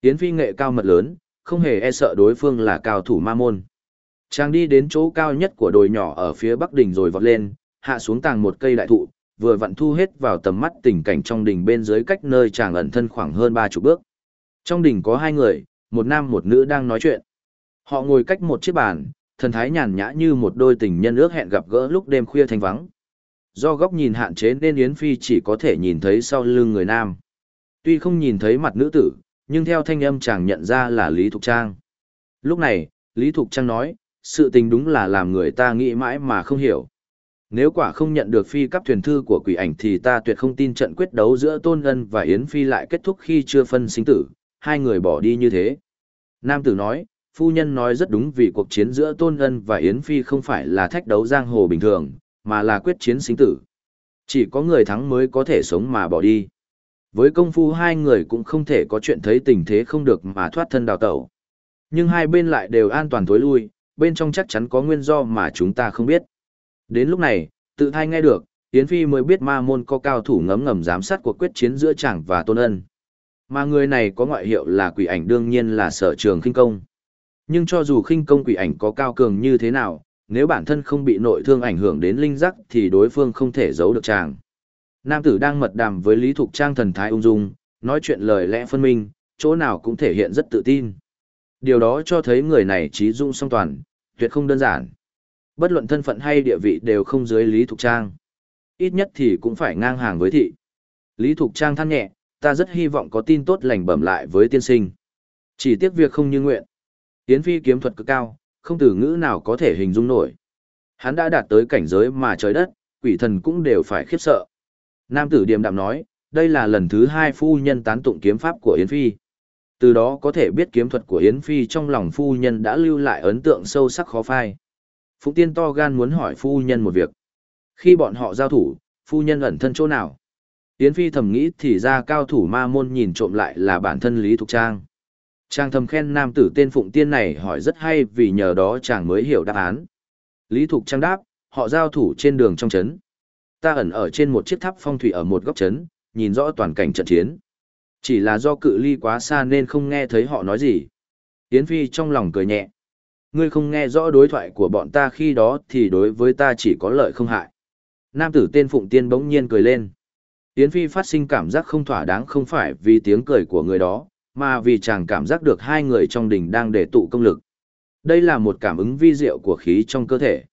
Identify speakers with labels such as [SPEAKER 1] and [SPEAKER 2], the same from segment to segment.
[SPEAKER 1] Yến Phi nghệ cao mật lớn, không hề e sợ đối phương là cao thủ ma môn. Chàng đi đến chỗ cao nhất của đồi nhỏ ở phía bắc đỉnh rồi vọt lên, hạ xuống tàng một cây đại thụ, vừa vặn thu hết vào tầm mắt tình cảnh trong đỉnh bên dưới cách nơi chàng ẩn thân khoảng hơn ba chục bước. Trong đỉnh có hai người, một nam một nữ đang nói chuyện. Họ ngồi cách một chiếc bàn, thần thái nhàn nhã như một đôi tình nhân ước hẹn gặp gỡ lúc đêm khuya thanh vắng. Do góc nhìn hạn chế nên Yến Phi chỉ có thể nhìn thấy sau lưng người nam. Tuy không nhìn thấy mặt nữ tử, nhưng theo thanh âm chàng nhận ra là Lý Thục Trang. Lúc này, Lý Thục Trang nói, sự tình đúng là làm người ta nghĩ mãi mà không hiểu. Nếu quả không nhận được phi cấp thuyền thư của quỷ ảnh thì ta tuyệt không tin trận quyết đấu giữa Tôn ngân và Yến Phi lại kết thúc khi chưa phân sinh tử, hai người bỏ đi như thế. Nam tử nói, phu nhân nói rất đúng vì cuộc chiến giữa Tôn ngân và Yến Phi không phải là thách đấu giang hồ bình thường, mà là quyết chiến sinh tử. Chỉ có người thắng mới có thể sống mà bỏ đi. Với công phu hai người cũng không thể có chuyện thấy tình thế không được mà thoát thân đào tẩu. Nhưng hai bên lại đều an toàn tối lui, bên trong chắc chắn có nguyên do mà chúng ta không biết. Đến lúc này, tự thai nghe được, Yến Phi mới biết ma môn có cao thủ ngấm ngầm giám sát cuộc quyết chiến giữa chàng và tôn ân. Mà người này có ngoại hiệu là quỷ ảnh đương nhiên là sở trường khinh công. Nhưng cho dù khinh công quỷ ảnh có cao cường như thế nào, nếu bản thân không bị nội thương ảnh hưởng đến linh giác thì đối phương không thể giấu được chàng. Nam tử đang mật đàm với Lý Thục Trang thần thái ung dung, nói chuyện lời lẽ phân minh, chỗ nào cũng thể hiện rất tự tin. Điều đó cho thấy người này trí dung song toàn, tuyệt không đơn giản. Bất luận thân phận hay địa vị đều không dưới Lý Thục Trang. Ít nhất thì cũng phải ngang hàng với thị. Lý Thục Trang than nhẹ, ta rất hy vọng có tin tốt lành bẩm lại với tiên sinh. Chỉ tiếc việc không như nguyện. Tiến phi kiếm thuật cực cao, không từ ngữ nào có thể hình dung nổi. Hắn đã đạt tới cảnh giới mà trời đất, quỷ thần cũng đều phải khiếp sợ. Nam tử điềm đạm nói, đây là lần thứ hai phu nhân tán tụng kiếm pháp của Yến Phi. Từ đó có thể biết kiếm thuật của Yến Phi trong lòng phu nhân đã lưu lại ấn tượng sâu sắc khó phai. Phụng tiên to gan muốn hỏi phu nhân một việc. Khi bọn họ giao thủ, phu nhân ẩn thân chỗ nào? Yến Phi thầm nghĩ thì ra cao thủ ma môn nhìn trộm lại là bản thân Lý Thục Trang. Trang thầm khen nam tử tên Phụng Tiên này hỏi rất hay vì nhờ đó chàng mới hiểu đáp án. Lý Thục Trang đáp, họ giao thủ trên đường trong trấn. Ta ẩn ở trên một chiếc tháp phong thủy ở một góc trấn, nhìn rõ toàn cảnh trận chiến. Chỉ là do cự ly quá xa nên không nghe thấy họ nói gì. Yến Phi trong lòng cười nhẹ. Ngươi không nghe rõ đối thoại của bọn ta khi đó thì đối với ta chỉ có lợi không hại. Nam tử tên Phụng Tiên bỗng nhiên cười lên. Yến Phi phát sinh cảm giác không thỏa đáng không phải vì tiếng cười của người đó, mà vì chàng cảm giác được hai người trong đình đang để tụ công lực. Đây là một cảm ứng vi diệu của khí trong cơ thể.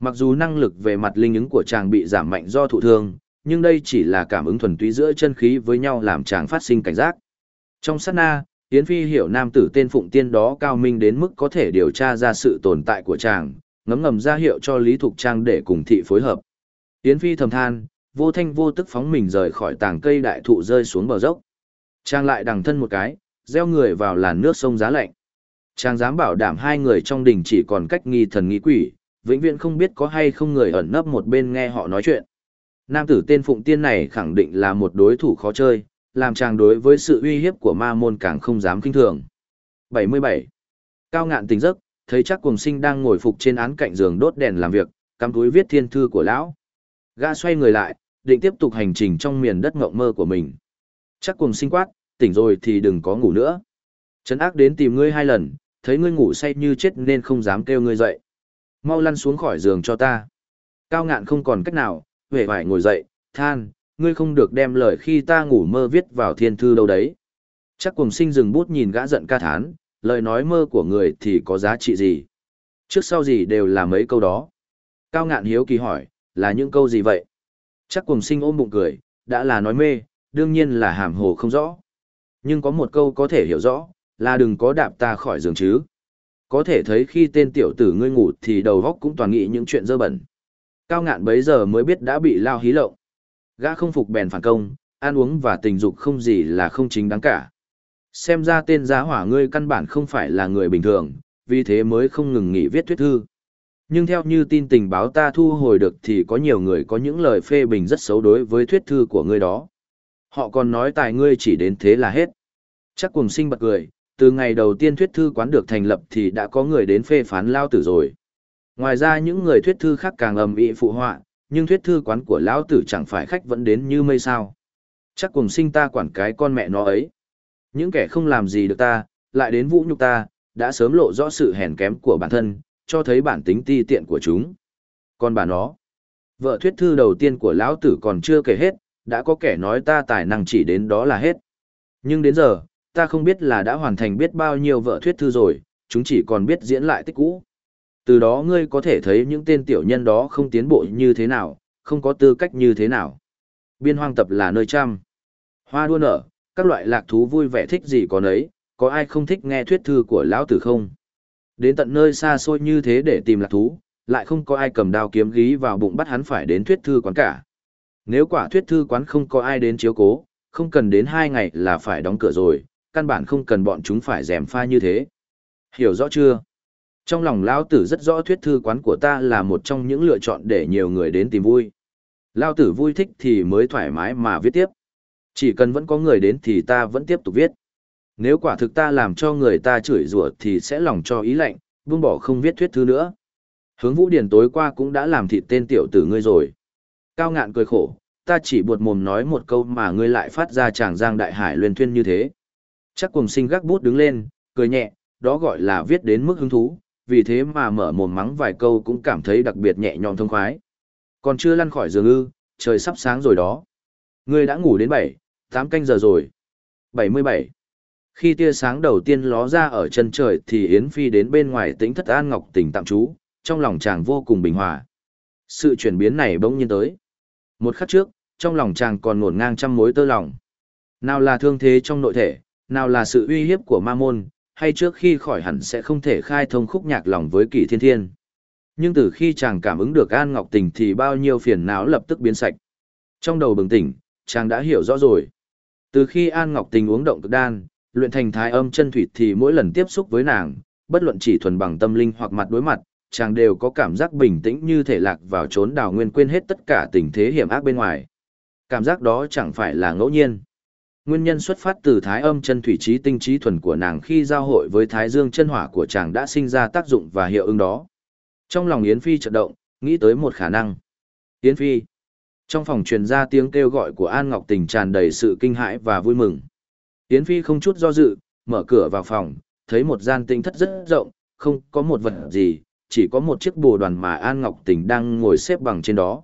[SPEAKER 1] Mặc dù năng lực về mặt linh ứng của chàng bị giảm mạnh do thụ thương, nhưng đây chỉ là cảm ứng thuần túy giữa chân khí với nhau làm chàng phát sinh cảnh giác. Trong sát na, Yến Phi hiểu nam tử tên Phụng Tiên đó cao minh đến mức có thể điều tra ra sự tồn tại của chàng, ngấm ngầm ra hiệu cho Lý Thục Trang để cùng thị phối hợp. Yến Phi thầm than, vô thanh vô tức phóng mình rời khỏi tàng cây đại thụ rơi xuống bờ dốc. Trang lại đằng thân một cái, gieo người vào làn nước sông giá lạnh. Trang dám bảo đảm hai người trong đình chỉ còn cách nghi thần nghi quỷ, vĩnh viễn không biết có hay không người ẩn nấp một bên nghe họ nói chuyện. Nam tử tên Phụng Tiên này khẳng định là một đối thủ khó chơi, làm chàng đối với sự uy hiếp của ma môn càng không dám kinh thường. 77. Cao ngạn tỉnh giấc, thấy chắc cùng sinh đang ngồi phục trên án cạnh giường đốt đèn làm việc, cắm túi viết thiên thư của lão. Gã xoay người lại, định tiếp tục hành trình trong miền đất ngộng mơ của mình. Chắc cùng sinh quát, tỉnh rồi thì đừng có ngủ nữa. Trấn ác đến tìm ngươi hai lần, thấy ngươi ngủ say như chết nên không dám kêu ngươi dậy. Mau lăn xuống khỏi giường cho ta. Cao ngạn không còn cách nào, vẻ vải ngồi dậy, than, ngươi không được đem lời khi ta ngủ mơ viết vào thiên thư đâu đấy. Chắc cùng sinh dừng bút nhìn gã giận ca thán, lời nói mơ của người thì có giá trị gì. Trước sau gì đều là mấy câu đó. Cao ngạn hiếu kỳ hỏi, là những câu gì vậy? Chắc cùng sinh ôm bụng cười, đã là nói mê, đương nhiên là hàm hồ không rõ. Nhưng có một câu có thể hiểu rõ, là đừng có đạp ta khỏi giường chứ. Có thể thấy khi tên tiểu tử ngươi ngủ thì đầu góc cũng toàn nghĩ những chuyện dơ bẩn. Cao ngạn bấy giờ mới biết đã bị lao hí lộng. Gã không phục bèn phản công, ăn uống và tình dục không gì là không chính đáng cả. Xem ra tên giá hỏa ngươi căn bản không phải là người bình thường, vì thế mới không ngừng nghỉ viết thuyết thư. Nhưng theo như tin tình báo ta thu hồi được thì có nhiều người có những lời phê bình rất xấu đối với thuyết thư của ngươi đó. Họ còn nói tài ngươi chỉ đến thế là hết. Chắc cùng sinh bật cười, từ ngày đầu tiên thuyết thư quán được thành lập thì đã có người đến phê phán lao tử rồi. Ngoài ra những người thuyết thư khác càng ầm ĩ phụ họa, nhưng thuyết thư quán của lão tử chẳng phải khách vẫn đến như mây sao. Chắc cùng sinh ta quản cái con mẹ nó ấy. Những kẻ không làm gì được ta, lại đến vũ nhục ta, đã sớm lộ rõ sự hèn kém của bản thân, cho thấy bản tính ti tiện của chúng. Còn bà nó, vợ thuyết thư đầu tiên của lão tử còn chưa kể hết, đã có kẻ nói ta tài năng chỉ đến đó là hết. Nhưng đến giờ, ta không biết là đã hoàn thành biết bao nhiêu vợ thuyết thư rồi, chúng chỉ còn biết diễn lại tích cũ. Từ đó ngươi có thể thấy những tên tiểu nhân đó không tiến bộ như thế nào, không có tư cách như thế nào. Biên hoang tập là nơi trăm. Hoa đua nở, các loại lạc thú vui vẻ thích gì có nấy, có ai không thích nghe thuyết thư của lão tử không? Đến tận nơi xa xôi như thế để tìm lạc thú, lại không có ai cầm đao kiếm gí vào bụng bắt hắn phải đến thuyết thư quán cả. Nếu quả thuyết thư quán không có ai đến chiếu cố, không cần đến hai ngày là phải đóng cửa rồi, căn bản không cần bọn chúng phải rèm pha như thế. Hiểu rõ chưa? Trong lòng Lao Tử rất rõ thuyết thư quán của ta là một trong những lựa chọn để nhiều người đến tìm vui. Lao Tử vui thích thì mới thoải mái mà viết tiếp. Chỉ cần vẫn có người đến thì ta vẫn tiếp tục viết. Nếu quả thực ta làm cho người ta chửi rủa thì sẽ lòng cho ý lạnh, buông bỏ không viết thuyết thư nữa. Hướng Vũ Điển tối qua cũng đã làm thịt tên tiểu tử ngươi rồi. Cao ngạn cười khổ, ta chỉ buột mồm nói một câu mà ngươi lại phát ra chàng giang đại hải luyên thuyên như thế. Chắc cùng sinh gác bút đứng lên, cười nhẹ, đó gọi là viết đến mức hứng thú, vì thế mà mở mồm mắng vài câu cũng cảm thấy đặc biệt nhẹ nhõm thông khoái. Còn chưa lăn khỏi giường ư, trời sắp sáng rồi đó. Ngươi đã ngủ đến 7, 8 canh giờ rồi. 77. Khi tia sáng đầu tiên ló ra ở chân trời thì Yến Phi đến bên ngoài tĩnh thất an ngọc tỉnh tạm trú, trong lòng chàng vô cùng bình hòa. Sự chuyển biến này bỗng nhiên tới. Một khắc trước, trong lòng chàng còn ngổn ngang trăm mối tơ lòng. Nào là thương thế trong nội thể, nào là sự uy hiếp của ma môn, hay trước khi khỏi hẳn sẽ không thể khai thông khúc nhạc lòng với kỳ thiên thiên. Nhưng từ khi chàng cảm ứng được An Ngọc Tình thì bao nhiêu phiền não lập tức biến sạch. Trong đầu bừng tỉnh, chàng đã hiểu rõ rồi. Từ khi An Ngọc Tình uống động cực đan, luyện thành thái âm chân thủy thì mỗi lần tiếp xúc với nàng, bất luận chỉ thuần bằng tâm linh hoặc mặt đối mặt, chàng đều có cảm giác bình tĩnh như thể lạc vào trốn đào nguyên quên hết tất cả tình thế hiểm ác bên ngoài. Cảm giác đó chẳng phải là ngẫu nhiên. Nguyên nhân xuất phát từ thái âm chân thủy trí tinh trí thuần của nàng khi giao hội với thái dương chân hỏa của chàng đã sinh ra tác dụng và hiệu ứng đó. Trong lòng Yến Phi chợt động, nghĩ tới một khả năng. Yến Phi. Trong phòng truyền ra tiếng kêu gọi của An Ngọc Tình tràn đầy sự kinh hãi và vui mừng. Yến Phi không chút do dự, mở cửa vào phòng, thấy một gian tinh thất rất rộng, không có một vật gì, chỉ có một chiếc bồ đoàn mà An Ngọc Tình đang ngồi xếp bằng trên đó.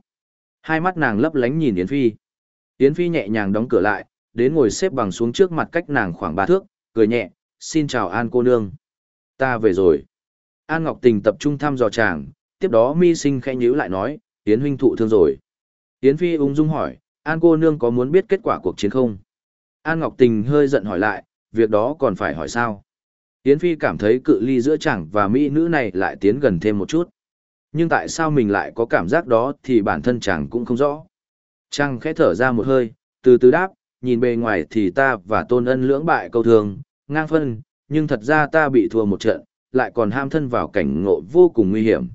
[SPEAKER 1] Hai mắt nàng lấp lánh nhìn Yến Phi. Yến Phi nhẹ nhàng đóng cửa lại, đến ngồi xếp bằng xuống trước mặt cách nàng khoảng ba thước, cười nhẹ, xin chào An cô nương. Ta về rồi. An Ngọc Tình tập trung thăm dò chàng, tiếp đó mi sinh khẽ nhíu lại nói, Yến huynh thụ thương rồi. Yến Phi ung dung hỏi, An cô nương có muốn biết kết quả cuộc chiến không? An Ngọc Tình hơi giận hỏi lại, việc đó còn phải hỏi sao? Yến Phi cảm thấy cự ly giữa chàng và mỹ nữ này lại tiến gần thêm một chút. Nhưng tại sao mình lại có cảm giác đó thì bản thân chàng cũng không rõ. Chàng khẽ thở ra một hơi, từ từ đáp, nhìn bề ngoài thì ta và tôn ân lưỡng bại câu thường, ngang phân, nhưng thật ra ta bị thua một trận, lại còn ham thân vào cảnh ngộ vô cùng nguy hiểm.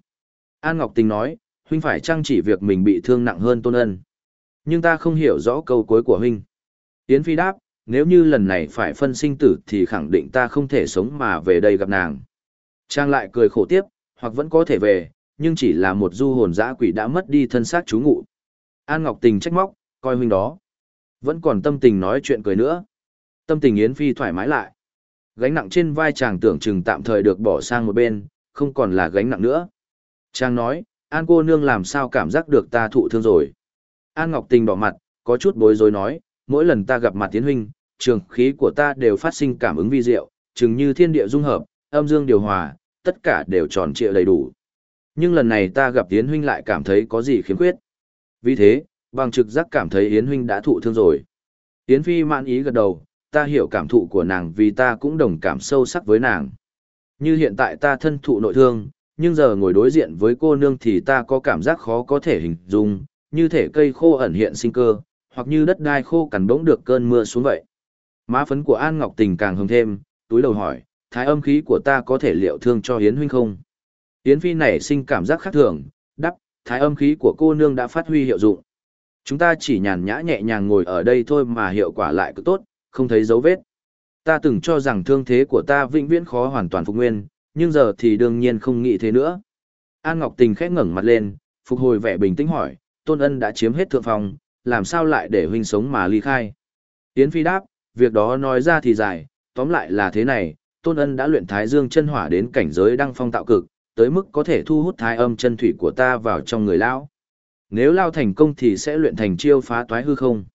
[SPEAKER 1] An Ngọc Tình nói, huynh phải chăng chỉ việc mình bị thương nặng hơn tôn ân. Nhưng ta không hiểu rõ câu cuối của huynh. Yến Phi đáp, nếu như lần này phải phân sinh tử thì khẳng định ta không thể sống mà về đây gặp nàng. Trang lại cười khổ tiếp, hoặc vẫn có thể về, nhưng chỉ là một du hồn dã quỷ đã mất đi thân xác chú ngụ. An Ngọc Tình trách móc, coi huynh đó. Vẫn còn tâm tình nói chuyện cười nữa. Tâm tình Yến Phi thoải mái lại. Gánh nặng trên vai chàng tưởng chừng tạm thời được bỏ sang một bên, không còn là gánh nặng nữa. Chàng nói, An cô nương làm sao cảm giác được ta thụ thương rồi. An Ngọc Tình đỏ mặt, có chút bối rối nói, mỗi lần ta gặp mặt tiến huynh, trường khí của ta đều phát sinh cảm ứng vi diệu, chừng như thiên địa dung hợp, âm dương điều hòa, tất cả đều tròn trịa đầy đủ. Nhưng lần này ta gặp tiến huynh lại cảm thấy có gì khiếm khuyết. Vì thế, bằng trực giác cảm thấy Yến huynh đã thụ thương rồi. Yến Phi mãn ý gật đầu, ta hiểu cảm thụ của nàng vì ta cũng đồng cảm sâu sắc với nàng. Như hiện tại ta thân thụ nội thương, nhưng giờ ngồi đối diện với cô nương thì ta có cảm giác khó có thể hình dung, như thể cây khô ẩn hiện sinh cơ, hoặc như đất đai khô cằn bỗng được cơn mưa xuống vậy. Má phấn của An Ngọc Tình càng hồng thêm, túi đầu hỏi, thái âm khí của ta có thể liệu thương cho Yến huynh không? Yến phi nảy sinh cảm giác khác thường, đắp, thái âm khí của cô nương đã phát huy hiệu dụng. Chúng ta chỉ nhàn nhã nhẹ nhàng ngồi ở đây thôi mà hiệu quả lại cứ tốt, không thấy dấu vết. Ta từng cho rằng thương thế của ta vĩnh viễn khó hoàn toàn phục nguyên, nhưng giờ thì đương nhiên không nghĩ thế nữa. An Ngọc Tình khẽ ngẩng mặt lên, phục hồi vẻ bình tĩnh hỏi, Tôn Ân đã chiếm hết thượng phòng, làm sao lại để huynh sống mà ly khai? Yến Phi đáp, việc đó nói ra thì dài, tóm lại là thế này, Tôn Ân đã luyện Thái Dương chân hỏa đến cảnh giới đăng phong tạo cực, tới mức có thể thu hút thái âm chân thủy của ta vào trong người lão. Nếu lao thành công thì sẽ luyện thành chiêu phá toái hư không.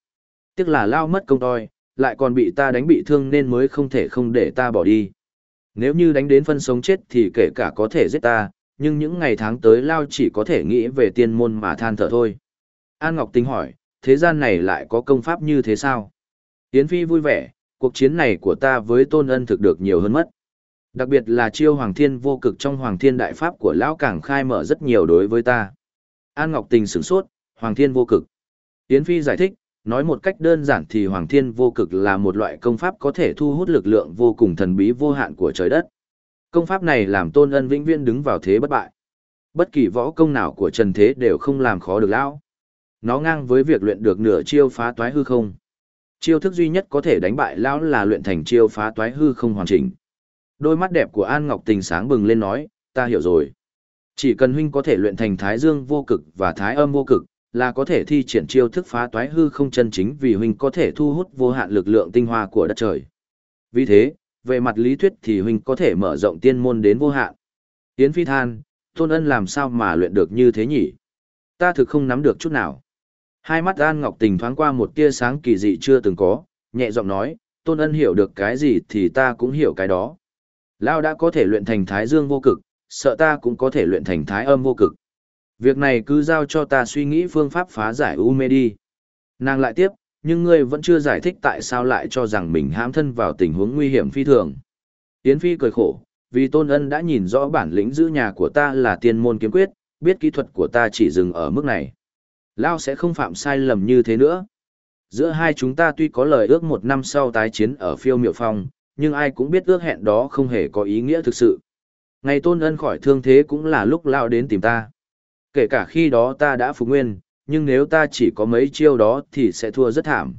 [SPEAKER 1] Tiếc là lao mất công toi, lại còn bị ta đánh bị thương nên mới không thể không để ta bỏ đi. Nếu như đánh đến phân sống chết thì kể cả có thể giết ta, nhưng những ngày tháng tới lao chỉ có thể nghĩ về tiên môn mà than thở thôi. An Ngọc Tinh hỏi, thế gian này lại có công pháp như thế sao? Yến Phi vui vẻ, cuộc chiến này của ta với tôn ân thực được nhiều hơn mất. Đặc biệt là chiêu Hoàng Thiên vô cực trong Hoàng Thiên Đại Pháp của Lão càng khai mở rất nhiều đối với ta. An Ngọc Tình sửng sốt, Hoàng Thiên vô cực. Yến Phi giải thích, nói một cách đơn giản thì Hoàng Thiên vô cực là một loại công pháp có thể thu hút lực lượng vô cùng thần bí vô hạn của trời đất. Công pháp này làm tôn ân vĩnh viễn đứng vào thế bất bại. Bất kỳ võ công nào của Trần Thế đều không làm khó được Lão. Nó ngang với việc luyện được nửa chiêu phá toái hư không. Chiêu thức duy nhất có thể đánh bại Lão là luyện thành chiêu phá toái hư không hoàn chỉnh. Đôi mắt đẹp của An Ngọc Tình sáng bừng lên nói, ta hiểu rồi. Chỉ cần huynh có thể luyện thành thái dương vô cực và thái âm vô cực, là có thể thi triển chiêu thức phá toái hư không chân chính vì huynh có thể thu hút vô hạn lực lượng tinh hoa của đất trời. Vì thế, về mặt lý thuyết thì huynh có thể mở rộng tiên môn đến vô hạn. Tiến phi than, tôn ân làm sao mà luyện được như thế nhỉ? Ta thực không nắm được chút nào. Hai mắt An Ngọc Tình thoáng qua một tia sáng kỳ dị chưa từng có, nhẹ giọng nói, tôn ân hiểu được cái gì thì ta cũng hiểu cái đó. Lao đã có thể luyện thành thái dương vô cực, sợ ta cũng có thể luyện thành thái âm vô cực. Việc này cứ giao cho ta suy nghĩ phương pháp phá giải u mê đi. Nàng lại tiếp, nhưng ngươi vẫn chưa giải thích tại sao lại cho rằng mình hãm thân vào tình huống nguy hiểm phi thường. Yến Phi cười khổ, vì Tôn Ân đã nhìn rõ bản lĩnh giữ nhà của ta là tiên môn kiếm quyết, biết kỹ thuật của ta chỉ dừng ở mức này. Lao sẽ không phạm sai lầm như thế nữa. Giữa hai chúng ta tuy có lời ước một năm sau tái chiến ở phiêu miệu phong, nhưng ai cũng biết ước hẹn đó không hề có ý nghĩa thực sự. Ngày tôn ân khỏi thương thế cũng là lúc lao đến tìm ta. Kể cả khi đó ta đã phục nguyên, nhưng nếu ta chỉ có mấy chiêu đó thì sẽ thua rất thảm.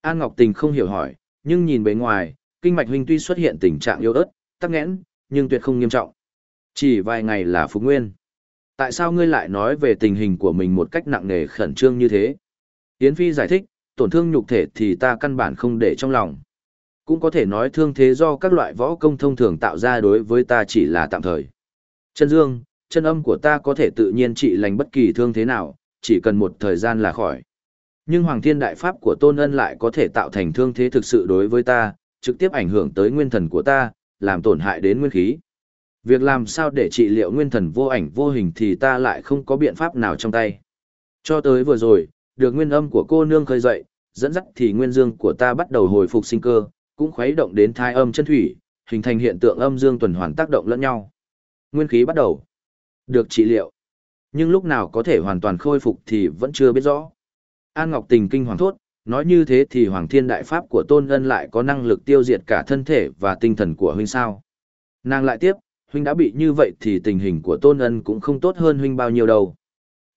[SPEAKER 1] An Ngọc Tình không hiểu hỏi, nhưng nhìn bề ngoài, kinh mạch huynh tuy xuất hiện tình trạng yếu ớt, tắc nghẽn, nhưng tuyệt không nghiêm trọng. Chỉ vài ngày là phục nguyên. Tại sao ngươi lại nói về tình hình của mình một cách nặng nề khẩn trương như thế? Yến Phi giải thích, tổn thương nhục thể thì ta căn bản không để trong lòng. Cũng có thể nói thương thế do các loại võ công thông thường tạo ra đối với ta chỉ là tạm thời. Chân dương, chân âm của ta có thể tự nhiên trị lành bất kỳ thương thế nào, chỉ cần một thời gian là khỏi. Nhưng Hoàng Thiên Đại Pháp của Tôn Ân lại có thể tạo thành thương thế thực sự đối với ta, trực tiếp ảnh hưởng tới nguyên thần của ta, làm tổn hại đến nguyên khí. Việc làm sao để trị liệu nguyên thần vô ảnh vô hình thì ta lại không có biện pháp nào trong tay. Cho tới vừa rồi, được nguyên âm của cô nương khơi dậy, dẫn dắt thì nguyên dương của ta bắt đầu hồi phục sinh cơ, cũng khuấy động đến thai âm chân thủy, hình thành hiện tượng âm dương tuần hoàn tác động lẫn nhau. Nguyên khí bắt đầu được trị liệu. Nhưng lúc nào có thể hoàn toàn khôi phục thì vẫn chưa biết rõ. An Ngọc Tình kinh hoàng thốt, nói như thế thì Hoàng Thiên Đại Pháp của Tôn Ân lại có năng lực tiêu diệt cả thân thể và tinh thần của huynh sao. Nàng lại tiếp, huynh đã bị như vậy thì tình hình của Tôn Ân cũng không tốt hơn huynh bao nhiêu đâu.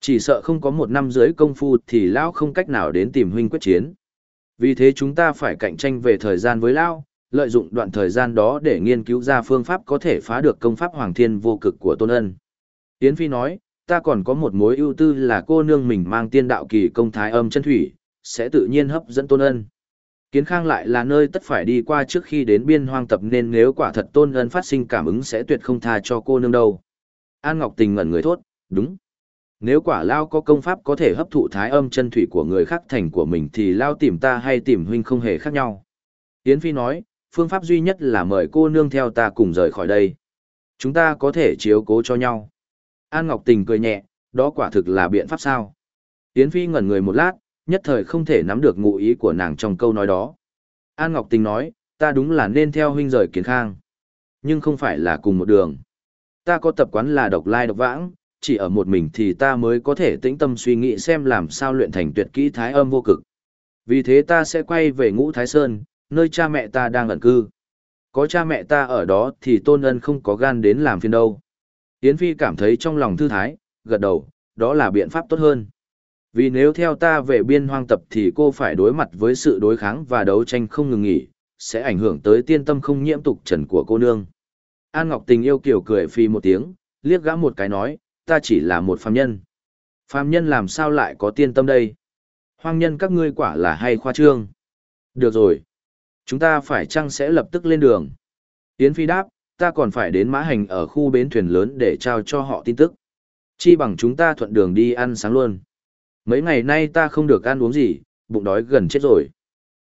[SPEAKER 1] Chỉ sợ không có một năm dưới công phu thì Lão không cách nào đến tìm huynh quyết chiến. Vì thế chúng ta phải cạnh tranh về thời gian với Lao, lợi dụng đoạn thời gian đó để nghiên cứu ra phương pháp có thể phá được công pháp Hoàng Thiên vô cực của Tôn Ân. Yến Phi nói, ta còn có một mối ưu tư là cô nương mình mang tiên đạo kỳ công thái âm chân thủy, sẽ tự nhiên hấp dẫn Tôn Ân. Kiến Khang lại là nơi tất phải đi qua trước khi đến biên hoang tập nên nếu quả thật Tôn Ân phát sinh cảm ứng sẽ tuyệt không tha cho cô nương đâu. An Ngọc Tình ngẩn người thốt, đúng. Nếu quả Lao có công pháp có thể hấp thụ thái âm chân thủy của người khác thành của mình thì Lao tìm ta hay tìm huynh không hề khác nhau. Yến Phi nói, phương pháp duy nhất là mời cô nương theo ta cùng rời khỏi đây. Chúng ta có thể chiếu cố cho nhau. An Ngọc Tình cười nhẹ, đó quả thực là biện pháp sao. Yến Phi ngẩn người một lát, nhất thời không thể nắm được ngụ ý của nàng trong câu nói đó. An Ngọc Tình nói, ta đúng là nên theo huynh rời kiến khang. Nhưng không phải là cùng một đường. Ta có tập quán là độc lai độc vãng, chỉ ở một mình thì ta mới có thể tĩnh tâm suy nghĩ xem làm sao luyện thành tuyệt kỹ thái âm vô cực. Vì thế ta sẽ quay về ngũ Thái Sơn, nơi cha mẹ ta đang ẩn cư. Có cha mẹ ta ở đó thì tôn ân không có gan đến làm phiền đâu. Yến Phi cảm thấy trong lòng thư thái, gật đầu, đó là biện pháp tốt hơn. Vì nếu theo ta về biên hoang tập thì cô phải đối mặt với sự đối kháng và đấu tranh không ngừng nghỉ, sẽ ảnh hưởng tới tiên tâm không nhiễm tục trần của cô nương. An Ngọc Tình yêu kiểu cười phi một tiếng, liếc gã một cái nói, ta chỉ là một phàm nhân. Phàm nhân làm sao lại có tiên tâm đây? Hoang nhân các ngươi quả là hay khoa trương. Được rồi. Chúng ta phải chăng sẽ lập tức lên đường? Yến Phi đáp, ta còn phải đến mã hành ở khu bến thuyền lớn để trao cho họ tin tức. Chi bằng chúng ta thuận đường đi ăn sáng luôn. Mấy ngày nay ta không được ăn uống gì, bụng đói gần chết rồi.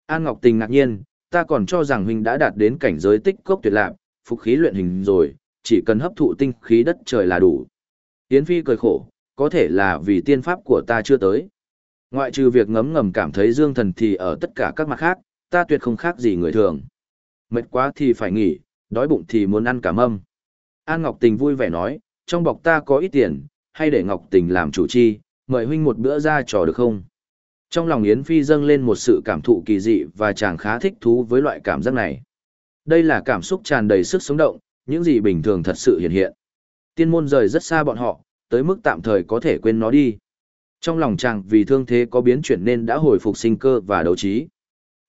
[SPEAKER 1] An Ngọc Tình ngạc nhiên, ta còn cho rằng huynh đã đạt đến cảnh giới tích cốc tuyệt lạc, phục khí luyện hình rồi, chỉ cần hấp thụ tinh khí đất trời là đủ. Yến Phi cười khổ, có thể là vì tiên pháp của ta chưa tới. Ngoại trừ việc ngấm ngầm cảm thấy dương thần thì ở tất cả các mặt khác, ta tuyệt không khác gì người thường. Mệt quá thì phải nghỉ, đói bụng thì muốn ăn cả mâm. An Ngọc Tình vui vẻ nói, trong bọc ta có ít tiền, hay để Ngọc Tình làm chủ chi, mời huynh một bữa ra trò được không? Trong lòng Yến Phi dâng lên một sự cảm thụ kỳ dị và chàng khá thích thú với loại cảm giác này. Đây là cảm xúc tràn đầy sức sống động, những gì bình thường thật sự hiện hiện. Tiên môn rời rất xa bọn họ, tới mức tạm thời có thể quên nó đi. Trong lòng chàng vì thương thế có biến chuyển nên đã hồi phục sinh cơ và đấu trí.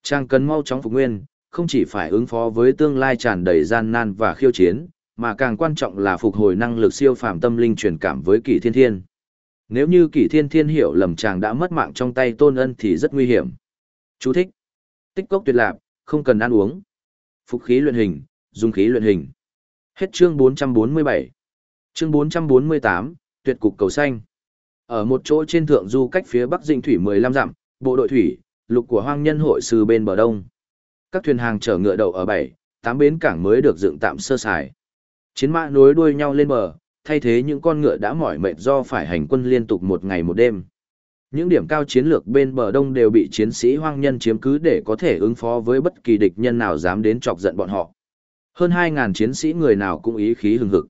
[SPEAKER 1] Chàng cần mau chóng phục nguyên, không chỉ phải ứng phó với tương lai tràn đầy gian nan và khiêu chiến, mà càng quan trọng là phục hồi năng lực siêu phàm tâm linh truyền cảm với kỷ thiên thiên. Nếu như kỷ thiên thiên hiểu lầm chàng đã mất mạng trong tay tôn ân thì rất nguy hiểm. Chú thích. Tích cốc tuyệt lạc, không cần ăn uống. Phục khí luyện hình, dùng khí luyện hình. Hết chương 447. Chương 448, tuyệt cục cầu xanh. Ở một chỗ trên thượng du cách phía bắc dinh thủy 15 dặm, bộ đội thủy, lục của hoang nhân hội sư bên bờ đông. Các thuyền hàng chở ngựa đậu ở bảy, tám bến cảng mới được dựng tạm sơ sài. Chiến mã nối đuôi nhau lên bờ, thay thế những con ngựa đã mỏi mệt do phải hành quân liên tục một ngày một đêm. Những điểm cao chiến lược bên bờ đông đều bị chiến sĩ hoang nhân chiếm cứ để có thể ứng phó với bất kỳ địch nhân nào dám đến chọc giận bọn họ. Hơn 2.000 chiến sĩ người nào cũng ý khí hừng hực.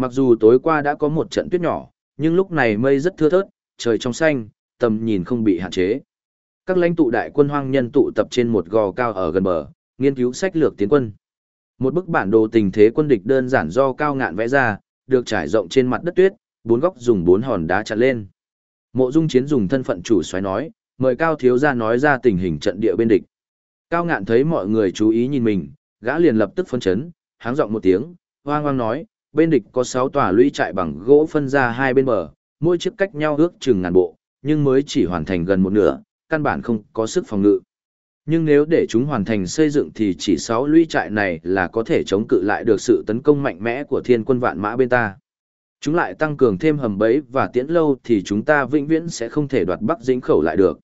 [SPEAKER 1] Mặc dù tối qua đã có một trận tuyết nhỏ, nhưng lúc này mây rất thưa thớt, trời trong xanh, tầm nhìn không bị hạn chế. Các lãnh tụ đại quân hoang nhân tụ tập trên một gò cao ở gần bờ, nghiên cứu sách lược tiến quân. Một bức bản đồ tình thế quân địch đơn giản do cao ngạn vẽ ra, được trải rộng trên mặt đất tuyết, bốn góc dùng bốn hòn đá chặn lên. Mộ Dung Chiến dùng thân phận chủ soái nói, mời Cao thiếu gia nói ra tình hình trận địa bên địch. Cao ngạn thấy mọi người chú ý nhìn mình, gã liền lập tức phân chấn, háng giọng một tiếng, hoang hoang nói, bên địch có 6 tòa lũy trại bằng gỗ phân ra hai bên bờ, mỗi chiếc cách nhau ước chừng ngàn bộ, nhưng mới chỉ hoàn thành gần một nửa, căn bản không có sức phòng ngự. Nhưng nếu để chúng hoàn thành xây dựng thì chỉ 6 lũy trại này là có thể chống cự lại được sự tấn công mạnh mẽ của thiên quân vạn mã bên ta. Chúng lại tăng cường thêm hầm bẫy và tiễn lâu thì chúng ta vĩnh viễn sẽ không thể đoạt Bắc Dĩnh khẩu lại được.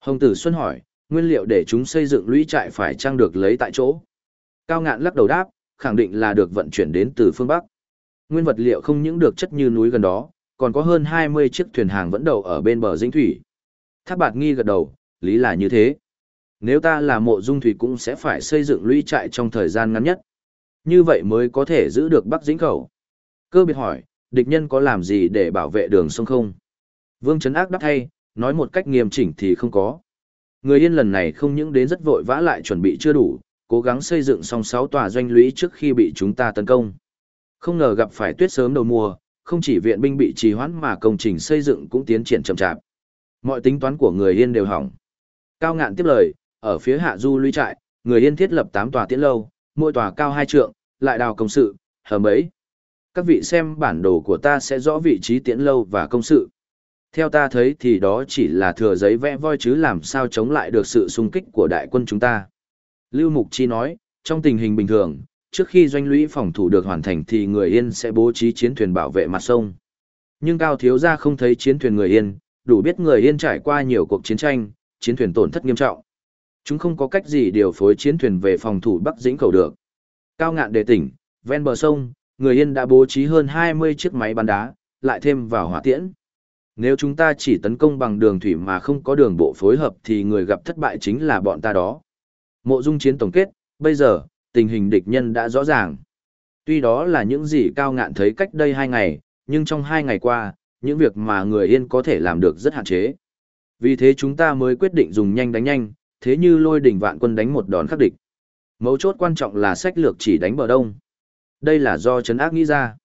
[SPEAKER 1] Hồng Tử Xuân hỏi, nguyên liệu để chúng xây dựng lũy trại phải trang được lấy tại chỗ. Cao ngạn lắc đầu đáp, khẳng định là được vận chuyển đến từ phương Bắc. Nguyên vật liệu không những được chất như núi gần đó, còn có hơn 20 chiếc thuyền hàng vẫn đậu ở bên bờ dĩnh thủy. Thác bạt nghi gật đầu, lý là như thế. Nếu ta là mộ dung thủy cũng sẽ phải xây dựng lũy trại trong thời gian ngắn nhất. Như vậy mới có thể giữ được Bắc Dĩnh Khẩu. Cơ biệt hỏi, địch nhân có làm gì để bảo vệ đường sông không? Vương Trấn Ác đáp thay, nói một cách nghiêm chỉnh thì không có. Người yên lần này không những đến rất vội vã lại chuẩn bị chưa đủ, cố gắng xây dựng xong 6 tòa doanh lũy trước khi bị chúng ta tấn công. Không ngờ gặp phải tuyết sớm đầu mùa, không chỉ viện binh bị trì hoãn mà công trình xây dựng cũng tiến triển chậm chạp. Mọi tính toán của người yên đều hỏng. Cao ngạn tiếp lời, ở phía hạ du lũy trại, người yên thiết lập 8 tòa tiễn lâu, mỗi tòa cao hai trượng, lại đào công sự, hầm ấy. Các vị xem bản đồ của ta sẽ rõ vị trí tiễn lâu và công sự. Theo ta thấy thì đó chỉ là thừa giấy vẽ voi chứ làm sao chống lại được sự xung kích của đại quân chúng ta. Lưu Mục Chi nói, trong tình hình bình thường, trước khi doanh lũy phòng thủ được hoàn thành thì người Yên sẽ bố trí chiến thuyền bảo vệ mặt sông. Nhưng Cao Thiếu Gia không thấy chiến thuyền người Yên, đủ biết người Yên trải qua nhiều cuộc chiến tranh, chiến thuyền tổn thất nghiêm trọng. Chúng không có cách gì điều phối chiến thuyền về phòng thủ Bắc Dĩnh Khẩu được. Cao ngạn đề tỉnh, ven bờ sông, người Yên đã bố trí hơn 20 chiếc máy bắn đá, lại thêm vào hỏa tiễn. Nếu chúng ta chỉ tấn công bằng đường thủy mà không có đường bộ phối hợp thì người gặp thất bại chính là bọn ta đó. Mộ dung chiến tổng kết, bây giờ, tình hình địch nhân đã rõ ràng. Tuy đó là những gì cao ngạn thấy cách đây hai ngày, nhưng trong hai ngày qua, những việc mà người yên có thể làm được rất hạn chế. Vì thế chúng ta mới quyết định dùng nhanh đánh nhanh, thế như lôi đỉnh vạn quân đánh một đòn khắc địch. Mấu chốt quan trọng là sách lược chỉ đánh bờ đông. Đây là do Trấn Ác nghĩ ra.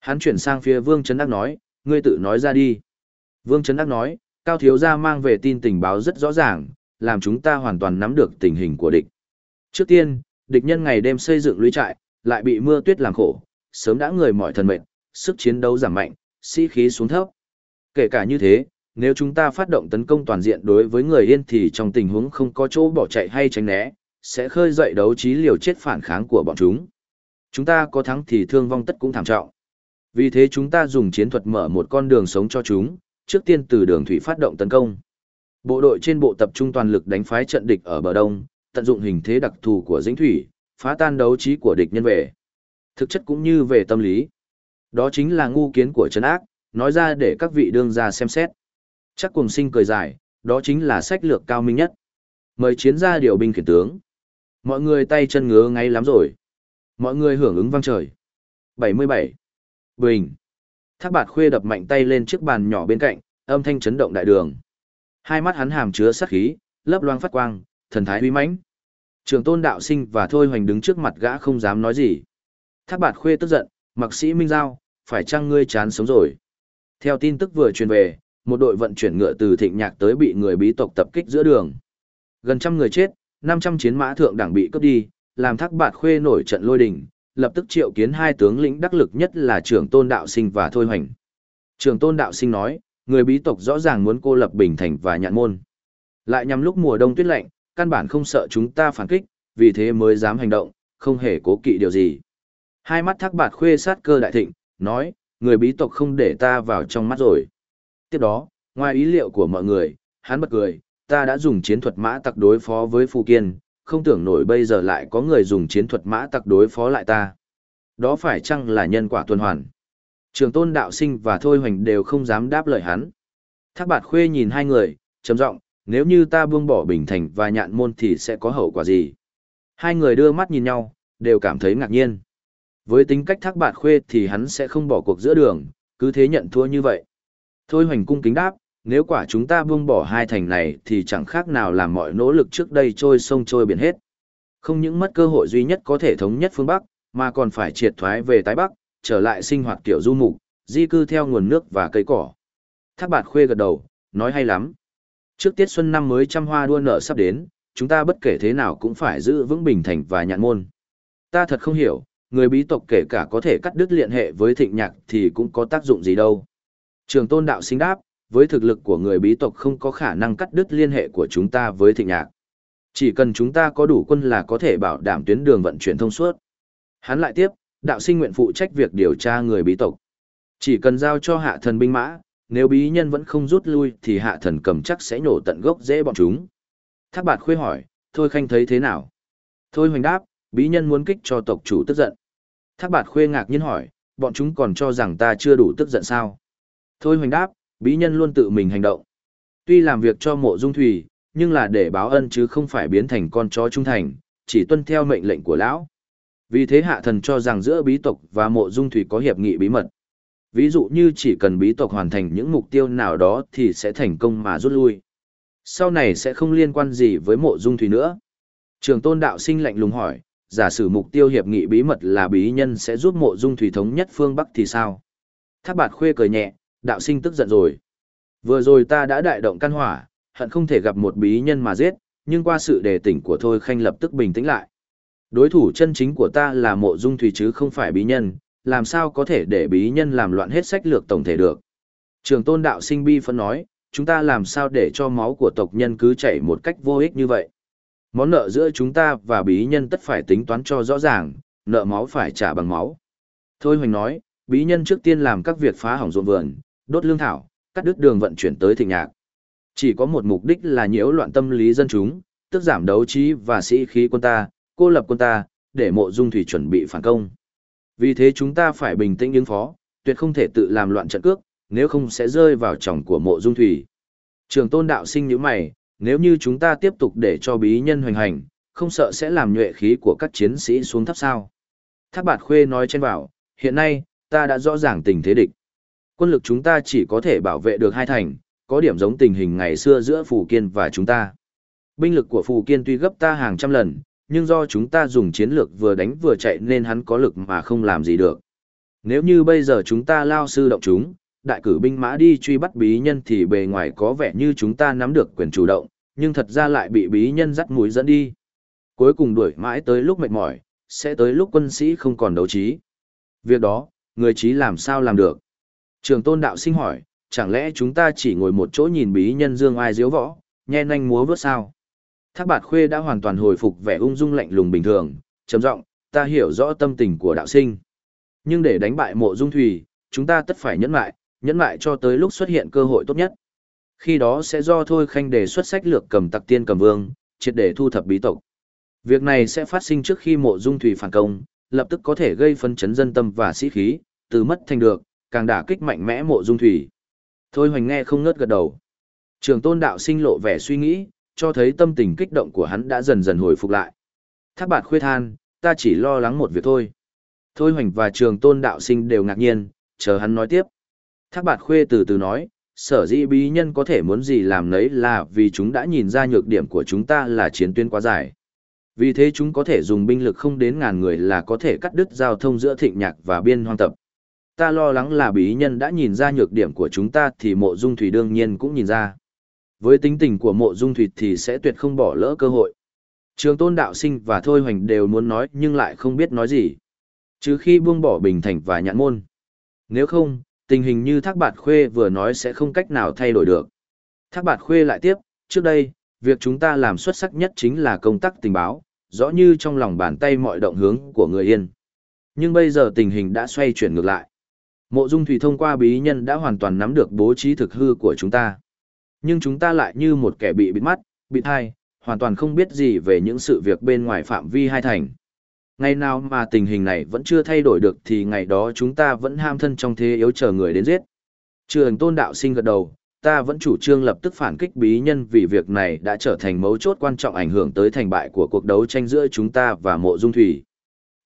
[SPEAKER 1] Hắn chuyển sang phía Vương Trấn Ác nói, ngươi tự nói ra đi. Vương Trấn Ác nói, Cao Thiếu Gia mang về tin tình báo rất rõ ràng, làm chúng ta hoàn toàn nắm được tình hình của địch. Trước tiên, địch nhân ngày đêm xây dựng lũy trại, lại bị mưa tuyết làm khổ, sớm đã người mỏi thần mệt, sức chiến đấu giảm mạnh, sĩ khí xuống thấp. Kể cả như thế, nếu chúng ta phát động tấn công toàn diện đối với người yên thì trong tình huống không có chỗ bỏ chạy hay tránh né, sẽ khơi dậy đấu trí liều chết phản kháng của bọn chúng. Chúng ta có thắng thì thương vong tất cũng thảm trọng. Vì thế chúng ta dùng chiến thuật mở một con đường sống cho chúng, trước tiên từ đường thủy phát động tấn công. Bộ đội trên bộ tập trung toàn lực đánh phái trận địch ở bờ đông, tận dụng hình thế đặc thù của dĩnh thủy, phá tan đấu trí của địch nhân về. Thực chất cũng như về tâm lý. Đó chính là ngu kiến của trấn ác, nói ra để các vị đương ra xem xét. Chắc cùng sinh cười dài, đó chính là sách lược cao minh nhất. Mời chiến gia điều binh khiển tướng. Mọi người tay chân ngứa ngay lắm rồi. Mọi người hưởng ứng vang trời. 77. Bình. Thác bạt khuê đập mạnh tay lên chiếc bàn nhỏ bên cạnh, âm thanh chấn động đại đường. Hai mắt hắn hàm chứa sát khí, lấp loang phát quang, thần thái uy mãnh. Trường tôn đạo sinh và Thôi Hoành đứng trước mặt gã không dám nói gì. Thác bạt khuê tức giận, mặc sĩ Minh Giao, phải chăng ngươi chán sống rồi? Theo tin tức vừa truyền về, một đội vận chuyển ngựa từ thịnh nhạc tới bị người bí tộc tập kích giữa đường. Gần trăm người chết, 500 chiến mã thượng đẳng bị cướp đi, làm thác bạt khuê nổi trận lôi đình, lập tức triệu kiến hai tướng lĩnh đắc lực nhất là trưởng tôn đạo sinh và thôi hoành. Trưởng tôn đạo sinh nói, người bí tộc rõ ràng muốn cô lập Bình Thành và nhạn môn. Lại nhằm lúc mùa đông tuyết lạnh, căn bản không sợ chúng ta phản kích, vì thế mới dám hành động, không hề cố kỵ điều gì. Hai mắt thác bạt khuê sát cơ đại thịnh, nói, người bí tộc không để ta vào trong mắt rồi. Tiếp đó, ngoài ý liệu của mọi người, hắn bật cười, ta đã dùng chiến thuật mã tặc đối phó với Phù Kiên, không tưởng nổi bây giờ lại có người dùng chiến thuật mã tặc đối phó lại ta. Đó phải chăng là nhân quả tuần hoàn? Trường tôn đạo sinh và Thôi Hoành đều không dám đáp lời hắn. Thác bạt khuê nhìn hai người, trầm giọng nếu như ta buông bỏ Bình Thành và nhạn môn thì sẽ có hậu quả gì? Hai người đưa mắt nhìn nhau, đều cảm thấy ngạc nhiên. Với tính cách thác bạt khuê thì hắn sẽ không bỏ cuộc giữa đường, cứ thế nhận thua như vậy. Thôi hoành cung kính đáp, nếu quả chúng ta buông bỏ hai thành này thì chẳng khác nào làm mọi nỗ lực trước đây trôi sông trôi biển hết. Không những mất cơ hội duy nhất có thể thống nhất phương Bắc, mà còn phải triệt thoái về tái Bắc, trở lại sinh hoạt kiểu du mục, di cư theo nguồn nước và cây cỏ. Thác bạt khuê gật đầu, nói hay lắm. Trước tiết xuân năm mới trăm hoa đua nở sắp đến, chúng ta bất kể thế nào cũng phải giữ vững bình thành và nhạn môn. Ta thật không hiểu, người bí tộc kể cả có thể cắt đứt liên hệ với thịnh nhạc thì cũng có tác dụng gì đâu. Trường tôn đạo sinh đáp, với thực lực của người bí tộc không có khả năng cắt đứt liên hệ của chúng ta với thịnh nhạc. Chỉ cần chúng ta có đủ quân là có thể bảo đảm tuyến đường vận chuyển thông suốt. Hắn lại tiếp, đạo sinh nguyện phụ trách việc điều tra người bí tộc. Chỉ cần giao cho hạ thần binh mã, nếu bí nhân vẫn không rút lui thì hạ thần cầm chắc sẽ nhổ tận gốc dễ bọn chúng. Thác bạt khuê hỏi, Thôi Khanh thấy thế nào? Thôi hoành đáp, bí nhân muốn kích cho tộc chủ tức giận. Thác bạt khuê ngạc nhiên hỏi, bọn chúng còn cho rằng ta chưa đủ tức giận sao? Thôi hoành đáp, bí nhân luôn tự mình hành động. Tuy làm việc cho mộ dung thủy, nhưng là để báo ân chứ không phải biến thành con chó trung thành, chỉ tuân theo mệnh lệnh của lão. Vì thế hạ thần cho rằng giữa bí tộc và mộ dung thủy có hiệp nghị bí mật. Ví dụ như chỉ cần bí tộc hoàn thành những mục tiêu nào đó thì sẽ thành công mà rút lui. Sau này sẽ không liên quan gì với mộ dung thủy nữa. Trường tôn đạo sinh lạnh lùng hỏi, giả sử mục tiêu hiệp nghị bí mật là bí nhân sẽ giúp mộ dung thủy thống nhất phương Bắc thì sao? Thác bạt khuê cười nhẹ, đạo sinh tức giận rồi. Vừa rồi ta đã đại động căn hỏa, hận không thể gặp một bí nhân mà giết, nhưng qua sự đề tỉnh của Thôi Khanh lập tức bình tĩnh lại. Đối thủ chân chính của ta là mộ dung thủy chứ không phải bí nhân, làm sao có thể để bí nhân làm loạn hết sách lược tổng thể được. Trường tôn đạo sinh bi phân nói, chúng ta làm sao để cho máu của tộc nhân cứ chảy một cách vô ích như vậy. Món nợ giữa chúng ta và bí nhân tất phải tính toán cho rõ ràng, nợ máu phải trả bằng máu. Thôi Hoành nói, bí nhân trước tiên làm các việc phá hỏng ruộng vườn, đốt lương thảo, cắt đứt đường vận chuyển tới thịnh nhạc. Chỉ có một mục đích là nhiễu loạn tâm lý dân chúng, tức giảm đấu trí và sĩ khí quân ta, cô lập quân ta, để mộ dung thủy chuẩn bị phản công. Vì thế chúng ta phải bình tĩnh ứng phó, tuyệt không thể tự làm loạn trận cước, nếu không sẽ rơi vào chồng của mộ dung thủy. Trường tôn đạo sinh như mày, nếu như chúng ta tiếp tục để cho bí nhân hoành hành, không sợ sẽ làm nhuệ khí của các chiến sĩ xuống thấp sao. tháp bạt khuê nói trên bảo, hiện nay, ta đã rõ ràng tình thế địch. Quân lực chúng ta chỉ có thể bảo vệ được hai thành, có điểm giống tình hình ngày xưa giữa Phù Kiên và chúng ta. Binh lực của Phù Kiên tuy gấp ta hàng trăm lần, nhưng do chúng ta dùng chiến lược vừa đánh vừa chạy nên hắn có lực mà không làm gì được. Nếu như bây giờ chúng ta lao sư động chúng, đại cử binh mã đi truy bắt bí nhân thì bề ngoài có vẻ như chúng ta nắm được quyền chủ động, nhưng thật ra lại bị bí nhân dắt mũi dẫn đi. Cuối cùng đuổi mãi tới lúc mệt mỏi, sẽ tới lúc quân sĩ không còn đấu trí. Việc đó, người trí làm sao làm được? Trường tôn đạo sinh hỏi, chẳng lẽ chúng ta chỉ ngồi một chỗ nhìn bí nhân dương ai diếu võ, nhen nhanh múa vớt sao? Thác bạt khuê đã hoàn toàn hồi phục vẻ ung dung lạnh lùng bình thường, trầm giọng, ta hiểu rõ tâm tình của đạo sinh. Nhưng để đánh bại mộ dung thủy, chúng ta tất phải nhẫn lại, nhẫn lại cho tới lúc xuất hiện cơ hội tốt nhất. Khi đó sẽ do Thôi Khanh đề xuất sách lược cầm tặc tiên cầm vương, triệt để thu thập bí tộc. Việc này sẽ phát sinh trước khi mộ dung thủy phản công, lập tức có thể gây phân chấn dân tâm và sĩ khí, từ mất thành được, càng đả kích mạnh mẽ mộ dung thủy. Thôi hoành nghe không ngớt gật đầu. Trường tôn đạo sinh lộ vẻ suy nghĩ, cho thấy tâm tình kích động của hắn đã dần dần hồi phục lại. Thác bạt khuê than, ta chỉ lo lắng một việc thôi. Thôi hoành và trường tôn đạo sinh đều ngạc nhiên, chờ hắn nói tiếp. Thác bạt khuê từ từ nói, sở dĩ bí nhân có thể muốn gì làm nấy là vì chúng đã nhìn ra nhược điểm của chúng ta là chiến tuyến quá dài. Vì thế chúng có thể dùng binh lực không đến ngàn người là có thể cắt đứt giao thông giữa thịnh nhạc và biên hoang tập. Ta lo lắng là bí nhân đã nhìn ra nhược điểm của chúng ta thì mộ dung thủy đương nhiên cũng nhìn ra. Với tính tình của mộ dung thủy thì sẽ tuyệt không bỏ lỡ cơ hội. Trường tôn đạo sinh và thôi hoành đều muốn nói nhưng lại không biết nói gì. Trừ khi buông bỏ bình thành và nhãn môn. Nếu không, tình hình như Thác Bạt Khuê vừa nói sẽ không cách nào thay đổi được. Thác Bạt Khuê lại tiếp, trước đây, việc chúng ta làm xuất sắc nhất chính là công tác tình báo, rõ như trong lòng bàn tay mọi động hướng của người Yên. Nhưng bây giờ tình hình đã xoay chuyển ngược lại. Mộ Dung Thủy thông qua bí nhân đã hoàn toàn nắm được bố trí thực hư của chúng ta. Nhưng chúng ta lại như một kẻ bị bịt mắt, bị thai, hoàn toàn không biết gì về những sự việc bên ngoài phạm vi hai thành. Ngày nào mà tình hình này vẫn chưa thay đổi được thì ngày đó chúng ta vẫn ham thân trong thế yếu chờ người đến giết. Trường tôn đạo sinh gật đầu, ta vẫn chủ trương lập tức phản kích bí nhân vì việc này đã trở thành mấu chốt quan trọng ảnh hưởng tới thành bại của cuộc đấu tranh giữa chúng ta và mộ dung thủy.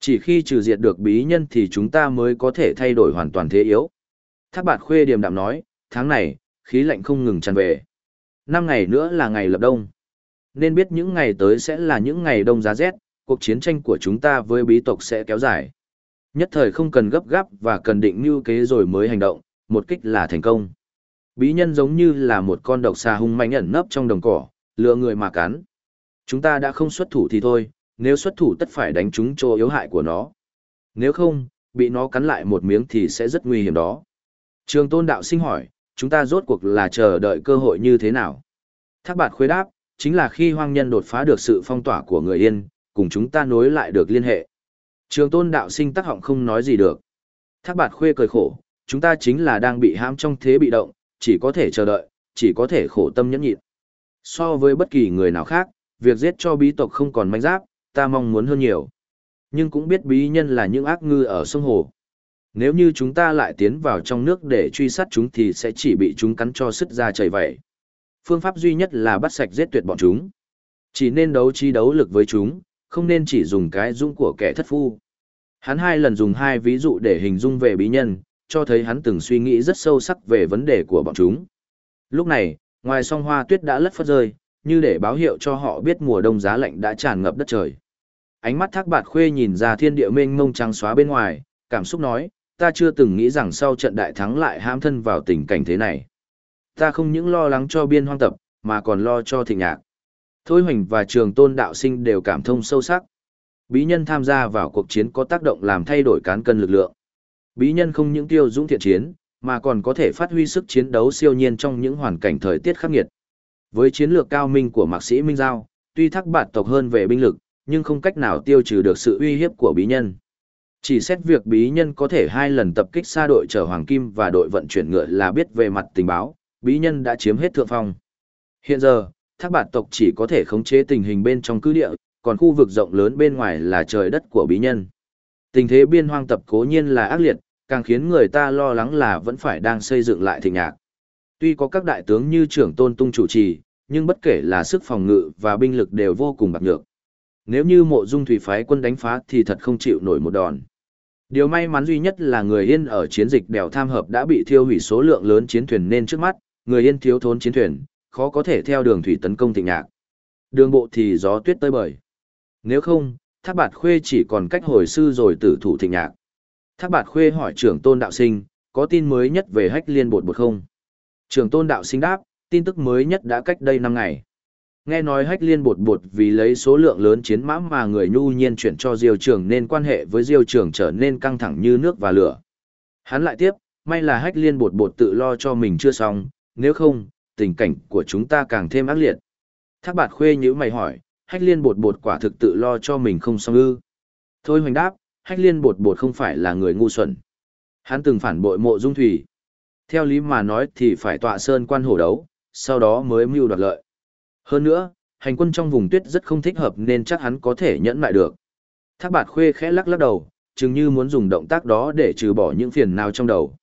[SPEAKER 1] Chỉ khi trừ diệt được bí nhân thì chúng ta mới có thể thay đổi hoàn toàn thế yếu. Thác bạt khuê điềm đạm nói, tháng này, khí lạnh không ngừng tràn về. Năm ngày nữa là ngày lập đông. Nên biết những ngày tới sẽ là những ngày đông giá rét, cuộc chiến tranh của chúng ta với bí tộc sẽ kéo dài. Nhất thời không cần gấp gáp và cần định mưu kế rồi mới hành động, một kích là thành công. Bí nhân giống như là một con độc xà hung manh ẩn nấp trong đồng cỏ, lừa người mà cắn. Chúng ta đã không xuất thủ thì thôi, nếu xuất thủ tất phải đánh trúng chỗ yếu hại của nó. Nếu không, bị nó cắn lại một miếng thì sẽ rất nguy hiểm đó. Trường tôn đạo sinh hỏi, chúng ta rốt cuộc là chờ đợi cơ hội như thế nào? Thác bạt khuế đáp, chính là khi hoang nhân đột phá được sự phong tỏa của người yên, cùng chúng ta nối lại được liên hệ. Trường tôn đạo sinh tắc họng không nói gì được. Thác bạt khuê cười khổ, chúng ta chính là đang bị hãm trong thế bị động, chỉ có thể chờ đợi, chỉ có thể khổ tâm nhẫn nhịn. So với bất kỳ người nào khác, việc giết cho bí tộc không còn manh giáp, ta mong muốn hơn nhiều. Nhưng cũng biết bí nhân là những ác ngư ở sông Hồ. Nếu như chúng ta lại tiến vào trong nước để truy sát chúng thì sẽ chỉ bị chúng cắn cho sứt ra chảy vậy. Phương pháp duy nhất là bắt sạch giết tuyệt bọn chúng. Chỉ nên đấu trí đấu lực với chúng, không nên chỉ dùng cái dung của kẻ thất phu. Hắn hai lần dùng hai ví dụ để hình dung về bí nhân, cho thấy hắn từng suy nghĩ rất sâu sắc về vấn đề của bọn chúng. Lúc này, ngoài song hoa tuyết đã lất phất rơi, như để báo hiệu cho họ biết mùa đông giá lạnh đã tràn ngập đất trời. Ánh mắt thác bạt khuê nhìn ra thiên địa mênh mông trắng xóa bên ngoài, cảm xúc nói, ta chưa từng nghĩ rằng sau trận đại thắng lại ham thân vào tình cảnh thế này. Ta không những lo lắng cho biên hoang tập, mà còn lo cho thịnh nhạc. Thôi hoành và trường tôn đạo sinh đều cảm thông sâu sắc. Bí nhân tham gia vào cuộc chiến có tác động làm thay đổi cán cân lực lượng. Bí nhân không những tiêu dũng thiện chiến, mà còn có thể phát huy sức chiến đấu siêu nhiên trong những hoàn cảnh thời tiết khắc nghiệt. Với chiến lược cao minh của mạc sĩ Minh Giao, tuy thắc bạt tộc hơn về binh lực, nhưng không cách nào tiêu trừ được sự uy hiếp của bí nhân. Chỉ xét việc bí nhân có thể hai lần tập kích xa đội chở Hoàng Kim và đội vận chuyển ngựa là biết về mặt tình báo, bí nhân đã chiếm hết thượng phong. Hiện giờ, thác bạt tộc chỉ có thể khống chế tình hình bên trong cứ địa, còn khu vực rộng lớn bên ngoài là trời đất của bí nhân. Tình thế biên hoang tập cố nhiên là ác liệt, càng khiến người ta lo lắng là vẫn phải đang xây dựng lại thịnh nhạc. Tuy có các đại tướng như trưởng tôn tung chủ trì, nhưng bất kể là sức phòng ngự và binh lực đều vô cùng bạc nhược. Nếu như mộ dung thủy phái quân đánh phá thì thật không chịu nổi một đòn. Điều may mắn duy nhất là người Yên ở chiến dịch đèo tham hợp đã bị thiêu hủy số lượng lớn chiến thuyền nên trước mắt, người Yên thiếu thốn chiến thuyền, khó có thể theo đường thủy tấn công thịnh nhạc. Đường bộ thì gió tuyết tơi bời. Nếu không, Thác Bạt Khuê chỉ còn cách hồi sư rồi tử thủ thịnh nhạc. Thác Bạt Khuê hỏi trưởng tôn đạo sinh, có tin mới nhất về hách liên bột bột không? Trưởng tôn đạo sinh đáp, tin tức mới nhất đã cách đây 5 ngày. Nghe nói hách liên bột bột vì lấy số lượng lớn chiến mã mà người nhu nhiên chuyển cho diêu Trường nên quan hệ với diêu Trường trở nên căng thẳng như nước và lửa. Hắn lại tiếp, may là hách liên bột bột tự lo cho mình chưa xong, nếu không, tình cảnh của chúng ta càng thêm ác liệt. Thác bạt khuê nhữ mày hỏi, hách liên bột bột quả thực tự lo cho mình không xong ư. Thôi hoành đáp, hách liên bột bột không phải là người ngu xuẩn. Hắn từng phản bội mộ dung thủy. Theo lý mà nói thì phải tọa sơn quan hổ đấu, sau đó mới mưu đoạt lợi. Hơn nữa, hành quân trong vùng tuyết rất không thích hợp nên chắc hắn có thể nhẫn lại được. Thác bạt khuê khẽ lắc lắc đầu, chừng như muốn dùng động tác đó để trừ bỏ những phiền nào trong đầu.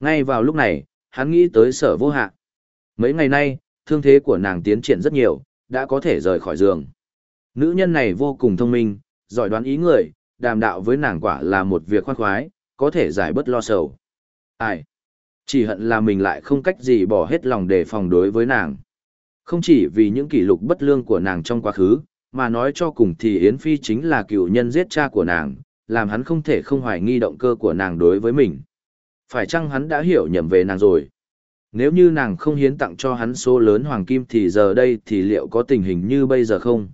[SPEAKER 1] Ngay vào lúc này, hắn nghĩ tới sở vô hạ. Mấy ngày nay, thương thế của nàng tiến triển rất nhiều, đã có thể rời khỏi giường. Nữ nhân này vô cùng thông minh, giỏi đoán ý người, đàm đạo với nàng quả là một việc khoan khoái, có thể giải bớt lo sầu. Ai? Chỉ hận là mình lại không cách gì bỏ hết lòng để phòng đối với nàng. Không chỉ vì những kỷ lục bất lương của nàng trong quá khứ, mà nói cho cùng thì Yến Phi chính là cựu nhân giết cha của nàng, làm hắn không thể không hoài nghi động cơ của nàng đối với mình. Phải chăng hắn đã hiểu nhầm về nàng rồi? Nếu như nàng không hiến tặng cho hắn số lớn hoàng kim thì giờ đây thì liệu có tình hình như bây giờ không?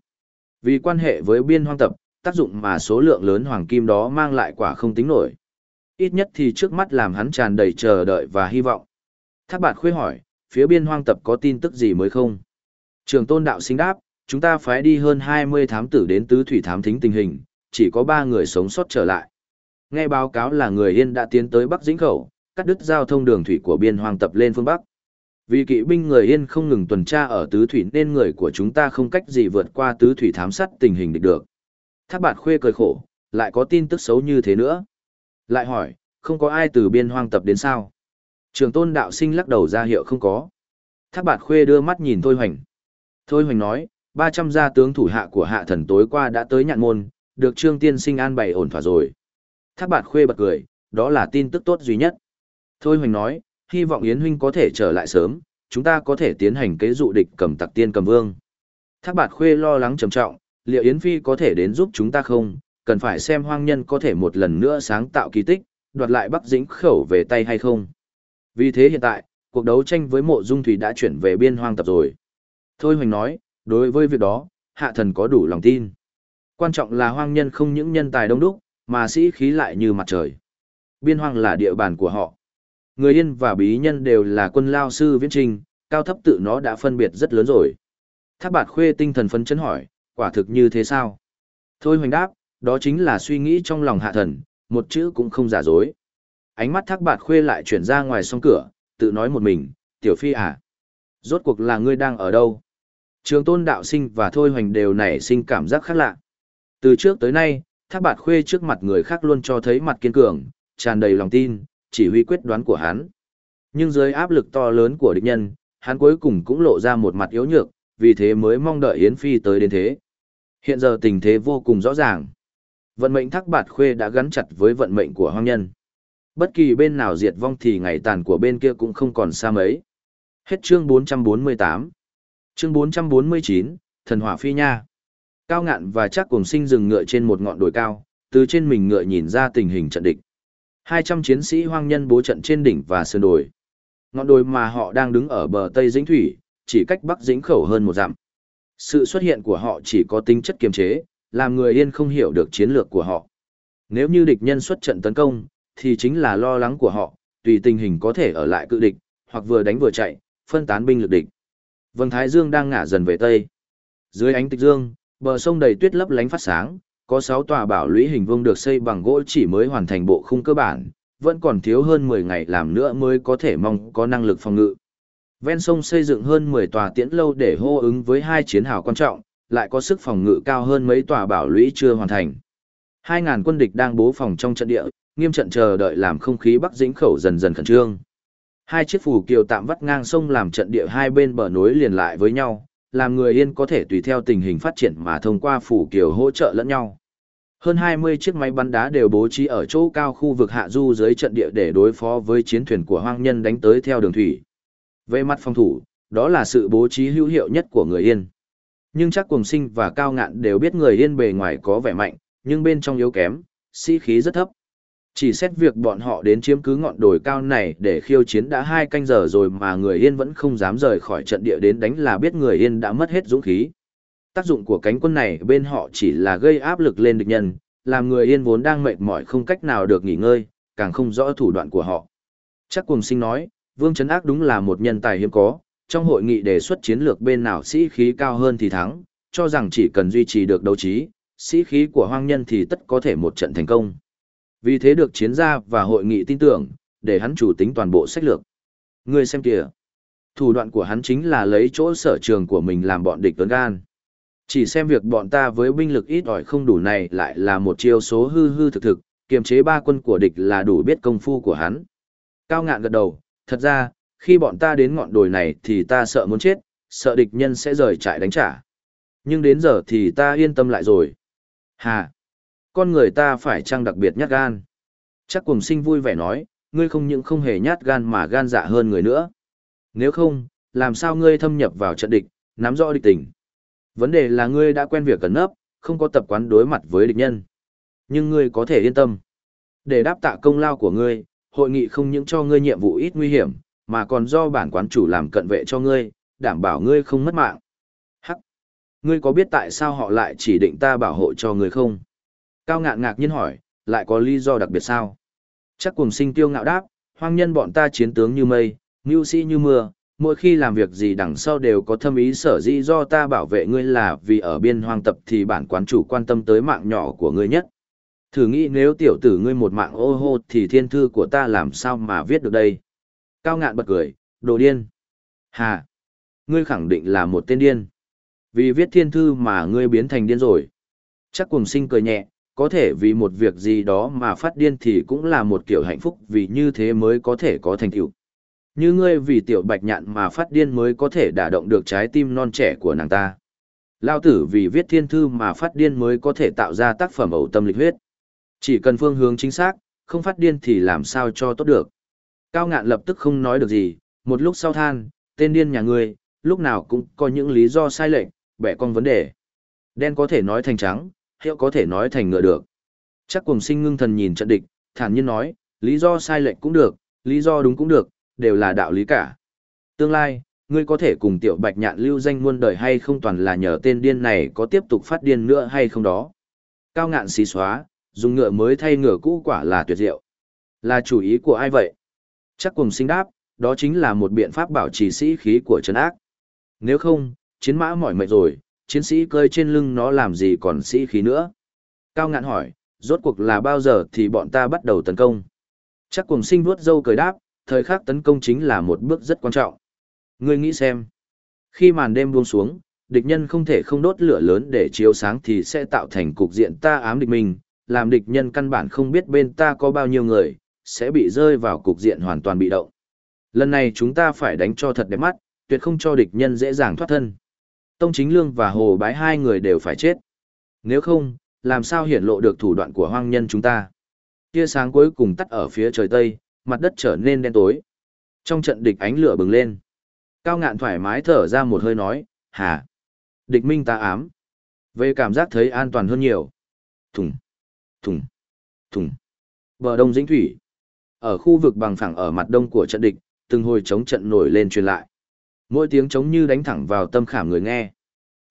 [SPEAKER 1] Vì quan hệ với biên hoang tập, tác dụng mà số lượng lớn hoàng kim đó mang lại quả không tính nổi. Ít nhất thì trước mắt làm hắn tràn đầy chờ đợi và hy vọng. Thác bạt khuê hỏi, phía biên hoang tập có tin tức gì mới không? Trường tôn đạo sinh đáp, chúng ta phải đi hơn 20 thám tử đến tứ thủy thám thính tình hình, chỉ có 3 người sống sót trở lại. Nghe báo cáo là người Yên đã tiến tới Bắc Dĩnh Khẩu, cắt đứt giao thông đường thủy của biên hoang tập lên phương Bắc. Vì kỵ binh người Yên không ngừng tuần tra ở tứ thủy nên người của chúng ta không cách gì vượt qua tứ thủy thám sát tình hình địch được. Thác bạt khuê cười khổ, lại có tin tức xấu như thế nữa. Lại hỏi, không có ai từ biên hoang tập đến sao? Trường tôn đạo sinh lắc đầu ra hiệu không có. Thác bạt khuê đưa mắt nhìn Thôi Hoành. Thôi Hoành nói, 300 gia tướng thủ hạ của hạ thần tối qua đã tới nhạn môn, được trương tiên sinh an bày ổn thỏa rồi. Thác bạt khuê bật cười, đó là tin tức tốt duy nhất. Thôi Hoành nói, hy vọng Yến Huynh có thể trở lại sớm, chúng ta có thể tiến hành kế dụ địch cầm tặc tiên cầm vương. Thác bạt khuê lo lắng trầm trọng, liệu Yến Phi có thể đến giúp chúng ta không, cần phải xem hoang nhân có thể một lần nữa sáng tạo kỳ tích, đoạt lại Bắc Dĩnh khẩu về tay hay không. Vì thế hiện tại, cuộc đấu tranh với mộ dung thủy đã chuyển về biên hoang tập rồi. Thôi Hoành nói, đối với việc đó, hạ thần có đủ lòng tin. Quan trọng là hoang nhân không những nhân tài đông đúc, mà sĩ khí lại như mặt trời. Biên hoang là địa bàn của họ. Người yên và bí nhân đều là quân lao sư viễn trình, cao thấp tự nó đã phân biệt rất lớn rồi. Thác bạt khuê tinh thần phấn chấn hỏi, quả thực như thế sao? Thôi hoành đáp, đó chính là suy nghĩ trong lòng hạ thần, một chữ cũng không giả dối. Ánh mắt thác bạt khuê lại chuyển ra ngoài song cửa, tự nói một mình, tiểu phi à? Rốt cuộc là ngươi đang ở đâu? Trường tôn đạo sinh và thôi hoành đều nảy sinh cảm giác khác lạ. Từ trước tới nay, thác bạt khuê trước mặt người khác luôn cho thấy mặt kiên cường, tràn đầy lòng tin, chỉ huy quyết đoán của hắn. Nhưng dưới áp lực to lớn của địch nhân, hắn cuối cùng cũng lộ ra một mặt yếu nhược, vì thế mới mong đợi Yến Phi tới đến thế. Hiện giờ tình thế vô cùng rõ ràng. Vận mệnh thác bạt khuê đã gắn chặt với vận mệnh của hoang nhân. Bất kỳ bên nào diệt vong thì ngày tàn của bên kia cũng không còn xa mấy. Hết chương 448. Chương 449, Thần Hỏa Phi Nha. Cao ngạn và chắc cùng sinh dừng ngựa trên một ngọn đồi cao, từ trên mình ngựa nhìn ra tình hình trận địch. 200 chiến sĩ hoang nhân bố trận trên đỉnh và sơn đồi. Ngọn đồi mà họ đang đứng ở bờ Tây Dĩnh Thủy, chỉ cách Bắc Dĩnh Khẩu hơn một dặm. Sự xuất hiện của họ chỉ có tính chất kiềm chế, làm người yên không hiểu được chiến lược của họ. Nếu như địch nhân xuất trận tấn công, thì chính là lo lắng của họ, tùy tình hình có thể ở lại cự địch, hoặc vừa đánh vừa chạy, phân tán binh lực địch. Vầng Thái Dương đang ngả dần về Tây. Dưới ánh tịch dương, bờ sông đầy tuyết lấp lánh phát sáng, có 6 tòa bảo lũy hình vuông được xây bằng gỗ chỉ mới hoàn thành bộ khung cơ bản, vẫn còn thiếu hơn 10 ngày làm nữa mới có thể mong có năng lực phòng ngự. Ven sông xây dựng hơn 10 tòa tiễn lâu để hô ứng với hai chiến hào quan trọng, lại có sức phòng ngự cao hơn mấy tòa bảo lũy chưa hoàn thành. 2000 quân địch đang bố phòng trong trận địa, nghiêm trận chờ đợi làm không khí Bắc Dĩnh khẩu dần dần khẩn trương. Hai chiếc phù kiều tạm vắt ngang sông làm trận địa hai bên bờ nối liền lại với nhau, làm người yên có thể tùy theo tình hình phát triển mà thông qua phủ kiều hỗ trợ lẫn nhau. Hơn 20 chiếc máy bắn đá đều bố trí ở chỗ cao khu vực hạ du dưới trận địa để đối phó với chiến thuyền của hoang nhân đánh tới theo đường thủy. Về mặt phòng thủ, đó là sự bố trí hữu hiệu nhất của người Yên. Nhưng chắc cùng sinh và cao ngạn đều biết người Yên bề ngoài có vẻ mạnh, nhưng bên trong yếu kém, sĩ khí rất thấp. Chỉ xét việc bọn họ đến chiếm cứ ngọn đồi cao này để khiêu chiến đã hai canh giờ rồi mà người Yên vẫn không dám rời khỏi trận địa đến đánh là biết người Yên đã mất hết dũng khí. Tác dụng của cánh quân này bên họ chỉ là gây áp lực lên địch nhân, làm người Yên vốn đang mệt mỏi không cách nào được nghỉ ngơi, càng không rõ thủ đoạn của họ. Chắc cùng sinh nói, Vương Trấn Ác đúng là một nhân tài hiếm có, trong hội nghị đề xuất chiến lược bên nào sĩ khí cao hơn thì thắng, cho rằng chỉ cần duy trì được đấu trí, sĩ khí của hoang nhân thì tất có thể một trận thành công. Vì thế được chiến gia và hội nghị tin tưởng, để hắn chủ tính toàn bộ sách lược. Ngươi xem kìa. Thủ đoạn của hắn chính là lấy chỗ sở trường của mình làm bọn địch tấn gan. Chỉ xem việc bọn ta với binh lực ít ỏi không đủ này lại là một chiêu số hư hư thực thực, kiềm chế ba quân của địch là đủ biết công phu của hắn. Cao ngạn gật đầu, thật ra, khi bọn ta đến ngọn đồi này thì ta sợ muốn chết, sợ địch nhân sẽ rời trại đánh trả. Nhưng đến giờ thì ta yên tâm lại rồi. Hà! Con người ta phải chăng đặc biệt nhát gan? Chắc cùng sinh vui vẻ nói, ngươi không những không hề nhát gan mà gan dạ hơn người nữa. Nếu không, làm sao ngươi thâm nhập vào trận địch, nắm rõ địch tình? Vấn đề là ngươi đã quen việc cẩn nấp, không có tập quán đối mặt với địch nhân. Nhưng ngươi có thể yên tâm. Để đáp tạ công lao của ngươi, hội nghị không những cho ngươi nhiệm vụ ít nguy hiểm, mà còn do bản quán chủ làm cận vệ cho ngươi, đảm bảo ngươi không mất mạng. Hắc! Ngươi có biết tại sao họ lại chỉ định ta bảo hộ cho ngươi không? Cao ngạn ngạc nhiên hỏi, lại có lý do đặc biệt sao? Chắc cùng sinh tiêu ngạo đáp, hoang nhân bọn ta chiến tướng như mây, mưu sĩ như mưa, mỗi khi làm việc gì đằng sau đều có thâm ý sở dĩ do ta bảo vệ ngươi là vì ở biên hoang tập thì bản quán chủ quan tâm tới mạng nhỏ của ngươi nhất. Thử nghĩ nếu tiểu tử ngươi một mạng ô hô thì thiên thư của ta làm sao mà viết được đây? Cao ngạn bật cười, đồ điên. Hà! Ngươi khẳng định là một tên điên. Vì viết thiên thư mà ngươi biến thành điên rồi. Chắc cùng sinh cười nhẹ, có thể vì một việc gì đó mà phát điên thì cũng là một kiểu hạnh phúc vì như thế mới có thể có thành tựu. Như ngươi vì tiểu bạch nhạn mà phát điên mới có thể đả động được trái tim non trẻ của nàng ta. Lao tử vì viết thiên thư mà phát điên mới có thể tạo ra tác phẩm ẩu tâm lịch huyết. Chỉ cần phương hướng chính xác, không phát điên thì làm sao cho tốt được. Cao ngạn lập tức không nói được gì, một lúc sau than, tên điên nhà ngươi, lúc nào cũng có những lý do sai lệch, bẻ con vấn đề. Đen có thể nói thành trắng, hiệu có thể nói thành ngựa được. Chắc cùng sinh ngưng thần nhìn trận địch, thản nhiên nói, lý do sai lệch cũng được, lý do đúng cũng được, đều là đạo lý cả. Tương lai, ngươi có thể cùng tiểu bạch nhạn lưu danh muôn đời hay không toàn là nhờ tên điên này có tiếp tục phát điên nữa hay không đó. Cao ngạn xí xóa, dùng ngựa mới thay ngựa cũ quả là tuyệt diệu. Là chủ ý của ai vậy? Chắc cùng sinh đáp, đó chính là một biện pháp bảo trì sĩ khí của trấn ác. Nếu không, chiến mã mỏi mệt rồi, chiến sĩ cơi trên lưng nó làm gì còn sĩ khí nữa. Cao ngạn hỏi, rốt cuộc là bao giờ thì bọn ta bắt đầu tấn công? Chắc cùng sinh vuốt dâu cười đáp, thời khắc tấn công chính là một bước rất quan trọng. Ngươi nghĩ xem, khi màn đêm buông xuống, địch nhân không thể không đốt lửa lớn để chiếu sáng thì sẽ tạo thành cục diện ta ám địch mình, làm địch nhân căn bản không biết bên ta có bao nhiêu người, sẽ bị rơi vào cục diện hoàn toàn bị động. Lần này chúng ta phải đánh cho thật đẹp mắt, tuyệt không cho địch nhân dễ dàng thoát thân. Tông Chính Lương và Hồ Bái hai người đều phải chết. Nếu không, làm sao hiển lộ được thủ đoạn của hoang nhân chúng ta? Tia sáng cuối cùng tắt ở phía trời Tây, mặt đất trở nên đen tối. Trong trận địch ánh lửa bừng lên. Cao ngạn thoải mái thở ra một hơi nói, hả? Địch minh ta ám. Về cảm giác thấy an toàn hơn nhiều. Thùng, thùng, thùng. Bờ đông dĩnh thủy. Ở khu vực bằng phẳng ở mặt đông của trận địch, từng hồi chống trận nổi lên truyền lại. Mỗi tiếng chống như đánh thẳng vào tâm khảm người nghe.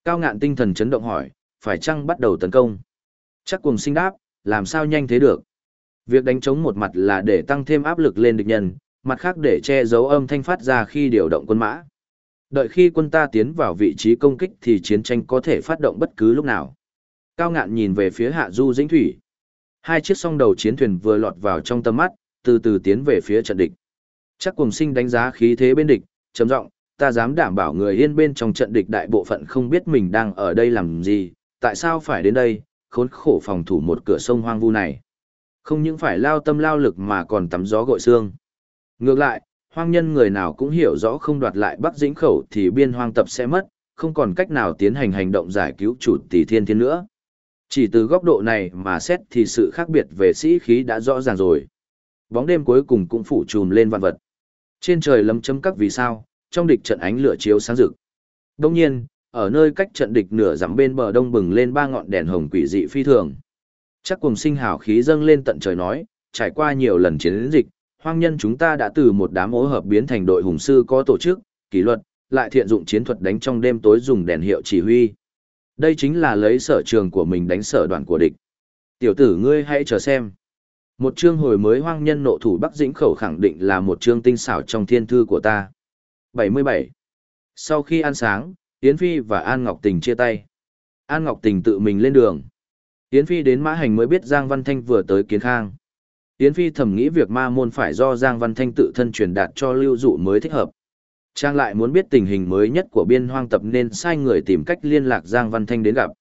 [SPEAKER 1] Cao ngạn tinh thần chấn động hỏi, phải chăng bắt đầu tấn công? Chắc cùng sinh đáp, làm sao nhanh thế được? Việc đánh chống một mặt là để tăng thêm áp lực lên địch nhân, mặt khác để che giấu âm thanh phát ra khi điều động quân mã. Đợi khi quân ta tiến vào vị trí công kích thì chiến tranh có thể phát động bất cứ lúc nào. Cao ngạn nhìn về phía hạ du dĩnh thủy. Hai chiếc song đầu chiến thuyền vừa lọt vào trong tầm mắt, từ từ tiến về phía trận địch. Chắc cùng sinh đánh giá khí thế bên địch, trầm giọng, ta dám đảm bảo người yên bên trong trận địch đại bộ phận không biết mình đang ở đây làm gì, tại sao phải đến đây, khốn khổ phòng thủ một cửa sông hoang vu này. Không những phải lao tâm lao lực mà còn tắm gió gội xương. Ngược lại, hoang nhân người nào cũng hiểu rõ không đoạt lại Bắc Dĩnh khẩu thì biên hoang tập sẽ mất, không còn cách nào tiến hành hành động giải cứu chủ tỷ thiên thiên nữa. Chỉ từ góc độ này mà xét thì sự khác biệt về sĩ khí đã rõ ràng rồi. Bóng đêm cuối cùng cũng phủ trùm lên vạn vật. Trên trời lấm chấm các vì sao, trong địch trận ánh lửa chiếu sáng rực. Đông nhiên, ở nơi cách trận địch nửa dặm bên bờ đông bừng lên ba ngọn đèn hồng quỷ dị phi thường. Chắc cùng sinh hào khí dâng lên tận trời nói, trải qua nhiều lần chiến dịch, hoang nhân chúng ta đã từ một đám ố hợp biến thành đội hùng sư có tổ chức, kỷ luật, lại thiện dụng chiến thuật đánh trong đêm tối dùng đèn hiệu chỉ huy. Đây chính là lấy sở trường của mình đánh sở đoàn của địch. Tiểu tử ngươi hãy chờ xem. Một chương hồi mới hoang nhân nộ thủ Bắc Dĩnh khẩu khẳng định là một chương tinh xảo trong thiên thư của ta. 77. Sau khi ăn sáng, Yến Phi và An Ngọc Tình chia tay. An Ngọc Tình tự mình lên đường. Yến Phi đến Mã Hành mới biết Giang Văn Thanh vừa tới Kiến Khang. Yến Phi thầm nghĩ việc ma môn phải do Giang Văn Thanh tự thân truyền đạt cho lưu dụ mới thích hợp. Trang lại muốn biết tình hình mới nhất của biên hoang tập nên sai người tìm cách liên lạc Giang Văn Thanh đến gặp.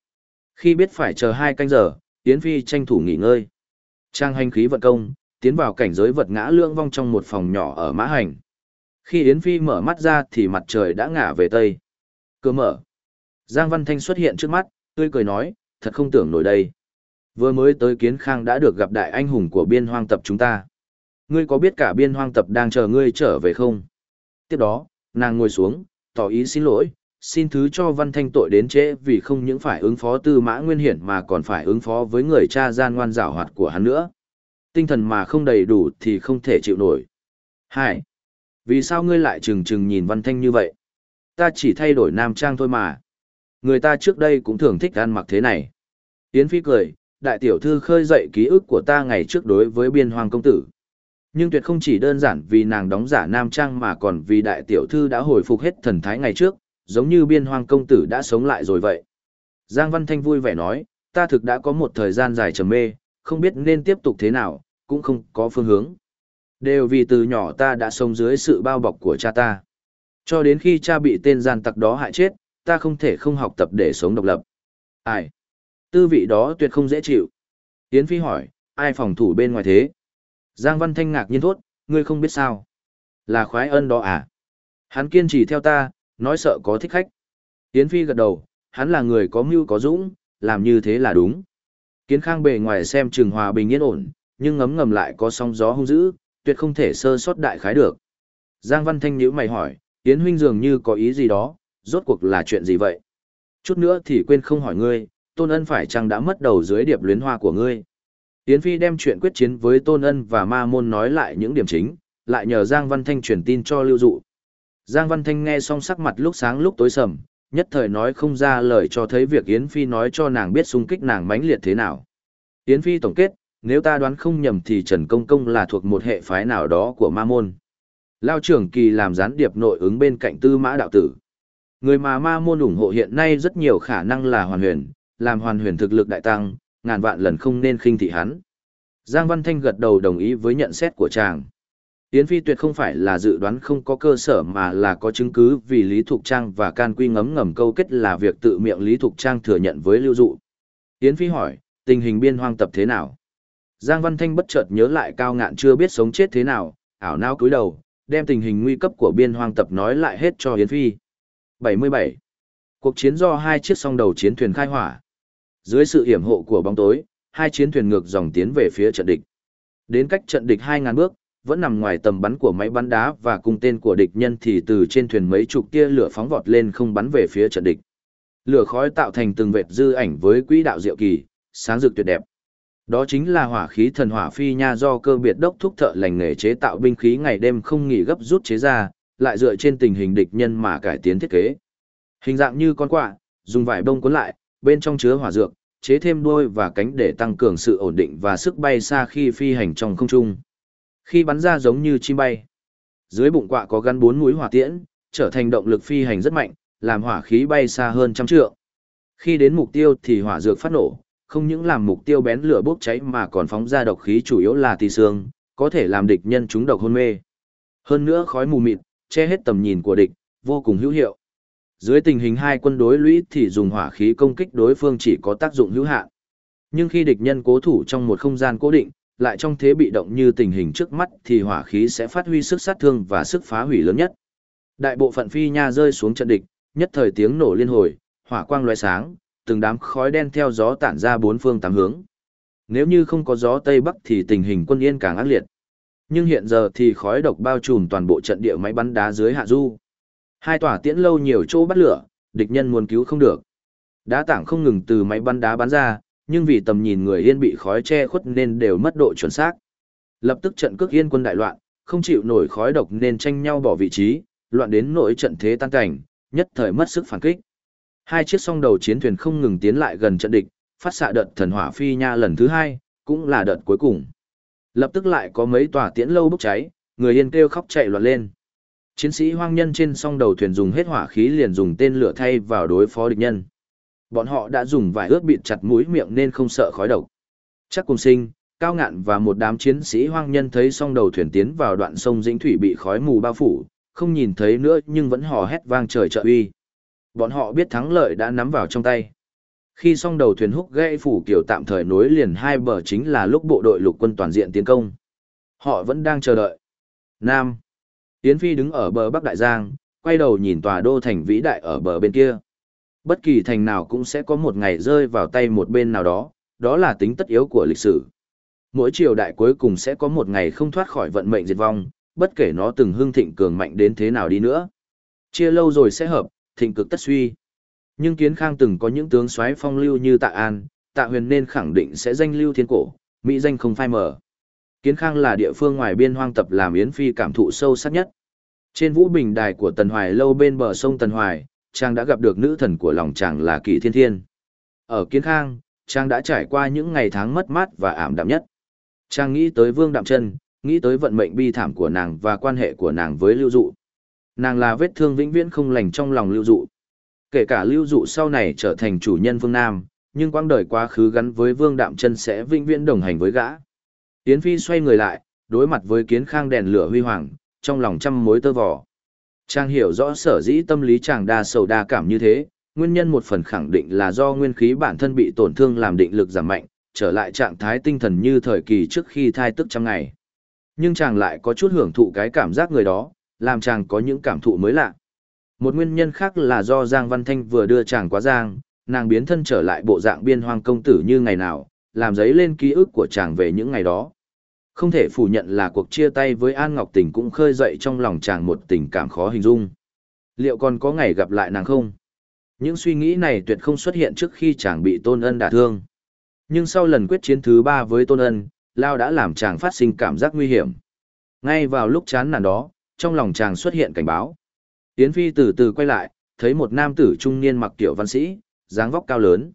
[SPEAKER 1] Khi biết phải chờ hai canh giờ, Yến Phi tranh thủ nghỉ ngơi. Trang hành khí vận công, tiến vào cảnh giới vật ngã lương vong trong một phòng nhỏ ở Mã Hành. Khi Yến Phi mở mắt ra thì mặt trời đã ngả về Tây. Cửa mở. Giang Văn Thanh xuất hiện trước mắt, tươi cười nói, thật không tưởng nổi đây. Vừa mới tới Kiến Khang đã được gặp đại anh hùng của biên hoang tập chúng ta. Ngươi có biết cả biên hoang tập đang chờ ngươi trở về không? Tiếp đó, nàng ngồi xuống, tỏ ý xin lỗi, xin thứ cho Văn Thanh tội đến trễ vì không những phải ứng phó tư mã nguyên hiển mà còn phải ứng phó với người cha gian ngoan giảo hoạt của hắn nữa. Tinh thần mà không đầy đủ thì không thể chịu nổi. Hai, vì sao ngươi lại trừng trừng nhìn Văn Thanh như vậy? Ta chỉ thay đổi nam trang thôi mà. Người ta trước đây cũng thường thích ăn mặc thế này. Yến Phi cười, đại tiểu thư khơi dậy ký ức của ta ngày trước đối với biên hoàng công tử. Nhưng tuyệt không chỉ đơn giản vì nàng đóng giả nam trang mà còn vì đại tiểu thư đã hồi phục hết thần thái ngày trước, giống như biên hoàng công tử đã sống lại rồi vậy. Giang Văn Thanh vui vẻ nói, ta thực đã có một thời gian dài trầm mê, không biết nên tiếp tục thế nào, cũng không có phương hướng. Đều vì từ nhỏ ta đã sống dưới sự bao bọc của cha ta. Cho đến khi cha bị tên gian tặc đó hại chết, ta không thể không học tập để sống độc lập. Ai? Tư vị đó tuyệt không dễ chịu. Yến Phi hỏi, ai phòng thủ bên ngoài thế? Giang Văn Thanh ngạc nhiên thốt, ngươi không biết sao. Là khoái ân đó à? Hắn kiên trì theo ta, nói sợ có thích khách. Yến Phi gật đầu, hắn là người có mưu có dũng, làm như thế là đúng. Kiến khang bề ngoài xem trường hòa bình yên ổn, nhưng ngấm ngầm lại có sóng gió hung dữ, tuyệt không thể sơ sót đại khái được. Giang Văn Thanh nhíu mày hỏi, Yến huynh dường như có ý gì đó, rốt cuộc là chuyện gì vậy? Chút nữa thì quên không hỏi ngươi, Tôn Ân phải chăng đã mất đầu dưới điệp luyến hoa của ngươi? Yến Phi đem chuyện quyết chiến với Tôn Ân và Ma Môn nói lại những điểm chính, lại nhờ Giang Văn Thanh truyền tin cho Lưu Dụ. Giang Văn Thanh nghe xong sắc mặt lúc sáng lúc tối sầm, nhất thời nói không ra lời cho thấy việc Yến Phi nói cho nàng biết xung kích nàng mãnh liệt thế nào. Yến Phi tổng kết, nếu ta đoán không nhầm thì Trần Công Công là thuộc một hệ phái nào đó của Ma Môn. Lao trưởng kỳ làm gián điệp nội ứng bên cạnh tư mã đạo tử. Người mà Ma Môn ủng hộ hiện nay rất nhiều khả năng là hoàn huyền, làm hoàn huyền thực lực đại tăng, ngàn vạn lần không nên khinh thị hắn. Giang Văn Thanh gật đầu đồng ý với nhận xét của chàng. Yến Phi tuyệt không phải là dự đoán không có cơ sở mà là có chứng cứ vì Lý Thục Trang và Can Quy ngấm ngầm câu kết là việc tự miệng Lý Thục Trang thừa nhận với Lưu Dụ. Yến Phi hỏi, tình hình biên hoang tập thế nào? Giang Văn Thanh bất chợt nhớ lại cao ngạn chưa biết sống chết thế nào, ảo não cúi đầu, đem tình hình nguy cấp của biên hoang tập nói lại hết cho Yến Phi. 77. Cuộc chiến do hai chiếc song đầu chiến thuyền khai hỏa. Dưới sự hiểm hộ của bóng tối, hai chiến thuyền ngược dòng tiến về phía trận địch. Đến cách trận địch 2.000 bước, vẫn nằm ngoài tầm bắn của máy bắn đá và cung tên của địch nhân thì từ trên thuyền mấy chục tia lửa phóng vọt lên không bắn về phía trận địch. Lửa khói tạo thành từng vệt dư ảnh với quỹ đạo diệu kỳ, sáng rực tuyệt đẹp. Đó chính là hỏa khí thần hỏa phi nha do cơ biệt đốc thúc thợ lành nghề chế tạo binh khí ngày đêm không nghỉ gấp rút chế ra, lại dựa trên tình hình địch nhân mà cải tiến thiết kế. Hình dạng như con quạ, dùng vải bông cuốn lại, bên trong chứa hỏa dược, chế thêm đuôi và cánh để tăng cường sự ổn định và sức bay xa khi phi hành trong không trung. Khi bắn ra giống như chim bay. Dưới bụng quạ có gắn bốn mũi hỏa tiễn, trở thành động lực phi hành rất mạnh, làm hỏa khí bay xa hơn trăm trượng. Khi đến mục tiêu thì hỏa dược phát nổ, không những làm mục tiêu bén lửa bốc cháy mà còn phóng ra độc khí chủ yếu là tỳ xương, có thể làm địch nhân chúng độc hôn mê. Hơn nữa khói mù mịt, che hết tầm nhìn của địch, vô cùng hữu hiệu. Dưới tình hình hai quân đối lũy thì dùng hỏa khí công kích đối phương chỉ có tác dụng hữu hạn. Nhưng khi địch nhân cố thủ trong một không gian cố định, lại trong thế bị động như tình hình trước mắt thì hỏa khí sẽ phát huy sức sát thương và sức phá hủy lớn nhất. Đại bộ phận phi nha rơi xuống trận địch, nhất thời tiếng nổ liên hồi, hỏa quang lóe sáng, từng đám khói đen theo gió tản ra bốn phương tám hướng. Nếu như không có gió tây bắc thì tình hình quân yên càng ác liệt. Nhưng hiện giờ thì khói độc bao trùm toàn bộ trận địa máy bắn đá dưới hạ du. Hai tòa tiễn lâu nhiều chỗ bắt lửa, địch nhân muốn cứu không được. Đá tảng không ngừng từ máy bắn đá bắn ra, nhưng vì tầm nhìn người yên bị khói che khuất nên đều mất độ chuẩn xác. Lập tức trận cước yên quân đại loạn, không chịu nổi khói độc nên tranh nhau bỏ vị trí, loạn đến nỗi trận thế tan cảnh, nhất thời mất sức phản kích. Hai chiếc song đầu chiến thuyền không ngừng tiến lại gần trận địch, phát xạ đợt thần hỏa phi nha lần thứ hai, cũng là đợt cuối cùng. Lập tức lại có mấy tòa tiễn lâu bốc cháy, người yên kêu khóc chạy loạn lên. Chiến sĩ hoang nhân trên song đầu thuyền dùng hết hỏa khí liền dùng tên lửa thay vào đối phó địch nhân. Bọn họ đã dùng vải ướt bịt chặt mũi miệng nên không sợ khói độc. Chắc cùng sinh, cao ngạn và một đám chiến sĩ hoang nhân thấy song đầu thuyền tiến vào đoạn sông dĩnh thủy bị khói mù bao phủ, không nhìn thấy nữa nhưng vẫn hò hét vang trời trợ uy. Bọn họ biết thắng lợi đã nắm vào trong tay. Khi song đầu thuyền húc gãy phủ kiểu tạm thời nối liền hai bờ chính là lúc bộ đội lục quân toàn diện tiến công. Họ vẫn đang chờ đợi. Nam. Yến Phi đứng ở bờ Bắc Đại Giang, quay đầu nhìn tòa đô thành vĩ đại ở bờ bên kia. Bất kỳ thành nào cũng sẽ có một ngày rơi vào tay một bên nào đó, đó là tính tất yếu của lịch sử. Mỗi triều đại cuối cùng sẽ có một ngày không thoát khỏi vận mệnh diệt vong, bất kể nó từng hưng thịnh cường mạnh đến thế nào đi nữa. Chia lâu rồi sẽ hợp, thịnh cực tất suy. Nhưng Kiến Khang từng có những tướng soái phong lưu như Tạ An, Tạ Huyền nên khẳng định sẽ danh lưu thiên cổ, mỹ danh không phai mờ. Kiến Khang là địa phương ngoài biên hoang tập làm Yến Phi cảm thụ sâu sắc nhất. Trên vũ bình đài của Tần Hoài lâu bên bờ sông Tần Hoài, chàng đã gặp được nữ thần của lòng chàng là Kỳ Thiên Thiên. Ở Kiến Khang, chàng đã trải qua những ngày tháng mất mát và ảm đạm nhất. Chàng nghĩ tới Vương Đạm Trân, nghĩ tới vận mệnh bi thảm của nàng và quan hệ của nàng với Lưu Dụ. Nàng là vết thương vĩnh viễn không lành trong lòng Lưu Dụ. Kể cả Lưu Dụ sau này trở thành chủ nhân Vương Nam, nhưng quãng đời quá khứ gắn với Vương Đạm Chân sẽ vĩnh viễn đồng hành với gã. Yến Phi xoay người lại, đối mặt với kiến khang đèn lửa huy hoàng, trong lòng trăm mối tơ vò. Chàng hiểu rõ sở dĩ tâm lý chàng đa sầu đa cảm như thế, nguyên nhân một phần khẳng định là do nguyên khí bản thân bị tổn thương làm định lực giảm mạnh, trở lại trạng thái tinh thần như thời kỳ trước khi thai tức trăm ngày. Nhưng chàng lại có chút hưởng thụ cái cảm giác người đó, làm chàng có những cảm thụ mới lạ. Một nguyên nhân khác là do Giang Văn Thanh vừa đưa chàng quá giang, nàng biến thân trở lại bộ dạng biên hoang công tử như ngày nào, làm giấy lên ký ức của chàng về những ngày đó. Không thể phủ nhận là cuộc chia tay với An Ngọc Tình cũng khơi dậy trong lòng chàng một tình cảm khó hình dung. Liệu còn có ngày gặp lại nàng không? Những suy nghĩ này tuyệt không xuất hiện trước khi chàng bị Tôn Ân đả thương. Nhưng sau lần quyết chiến thứ ba với Tôn Ân, Lao đã làm chàng phát sinh cảm giác nguy hiểm. Ngay vào lúc chán nản đó, trong lòng chàng xuất hiện cảnh báo. Yến Phi từ từ quay lại, thấy một nam tử trung niên mặc tiểu văn sĩ, dáng vóc cao lớn.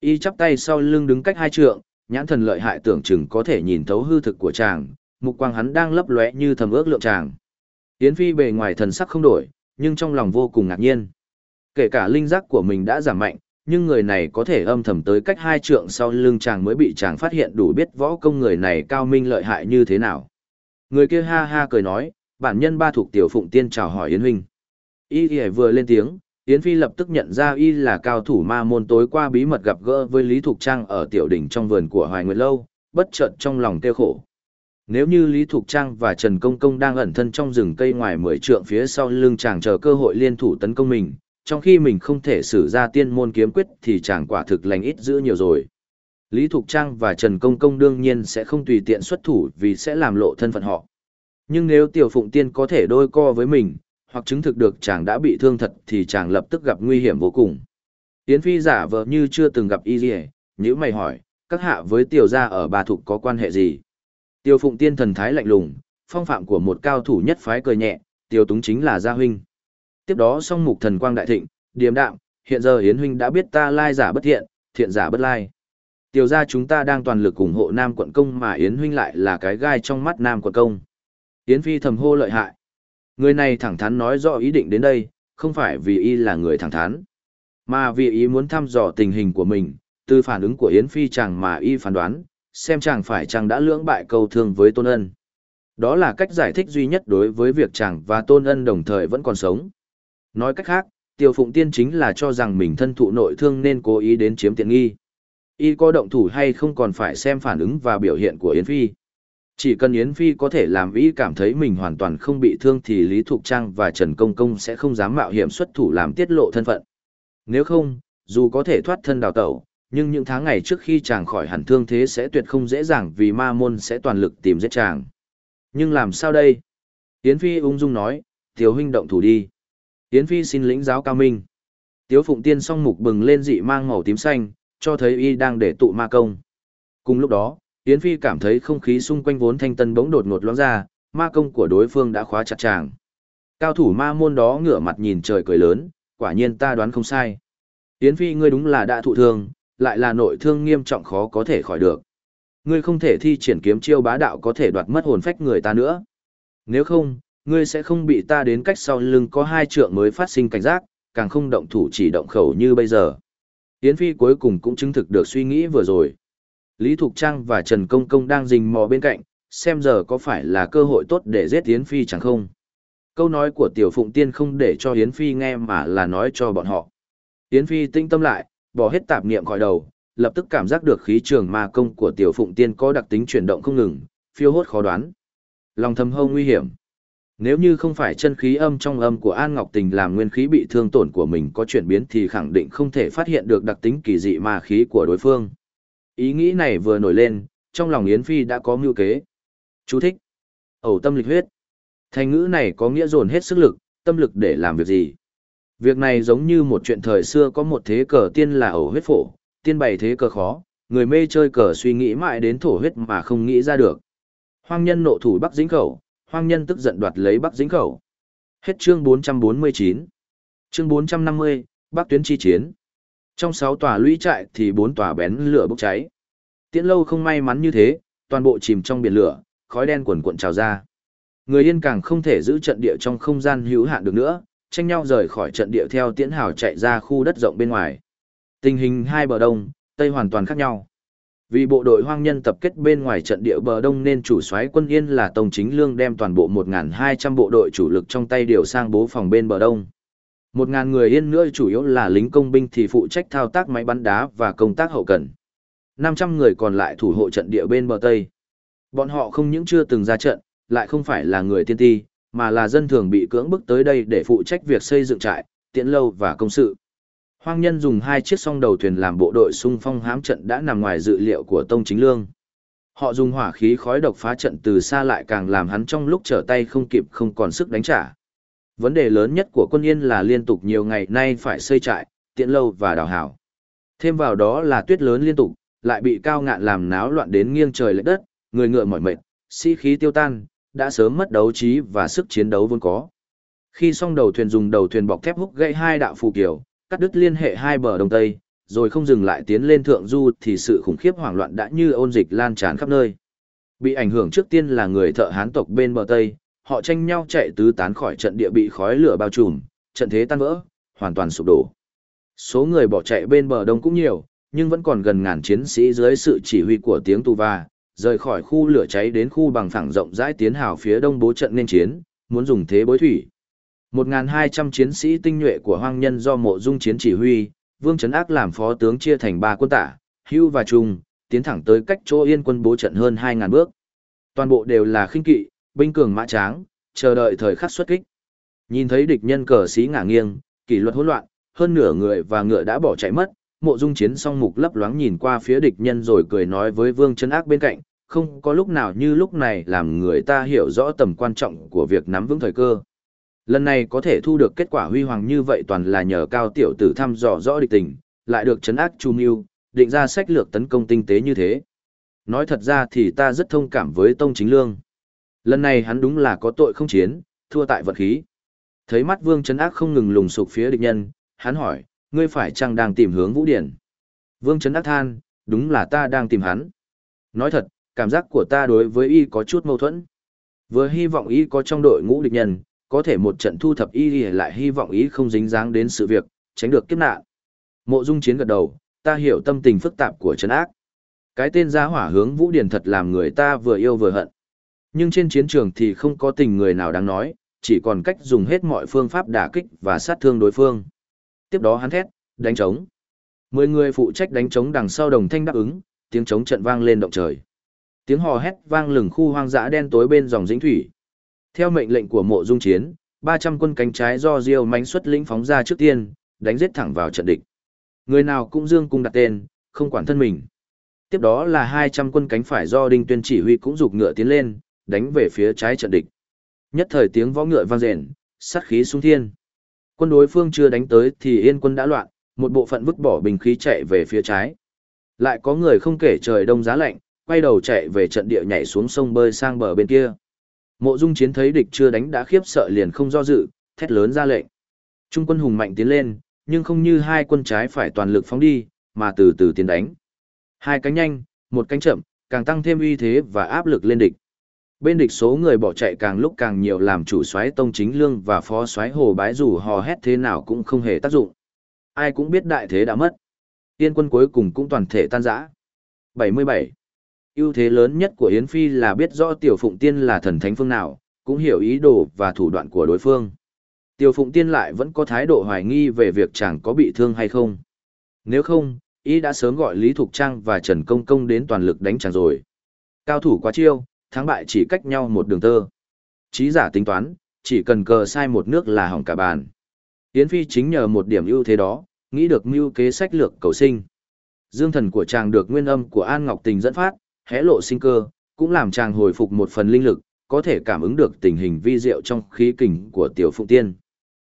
[SPEAKER 1] Y chắp tay sau lưng đứng cách hai trượng, nhãn thần lợi hại tưởng chừng có thể nhìn thấu hư thực của chàng, mục quang hắn đang lấp lóe như thầm ước lượng chàng. Yến Phi bề ngoài thần sắc không đổi, nhưng trong lòng vô cùng ngạc nhiên. Kể cả linh giác của mình đã giảm mạnh, nhưng người này có thể âm thầm tới cách hai trượng sau lưng chàng mới bị chàng phát hiện đủ biết võ công người này cao minh lợi hại như thế nào. Người kia ha ha cười nói, bản nhân ba thuộc tiểu phụng tiên chào hỏi Yến Huynh. Y Y vừa lên tiếng, Yến Phi lập tức nhận ra y là cao thủ ma môn tối qua bí mật gặp gỡ với Lý Thục Trang ở tiểu đỉnh trong vườn của Hoài Nguyệt Lâu, bất chợt trong lòng tiêu khổ. Nếu như Lý Thục Trang và Trần Công Công đang ẩn thân trong rừng cây ngoài mười trượng phía sau lưng chàng chờ cơ hội liên thủ tấn công mình, trong khi mình không thể sử ra tiên môn kiếm quyết thì chàng quả thực lành ít giữ nhiều rồi. Lý Thục Trang và Trần Công Công đương nhiên sẽ không tùy tiện xuất thủ vì sẽ làm lộ thân phận họ. Nhưng nếu Tiểu Phụng Tiên có thể đôi co với mình, hoặc chứng thực được chàng đã bị thương thật thì chàng lập tức gặp nguy hiểm vô cùng. Yến Phi giả vờ như chưa từng gặp y gì, nếu mày hỏi, các hạ với tiểu gia ở bà thục có quan hệ gì? Tiêu phụng tiên thần thái lạnh lùng, phong phạm của một cao thủ nhất phái cười nhẹ, tiêu túng chính là gia huynh. Tiếp đó song mục thần quang đại thịnh, điềm đạm, hiện giờ Yến huynh đã biết ta lai giả bất thiện, thiện giả bất lai. Tiểu gia chúng ta đang toàn lực ủng hộ Nam quận công mà Yến huynh lại là cái gai trong mắt Nam quận công. Yến Phi thầm hô lợi hại. Người này thẳng thắn nói rõ ý định đến đây, không phải vì y là người thẳng thắn, mà vì y muốn thăm dò tình hình của mình, từ phản ứng của Yến Phi chàng mà y phán đoán, xem chàng phải chàng đã lưỡng bại câu thương với Tôn Ân. Đó là cách giải thích duy nhất đối với việc chàng và Tôn Ân đồng thời vẫn còn sống. Nói cách khác, Tiêu Phụng Tiên chính là cho rằng mình thân thụ nội thương nên cố ý đến chiếm tiện nghi. Y có động thủ hay không còn phải xem phản ứng và biểu hiện của Yến Phi. Chỉ cần Yến Phi có thể làm ý cảm thấy mình hoàn toàn không bị thương thì Lý Thục Trang và Trần Công Công sẽ không dám mạo hiểm xuất thủ làm tiết lộ thân phận. Nếu không, dù có thể thoát thân đào tẩu, nhưng những tháng ngày trước khi chàng khỏi hẳn thương thế sẽ tuyệt không dễ dàng vì ma môn sẽ toàn lực tìm giết chàng. Nhưng làm sao đây? Yến Phi ung dung nói, Tiểu huynh động thủ đi. Yến Phi xin lĩnh giáo cao minh. Tiếu Phụng Tiên song mục bừng lên dị mang màu tím xanh, cho thấy y đang để tụ ma công. Cùng lúc đó, Yến Phi cảm thấy không khí xung quanh vốn thanh tân bỗng đột ngột loáng ra, ma công của đối phương đã khóa chặt chàng. Cao thủ ma môn đó ngửa mặt nhìn trời cười lớn, quả nhiên ta đoán không sai. Yến Phi ngươi đúng là đã thụ thương, lại là nội thương nghiêm trọng khó có thể khỏi được. Ngươi không thể thi triển kiếm chiêu bá đạo có thể đoạt mất hồn phách người ta nữa. Nếu không, Ngươi sẽ không bị ta đến cách sau lưng có hai trượng mới phát sinh cảnh giác, càng không động thủ chỉ động khẩu như bây giờ. Yến Phi cuối cùng cũng chứng thực được suy nghĩ vừa rồi. Lý Thục Trang và Trần Công Công đang rình mò bên cạnh, xem giờ có phải là cơ hội tốt để giết Yến Phi chẳng không. Câu nói của Tiểu Phụng Tiên không để cho Yến Phi nghe mà là nói cho bọn họ. Yến Phi tinh tâm lại, bỏ hết tạp niệm khỏi đầu, lập tức cảm giác được khí trường ma công của Tiểu Phụng Tiên có đặc tính chuyển động không ngừng, phiêu hốt khó đoán. Lòng thầm hâu nguy hiểm. Nếu như không phải chân khí âm trong âm của An Ngọc Tình làm nguyên khí bị thương tổn của mình có chuyển biến thì khẳng định không thể phát hiện được đặc tính kỳ dị ma khí của đối phương. Ý nghĩ này vừa nổi lên, trong lòng Yến Phi đã có mưu kế. Chú thích. Ẩu tâm lịch huyết. Thành ngữ này có nghĩa dồn hết sức lực, tâm lực để làm việc gì. Việc này giống như một chuyện thời xưa có một thế cờ tiên là ẩu huyết phổ, tiên bày thế cờ khó, người mê chơi cờ suy nghĩ mãi đến thổ huyết mà không nghĩ ra được. Hoang nhân nộ thủ Bắc Dĩnh Khẩu, hoang nhân tức giận đoạt lấy Bắc Dĩnh Khẩu. Hết chương 449. Chương 450, Bắc Tuyến chi chiến. Trong 6 tòa lũy trại thì 4 tòa bén lửa bốc cháy. Tiễn lâu không may mắn như thế, toàn bộ chìm trong biển lửa, khói đen cuồn cuộn trào ra. Người yên càng không thể giữ trận địa trong không gian hữu hạn được nữa, tranh nhau rời khỏi trận địa theo tiễn hào chạy ra khu đất rộng bên ngoài. Tình hình hai bờ đông, tây hoàn toàn khác nhau. Vì bộ đội hoang nhân tập kết bên ngoài trận địa bờ đông nên chủ soái quân yên là Tông Chính Lương đem toàn bộ 1.200 bộ đội chủ lực trong tay điều sang bố phòng bên bờ đông. Một ngàn người yên nữa chủ yếu là lính công binh thì phụ trách thao tác máy bắn đá và công tác hậu cần. 500 người còn lại thủ hộ trận địa bên bờ tây. Bọn họ không những chưa từng ra trận, lại không phải là người tiên ti, mà là dân thường bị cưỡng bức tới đây để phụ trách việc xây dựng trại, tiện lâu và công sự. Hoang nhân dùng hai chiếc song đầu thuyền làm bộ đội xung phong hám trận đã nằm ngoài dự liệu của Tông Chính Lương. Họ dùng hỏa khí khói độc phá trận từ xa lại càng làm hắn trong lúc trở tay không kịp không còn sức đánh trả. Vấn đề lớn nhất của quân yên là liên tục nhiều ngày nay phải xây trại, tiện lâu và đào hảo. Thêm vào đó là tuyết lớn liên tục, lại bị cao ngạn làm náo loạn đến nghiêng trời lệch đất, người ngựa mỏi mệt, sĩ khí tiêu tan, đã sớm mất đấu trí và sức chiến đấu vốn có. Khi xong đầu thuyền dùng đầu thuyền bọc thép húc gãy hai đạo phù kiều, cắt đứt liên hệ hai bờ đông tây, rồi không dừng lại tiến lên thượng du thì sự khủng khiếp hoảng loạn đã như ôn dịch lan tràn khắp nơi. Bị ảnh hưởng trước tiên là người thợ hán tộc bên bờ tây, họ tranh nhau chạy tứ tán khỏi trận địa bị khói lửa bao trùm, trận thế tan vỡ, hoàn toàn sụp đổ. Số người bỏ chạy bên bờ đông cũng nhiều, nhưng vẫn còn gần ngàn chiến sĩ dưới sự chỉ huy của tiếng tù va, rời khỏi khu lửa cháy đến khu bằng phẳng rộng rãi tiến hào phía đông bố trận nên chiến, muốn dùng thế bối thủy. 1.200 chiến sĩ tinh nhuệ của hoang nhân do mộ dung chiến chỉ huy, Vương Trấn Ác làm phó tướng chia thành ba quân tả, hưu và trung, tiến thẳng tới cách chỗ yên quân bố trận hơn 2.000 bước. Toàn bộ đều là khinh kỵ, binh cường mã tráng, chờ đợi thời khắc xuất kích. Nhìn thấy địch nhân cờ sĩ ngả nghiêng, kỷ luật hỗn loạn, hơn nửa người và ngựa đã bỏ chạy mất, mộ dung chiến song mục lấp loáng nhìn qua phía địch nhân rồi cười nói với vương chân ác bên cạnh, không có lúc nào như lúc này làm người ta hiểu rõ tầm quan trọng của việc nắm vững thời cơ. Lần này có thể thu được kết quả huy hoàng như vậy toàn là nhờ cao tiểu tử thăm dò rõ địch tình, lại được chấn ác chu mưu, định ra sách lược tấn công tinh tế như thế. Nói thật ra thì ta rất thông cảm với Tông Chính Lương. Lần này hắn đúng là có tội không chiến, thua tại vật khí. Thấy mắt vương chấn ác không ngừng lùng sục phía địch nhân, hắn hỏi, ngươi phải chăng đang tìm hướng Vũ Điển? Vương Trấn Ác than, đúng là ta đang tìm hắn. Nói thật, cảm giác của ta đối với y có chút mâu thuẫn. Vừa hy vọng y có trong đội ngũ địch nhân, có thể một trận thu thập y lại hy vọng y không dính dáng đến sự việc, tránh được kiếp nạn. Mộ Dung Chiến gật đầu, ta hiểu tâm tình phức tạp của Trấn Ác. Cái tên gia hỏa hướng Vũ Điển thật làm người ta vừa yêu vừa hận. Nhưng trên chiến trường thì không có tình người nào đáng nói, chỉ còn cách dùng hết mọi phương pháp đả kích và sát thương đối phương. Tiếp đó hắn thét, đánh trống. Mười người phụ trách đánh trống đằng sau đồng thanh đáp ứng, tiếng trống trận vang lên động trời. Tiếng hò hét vang lừng khu hoang dã đen tối bên dòng dĩnh thủy. Theo mệnh lệnh của mộ dung chiến, 300 quân cánh trái do Diêu mánh xuất lĩnh phóng ra trước tiên, đánh giết thẳng vào trận địch. Người nào cũng dương cung đặt tên, không quản thân mình. Tiếp đó là 200 quân cánh phải do Đinh Tuyên chỉ huy cũng dục ngựa tiến lên, đánh về phía trái trận địch. Nhất thời tiếng võ ngựa vang rền, sát khí sung thiên. Quân đối phương chưa đánh tới thì yên quân đã loạn, một bộ phận vứt bỏ bình khí chạy về phía trái. Lại có người không kể trời đông giá lạnh, quay đầu chạy về trận địa nhảy xuống sông bơi sang bờ bên kia. Mộ Dung Chiến thấy địch chưa đánh đã khiếp sợ liền không do dự, thét lớn ra lệnh. Trung quân hùng mạnh tiến lên, nhưng không như hai quân trái phải toàn lực phóng đi, mà từ từ tiến đánh. Hai cánh nhanh, một cánh chậm, càng tăng thêm uy thế và áp lực lên địch. Bên địch số người bỏ chạy càng lúc càng nhiều làm chủ soái Tông Chính Lương và phó soái Hồ Bái dù hò hét thế nào cũng không hề tác dụng. Ai cũng biết đại thế đã mất. Yên quân cuối cùng cũng toàn thể tan rã. 77. ưu thế lớn nhất của Yến Phi là biết rõ Tiểu Phụng Tiên là thần thánh phương nào, cũng hiểu ý đồ và thủ đoạn của đối phương. Tiểu Phụng Tiên lại vẫn có thái độ hoài nghi về việc chàng có bị thương hay không. Nếu không, ý đã sớm gọi Lý Thục Trang và Trần Công Công đến toàn lực đánh chàng rồi. Cao thủ quá chiêu, thắng bại chỉ cách nhau một đường tơ. Chí giả tính toán, chỉ cần cờ sai một nước là hỏng cả bàn. Yến Phi chính nhờ một điểm ưu thế đó, nghĩ được mưu kế sách lược cầu sinh. Dương thần của chàng được nguyên âm của An Ngọc Tình dẫn phát, hé lộ sinh cơ, cũng làm chàng hồi phục một phần linh lực, có thể cảm ứng được tình hình vi diệu trong khí kình của Tiểu Phụng Tiên.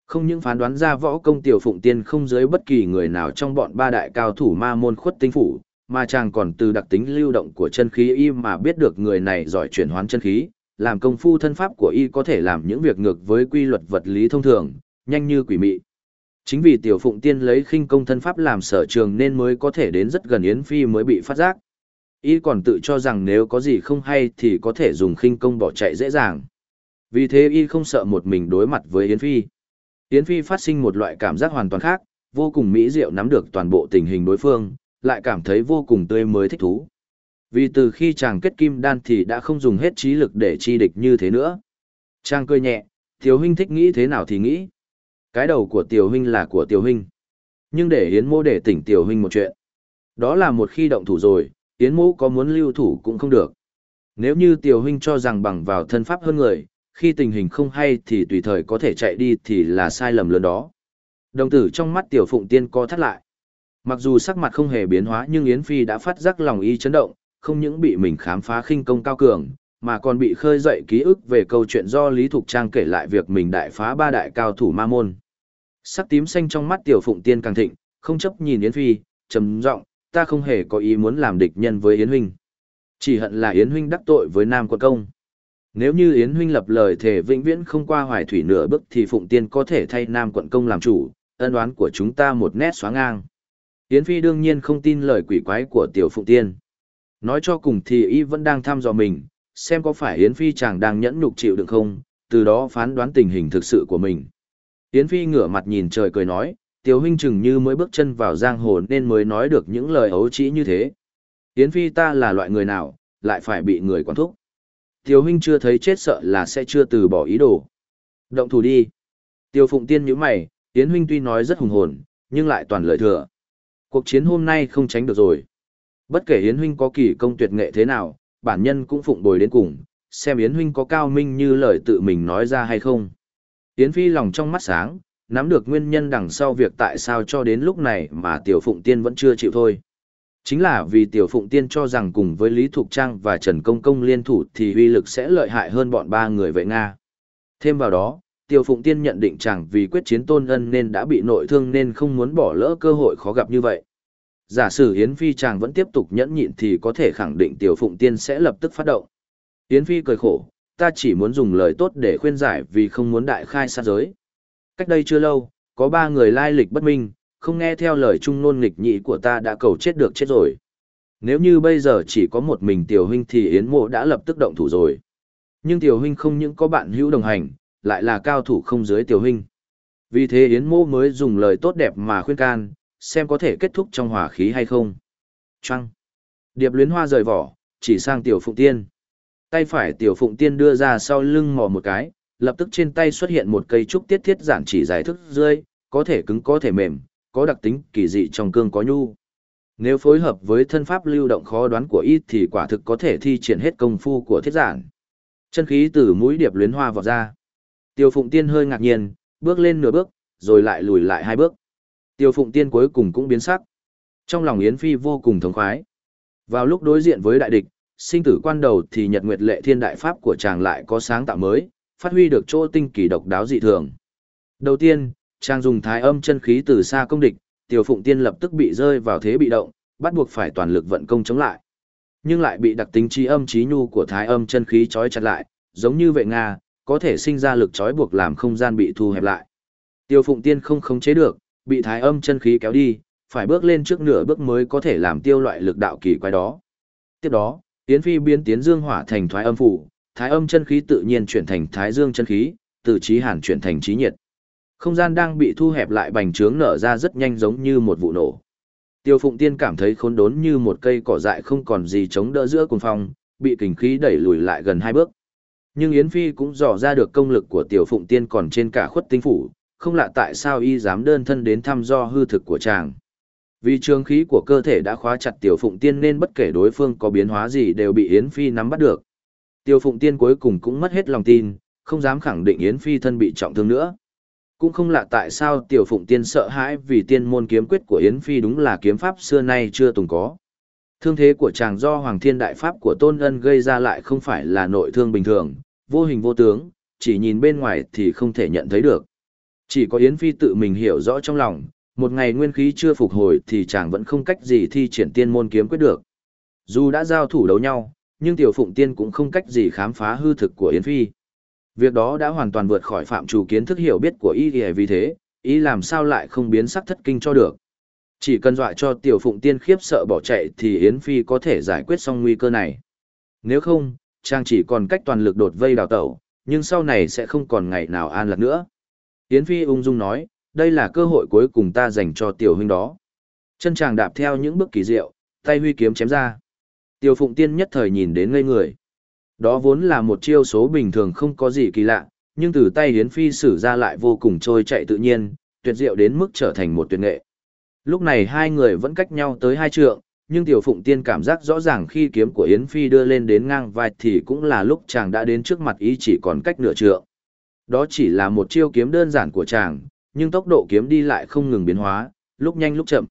[SPEAKER 1] Không những phán đoán ra võ công Tiểu Phụng Tiên không dưới bất kỳ người nào trong bọn ba đại cao thủ ma môn khuất tinh phủ, mà chàng còn từ đặc tính lưu động của chân khí y mà biết được người này giỏi chuyển hoán chân khí, làm công phu thân pháp của y có thể làm những việc ngược với quy luật vật lý thông thường, nhanh như quỷ mị. Chính vì Tiểu Phụng Tiên lấy khinh công thân pháp làm sở trường nên mới có thể đến rất gần Yến Phi mới bị phát giác. Y còn tự cho rằng nếu có gì không hay thì có thể dùng khinh công bỏ chạy dễ dàng. Vì thế Y không sợ một mình đối mặt với Yến Phi. Yến Phi phát sinh một loại cảm giác hoàn toàn khác, vô cùng mỹ diệu nắm được toàn bộ tình hình đối phương, lại cảm thấy vô cùng tươi mới thích thú. Vì từ khi chàng kết kim đan thì đã không dùng hết trí lực để chi địch như thế nữa. Chàng cười nhẹ, Tiểu huynh thích nghĩ thế nào thì nghĩ. Cái đầu của Tiểu huynh là của Tiểu huynh. Nhưng để Yến mô để tỉnh Tiểu huynh một chuyện. Đó là một khi động thủ rồi, Yến mô có muốn lưu thủ cũng không được. Nếu như Tiểu huynh cho rằng bằng vào thân pháp hơn người, khi tình hình không hay thì tùy thời có thể chạy đi thì là sai lầm lớn đó. Đồng tử trong mắt Tiểu Phụng Tiên co thắt lại. Mặc dù sắc mặt không hề biến hóa nhưng Yến Phi đã phát giác lòng y chấn động, không những bị mình khám phá khinh công cao cường, mà còn bị khơi dậy ký ức về câu chuyện do Lý Thục Trang kể lại việc mình đại phá ba đại cao thủ ma môn. Sắc tím xanh trong mắt Tiểu Phụng Tiên càng thịnh, không chấp nhìn Yến Phi, trầm giọng, ta không hề có ý muốn làm địch nhân với Yến Huynh. Chỉ hận là Yến Huynh đắc tội với Nam Quân Công. Nếu như Yến Huynh lập lời thể vĩnh viễn không qua hoài thủy nửa bước thì Phụng Tiên có thể thay Nam Quận Công làm chủ, ân oán của chúng ta một nét xóa ngang. Yến Phi đương nhiên không tin lời quỷ quái của Tiểu Phụng Tiên. Nói cho cùng thì y vẫn đang thăm dò mình, xem có phải Yến Phi chàng đang nhẫn nhục chịu đựng không, từ đó phán đoán tình hình thực sự của mình. Yến Phi ngửa mặt nhìn trời cười nói, Tiểu huynh chừng như mới bước chân vào giang hồ nên mới nói được những lời ấu trĩ như thế. Yến Phi ta là loại người nào, lại phải bị người quản thúc. Tiểu huynh chưa thấy chết sợ là sẽ chưa từ bỏ ý đồ. Động thủ đi. Tiêu Phụng Tiên nhíu mày, Yến huynh tuy nói rất hùng hồn, nhưng lại toàn lời thừa. Cuộc chiến hôm nay không tránh được rồi. Bất kể Yến huynh có kỳ công tuyệt nghệ thế nào, bản nhân cũng phụng bồi đến cùng, xem Yến huynh có cao minh như lời tự mình nói ra hay không. Yến Phi lòng trong mắt sáng, nắm được nguyên nhân đằng sau việc tại sao cho đến lúc này mà Tiểu Phụng Tiên vẫn chưa chịu thôi. Chính là vì Tiểu Phụng Tiên cho rằng cùng với Lý Thục Trang và Trần Công Công liên thủ thì uy lực sẽ lợi hại hơn bọn ba người vậy Nga. Thêm vào đó, Tiêu Phụng Tiên nhận định chẳng vì quyết chiến tôn ân nên đã bị nội thương nên không muốn bỏ lỡ cơ hội khó gặp như vậy. Giả sử Yến Phi chàng vẫn tiếp tục nhẫn nhịn thì có thể khẳng định Tiêu Phụng Tiên sẽ lập tức phát động. Yến Phi cười khổ, ta chỉ muốn dùng lời tốt để khuyên giải vì không muốn đại khai sát giới. Cách đây chưa lâu, có ba người lai lịch bất minh, không nghe theo lời trung nôn nghịch nhị của ta đã cầu chết được chết rồi. Nếu như bây giờ chỉ có một mình Tiểu Huynh thì Yến Mộ đã lập tức động thủ rồi. Nhưng Tiểu Huynh không những có bạn hữu đồng hành, lại là cao thủ không dưới Tiểu Huynh. Vì thế Yến Mô mới dùng lời tốt đẹp mà khuyên can, xem có thể kết thúc trong hỏa khí hay không. Trăng. Điệp luyến hoa rời vỏ, chỉ sang Tiểu Phụng Tiên. Tay phải Tiểu Phụng Tiên đưa ra sau lưng mò một cái, lập tức trên tay xuất hiện một cây trúc tiết thiết giản chỉ giải thức rơi, có thể cứng có thể mềm, có đặc tính kỳ dị trong cương có nhu. Nếu phối hợp với thân pháp lưu động khó đoán của ít thì quả thực có thể thi triển hết công phu của thiết giản. Chân khí từ mũi điệp luyến hoa vọt ra. Tiêu Phụng Tiên hơi ngạc nhiên, bước lên nửa bước, rồi lại lùi lại hai bước. Tiêu Phụng Tiên cuối cùng cũng biến sắc. Trong lòng Yến Phi vô cùng thống khoái. Vào lúc đối diện với đại địch, sinh tử quan đầu thì Nhật Nguyệt Lệ Thiên Đại Pháp của chàng lại có sáng tạo mới, phát huy được chỗ tinh kỳ độc đáo dị thường. Đầu tiên, chàng dùng thái âm chân khí từ xa công địch, Tiêu Phụng Tiên lập tức bị rơi vào thế bị động, bắt buộc phải toàn lực vận công chống lại. Nhưng lại bị đặc tính trí âm trí nhu của thái âm chân khí trói chặt lại, giống như vậy Nga, có thể sinh ra lực trói buộc làm không gian bị thu hẹp lại. Tiêu Phụng Tiên không khống chế được, bị thái âm chân khí kéo đi, phải bước lên trước nửa bước mới có thể làm tiêu loại lực đạo kỳ quái đó. Tiếp đó, Tiến Phi biến tiến dương hỏa thành thoái âm phủ, thái âm chân khí tự nhiên chuyển thành thái dương chân khí, từ trí hàn chuyển thành trí nhiệt. Không gian đang bị thu hẹp lại bành trướng nở ra rất nhanh giống như một vụ nổ. Tiêu Phụng Tiên cảm thấy khốn đốn như một cây cỏ dại không còn gì chống đỡ giữa cuồng phong, bị kình khí đẩy lùi lại gần hai bước. Nhưng Yến Phi cũng dò ra được công lực của Tiểu Phụng Tiên còn trên cả khuất tinh phủ, không lạ tại sao y dám đơn thân đến thăm do hư thực của chàng. Vì trường khí của cơ thể đã khóa chặt Tiểu Phụng Tiên nên bất kể đối phương có biến hóa gì đều bị Yến Phi nắm bắt được. Tiểu Phụng Tiên cuối cùng cũng mất hết lòng tin, không dám khẳng định Yến Phi thân bị trọng thương nữa. Cũng không lạ tại sao Tiểu Phụng Tiên sợ hãi vì tiên môn kiếm quyết của Yến Phi đúng là kiếm pháp xưa nay chưa từng có. Thương thế của chàng do Hoàng Thiên Đại Pháp của Tôn Ân gây ra lại không phải là nội thương bình thường, vô hình vô tướng, chỉ nhìn bên ngoài thì không thể nhận thấy được. Chỉ có Yến Phi tự mình hiểu rõ trong lòng, một ngày nguyên khí chưa phục hồi thì chàng vẫn không cách gì thi triển tiên môn kiếm quyết được. Dù đã giao thủ đấu nhau, nhưng Tiểu Phụng Tiên cũng không cách gì khám phá hư thực của Yến Phi. Việc đó đã hoàn toàn vượt khỏi phạm chủ kiến thức hiểu biết của y vì thế, Y làm sao lại không biến sắc thất kinh cho được. Chỉ cần dọa cho Tiểu Phụng Tiên khiếp sợ bỏ chạy thì Yến Phi có thể giải quyết xong nguy cơ này. Nếu không, chàng chỉ còn cách toàn lực đột vây đào tẩu, nhưng sau này sẽ không còn ngày nào an lạc nữa. Yến Phi ung dung nói, đây là cơ hội cuối cùng ta dành cho tiểu huynh đó. Chân chàng đạp theo những bước kỳ diệu, tay huy kiếm chém ra. Tiểu Phụng Tiên nhất thời nhìn đến ngây người. Đó vốn là một chiêu số bình thường không có gì kỳ lạ, nhưng từ tay Yến Phi sử ra lại vô cùng trôi chạy tự nhiên, tuyệt diệu đến mức trở thành một tuyệt nghệ. Lúc này hai người vẫn cách nhau tới hai trượng, nhưng Tiểu Phụng Tiên cảm giác rõ ràng khi kiếm của Yến Phi đưa lên đến ngang vai thì cũng là lúc chàng đã đến trước mặt ý chỉ còn cách nửa trượng. Đó chỉ là một chiêu kiếm đơn giản của chàng, nhưng tốc độ kiếm đi lại không ngừng biến hóa, lúc nhanh lúc chậm.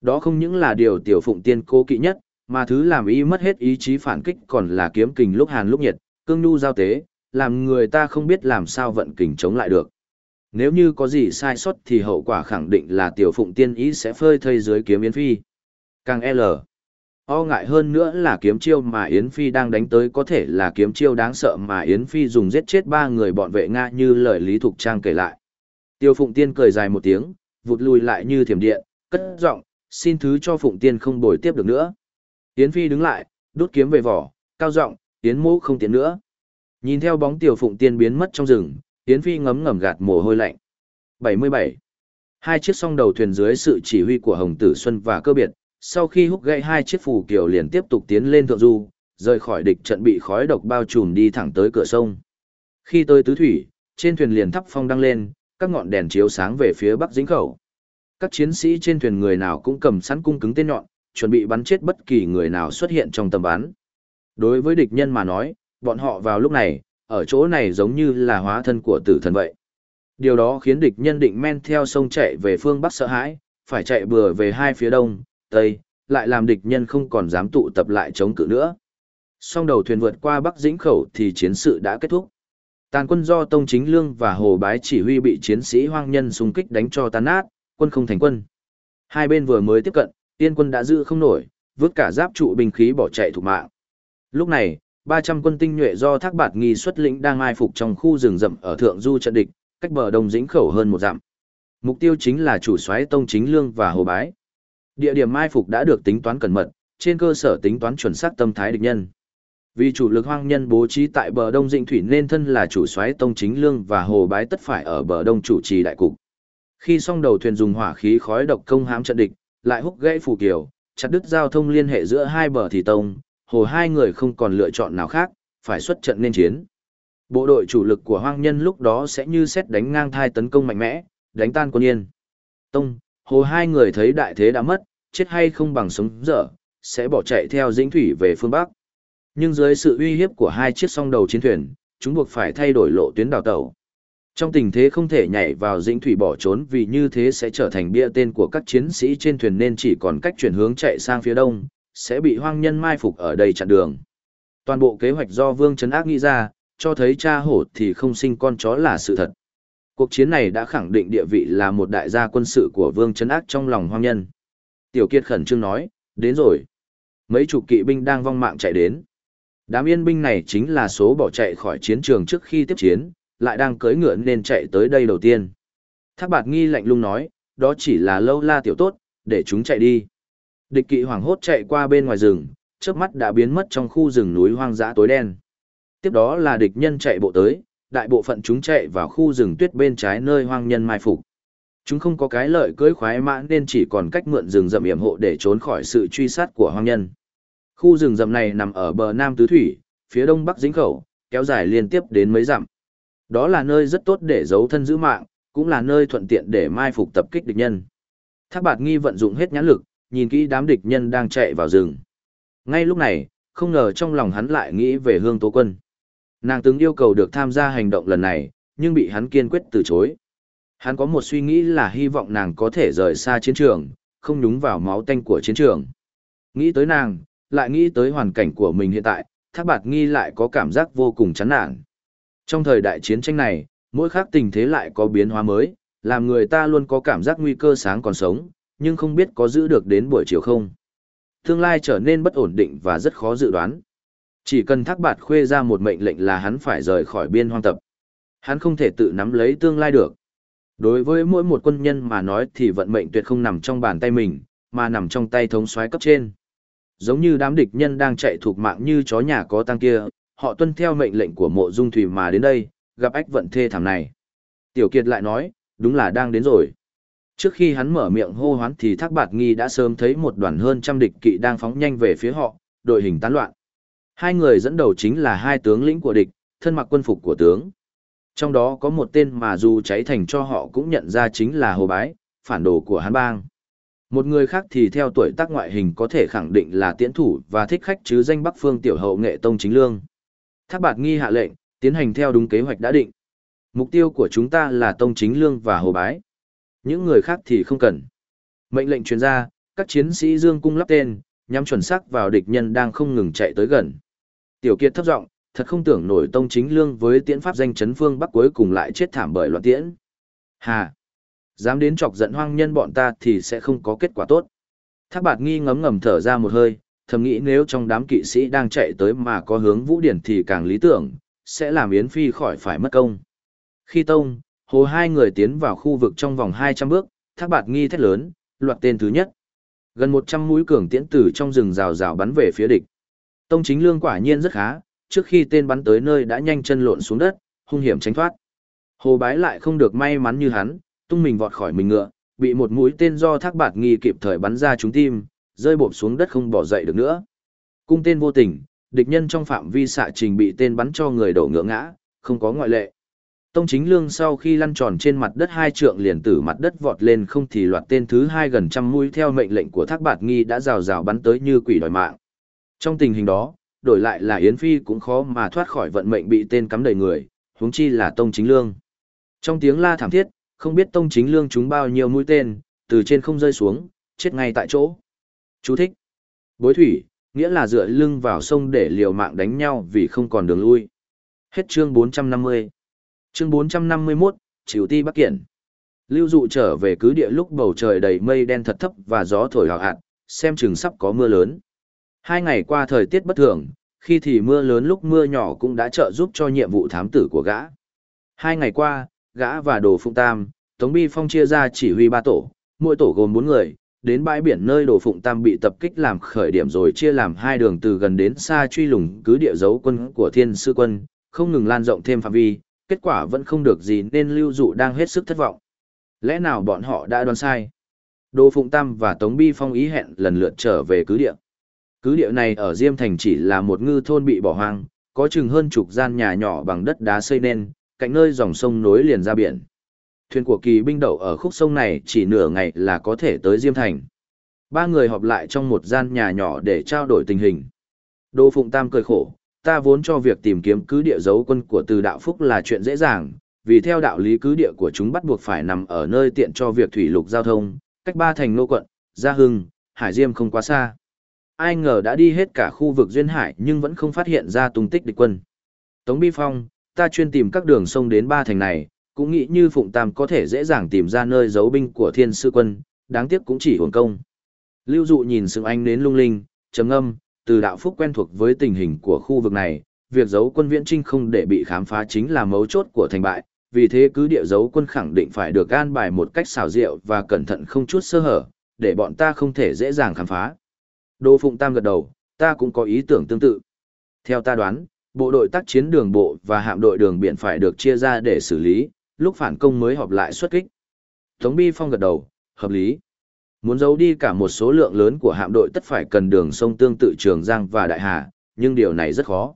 [SPEAKER 1] Đó không những là điều Tiểu Phụng Tiên cố kỵ nhất, mà thứ làm y mất hết ý chí phản kích còn là kiếm kình lúc hàn lúc nhiệt, cương nhu giao tế, làm người ta không biết làm sao vận kình chống lại được. Nếu như có gì sai sót thì hậu quả khẳng định là tiểu phụng tiên ý sẽ phơi thây dưới kiếm Yến Phi. Càng L. O ngại hơn nữa là kiếm chiêu mà Yến Phi đang đánh tới có thể là kiếm chiêu đáng sợ mà Yến Phi dùng giết chết ba người bọn vệ Nga như lời Lý Thục Trang kể lại. Tiêu Phụng Tiên cười dài một tiếng, vụt lùi lại như thiểm điện, cất giọng, xin thứ cho Phụng Tiên không bồi tiếp được nữa. Yến Phi đứng lại, đút kiếm về vỏ, cao giọng, Yến mũ không tiến nữa. Nhìn theo bóng Tiểu Phụng Tiên biến mất trong rừng, Yến Phi ngấm ngầm gạt mồ hôi lạnh. 77. Hai chiếc song đầu thuyền dưới sự chỉ huy của Hồng Tử Xuân và cơ biệt, sau khi hút gãy hai chiếc phù kiều liền tiếp tục tiến lên thượng du, rời khỏi địch trận bị khói độc bao trùm đi thẳng tới cửa sông. Khi tới tứ thủy, trên thuyền liền thắp phong đăng lên, các ngọn đèn chiếu sáng về phía bắc dính khẩu. Các chiến sĩ trên thuyền người nào cũng cầm sẵn cung cứng tên nhọn, chuẩn bị bắn chết bất kỳ người nào xuất hiện trong tầm bắn. Đối với địch nhân mà nói, bọn họ vào lúc này, ở chỗ này giống như là hóa thân của tử thần vậy. Điều đó khiến địch nhân định men theo sông chạy về phương Bắc sợ hãi, phải chạy bừa về hai phía đông, tây, lại làm địch nhân không còn dám tụ tập lại chống cự nữa. Song đầu thuyền vượt qua Bắc Dĩnh Khẩu thì chiến sự đã kết thúc. Tàn quân do Tông Chính Lương và Hồ Bái chỉ huy bị chiến sĩ hoang nhân xung kích đánh cho tan nát, quân không thành quân. Hai bên vừa mới tiếp cận, tiên quân đã giữ không nổi, vứt cả giáp trụ binh khí bỏ chạy thủ mạng. Lúc này, 300 quân tinh nhuệ do Thác Bạt Nghi xuất lĩnh đang mai phục trong khu rừng rậm ở thượng du trận địch, cách bờ đông dĩnh khẩu hơn một dặm. Mục tiêu chính là chủ soái Tông Chính Lương và Hồ Bái. Địa điểm mai phục đã được tính toán cẩn mật, trên cơ sở tính toán chuẩn xác tâm thái địch nhân. Vì chủ lực hoang nhân bố trí tại bờ đông dĩnh thủy nên thân là chủ soái Tông Chính Lương và Hồ Bái tất phải ở bờ đông chủ trì đại cục. Khi song đầu thuyền dùng hỏa khí khói độc công hãm trận địch, lại húc gãy phù kiều, chặt đứt giao thông liên hệ giữa hai bờ thì tông, hồ hai người không còn lựa chọn nào khác, phải xuất trận nên chiến. Bộ đội chủ lực của hoang nhân lúc đó sẽ như xét đánh ngang thai tấn công mạnh mẽ, đánh tan quân yên. Tông, hồ hai người thấy đại thế đã mất, chết hay không bằng sống dở, sẽ bỏ chạy theo dĩnh thủy về phương Bắc. Nhưng dưới sự uy hiếp của hai chiếc song đầu chiến thuyền, chúng buộc phải thay đổi lộ tuyến đào tàu. Trong tình thế không thể nhảy vào dĩnh thủy bỏ trốn vì như thế sẽ trở thành bia tên của các chiến sĩ trên thuyền nên chỉ còn cách chuyển hướng chạy sang phía đông, sẽ bị hoang nhân mai phục ở đây chặn đường. Toàn bộ kế hoạch do Vương Trấn Ác nghĩ ra, cho thấy cha hổ thì không sinh con chó là sự thật. Cuộc chiến này đã khẳng định địa vị là một đại gia quân sự của Vương Trấn Ác trong lòng hoang nhân. Tiểu Kiệt khẩn trương nói, đến rồi. Mấy chục kỵ binh đang vong mạng chạy đến. Đám yên binh này chính là số bỏ chạy khỏi chiến trường trước khi tiếp chiến, lại đang cưỡi ngựa nên chạy tới đây đầu tiên. Thác bạt nghi lạnh lùng nói, đó chỉ là lâu la tiểu tốt, để chúng chạy đi. Địch kỵ hoảng hốt chạy qua bên ngoài rừng, chớp mắt đã biến mất trong khu rừng núi hoang dã tối đen. Tiếp đó là địch nhân chạy bộ tới, đại bộ phận chúng chạy vào khu rừng tuyết bên trái nơi hoang nhân mai phục. Chúng không có cái lợi cưỡi khoái mã nên chỉ còn cách mượn rừng rậm yểm hộ để trốn khỏi sự truy sát của hoang nhân. Khu rừng rậm này nằm ở bờ Nam Tứ Thủy, phía đông bắc dính khẩu, kéo dài liên tiếp đến mấy dặm. Đó là nơi rất tốt để giấu thân giữ mạng, cũng là nơi thuận tiện để mai phục tập kích địch nhân. Thác bạt nghi vận dụng hết nhãn lực, nhìn kỹ đám địch nhân đang chạy vào rừng. Ngay lúc này, không ngờ trong lòng hắn lại nghĩ về hương tố quân. Nàng từng yêu cầu được tham gia hành động lần này, nhưng bị hắn kiên quyết từ chối. Hắn có một suy nghĩ là hy vọng nàng có thể rời xa chiến trường, không nhúng vào máu tanh của chiến trường. Nghĩ tới nàng, lại nghĩ tới hoàn cảnh của mình hiện tại, Thác Bạt Nghi lại có cảm giác vô cùng chán nản. Trong thời đại chiến tranh này, mỗi khác tình thế lại có biến hóa mới, làm người ta luôn có cảm giác nguy cơ sáng còn sống, nhưng không biết có giữ được đến buổi chiều không. Tương lai trở nên bất ổn định và rất khó dự đoán. Chỉ cần Thác Bạt khuê ra một mệnh lệnh là hắn phải rời khỏi biên hoang tập. Hắn không thể tự nắm lấy tương lai được. Đối với mỗi một quân nhân mà nói thì vận mệnh tuyệt không nằm trong bàn tay mình, mà nằm trong tay thống soái cấp trên. Giống như đám địch nhân đang chạy thuộc mạng như chó nhà có tăng kia, họ tuân theo mệnh lệnh của mộ dung thủy mà đến đây, gặp ách vận thê thảm này. Tiểu Kiệt lại nói, đúng là đang đến rồi. Trước khi hắn mở miệng hô hoán thì Thác Bạt Nghi đã sớm thấy một đoàn hơn trăm địch kỵ đang phóng nhanh về phía họ, đội hình tán loạn. Hai người dẫn đầu chính là hai tướng lĩnh của địch, thân mặc quân phục của tướng. Trong đó có một tên mà dù cháy thành cho họ cũng nhận ra chính là Hồ Bái, phản đồ của Hán Bang. Một người khác thì theo tuổi tác ngoại hình có thể khẳng định là tiễn thủ và thích khách chứ danh Bắc Phương Tiểu Hậu Nghệ Tông Chính Lương. Thác Bạt Nghi hạ lệnh, tiến hành theo đúng kế hoạch đã định. Mục tiêu của chúng ta là Tông Chính Lương và Hồ Bái. Những người khác thì không cần. Mệnh lệnh truyền ra, các chiến sĩ dương cung lắp tên, nhắm chuẩn xác vào địch nhân đang không ngừng chạy tới gần. Tiểu Kiệt thấp giọng, thật không tưởng nổi tông chính lương với tiễn pháp danh chấn phương bắc cuối cùng lại chết thảm bởi loạn tiễn. Hà! Dám đến chọc giận hoang nhân bọn ta thì sẽ không có kết quả tốt. Thác bạt nghi ngấm ngầm thở ra một hơi, thầm nghĩ nếu trong đám kỵ sĩ đang chạy tới mà có hướng vũ điển thì càng lý tưởng, sẽ làm Yến Phi khỏi phải mất công. Khi tông, hồ hai người tiến vào khu vực trong vòng 200 bước, thác bạt nghi thét lớn, loạt tên thứ nhất. Gần 100 mũi cường tiễn tử trong rừng rào rào bắn về phía địch. Tông chính lương quả nhiên rất khá, trước khi tên bắn tới nơi đã nhanh chân lộn xuống đất, hung hiểm tránh thoát. Hồ bái lại không được may mắn như hắn, tung mình vọt khỏi mình ngựa, bị một mũi tên do thác bạt nghi kịp thời bắn ra trúng tim, rơi bộp xuống đất không bỏ dậy được nữa. Cung tên vô tình, địch nhân trong phạm vi xạ trình bị tên bắn cho người đổ ngựa ngã, không có ngoại lệ. Tông chính lương sau khi lăn tròn trên mặt đất hai trượng liền từ mặt đất vọt lên không thì loạt tên thứ hai gần trăm mũi theo mệnh lệnh của thác bạt nghi đã rào rào bắn tới như quỷ đòi mạng. Trong tình hình đó, đổi lại là Yến Phi cũng khó mà thoát khỏi vận mệnh bị tên cắm đầy người, huống chi là Tông Chính Lương. Trong tiếng la thảm thiết, không biết Tông Chính Lương chúng bao nhiêu mũi tên, từ trên không rơi xuống, chết ngay tại chỗ. Chú thích. Bối thủy, nghĩa là dựa lưng vào sông để liều mạng đánh nhau vì không còn đường lui. Hết chương 450. Chương 451, Chịu ti Bắc Kiện. Lưu dụ trở về cứ địa lúc bầu trời đầy mây đen thật thấp và gió thổi hào hạt, xem chừng sắp có mưa lớn. Hai ngày qua thời tiết bất thường, khi thì mưa lớn lúc mưa nhỏ cũng đã trợ giúp cho nhiệm vụ thám tử của gã. Hai ngày qua, gã và Đồ Phụng Tam, Tống Bi Phong chia ra chỉ huy ba tổ, mỗi tổ gồm bốn người, đến bãi biển nơi Đồ Phụng Tam bị tập kích làm khởi điểm rồi chia làm hai đường từ gần đến xa truy lùng cứ địa dấu quân của Thiên Sư Quân, không ngừng lan rộng thêm phạm vi, kết quả vẫn không được gì nên Lưu Dụ đang hết sức thất vọng. Lẽ nào bọn họ đã đoán sai? Đồ Phụng Tam và Tống Bi Phong ý hẹn lần lượt trở về cứ địa. Cứ địa này ở Diêm Thành chỉ là một ngư thôn bị bỏ hoang, có chừng hơn chục gian nhà nhỏ bằng đất đá xây nên, cạnh nơi dòng sông nối liền ra biển. Thuyền của kỳ binh đậu ở khúc sông này chỉ nửa ngày là có thể tới Diêm Thành. Ba người họp lại trong một gian nhà nhỏ để trao đổi tình hình. Đỗ Phụng Tam cười khổ, ta vốn cho việc tìm kiếm cứ địa dấu quân của từ đạo phúc là chuyện dễ dàng, vì theo đạo lý cứ địa của chúng bắt buộc phải nằm ở nơi tiện cho việc thủy lục giao thông, cách ba thành nô quận, Gia Hưng, Hải Diêm không quá xa ai ngờ đã đi hết cả khu vực duyên hải nhưng vẫn không phát hiện ra tung tích địch quân. Tống Bi Phong, ta chuyên tìm các đường sông đến ba thành này, cũng nghĩ như Phụng Tam có thể dễ dàng tìm ra nơi giấu binh của thiên sư quân, đáng tiếc cũng chỉ hồn công. Lưu dụ nhìn sự anh đến lung linh, trầm âm, từ đạo phúc quen thuộc với tình hình của khu vực này, việc giấu quân viễn trinh không để bị khám phá chính là mấu chốt của thành bại, vì thế cứ địa giấu quân khẳng định phải được an bài một cách xảo diệu và cẩn thận không chút sơ hở, để bọn ta không thể dễ dàng khám phá. Đô Phụng Tam gật đầu, ta cũng có ý tưởng tương tự. Theo ta đoán, bộ đội tác chiến đường bộ và hạm đội đường biển phải được chia ra để xử lý, lúc phản công mới họp lại xuất kích. Tống Bi Phong gật đầu, hợp lý. Muốn giấu đi cả một số lượng lớn của hạm đội tất phải cần đường sông tương tự Trường Giang và Đại Hà, nhưng điều này rất khó.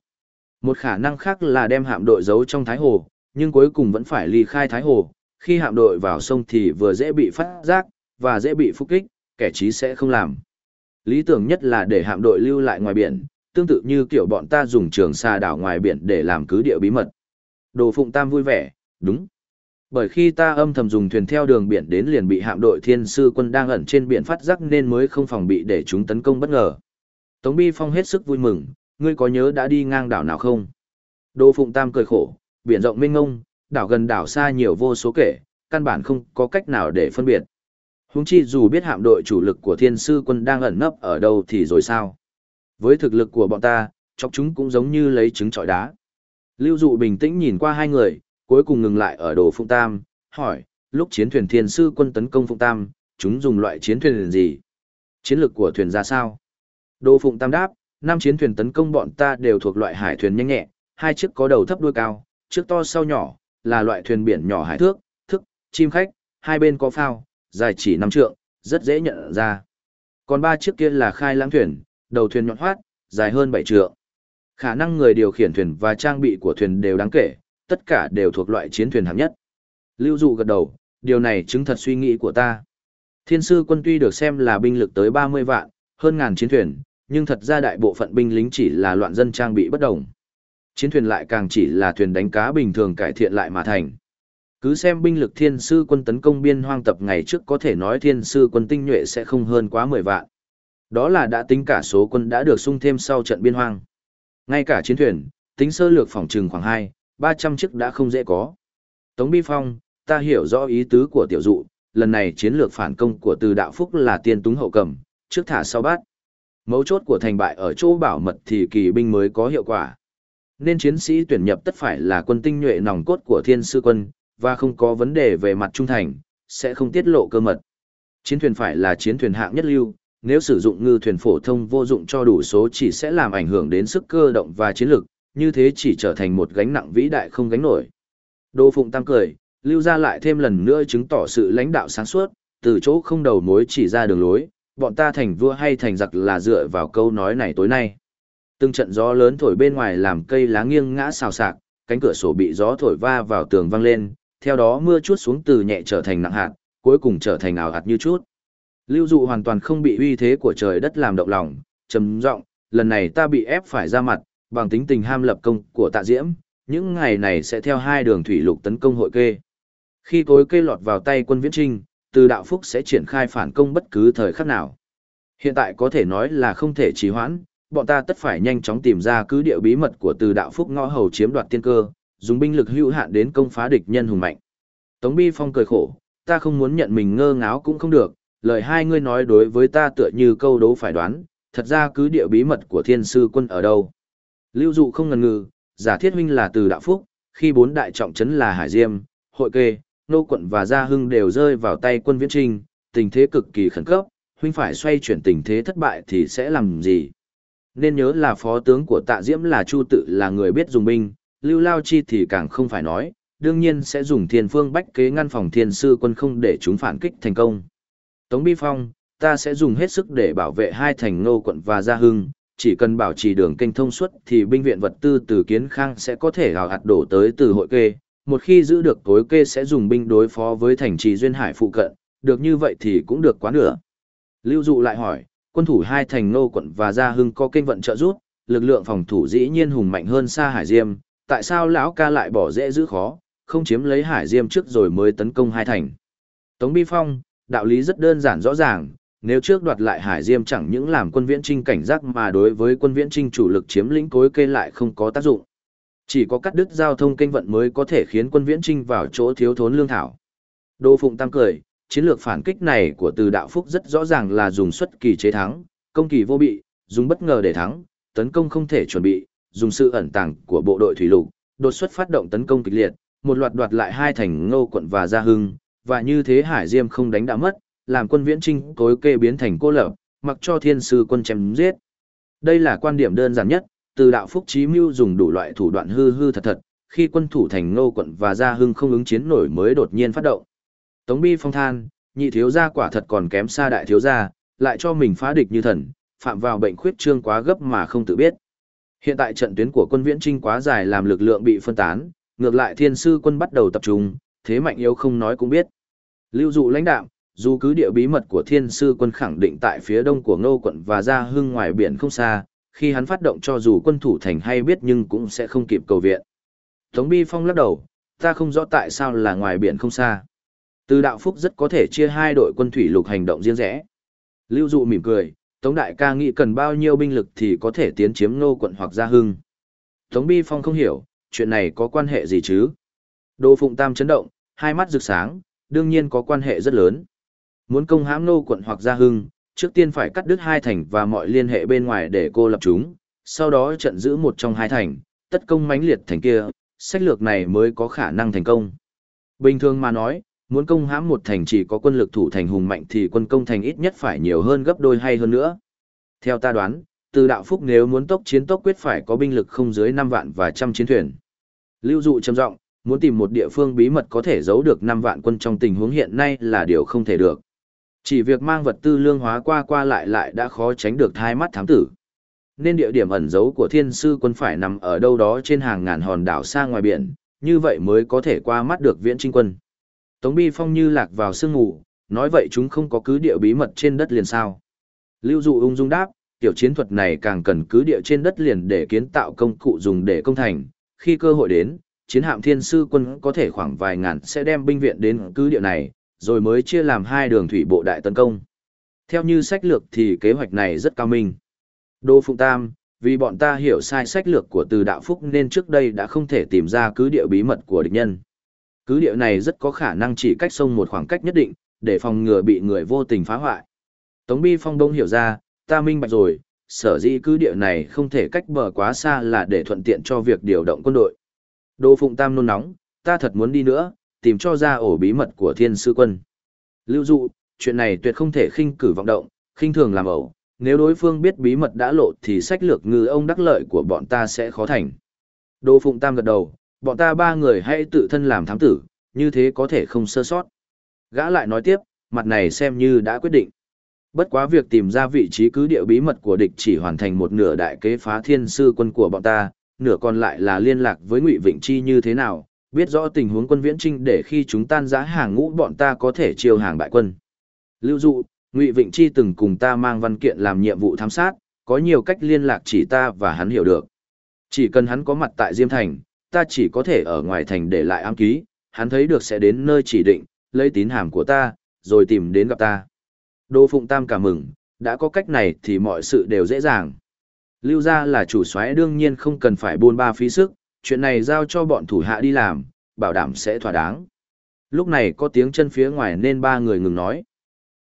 [SPEAKER 1] Một khả năng khác là đem hạm đội giấu trong Thái Hồ, nhưng cuối cùng vẫn phải ly khai Thái Hồ, khi hạm đội vào sông thì vừa dễ bị phát giác, và dễ bị phục kích, kẻ trí sẽ không làm. Lý tưởng nhất là để hạm đội lưu lại ngoài biển, tương tự như kiểu bọn ta dùng trường xa đảo ngoài biển để làm cứ địa bí mật. Đồ Phụng Tam vui vẻ, đúng. Bởi khi ta âm thầm dùng thuyền theo đường biển đến liền bị hạm đội thiên sư quân đang ẩn trên biển phát giác nên mới không phòng bị để chúng tấn công bất ngờ. Tống Bi Phong hết sức vui mừng, ngươi có nhớ đã đi ngang đảo nào không? Đồ Phụng Tam cười khổ, biển rộng mênh ngông, đảo gần đảo xa nhiều vô số kể, căn bản không có cách nào để phân biệt. Huống chi dù biết hạm đội chủ lực của thiên sư quân đang ẩn nấp ở đâu thì rồi sao? Với thực lực của bọn ta, chọc chúng cũng giống như lấy trứng trọi đá. Lưu Dụ bình tĩnh nhìn qua hai người, cuối cùng ngừng lại ở đồ Phụng Tam, hỏi, lúc chiến thuyền thiên sư quân tấn công Phụng Tam, chúng dùng loại chiến thuyền gì? Chiến lược của thuyền ra sao? Đồ Phụng Tam đáp, năm chiến thuyền tấn công bọn ta đều thuộc loại hải thuyền nhanh nhẹ, hai chiếc có đầu thấp đuôi cao, trước to sau nhỏ, là loại thuyền biển nhỏ hải thước, thức, chim khách, hai bên có phao, dài chỉ năm trượng, rất dễ nhận ra. Còn ba chiếc kia là khai lãng thuyền, đầu thuyền nhọn hoắt, dài hơn bảy trượng. Khả năng người điều khiển thuyền và trang bị của thuyền đều đáng kể, tất cả đều thuộc loại chiến thuyền hạng nhất. Lưu dụ gật đầu, điều này chứng thật suy nghĩ của ta. Thiên sư quân tuy được xem là binh lực tới 30 vạn, hơn ngàn chiến thuyền, nhưng thật ra đại bộ phận binh lính chỉ là loạn dân trang bị bất đồng. Chiến thuyền lại càng chỉ là thuyền đánh cá bình thường cải thiện lại mà thành. Cứ xem binh lực thiên sư quân tấn công biên hoang tập ngày trước có thể nói thiên sư quân tinh nhuệ sẽ không hơn quá 10 vạn. Đó là đã tính cả số quân đã được sung thêm sau trận biên hoang. Ngay cả chiến thuyền, tính sơ lược phòng trừng khoảng 2, 300 chiếc đã không dễ có. Tống Bi Phong, ta hiểu rõ ý tứ của tiểu dụ, lần này chiến lược phản công của từ đạo phúc là tiên túng hậu cầm, trước thả sau bát. Mấu chốt của thành bại ở chỗ bảo mật thì kỳ binh mới có hiệu quả. Nên chiến sĩ tuyển nhập tất phải là quân tinh nhuệ nòng cốt của thiên sư quân, và không có vấn đề về mặt trung thành, sẽ không tiết lộ cơ mật. Chiến thuyền phải là chiến thuyền hạng nhất lưu, nếu sử dụng ngư thuyền phổ thông vô dụng cho đủ số chỉ sẽ làm ảnh hưởng đến sức cơ động và chiến lực, như thế chỉ trở thành một gánh nặng vĩ đại không gánh nổi. Đô Phụng Tam cười, lưu ra lại thêm lần nữa chứng tỏ sự lãnh đạo sáng suốt, từ chỗ không đầu mối chỉ ra đường lối, bọn ta thành vua hay thành giặc là dựa vào câu nói này tối nay. Từng trận gió lớn thổi bên ngoài làm cây lá nghiêng ngã xào xạc, cánh cửa sổ bị gió thổi va vào tường văng lên, theo đó mưa chút xuống từ nhẹ trở thành nặng hạt, cuối cùng trở thành ảo hạt như chút. Lưu dụ hoàn toàn không bị uy thế của trời đất làm động lòng, trầm giọng, lần này ta bị ép phải ra mặt, bằng tính tình ham lập công của tạ diễm, những ngày này sẽ theo hai đường thủy lục tấn công hội kê. Khi cối kê lọt vào tay quân viễn trinh, từ đạo phúc sẽ triển khai phản công bất cứ thời khắc nào. Hiện tại có thể nói là không thể trì hoãn, bọn ta tất phải nhanh chóng tìm ra cứ địa bí mật của từ đạo phúc ngõ hầu chiếm đoạt tiên cơ, dùng binh lực hữu hạn đến công phá địch nhân hùng mạnh. Tống Bi Phong cười khổ, ta không muốn nhận mình ngơ ngáo cũng không được, lời hai ngươi nói đối với ta tựa như câu đố phải đoán, thật ra cứ địa bí mật của thiên sư quân ở đâu. Lưu dụ không ngần ngừ, giả thiết huynh là từ đạo phúc, khi bốn đại trọng trấn là Hải Diêm, Hội Kê, Nô Quận và Gia Hưng đều rơi vào tay quân viễn trinh, tình thế cực kỳ khẩn cấp, huynh phải xoay chuyển tình thế thất bại thì sẽ làm gì? Nên nhớ là phó tướng của tạ diễm là Chu tự là người biết dùng binh, Lưu Lao Chi thì càng không phải nói, đương nhiên sẽ dùng thiên phương bách kế ngăn phòng thiên sư quân không để chúng phản kích thành công. Tống Bi Phong, ta sẽ dùng hết sức để bảo vệ hai thành nô quận và gia hưng, chỉ cần bảo trì đường kênh thông suốt thì binh viện vật tư từ kiến khang sẽ có thể hào hạt đổ tới từ hội kê. Một khi giữ được tối kê sẽ dùng binh đối phó với thành trì duyên hải phụ cận, được như vậy thì cũng được quá nửa. Lưu Dụ lại hỏi, quân thủ hai thành nô quận và gia hưng có kênh vận trợ rút, lực lượng phòng thủ dĩ nhiên hùng mạnh hơn xa hải diêm, tại sao lão ca lại bỏ dễ giữ khó, không chiếm lấy hải diêm trước rồi mới tấn công hai thành. Tống Bi Phong, đạo lý rất đơn giản rõ ràng, nếu trước đoạt lại hải diêm chẳng những làm quân viễn trinh cảnh giác mà đối với quân viễn trinh chủ lực chiếm lĩnh cối kê lại không có tác dụng. Chỉ có cắt đứt giao thông kênh vận mới có thể khiến quân viễn trinh vào chỗ thiếu thốn lương thảo. Đô Phụng tăng cười, chiến lược phản kích này của từ đạo phúc rất rõ ràng là dùng xuất kỳ chế thắng, công kỳ vô bị, dùng bất ngờ để thắng, tấn công không thể chuẩn bị, dùng sự ẩn tàng của bộ đội thủy lục, đột xuất phát động tấn công kịch liệt, một loạt đoạt lại hai thành Ngô quận và Gia Hưng, và như thế Hải Diêm không đánh đã mất, làm quân viễn trinh tối kê biến thành cô lập, mặc cho thiên sư quân chém giết. Đây là quan điểm đơn giản nhất, từ đạo phúc chí mưu dùng đủ loại thủ đoạn hư hư thật thật, khi quân thủ thành Ngô quận và Gia Hưng không ứng chiến nổi mới đột nhiên phát động. Tống Bi phong than, nhị thiếu gia quả thật còn kém xa đại thiếu gia, lại cho mình phá địch như thần, phạm vào bệnh khuyết trương quá gấp mà không tự biết. Hiện tại trận tuyến của quân viễn trinh quá dài làm lực lượng bị phân tán, ngược lại thiên sư quân bắt đầu tập trung, thế mạnh yếu không nói cũng biết. Lưu dụ lãnh đạo, dù cứ địa bí mật của thiên sư quân khẳng định tại phía đông của ngô quận và gia hưng ngoài biển không xa, khi hắn phát động cho dù quân thủ thành hay biết nhưng cũng sẽ không kịp cầu viện. Tống Bi Phong lắc đầu, ta không rõ tại sao là ngoài biển không xa. Từ đạo phúc rất có thể chia hai đội quân thủy lục hành động riêng rẽ. Lưu dụ mỉm cười, Tống Đại ca nghĩ cần bao nhiêu binh lực thì có thể tiến chiếm ngô quận hoặc gia hưng. Tống Bi Phong không hiểu, chuyện này có quan hệ gì chứ? Đô Phụng Tam chấn động, hai mắt rực sáng, đương nhiên có quan hệ rất lớn. Muốn công hãm nô quận hoặc gia hưng, trước tiên phải cắt đứt hai thành và mọi liên hệ bên ngoài để cô lập chúng, sau đó trận giữ một trong hai thành, tất công mãnh liệt thành kia, sách lược này mới có khả năng thành công. Bình thường mà nói, muốn công hãm một thành chỉ có quân lực thủ thành hùng mạnh thì quân công thành ít nhất phải nhiều hơn gấp đôi hay hơn nữa. Theo ta đoán, từ đạo phúc nếu muốn tốc chiến tốc quyết phải có binh lực không dưới 5 vạn và trăm chiến thuyền. Lưu dụ trầm giọng, muốn tìm một địa phương bí mật có thể giấu được 5 vạn quân trong tình huống hiện nay là điều không thể được. Chỉ việc mang vật tư lương hóa qua qua lại lại đã khó tránh được thai mắt thám tử. Nên địa điểm ẩn giấu của thiên sư quân phải nằm ở đâu đó trên hàng ngàn hòn đảo xa ngoài biển, như vậy mới có thể qua mắt được viễn trinh quân. Tống Bi Phong như lạc vào sương ngủ, nói vậy chúng không có cứ địa bí mật trên đất liền sao. Lưu dụ ung dung đáp, tiểu chiến thuật này càng cần cứ địa trên đất liền để kiến tạo công cụ dùng để công thành, khi cơ hội đến, chiến hạm thiên sư quân có thể khoảng vài ngàn sẽ đem binh viện đến cứ địa này, rồi mới chia làm hai đường thủy bộ đại tấn công. Theo như sách lược thì kế hoạch này rất cao minh. Đô Phụng Tam, vì bọn ta hiểu sai sách lược của từ đạo phúc nên trước đây đã không thể tìm ra cứ địa bí mật của địch nhân. Cứ địa này rất có khả năng chỉ cách sông một khoảng cách nhất định, để phòng ngừa bị người vô tình phá hoại. Tống Bi Phong Đông hiểu ra, ta minh bạch rồi, sở dĩ cứ địa này không thể cách bờ quá xa là để thuận tiện cho việc điều động quân đội. Đô Phụng Tam nôn nóng, ta thật muốn đi nữa, tìm cho ra ổ bí mật của thiên sư quân. Lưu dụ, chuyện này tuyệt không thể khinh cử vọng động, khinh thường làm ẩu, nếu đối phương biết bí mật đã lộ thì sách lược ngư ông đắc lợi của bọn ta sẽ khó thành. Đô Phụng Tam gật đầu, bọn ta ba người hãy tự thân làm thám tử, như thế có thể không sơ sót. Gã lại nói tiếp, mặt này xem như đã quyết định. Bất quá việc tìm ra vị trí cứ địa bí mật của địch chỉ hoàn thành một nửa đại kế phá thiên sư quân của bọn ta, nửa còn lại là liên lạc với Ngụy Vịnh Chi như thế nào, biết rõ tình huống quân viễn trinh để khi chúng tan giã hàng ngũ bọn ta có thể chiêu hàng bại quân. Lưu dụ, Ngụy Vịnh Chi từng cùng ta mang văn kiện làm nhiệm vụ thám sát, có nhiều cách liên lạc chỉ ta và hắn hiểu được. Chỉ cần hắn có mặt tại Diêm Thành, ta chỉ có thể ở ngoài thành để lại ám ký, hắn thấy được sẽ đến nơi chỉ định, lấy tín hàm của ta, rồi tìm đến gặp ta. Đô Phụng Tam cảm mừng, đã có cách này thì mọi sự đều dễ dàng. Lưu gia là chủ soái đương nhiên không cần phải buôn ba phí sức, chuyện này giao cho bọn thủ hạ đi làm, bảo đảm sẽ thỏa đáng. Lúc này có tiếng chân phía ngoài nên ba người ngừng nói.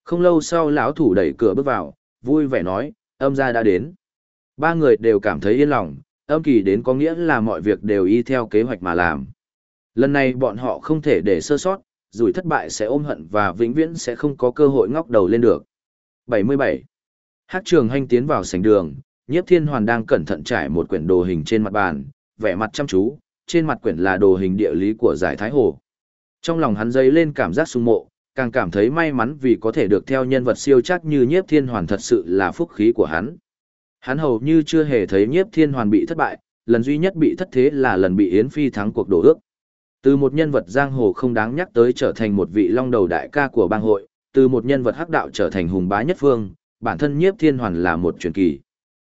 [SPEAKER 1] Không lâu sau lão thủ đẩy cửa bước vào, vui vẻ nói, âm gia đã đến. Ba người đều cảm thấy yên lòng, âm kỳ đến có nghĩa là mọi việc đều y theo kế hoạch mà làm. Lần này bọn họ không thể để sơ sót, rủi thất bại sẽ ôm hận và vĩnh viễn sẽ không có cơ hội ngóc đầu lên được. 77. Hát trường hành tiến vào sảnh đường, nhiếp thiên hoàn đang cẩn thận trải một quyển đồ hình trên mặt bàn, vẻ mặt chăm chú, trên mặt quyển là đồ hình địa lý của giải Thái Hồ. Trong lòng hắn dấy lên cảm giác sung mộ, càng cảm thấy may mắn vì có thể được theo nhân vật siêu chắc như nhiếp thiên hoàn thật sự là phúc khí của hắn. Hắn hầu như chưa hề thấy nhiếp thiên hoàn bị thất bại, lần duy nhất bị thất thế là lần bị Yến Phi thắng cuộc đổ ước. Từ một nhân vật giang hồ không đáng nhắc tới trở thành một vị long đầu đại ca của bang hội, từ một nhân vật hắc đạo trở thành hùng bá nhất phương, bản thân nhiếp thiên hoàn là một truyền kỳ.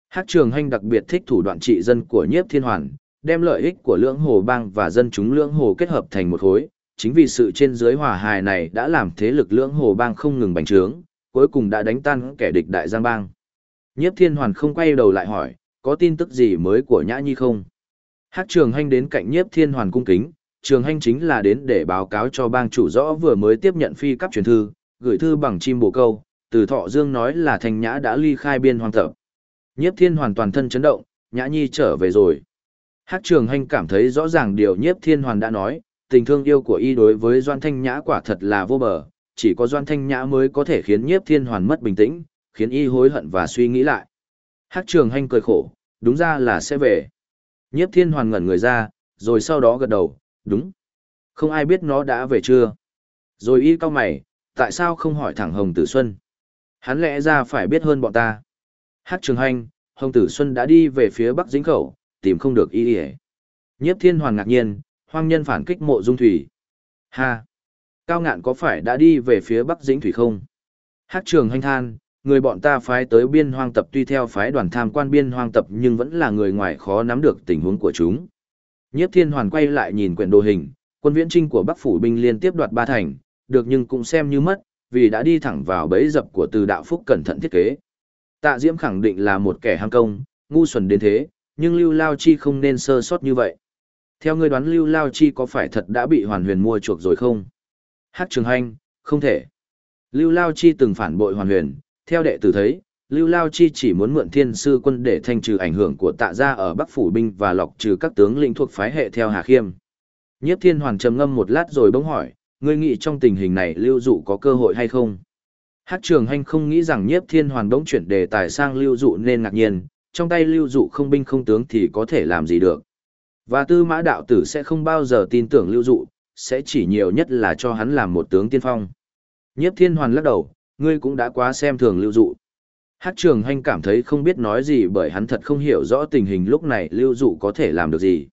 [SPEAKER 1] Hắc trường hành đặc biệt thích thủ đoạn trị dân của nhiếp thiên hoàn, đem lợi ích của lưỡng hồ bang và dân chúng lưỡng hồ kết hợp thành một khối. Chính vì sự trên dưới hòa hài này đã làm thế lực lưỡng hồ bang không ngừng bành trướng, cuối cùng đã đánh tan kẻ địch đại giang bang. Nhiếp thiên hoàn không quay đầu lại hỏi, có tin tức gì mới của Nhã Nhi không? Hát trường hành đến cạnh nhiếp thiên hoàn cung kính, trường hành chính là đến để báo cáo cho bang chủ rõ vừa mới tiếp nhận phi cấp truyền thư, gửi thư bằng chim bồ câu, từ thọ dương nói là thành nhã đã ly khai biên hoang thập. Nhiếp thiên hoàn toàn thân chấn động, nhã nhi trở về rồi. Hát trường hành cảm thấy rõ ràng điều nhiếp thiên hoàn đã nói, tình thương yêu của y đối với Doan Thanh Nhã quả thật là vô bờ, chỉ có Doan Thanh Nhã mới có thể khiến nhiếp thiên hoàn mất bình tĩnh, khiến y hối hận và suy nghĩ lại. Hát trường hành cười khổ, đúng ra là sẽ về. Nhiếp thiên hoàn ngẩn người ra, rồi sau đó gật đầu, đúng. Không ai biết nó đã về chưa. Rồi y cao mày, tại sao không hỏi thẳng Hồng Tử Xuân? Hắn lẽ ra phải biết hơn bọn ta. Hát trường hành, Hồng Tử Xuân đã đi về phía Bắc Dĩnh Khẩu, tìm không được y ỉa Nhiếp thiên hoàn ngạc nhiên, hoang nhân phản kích mộ dung thủy. Ha! Cao ngạn có phải đã đi về phía Bắc Dĩnh Thủy không? Hát trường hanh than, người bọn ta phái tới biên hoang tập tuy theo phái đoàn tham quan biên hoang tập nhưng vẫn là người ngoài khó nắm được tình huống của chúng. Nhiếp thiên hoàn quay lại nhìn quyển đồ hình, quân viễn trinh của Bắc Phủ binh liên tiếp đoạt ba thành, được nhưng cũng xem như mất, vì đã đi thẳng vào bẫy dập của từ đạo phúc cẩn thận thiết kế. Tạ Diễm khẳng định là một kẻ ham công, ngu xuẩn đến thế, nhưng Lưu Lao Chi không nên sơ sót như vậy. Theo ngươi đoán Lưu Lao Chi có phải thật đã bị Hoàn Huyền mua chuộc rồi không? Hát Trường Hành, không thể. Lưu Lao Chi từng phản bội Hoàn Huyền, theo đệ tử thấy, Lưu Lao Chi chỉ muốn mượn thiên sư quân để thanh trừ ảnh hưởng của tạ gia ở Bắc Phủ Binh và lọc trừ các tướng lĩnh thuộc phái hệ theo Hà Khiêm. Nhiếp thiên hoàn trầm ngâm một lát rồi bỗng hỏi, ngươi nghĩ trong tình hình này lưu dụ có cơ hội hay không? Hát trường hành không nghĩ rằng nhiếp thiên hoàn bỗng chuyển đề tài sang lưu dụ nên ngạc nhiên, trong tay lưu dụ không binh không tướng thì có thể làm gì được. Và tư mã đạo tử sẽ không bao giờ tin tưởng lưu dụ, sẽ chỉ nhiều nhất là cho hắn làm một tướng tiên phong. Nhiếp thiên hoàn lắc đầu, ngươi cũng đã quá xem thường lưu dụ. Hát trường hành cảm thấy không biết nói gì bởi hắn thật không hiểu rõ tình hình lúc này lưu dụ có thể làm được gì.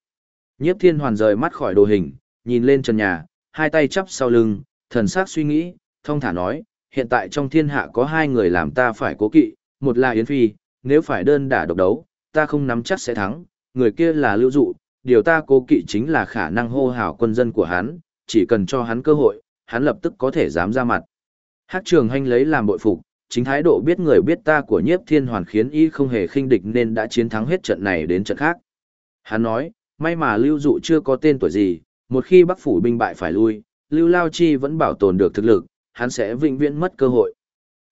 [SPEAKER 1] Nhiếp thiên hoàn rời mắt khỏi đồ hình, nhìn lên trần nhà, hai tay chắp sau lưng, thần sắc suy nghĩ, thông thả nói, hiện tại trong thiên hạ có hai người làm ta phải cố kỵ, một là Yến Phi, nếu phải đơn đả độc đấu, ta không nắm chắc sẽ thắng, người kia là lưu dụ, điều ta cố kỵ chính là khả năng hô hào quân dân của hắn, chỉ cần cho hắn cơ hội, hắn lập tức có thể dám ra mặt. Hát trường hành lấy làm bội phục, chính thái độ biết người biết ta của nhiếp thiên hoàn khiến y không hề khinh địch nên đã chiến thắng hết trận này đến trận khác. Hắn nói, may mà lưu dụ chưa có tên tuổi gì, một khi bắc phủ binh bại phải lui, lưu lao chi vẫn bảo tồn được thực lực, hắn sẽ vĩnh viễn mất cơ hội.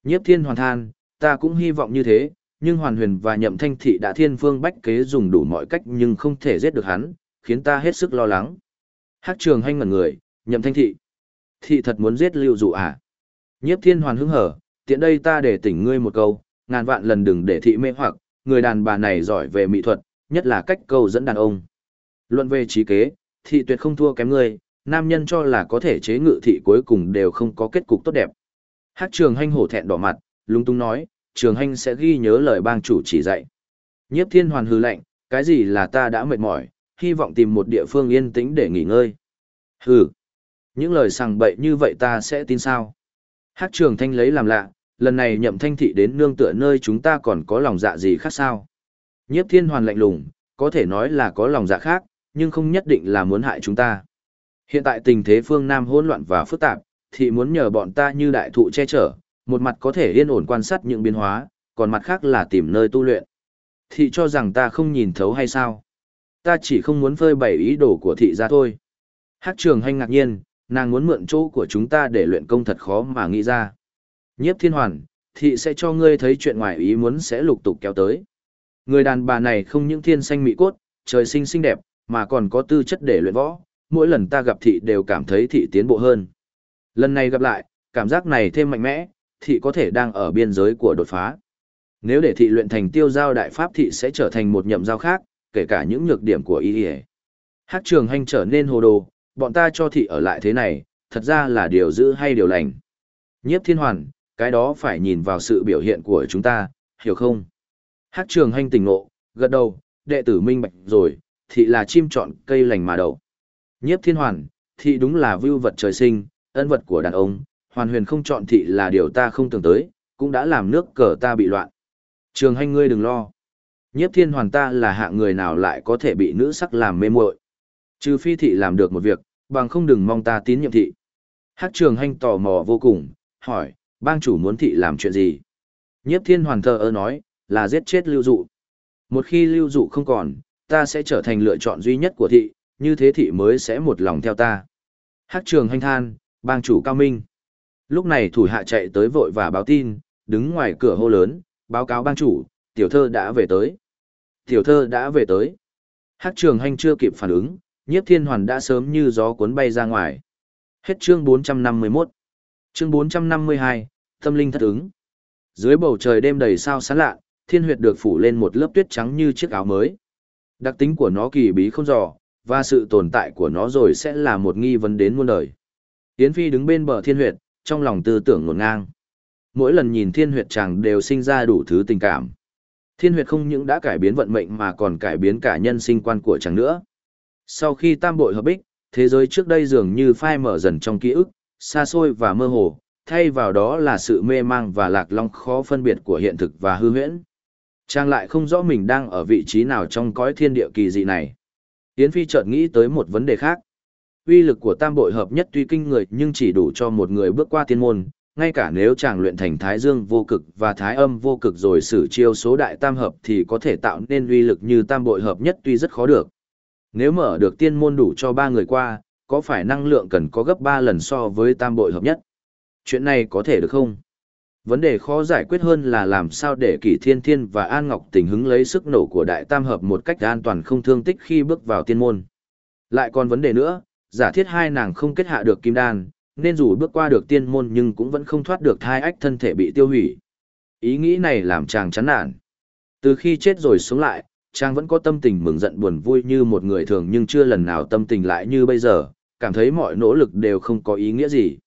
[SPEAKER 1] Nhiếp thiên hoàn than, ta cũng hy vọng như thế, nhưng hoàn huyền và nhậm thanh thị đã thiên phương bách kế dùng đủ mọi cách nhưng không thể giết được hắn, khiến ta hết sức lo lắng. Hát trường hanh ngẩn người, nhậm thanh thị. Thị thật muốn giết lưu dụ à? Nhiếp thiên hoàn hứng hở, tiện đây ta để tỉnh ngươi một câu, ngàn vạn lần đừng để thị mê hoặc, người đàn bà này giỏi về mỹ thuật, nhất là cách câu dẫn đàn ông. Luận về trí kế, thị tuyệt không thua kém ngươi, nam nhân cho là có thể chế ngự thị cuối cùng đều không có kết cục tốt đẹp. Hát trường hanh hổ thẹn đỏ mặt, lúng túng nói, trường hanh sẽ ghi nhớ lời bang chủ chỉ dạy. Nhiếp thiên hoàn hư lệnh, cái gì là ta đã mệt mỏi, hy vọng tìm một địa phương yên tĩnh để nghỉ ngơi. Hừ, những lời sằng bậy như vậy ta sẽ tin sao? Hát trường thanh lấy làm lạ, lần này nhậm thanh thị đến nương tựa nơi chúng ta còn có lòng dạ gì khác sao? Nhiếp thiên hoàn lạnh lùng, có thể nói là có lòng dạ khác, nhưng không nhất định là muốn hại chúng ta. Hiện tại tình thế phương Nam hỗn loạn và phức tạp, thị muốn nhờ bọn ta như đại thụ che chở, một mặt có thể yên ổn quan sát những biến hóa, còn mặt khác là tìm nơi tu luyện. Thị cho rằng ta không nhìn thấu hay sao? Ta chỉ không muốn phơi bày ý đồ của thị ra thôi. Hát trường hành ngạc nhiên, nàng muốn mượn chỗ của chúng ta để luyện công thật khó mà nghĩ ra. Nhiếp thiên hoàn, thị sẽ cho ngươi thấy chuyện ngoài ý muốn sẽ lục tục kéo tới. Người đàn bà này không những thiên xanh mỹ cốt, trời sinh xinh đẹp, mà còn có tư chất để luyện võ, mỗi lần ta gặp thị đều cảm thấy thị tiến bộ hơn. Lần này gặp lại, cảm giác này thêm mạnh mẽ, thị có thể đang ở biên giới của đột phá. Nếu để thị luyện thành tiêu giao đại pháp thị sẽ trở thành một nhậm giao khác, kể cả những nhược điểm của y Hát trường hành trở nên hồ đồ, bọn ta cho thị ở lại thế này, thật ra là điều giữ hay điều lành. Nhiếp thiên hoàn, cái đó phải nhìn vào sự biểu hiện của chúng ta, hiểu không? Hát trường hành tỉnh ngộ, gật đầu, đệ tử minh bạch rồi, thị là chim chọn cây lành mà đậu. Nhiếp thiên hoàn, thị đúng là vưu vật trời sinh, ân vật của đàn ông, hoàn huyền không chọn thị là điều ta không tưởng tới, cũng đã làm nước cờ ta bị loạn. Trường hành ngươi đừng lo. Nhiếp thiên hoàn ta là hạng người nào lại có thể bị nữ sắc làm mê muội Trừ phi thị làm được một việc, bằng không đừng mong ta tín nhiệm thị. Hắc trường hành tò mò vô cùng, hỏi, bang chủ muốn thị làm chuyện gì? Nhiếp thiên hoàn thờ ơ nói, là giết chết lưu dụ. Một khi lưu dụ không còn, ta sẽ trở thành lựa chọn duy nhất của thị, như thế thị mới sẽ một lòng theo ta. Hắc trường hành than, bang chủ cao minh. Lúc này thủ hạ chạy tới vội và báo tin, đứng ngoài cửa hô lớn, báo cáo bang chủ, tiểu thơ đã về tới. Tiểu thơ đã về tới. hát trường hành chưa kịp phản ứng, nhiếp thiên hoàn đã sớm như gió cuốn bay ra ngoài. Hết chương 451. Chương 452, tâm linh thất ứng. Dưới bầu trời đêm đầy sao sáng lạ, thiên huyệt được phủ lên một lớp tuyết trắng như chiếc áo mới. Đặc tính của nó kỳ bí không dò, và sự tồn tại của nó rồi sẽ là một nghi vấn đến muôn đời. Yến Phi đứng bên bờ thiên huyệt, trong lòng tư tưởng ngổn ngang. Mỗi lần nhìn thiên huyệt chàng đều sinh ra đủ thứ tình cảm. Thiên huyệt không những đã cải biến vận mệnh mà còn cải biến cả nhân sinh quan của chàng nữa. Sau khi tam bội hợp bích, thế giới trước đây dường như phai mở dần trong ký ức, xa xôi và mơ hồ, thay vào đó là sự mê mang và lạc long khó phân biệt của hiện thực và hư huyễn. Chàng lại không rõ mình đang ở vị trí nào trong cõi thiên địa kỳ dị này. Yến Phi chợt nghĩ tới một vấn đề khác. Uy lực của tam bội hợp nhất tuy kinh người nhưng chỉ đủ cho một người bước qua tiên môn, ngay cả nếu chàng luyện thành thái dương vô cực và thái âm vô cực rồi sử chiêu số đại tam hợp thì có thể tạo nên uy lực như tam bội hợp nhất tuy rất khó được. Nếu mở được tiên môn đủ cho ba người qua, có phải năng lượng cần có gấp ba lần so với tam bội hợp nhất? Chuyện này có thể được không? Vấn đề khó giải quyết hơn là làm sao để Kỷ Thiên Thiên và An Ngọc tình hứng lấy sức nổ của Đại Tam Hợp một cách an toàn không thương tích khi bước vào tiên môn. Lại còn vấn đề nữa, giả thiết hai nàng không kết hạ được kim đan, nên dù bước qua được tiên môn nhưng cũng vẫn không thoát được thai ách thân thể bị tiêu hủy. Ý nghĩ này làm chàng chán nản. Từ khi chết rồi sống lại, chàng vẫn có tâm tình mừng giận buồn vui như một người thường nhưng chưa lần nào tâm tình lại như bây giờ, cảm thấy mọi nỗ lực đều không có ý nghĩa gì.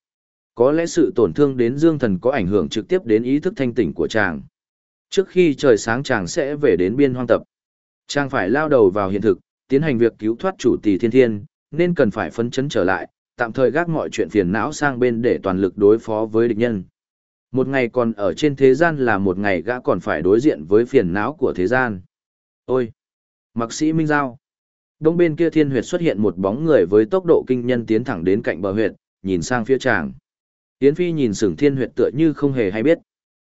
[SPEAKER 1] Có lẽ sự tổn thương đến dương thần có ảnh hưởng trực tiếp đến ý thức thanh tỉnh của chàng. Trước khi trời sáng chàng sẽ về đến biên hoang tập. Chàng phải lao đầu vào hiện thực, tiến hành việc cứu thoát chủ tỷ thiên thiên, nên cần phải phấn chấn trở lại, tạm thời gác mọi chuyện phiền não sang bên để toàn lực đối phó với địch nhân. Một ngày còn ở trên thế gian là một ngày gã còn phải đối diện với phiền não của thế gian. Ôi! Mạc sĩ Minh Giao! Đông bên kia thiên huyệt xuất hiện một bóng người với tốc độ kinh nhân tiến thẳng đến cạnh bờ huyệt, nhìn sang phía chàng. Yến Phi nhìn sừng thiên huyệt tựa như không hề hay biết.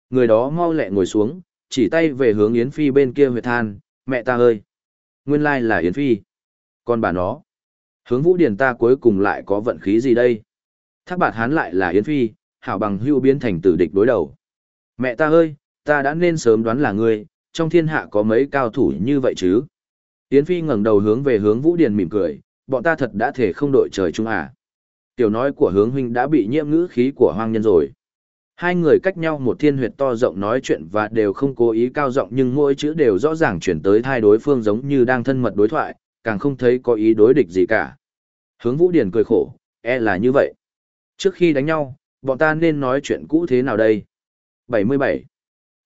[SPEAKER 1] Người đó mau lẹ ngồi xuống, chỉ tay về hướng Yến Phi bên kia huyệt than, mẹ ta ơi! Nguyên lai là Yến Phi. Còn bà nó, Hướng vũ điển ta cuối cùng lại có vận khí gì đây? Thác bạt hán lại là Yến Phi, hảo bằng hưu biến thành tử địch đối đầu. Mẹ ta ơi, ta đã nên sớm đoán là ngươi, trong thiên hạ có mấy cao thủ như vậy chứ? Yến Phi ngẩng đầu hướng về hướng vũ điển mỉm cười, bọn ta thật đã thể không đội trời chung à. Tiểu nói của hướng huynh đã bị nhiễm ngữ khí của hoang nhân rồi. Hai người cách nhau một thiên huyệt to rộng nói chuyện và đều không cố ý cao giọng nhưng mỗi chữ đều rõ ràng chuyển tới hai đối phương giống như đang thân mật đối thoại, càng không thấy có ý đối địch gì cả. Hướng Vũ Điển cười khổ, e là như vậy. Trước khi đánh nhau, bọn ta nên nói chuyện cũ thế nào đây? 77.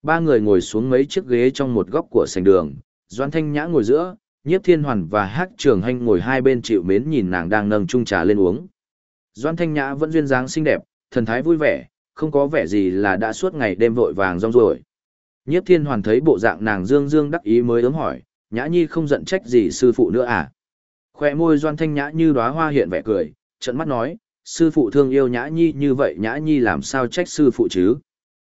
[SPEAKER 1] Ba người ngồi xuống mấy chiếc ghế trong một góc của sành đường, Doan Thanh Nhã ngồi giữa, Nhiếp Thiên Hoàn và Hắc Trường Hành ngồi hai bên chịu mến nhìn nàng đang nâng chung trà lên uống. Doan Thanh Nhã vẫn duyên dáng xinh đẹp, thần thái vui vẻ, không có vẻ gì là đã suốt ngày đêm vội vàng rong ruổi. Nhiếp Thiên Hoàn thấy bộ dạng nàng dương dương đắc ý mới ấm hỏi, Nhã Nhi không giận trách gì sư phụ nữa à? Khoe môi Doan Thanh Nhã như đóa hoa hiện vẻ cười, trận mắt nói, sư phụ thương yêu Nhã Nhi như vậy Nhã Nhi làm sao trách sư phụ chứ?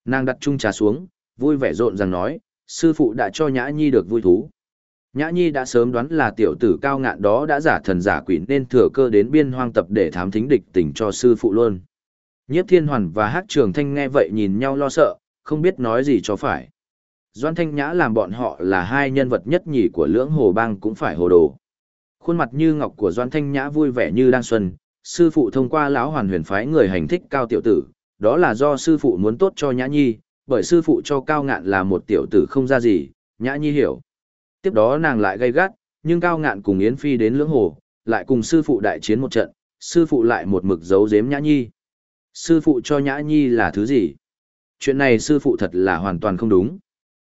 [SPEAKER 1] Nàng đặt chung trà xuống, vui vẻ rộn rằng nói, sư phụ đã cho Nhã Nhi được vui thú. Nhã Nhi đã sớm đoán là tiểu tử cao ngạn đó đã giả thần giả quỷ nên thừa cơ đến biên hoang tập để thám thính địch tình cho sư phụ luôn. Nhiếp Thiên Hoàn và Hắc Trường Thanh nghe vậy nhìn nhau lo sợ, không biết nói gì cho phải. Doan Thanh Nhã làm bọn họ là hai nhân vật nhất nhì của lưỡng hồ bang cũng phải hồ đồ. Khuôn mặt như ngọc của Doan Thanh Nhã vui vẻ như đang xuân, sư phụ thông qua lão hoàn huyền phái người hành thích cao tiểu tử, đó là do sư phụ muốn tốt cho Nhã Nhi, bởi sư phụ cho cao ngạn là một tiểu tử không ra gì, Nhã Nhi hiểu. Tiếp đó nàng lại gay gắt, nhưng cao ngạn cùng Yến Phi đến lưỡng hồ, lại cùng sư phụ đại chiến một trận, sư phụ lại một mực giấu giếm Nhã Nhi. Sư phụ cho Nhã Nhi là thứ gì? Chuyện này sư phụ thật là hoàn toàn không đúng.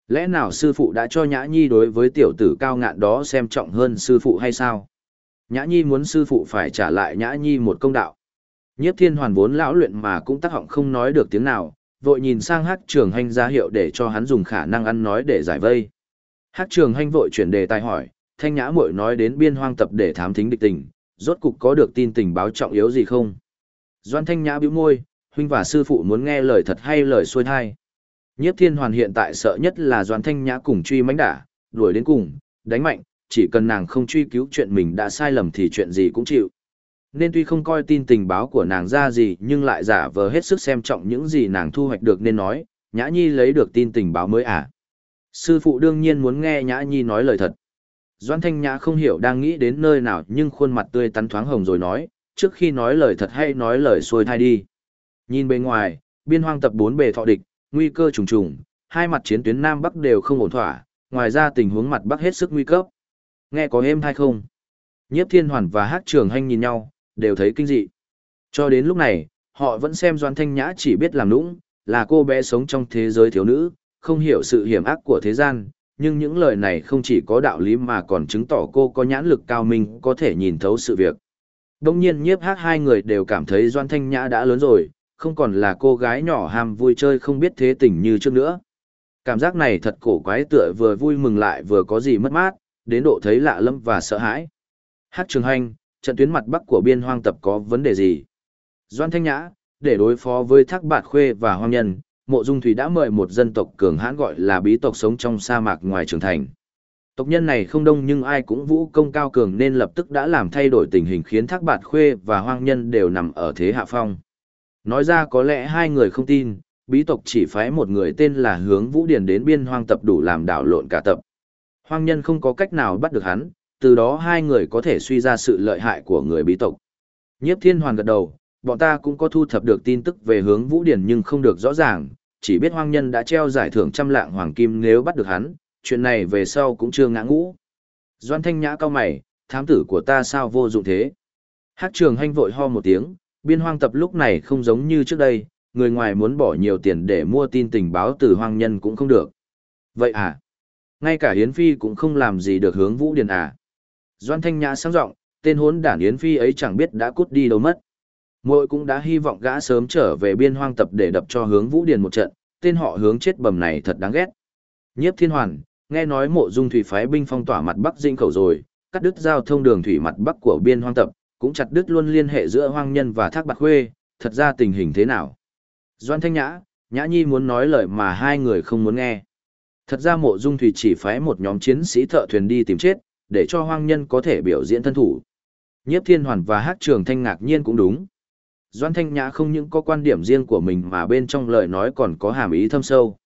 [SPEAKER 1] Lẽ nào sư phụ đã cho Nhã Nhi đối với tiểu tử cao ngạn đó xem trọng hơn sư phụ hay sao? Nhã Nhi muốn sư phụ phải trả lại Nhã Nhi một công đạo. Nhiếp thiên hoàn vốn lão luyện mà cũng tắc họng không nói được tiếng nào, vội nhìn sang hát trường hành ra hiệu để cho hắn dùng khả năng ăn nói để giải vây. Hát trường hành vội chuyển đề tài hỏi, thanh nhã muội nói đến biên hoang tập để thám thính địch tình, rốt cục có được tin tình báo trọng yếu gì không? Doan thanh nhã bĩu môi, huynh và sư phụ muốn nghe lời thật hay lời xuôi thai. Nhiếp thiên hoàn hiện tại sợ nhất là Doan Thanh Nhã cùng truy mánh đả, đuổi đến cùng, đánh mạnh, chỉ cần nàng không truy cứu chuyện mình đã sai lầm thì chuyện gì cũng chịu. Nên tuy không coi tin tình báo của nàng ra gì nhưng lại giả vờ hết sức xem trọng những gì nàng thu hoạch được nên nói, Nhã Nhi lấy được tin tình báo mới à. Sư phụ đương nhiên muốn nghe Nhã Nhi nói lời thật. Doan Thanh Nhã không hiểu đang nghĩ đến nơi nào nhưng khuôn mặt tươi tắn thoáng hồng rồi nói, trước khi nói lời thật hay nói lời xuôi thai đi. Nhìn bên ngoài, biên hoang tập bốn bề thọ địch, nguy cơ trùng trùng, hai mặt chiến tuyến Nam Bắc đều không ổn thỏa, ngoài ra tình huống mặt Bắc hết sức nguy cấp. Nghe có êm hay không? Nhiếp Thiên Hoàn và Hắc Trường Hành nhìn nhau, đều thấy kinh dị. Cho đến lúc này, họ vẫn xem Doan Thanh Nhã chỉ biết làm nũng, là cô bé sống trong thế giới thiếu nữ, không hiểu sự hiểm ác của thế gian, nhưng những lời này không chỉ có đạo lý mà còn chứng tỏ cô có nhãn lực cao minh có thể nhìn thấu sự việc. Đông nhiên nhiếp hát hai người đều cảm thấy Doan Thanh Nhã đã lớn rồi, không còn là cô gái nhỏ ham vui chơi không biết thế tình như trước nữa. Cảm giác này thật cổ quái tựa vừa vui mừng lại vừa có gì mất mát, đến độ thấy lạ lẫm và sợ hãi. Hát Trường Hành, trận tuyến mặt bắc của biên hoang tập có vấn đề gì? Doan Thanh Nhã, để đối phó với Thác Bạt Khuê và Hoang Nhân, Mộ Dung Thủy đã mời một dân tộc cường hãn gọi là bí tộc sống trong sa mạc ngoài trường thành. Tộc nhân này không đông nhưng ai cũng vũ công cao cường nên lập tức đã làm thay đổi tình hình khiến Thác Bạt Khuê và Hoang Nhân đều nằm ở thế hạ phong. Nói ra có lẽ hai người không tin, bí tộc chỉ phái một người tên là Hướng Vũ Điền đến biên hoang tập đủ làm đảo lộn cả tập. Hoang Nhân không có cách nào bắt được hắn, từ đó hai người có thể suy ra sự lợi hại của người bí tộc. Nhiếp Thiên Hoàn gật đầu, bọn ta cũng có thu thập được tin tức về hướng Vũ Điền nhưng không được rõ ràng, chỉ biết hoang nhân đã treo giải thưởng trăm lạng hoàng kim nếu bắt được hắn, chuyện này về sau cũng chưa ngã ngũ. Doan Thanh Nhã cao mày, thám tử của ta sao vô dụng thế? Hát trường hanh vội ho một tiếng, biên hoang tập lúc này không giống như trước đây, người ngoài muốn bỏ nhiều tiền để mua tin tình báo từ hoang nhân cũng không được. Vậy à? Ngay cả Yến Phi cũng không làm gì được hướng Vũ Điền à? Doan Thanh Nhã sáng giọng, tên hốn đản Yến Phi ấy chẳng biết đã cút đi đâu mất. Mội cũng đã hy vọng gã sớm trở về biên hoang tập để đập cho hướng Vũ Điền một trận, tên họ hướng chết bầm này thật đáng ghét. Nhiếp Thiên Hoàn, nghe nói mộ dung thủy phái binh phong tỏa mặt bắc dinh khẩu rồi, cắt đứt giao thông đường thủy mặt bắc của biên hoang tập, cũng chặt đứt luôn liên hệ giữa hoang nhân và thác bạc khuê, thật ra tình hình thế nào? Doan Thanh Nhã, Nhã Nhi muốn nói lời mà hai người không muốn nghe. Thật ra mộ dung thủy chỉ phái một nhóm chiến sĩ thợ thuyền đi tìm chết, để cho hoang nhân có thể biểu diễn thân thủ. Nhiếp Thiên Hoàn và Hát Trường Thanh ngạc nhiên cũng đúng. Doan Thanh Nhã không những có quan điểm riêng của mình mà bên trong lời nói còn có hàm ý thâm sâu.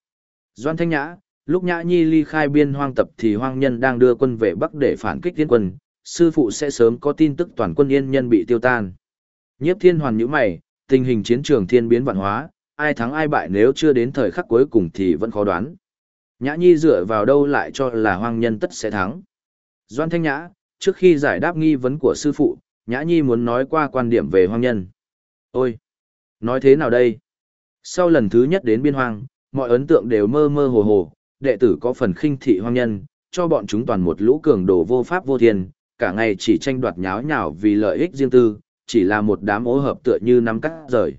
[SPEAKER 1] Doan Thanh Nhã, lúc Nhã Nhi ly khai biên hoang tập thì hoang nhân đang đưa quân về Bắc để phản kích tiến quân, sư phụ sẽ sớm có tin tức toàn quân yên nhân bị tiêu tan. Nhiếp Thiên Hoàn nhíu mày, tình hình chiến trường thiên biến vạn hóa, ai thắng ai bại nếu chưa đến thời khắc cuối cùng thì vẫn khó đoán. Nhã Nhi dựa vào đâu lại cho là hoang nhân tất sẽ thắng. Doan Thanh Nhã, trước khi giải đáp nghi vấn của sư phụ, Nhã Nhi muốn nói qua quan điểm về hoang nhân. Ôi! Nói thế nào đây? Sau lần thứ nhất đến biên hoang, mọi ấn tượng đều mơ mơ hồ hồ, đệ tử có phần khinh thị hoang nhân, cho bọn chúng toàn một lũ cường đồ vô pháp vô thiên, cả ngày chỉ tranh đoạt nháo nhào vì lợi ích riêng tư, chỉ là một đám ố hợp tựa như nắm cắt rời.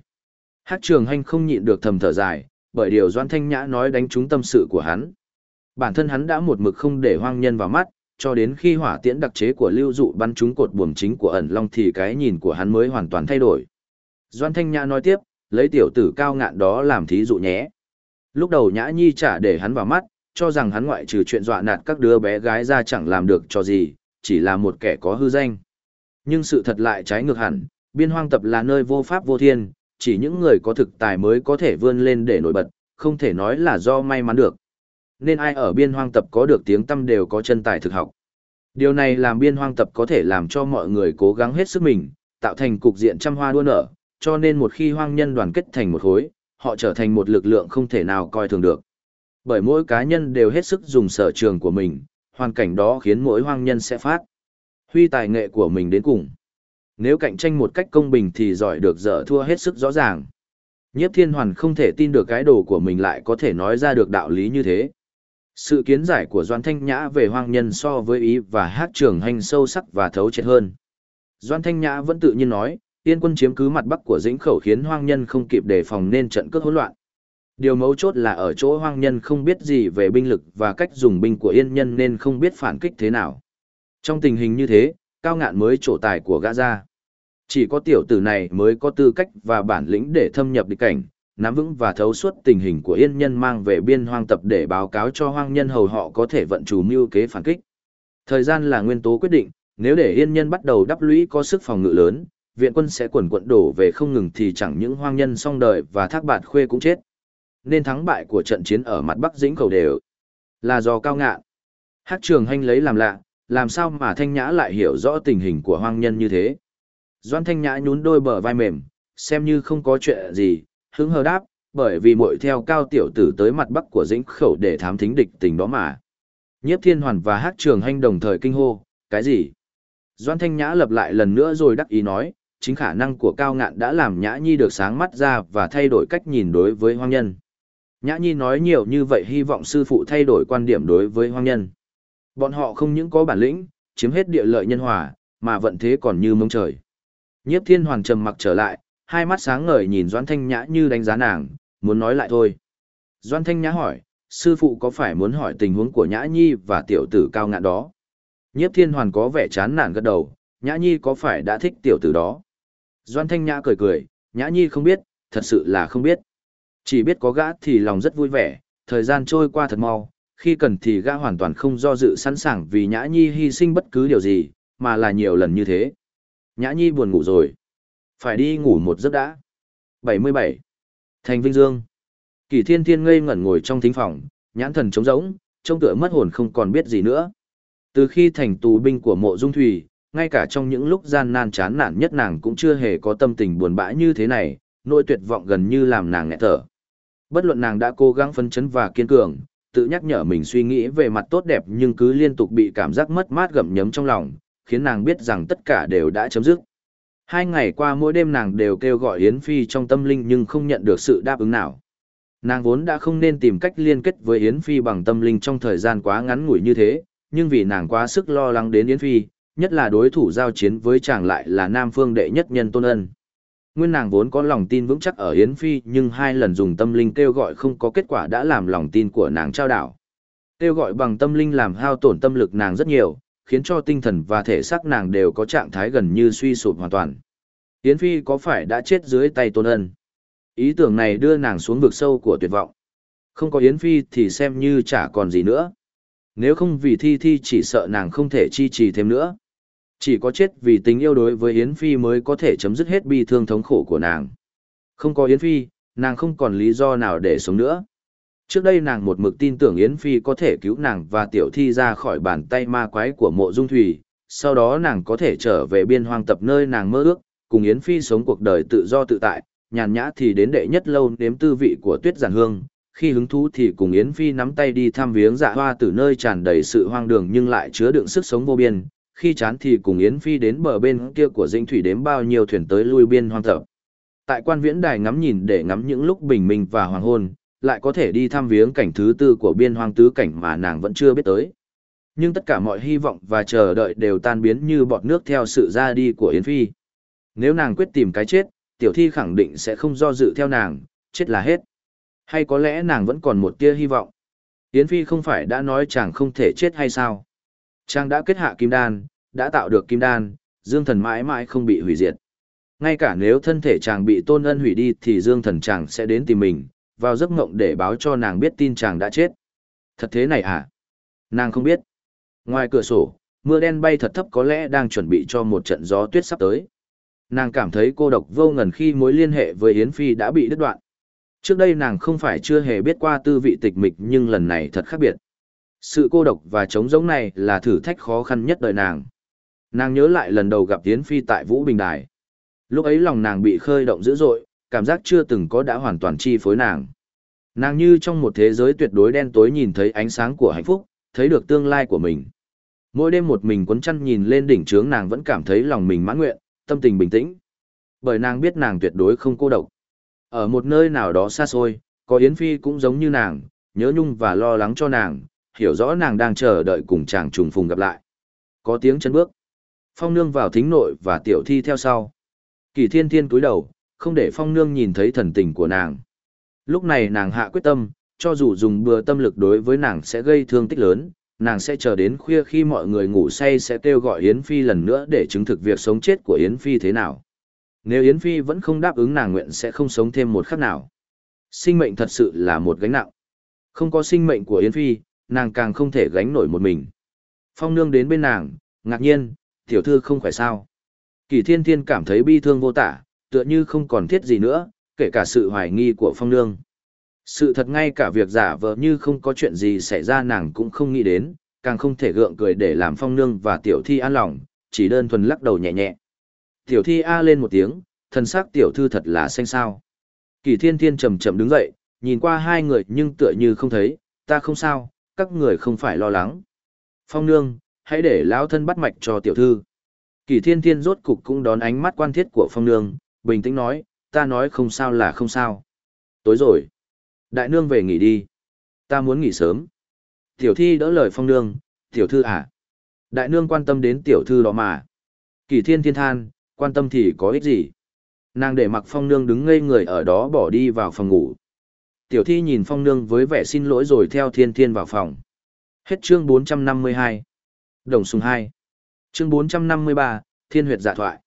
[SPEAKER 1] Hát trường hành không nhịn được thầm thở dài, bởi điều Doan Thanh Nhã nói đánh trúng tâm sự của hắn. Bản thân hắn đã một mực không để hoang nhân vào mắt, cho đến khi hỏa tiễn đặc chế của lưu dụ bắn trúng cột buồm chính của ẩn long thì cái nhìn của hắn mới hoàn toàn thay đổi. Doan Thanh Nhã nói tiếp, lấy tiểu tử cao ngạn đó làm thí dụ nhé. Lúc đầu Nhã Nhi trả để hắn vào mắt, cho rằng hắn ngoại trừ chuyện dọa nạt các đứa bé gái ra chẳng làm được cho gì, chỉ là một kẻ có hư danh. Nhưng sự thật lại trái ngược hẳn, biên hoang tập là nơi vô pháp vô thiên, chỉ những người có thực tài mới có thể vươn lên để nổi bật, không thể nói là do may mắn được. Nên ai ở biên hoang tập có được tiếng tâm đều có chân tài thực học. Điều này làm biên hoang tập có thể làm cho mọi người cố gắng hết sức mình, tạo thành cục diện trăm hoa đua nở, cho nên một khi hoang nhân đoàn kết thành một khối, họ trở thành một lực lượng không thể nào coi thường được. Bởi mỗi cá nhân đều hết sức dùng sở trường của mình, hoàn cảnh đó khiến mỗi hoang nhân sẽ phát huy tài nghệ của mình đến cùng. Nếu cạnh tranh một cách công bình thì giỏi được dở thua hết sức rõ ràng. Nhiếp thiên hoàn không thể tin được cái đồ của mình lại có thể nói ra được đạo lý như thế. Sự kiến giải của Doan Thanh Nhã về hoang nhân so với ý và hát trường hành sâu sắc và thấu triệt hơn. Doan Thanh Nhã vẫn tự nhiên nói, tiên quân chiếm cứ mặt bắc của dĩnh khẩu khiến hoang nhân không kịp đề phòng nên trận cước hỗn loạn. Điều mấu chốt là ở chỗ hoang nhân không biết gì về binh lực và cách dùng binh của yên nhân nên không biết phản kích thế nào. Trong tình hình như thế, cao ngạn mới trổ tài của gã ra. Chỉ có tiểu tử này mới có tư cách và bản lĩnh để thâm nhập địch cảnh, nắm vững và thấu suốt tình hình của yên nhân mang về biên hoang tập để báo cáo cho hoang nhân hầu họ có thể vận chủ mưu kế phản kích. Thời gian là nguyên tố quyết định, nếu để yên nhân bắt đầu đắp lũy có sức phòng ngự lớn, viện quân sẽ quần quận đổ về không ngừng thì chẳng những hoang nhân song đời và thác bạt khuê cũng chết. Nên thắng bại của trận chiến ở mặt Bắc Dĩnh Cầu đều là do cao ngạn. Hát trường hành lấy làm lạ, làm sao mà Thanh Nhã lại hiểu rõ tình hình của hoang nhân như thế. Doan Thanh Nhã nhún đôi bờ vai mềm, xem như không có chuyện gì, hứng hờ đáp, bởi vì muội theo cao tiểu tử tới mặt bắc của dĩnh khẩu để thám thính địch tình đó mà. Nhiếp thiên hoàn và hát trường hanh đồng thời kinh hô, cái gì? Doan Thanh Nhã lập lại lần nữa rồi đắc ý nói, chính khả năng của Cao Ngạn đã làm Nhã Nhi được sáng mắt ra và thay đổi cách nhìn đối với hoang nhân. Nhã Nhi nói nhiều như vậy hy vọng sư phụ thay đổi quan điểm đối với hoang nhân. Bọn họ không những có bản lĩnh, chiếm hết địa lợi nhân hòa, mà vận thế còn như mông trời. Nhiếp thiên hoàng trầm mặc trở lại, hai mắt sáng ngời nhìn Doan Thanh Nhã như đánh giá nàng, muốn nói lại thôi. Doan Thanh Nhã hỏi, sư phụ có phải muốn hỏi tình huống của Nhã Nhi và tiểu tử cao ngạn đó? Nhiếp thiên hoàn có vẻ chán nản gật đầu, Nhã Nhi có phải đã thích tiểu tử đó? Doan Thanh Nhã cười cười, Nhã Nhi không biết, thật sự là không biết. Chỉ biết có gã thì lòng rất vui vẻ, thời gian trôi qua thật mau, khi cần thì gã hoàn toàn không do dự sẵn sàng vì Nhã Nhi hy sinh bất cứ điều gì, mà là nhiều lần như thế. Nhã Nhi buồn ngủ rồi. Phải đi ngủ một giấc đã. 77. Thành Vinh Dương. Kỳ thiên thiên ngây ngẩn ngồi trong thính phòng, nhãn thần trống rỗng, trông tựa mất hồn không còn biết gì nữa. Từ khi thành tù binh của mộ dung thủy, ngay cả trong những lúc gian nan chán nản nhất nàng cũng chưa hề có tâm tình buồn bã như thế này, nỗi tuyệt vọng gần như làm nàng nghẹt thở. Bất luận nàng đã cố gắng phấn chấn và kiên cường, tự nhắc nhở mình suy nghĩ về mặt tốt đẹp nhưng cứ liên tục bị cảm giác mất mát gặm nhấm trong lòng, khiến nàng biết rằng tất cả đều đã chấm dứt. Hai ngày qua mỗi đêm nàng đều kêu gọi Yến Phi trong tâm linh nhưng không nhận được sự đáp ứng nào. Nàng vốn đã không nên tìm cách liên kết với Yến Phi bằng tâm linh trong thời gian quá ngắn ngủi như thế, nhưng vì nàng quá sức lo lắng đến Yến Phi, nhất là đối thủ giao chiến với chàng lại là Nam Phương đệ nhất nhân Tôn Ân. Nguyên nàng vốn có lòng tin vững chắc ở Yến Phi nhưng hai lần dùng tâm linh kêu gọi không có kết quả đã làm lòng tin của nàng trao đảo. Kêu gọi bằng tâm linh làm hao tổn tâm lực nàng rất nhiều, khiến cho tinh thần và thể xác nàng đều có trạng thái gần như suy sụp hoàn toàn. Yến Phi có phải đã chết dưới tay Tôn Ân? Ý tưởng này đưa nàng xuống vực sâu của tuyệt vọng. Không có Yến Phi thì xem như chả còn gì nữa. Nếu không vì Thi Thi chỉ sợ nàng không thể chi trì thêm nữa. Chỉ có chết vì tình yêu đối với Yến Phi mới có thể chấm dứt hết bi thương thống khổ của nàng. Không có Yến Phi, nàng không còn lý do nào để sống nữa. Trước đây nàng một mực tin tưởng Yến Phi có thể cứu nàng và tiểu thi ra khỏi bàn tay ma quái của mộ dung thủy, sau đó nàng có thể trở về biên hoang tập nơi nàng mơ ước, cùng Yến Phi sống cuộc đời tự do tự tại, nhàn nhã thì đến đệ nhất lâu nếm tư vị của tuyết giản hương, khi hứng thú thì cùng Yến Phi nắm tay đi thăm viếng dạ hoa từ nơi tràn đầy sự hoang đường nhưng lại chứa đựng sức sống vô biên, khi chán thì cùng Yến Phi đến bờ bên kia của dĩnh thủy đếm bao nhiêu thuyền tới lui biên hoang thập. Tại quan viễn đài ngắm nhìn để ngắm những lúc bình minh và hoàng hôn, lại có thể đi thăm viếng cảnh thứ tư của biên hoang tứ cảnh mà nàng vẫn chưa biết tới. Nhưng tất cả mọi hy vọng và chờ đợi đều tan biến như bọt nước theo sự ra đi của Yến Phi. Nếu nàng quyết tìm cái chết, tiểu thi khẳng định sẽ không do dự theo nàng, chết là hết. Hay có lẽ nàng vẫn còn một tia hy vọng. Yến Phi không phải đã nói chàng không thể chết hay sao? Trang đã kết hạ kim đan, đã tạo được kim đan, dương thần mãi mãi không bị hủy diệt. Ngay cả nếu thân thể chàng bị tôn ân hủy đi thì dương thần chàng sẽ đến tìm mình, vào giấc ngộng để báo cho nàng biết tin chàng đã chết. Thật thế này à? Nàng không biết. Ngoài cửa sổ, mưa đen bay thật thấp có lẽ đang chuẩn bị cho một trận gió tuyết sắp tới. Nàng cảm thấy cô độc vô ngần khi mối liên hệ với Yến Phi đã bị đứt đoạn. Trước đây nàng không phải chưa hề biết qua tư vị tịch mịch nhưng lần này thật khác biệt. Sự cô độc và trống giống này là thử thách khó khăn nhất đời nàng. Nàng nhớ lại lần đầu gặp Yến Phi tại Vũ Bình Đài. Lúc ấy lòng nàng bị khơi động dữ dội, cảm giác chưa từng có đã hoàn toàn chi phối nàng. Nàng như trong một thế giới tuyệt đối đen tối nhìn thấy ánh sáng của hạnh phúc, thấy được tương lai của mình. Mỗi đêm một mình quấn chăn nhìn lên đỉnh trướng nàng vẫn cảm thấy lòng mình mãn nguyện, tâm tình bình tĩnh. Bởi nàng biết nàng tuyệt đối không cô độc. Ở một nơi nào đó xa xôi, có Yến Phi cũng giống như nàng, nhớ nhung và lo lắng cho nàng, hiểu rõ nàng đang chờ đợi cùng chàng trùng phùng gặp lại. Có tiếng chân bước. Phong nương vào thính nội và tiểu thi theo sau. Kỳ thiên thiên cúi đầu, không để phong nương nhìn thấy thần tình của nàng. Lúc này nàng hạ quyết tâm, cho dù dùng bừa tâm lực đối với nàng sẽ gây thương tích lớn, nàng sẽ chờ đến khuya khi mọi người ngủ say sẽ kêu gọi Yến Phi lần nữa để chứng thực việc sống chết của Yến Phi thế nào. Nếu Yến Phi vẫn không đáp ứng nàng nguyện sẽ không sống thêm một khắc nào. Sinh mệnh thật sự là một gánh nặng. Không có sinh mệnh của Yến Phi, nàng càng không thể gánh nổi một mình. Phong nương đến bên nàng, ngạc nhiên, tiểu thư không khỏe sao. Kỳ thiên thiên cảm thấy bi thương vô tả, tựa như không còn thiết gì nữa, kể cả sự hoài nghi của phong nương. Sự thật ngay cả việc giả vờ như không có chuyện gì xảy ra nàng cũng không nghĩ đến, càng không thể gượng cười để làm phong nương và tiểu thi an lòng, chỉ đơn thuần lắc đầu nhẹ nhẹ. Tiểu thi a lên một tiếng, thần xác tiểu thư thật là xanh sao. Kỳ thiên thiên chậm chậm đứng dậy, nhìn qua hai người nhưng tựa như không thấy, ta không sao, các người không phải lo lắng. Phong nương, hãy để lão thân bắt mạch cho tiểu thư. Kỳ thiên thiên rốt cục cũng đón ánh mắt quan thiết của phong nương, bình tĩnh nói, ta nói không sao là không sao. Tối rồi. Đại nương về nghỉ đi. Ta muốn nghỉ sớm. Tiểu thi đỡ lời phong nương, tiểu thư à. Đại nương quan tâm đến tiểu thư đó mà. Kỳ thiên thiên than, quan tâm thì có ích gì. Nàng để mặc phong nương đứng ngây người ở đó bỏ đi vào phòng ngủ. Tiểu thi nhìn phong nương với vẻ xin lỗi rồi theo thiên thiên vào phòng. Hết chương 452. Đồng sùng 2. Chương 453, Thiên huyệt dạ thoại.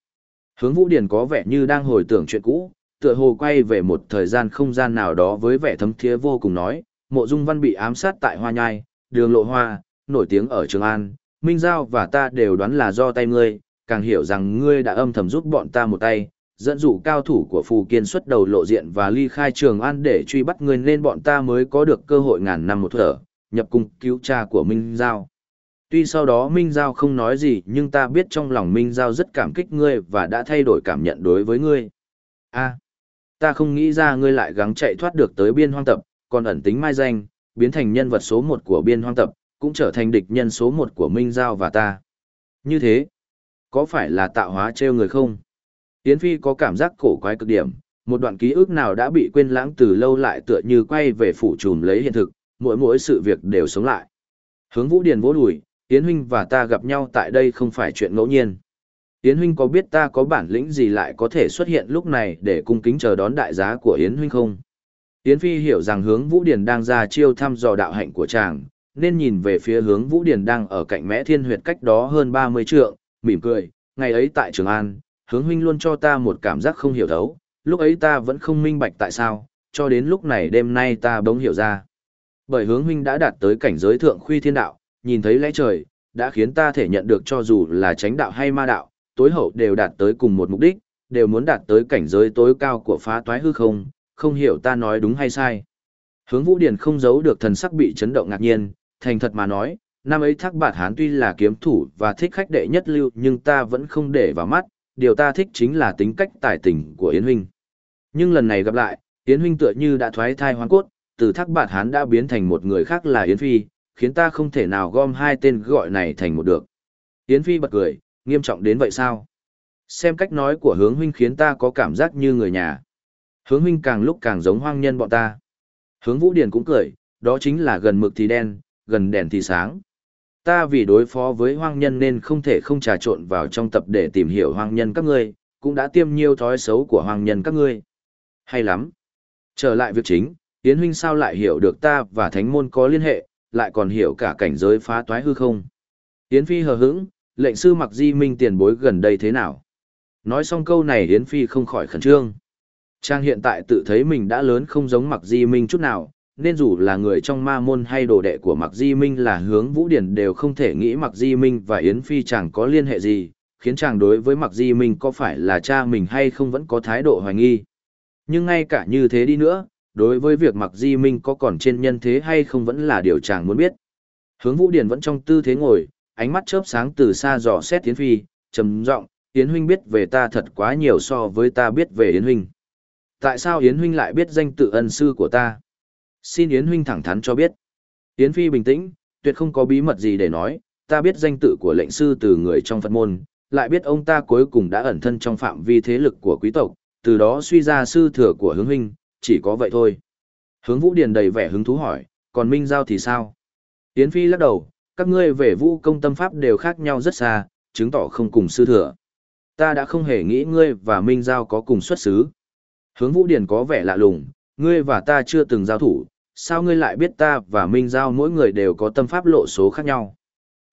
[SPEAKER 1] Hướng Vũ Điển có vẻ như đang hồi tưởng chuyện cũ, tựa hồ quay về một thời gian không gian nào đó với vẻ thấm thía vô cùng nói, mộ dung văn bị ám sát tại Hoa Nhai, đường lộ hoa, nổi tiếng ở Trường An, Minh Giao và ta đều đoán là do tay ngươi, càng hiểu rằng ngươi đã âm thầm giúp bọn ta một tay, dẫn dụ cao thủ của Phù Kiên xuất đầu lộ diện và ly khai Trường An để truy bắt ngươi nên bọn ta mới có được cơ hội ngàn năm một thở, nhập cung cứu cha của Minh Giao. Tuy sau đó Minh Giao không nói gì nhưng ta biết trong lòng Minh Giao rất cảm kích ngươi và đã thay đổi cảm nhận đối với ngươi. a ta không nghĩ ra ngươi lại gắng chạy thoát được tới biên hoang tập, còn ẩn tính mai danh, biến thành nhân vật số một của biên hoang tập, cũng trở thành địch nhân số một của Minh Giao và ta. Như thế, có phải là tạo hóa trêu người không? Yến Phi có cảm giác cổ quái cực điểm, một đoạn ký ức nào đã bị quên lãng từ lâu lại tựa như quay về phủ trùm lấy hiện thực, mỗi mỗi sự việc đều sống lại. Hướng Vũ Điền vỗ đùi, Yến huynh và ta gặp nhau tại đây không phải chuyện ngẫu nhiên. Yến huynh có biết ta có bản lĩnh gì lại có thể xuất hiện lúc này để cung kính chờ đón đại giá của Yến huynh không? Yến Phi hiểu rằng hướng Vũ Điền đang ra chiêu thăm dò đạo hạnh của chàng, nên nhìn về phía hướng Vũ Điền đang ở cạnh mẽ thiên huyệt cách đó hơn 30 trượng, mỉm cười, ngày ấy tại Trường An, hướng huynh luôn cho ta một cảm giác không hiểu thấu, lúc ấy ta vẫn không minh bạch tại sao, cho đến lúc này đêm nay ta bỗng hiểu ra. Bởi hướng huynh đã đạt tới cảnh giới thượng khuy thiên đạo, nhìn thấy lẽ trời, đã khiến ta thể nhận được cho dù là tránh đạo hay ma đạo, tối hậu đều đạt tới cùng một mục đích, đều muốn đạt tới cảnh giới tối cao của phá toái hư không, không hiểu ta nói đúng hay sai. Hướng Vũ Điển không giấu được thần sắc bị chấn động ngạc nhiên, thành thật mà nói, năm ấy thác bạt hán tuy là kiếm thủ và thích khách đệ nhất lưu nhưng ta vẫn không để vào mắt, điều ta thích chính là tính cách tài tình của Yến Huynh. Nhưng lần này gặp lại, Yến Huynh tựa như đã thoái thai hoang cốt, từ thác bạt hán đã biến thành một người khác là Yến Phi, khiến ta không thể nào gom hai tên gọi này thành một được. Yến Phi bật cười, nghiêm trọng đến vậy sao? Xem cách nói của hướng huynh khiến ta có cảm giác như người nhà. Hướng huynh càng lúc càng giống hoang nhân bọn ta. Hướng Vũ Điển cũng cười, đó chính là gần mực thì đen, gần đèn thì sáng. Ta vì đối phó với hoang nhân nên không thể không trà trộn vào trong tập để tìm hiểu hoang nhân các ngươi, cũng đã tiêm nhiều thói xấu của hoang nhân các ngươi. Hay lắm. Trở lại việc chính, Yến huynh sao lại hiểu được ta và thánh môn có liên hệ, lại còn hiểu cả cảnh giới phá toái hư không. Yến Phi hờ hững, lệnh sư mặc di minh tiền bối gần đây thế nào? Nói xong câu này Yến Phi không khỏi khẩn trương. Trang hiện tại tự thấy mình đã lớn không giống mặc di minh chút nào, nên dù là người trong ma môn hay đồ đệ của mặc di minh là hướng vũ điển đều không thể nghĩ mặc di minh và Yến Phi chẳng có liên hệ gì, khiến chàng đối với mặc di minh có phải là cha mình hay không vẫn có thái độ hoài nghi. Nhưng ngay cả như thế đi nữa, đối với việc mặc di minh có còn trên nhân thế hay không vẫn là điều chàng muốn biết. Hướng Vũ Điển vẫn trong tư thế ngồi, ánh mắt chớp sáng từ xa dò xét Yến Phi, trầm giọng, Yến huynh biết về ta thật quá nhiều so với ta biết về Yến huynh. Tại sao Yến huynh lại biết danh tự ân sư của ta? Xin Yến huynh thẳng thắn cho biết. Yến Phi bình tĩnh, tuyệt không có bí mật gì để nói, ta biết danh tự của lệnh sư từ người trong Phật môn, lại biết ông ta cuối cùng đã ẩn thân trong phạm vi thế lực của quý tộc, từ đó suy ra sư thừa của hướng huynh, chỉ có vậy thôi. Hướng Vũ Điền đầy vẻ hứng thú hỏi, còn Minh Giao thì sao? Yến Phi lắc đầu, các ngươi về vũ công tâm pháp đều khác nhau rất xa, chứng tỏ không cùng sư thừa. Ta đã không hề nghĩ ngươi và Minh Giao có cùng xuất xứ. Hướng Vũ Điền có vẻ lạ lùng, ngươi và ta chưa từng giao thủ, sao ngươi lại biết ta và Minh Giao mỗi người đều có tâm pháp lộ số khác nhau?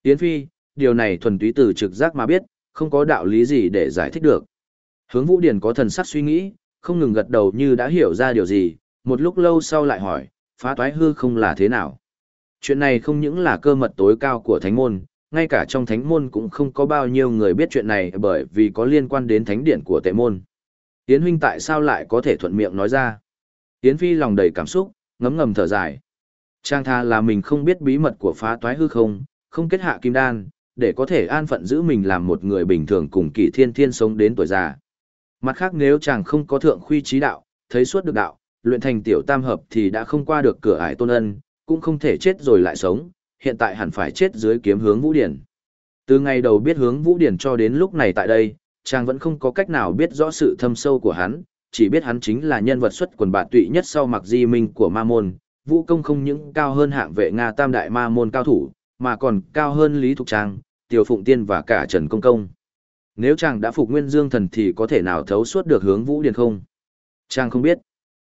[SPEAKER 1] Yến Phi, điều này thuần túy từ trực giác mà biết, không có đạo lý gì để giải thích được. Hướng Vũ Điền có thần sắc suy nghĩ, không ngừng gật đầu như đã hiểu ra điều gì, một lúc lâu sau lại hỏi, phá toái hư không là thế nào? Chuyện này không những là cơ mật tối cao của thánh môn, ngay cả trong thánh môn cũng không có bao nhiêu người biết chuyện này bởi vì có liên quan đến thánh điện của tệ môn. Yến huynh tại sao lại có thể thuận miệng nói ra? Yến phi lòng đầy cảm xúc, ngấm ngầm thở dài. Trang tha là mình không biết bí mật của phá toái hư không, không kết hạ kim đan, để có thể an phận giữ mình làm một người bình thường cùng kỳ thiên thiên sống đến tuổi già. Mặt khác nếu chàng không có thượng khuy trí đạo, thấy suốt được đạo, luyện thành tiểu tam hợp thì đã không qua được cửa ải tôn ân, cũng không thể chết rồi lại sống, hiện tại hẳn phải chết dưới kiếm hướng Vũ Điển. Từ ngày đầu biết hướng Vũ Điển cho đến lúc này tại đây, chàng vẫn không có cách nào biết rõ sự thâm sâu của hắn, chỉ biết hắn chính là nhân vật xuất quần bạt tụy nhất sau mặc di minh của ma môn, vũ công không những cao hơn hạng vệ Nga tam đại ma môn cao thủ, mà còn cao hơn Lý Thục Trang, Tiểu Phụng Tiên và cả Trần Công Công. Nếu chàng đã phục nguyên dương thần thì có thể nào thấu suốt được hướng Vũ Điền không? Chàng không biết.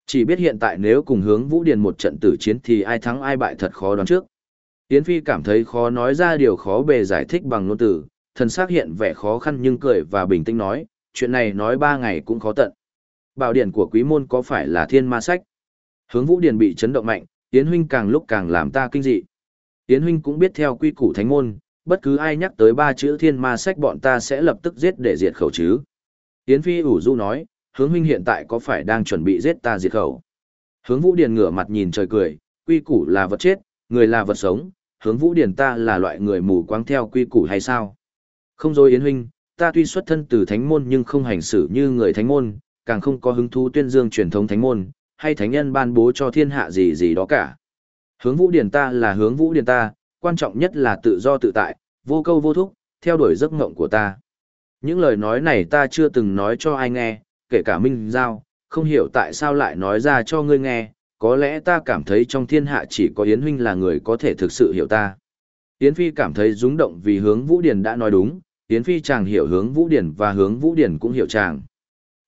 [SPEAKER 1] Chỉ biết hiện tại nếu cùng hướng Vũ Điền một trận tử chiến thì ai thắng ai bại thật khó đoán trước. Yến Phi cảm thấy khó nói ra điều khó bề giải thích bằng ngôn từ, thần xác hiện vẻ khó khăn nhưng cười và bình tĩnh nói, chuyện này nói ba ngày cũng khó tận. Bảo điển của quý môn có phải là thiên ma sách? Hướng Vũ Điền bị chấn động mạnh, Yến huynh càng lúc càng làm ta kinh dị. Yến huynh cũng biết theo quy củ thánh môn, bất cứ ai nhắc tới ba chữ thiên ma sách bọn ta sẽ lập tức giết để diệt khẩu chứ. Yến Phi ủ du nói, hướng huynh hiện tại có phải đang chuẩn bị giết ta diệt khẩu? Hướng Vũ Điền ngửa mặt nhìn trời cười, quy củ là vật chết, người là vật sống, hướng Vũ Điền ta là loại người mù quáng theo quy củ hay sao? Không rồi Yến huynh, ta tuy xuất thân từ thánh môn nhưng không hành xử như người thánh môn, càng không có hứng thú tuyên dương truyền thống thánh môn, hay thánh nhân ban bố cho thiên hạ gì gì đó cả. Hướng vũ điển ta là hướng vũ điển ta, quan trọng nhất là tự do tự tại, vô câu vô thúc, theo đuổi giấc mộng của ta. Những lời nói này ta chưa từng nói cho ai nghe, kể cả Minh Giao, không hiểu tại sao lại nói ra cho ngươi nghe, có lẽ ta cảm thấy trong thiên hạ chỉ có Yến Huynh là người có thể thực sự hiểu ta. Yến Phi cảm thấy rúng động vì hướng Vũ Điển đã nói đúng, Yến Phi chàng hiểu hướng Vũ Điển và hướng Vũ Điển cũng hiểu chàng.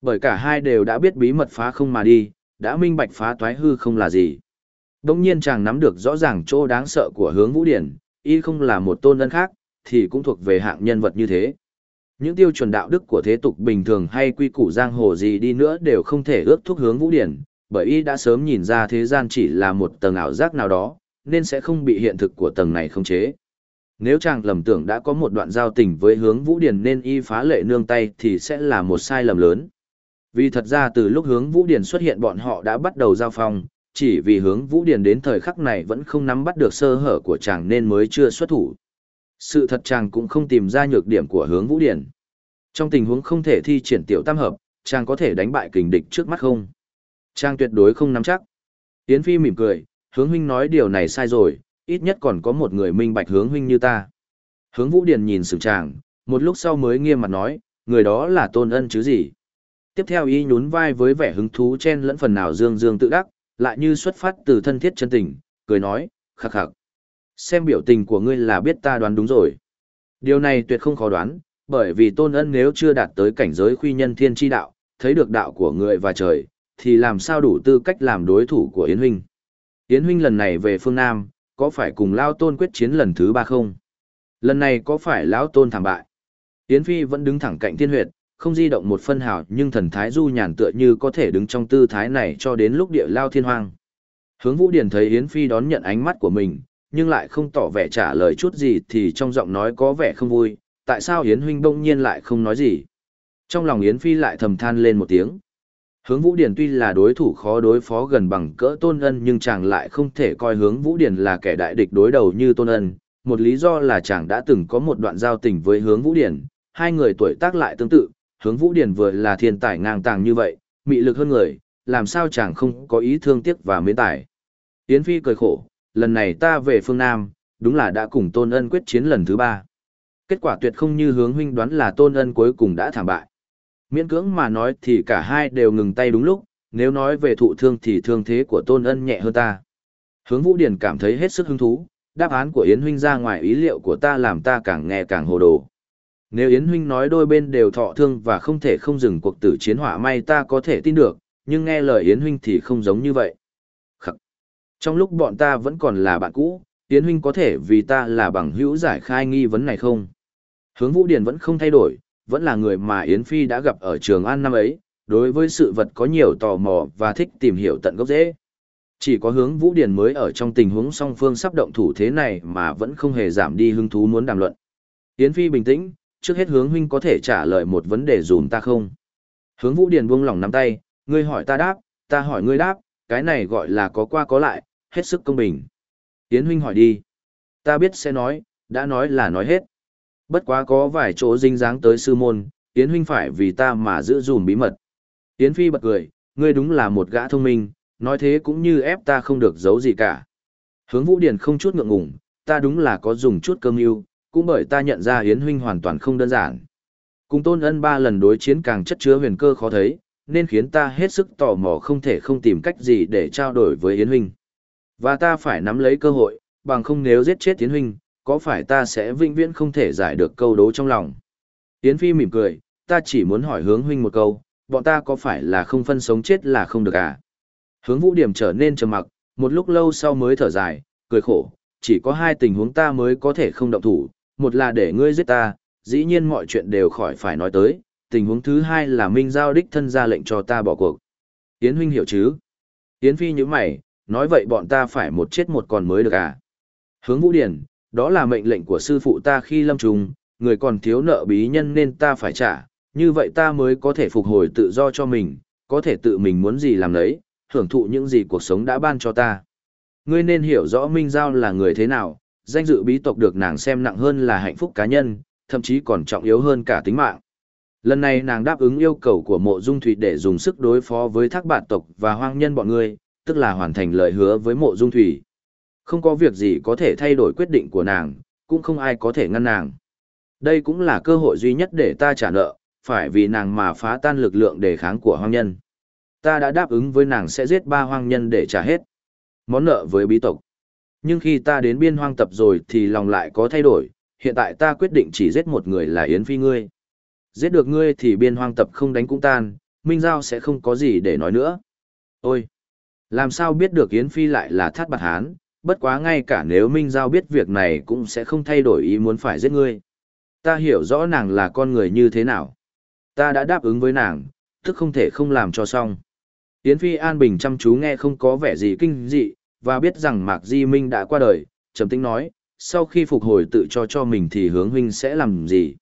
[SPEAKER 1] Bởi cả hai đều đã biết bí mật phá không mà đi, đã minh bạch phá toái hư không là gì. Đông nhiên chàng nắm được rõ ràng chỗ đáng sợ của hướng vũ điển, y không là một tôn ân khác, thì cũng thuộc về hạng nhân vật như thế. Những tiêu chuẩn đạo đức của thế tục bình thường hay quy củ giang hồ gì đi nữa đều không thể ước thúc hướng vũ điển, bởi y đã sớm nhìn ra thế gian chỉ là một tầng ảo giác nào đó, nên sẽ không bị hiện thực của tầng này khống chế. Nếu chàng lầm tưởng đã có một đoạn giao tình với hướng vũ điển nên y phá lệ nương tay thì sẽ là một sai lầm lớn. Vì thật ra từ lúc hướng Vũ điển xuất hiện bọn họ đã bắt đầu giao phong, chỉ vì hướng Vũ điển đến thời khắc này vẫn không nắm bắt được sơ hở của chàng nên mới chưa xuất thủ. Sự thật chàng cũng không tìm ra nhược điểm của hướng Vũ điển Trong tình huống không thể thi triển tiểu tam hợp, chàng có thể đánh bại kình địch trước mắt không? Chàng tuyệt đối không nắm chắc. Yến Phi mỉm cười, hướng huynh nói điều này sai rồi, ít nhất còn có một người minh bạch hướng huynh như ta. Hướng Vũ điển nhìn sừng chàng, một lúc sau mới nghiêm mặt nói, người đó là tôn ân chứ gì? Tiếp theo y nhún vai với vẻ hứng thú chen lẫn phần nào dương dương tự đắc, lại như xuất phát từ thân thiết chân tình, cười nói, khắc khắc. Xem biểu tình của ngươi là biết ta đoán đúng rồi. Điều này tuyệt không khó đoán, bởi vì tôn ân nếu chưa đạt tới cảnh giới khuy nhân thiên tri đạo, thấy được đạo của người và trời, thì làm sao đủ tư cách làm đối thủ của Yến Huynh. Yến Huynh lần này về phương Nam, có phải cùng Lao Tôn quyết chiến lần thứ ba không? Lần này có phải Lão Tôn thảm bại? Yến Phi vẫn đứng thẳng cạnh thiên huyệt, không di động một phân hào nhưng thần thái du nhàn tựa như có thể đứng trong tư thái này cho đến lúc địa lao thiên hoang. Hướng Vũ Điển thấy Yến Phi đón nhận ánh mắt của mình, nhưng lại không tỏ vẻ trả lời chút gì thì trong giọng nói có vẻ không vui, tại sao Yến Huynh bỗng nhiên lại không nói gì. Trong lòng Yến Phi lại thầm than lên một tiếng. Hướng Vũ Điển tuy là đối thủ khó đối phó gần bằng cỡ Tôn Ân nhưng chàng lại không thể coi Hướng Vũ Điển là kẻ đại địch đối đầu như Tôn Ân. Một lý do là chàng đã từng có một đoạn giao tình với Hướng Vũ Điển, hai người tuổi tác lại tương tự, hướng Vũ Điển vừa là thiên tài ngang tàng như vậy, mị lực hơn người, làm sao chàng không có ý thương tiếc và miễn tải. Yến Phi cười khổ, lần này ta về phương Nam, đúng là đã cùng Tôn Ân quyết chiến lần thứ ba. Kết quả tuyệt không như hướng huynh đoán là Tôn Ân cuối cùng đã thảm bại. Miễn cưỡng mà nói thì cả hai đều ngừng tay đúng lúc, nếu nói về thụ thương thì thương thế của Tôn Ân nhẹ hơn ta. Hướng Vũ Điển cảm thấy hết sức hứng thú, đáp án của Yến huynh ra ngoài ý liệu của ta làm ta càng nghe càng hồ đồ. Nếu Yến Huynh nói đôi bên đều thọ thương và không thể không dừng cuộc tử chiến hỏa may ta có thể tin được, nhưng nghe lời Yến Huynh thì không giống như vậy. Khắc. Trong lúc bọn ta vẫn còn là bạn cũ, Yến Huynh có thể vì ta là bằng hữu giải khai nghi vấn này không? Hướng Vũ Điền vẫn không thay đổi, vẫn là người mà Yến Phi đã gặp ở trường An năm ấy, đối với sự vật có nhiều tò mò và thích tìm hiểu tận gốc rễ. Chỉ có hướng Vũ Điền mới ở trong tình huống song phương sắp động thủ thế này mà vẫn không hề giảm đi hứng thú muốn đàm luận. Yến Phi bình tĩnh, trước hết hướng huynh có thể trả lời một vấn đề dùm ta không? Hướng Vũ Điền buông lỏng nắm tay, ngươi hỏi ta đáp, ta hỏi ngươi đáp, cái này gọi là có qua có lại, hết sức công bình. Tiến huynh hỏi đi. Ta biết sẽ nói, đã nói là nói hết. Bất quá có vài chỗ dinh dáng tới sư môn, Tiến huynh phải vì ta mà giữ dùm bí mật. Tiến Phi bật cười, ngươi đúng là một gã thông minh, nói thế cũng như ép ta không được giấu gì cả. Hướng Vũ điền không chút ngượng ngùng, ta đúng là có dùng chút cơm yêu, cũng bởi ta nhận ra Yến huynh hoàn toàn không đơn giản. Cùng tôn ân ba lần đối chiến càng chất chứa huyền cơ khó thấy, nên khiến ta hết sức tò mò không thể không tìm cách gì để trao đổi với Yến huynh. Và ta phải nắm lấy cơ hội, bằng không nếu giết chết Yến huynh, có phải ta sẽ vĩnh viễn không thể giải được câu đố trong lòng. Yến Phi mỉm cười, ta chỉ muốn hỏi hướng huynh một câu, bọn ta có phải là không phân sống chết là không được à? Hướng vũ điểm trở nên trầm mặc, một lúc lâu sau mới thở dài, cười khổ, chỉ có hai tình huống ta mới có thể không động thủ, một là để ngươi giết ta, dĩ nhiên mọi chuyện đều khỏi phải nói tới, tình huống thứ hai là Minh Giao đích thân ra lệnh cho ta bỏ cuộc. Yến huynh hiểu chứ? Yến phi như mày, nói vậy bọn ta phải một chết một còn mới được à? Hướng vũ điển, đó là mệnh lệnh của sư phụ ta khi lâm trùng, người còn thiếu nợ bí nhân nên ta phải trả, như vậy ta mới có thể phục hồi tự do cho mình, có thể tự mình muốn gì làm lấy, hưởng thụ những gì cuộc sống đã ban cho ta. Ngươi nên hiểu rõ Minh Giao là người thế nào, danh dự bí tộc được nàng xem nặng hơn là hạnh phúc cá nhân, thậm chí còn trọng yếu hơn cả tính mạng. Lần này nàng đáp ứng yêu cầu của mộ dung thủy để dùng sức đối phó với thác bản tộc và hoang nhân bọn ngươi, tức là hoàn thành lời hứa với mộ dung thủy. Không có việc gì có thể thay đổi quyết định của nàng, cũng không ai có thể ngăn nàng. Đây cũng là cơ hội duy nhất để ta trả nợ, phải vì nàng mà phá tan lực lượng đề kháng của hoang nhân. Ta đã đáp ứng với nàng sẽ giết ba hoang nhân để trả hết. Món nợ với bí tộc. Nhưng khi ta đến biên hoang tập rồi thì lòng lại có thay đổi, hiện tại ta quyết định chỉ giết một người là Yến Phi ngươi. Giết được ngươi thì biên hoang tập không đánh cũng tan, Minh Giao sẽ không có gì để nói nữa. Ôi! Làm sao biết được Yến Phi lại là thát bạc hán, bất quá ngay cả nếu Minh Giao biết việc này cũng sẽ không thay đổi ý muốn phải giết ngươi. Ta hiểu rõ nàng là con người như thế nào. Ta đã đáp ứng với nàng, tức không thể không làm cho xong. Yến Phi an bình chăm chú nghe không có vẻ gì kinh dị, và biết rằng Mạc Di Minh đã qua đời, trầm tĩnh nói, sau khi phục hồi tự cho cho mình thì hướng huynh sẽ làm gì?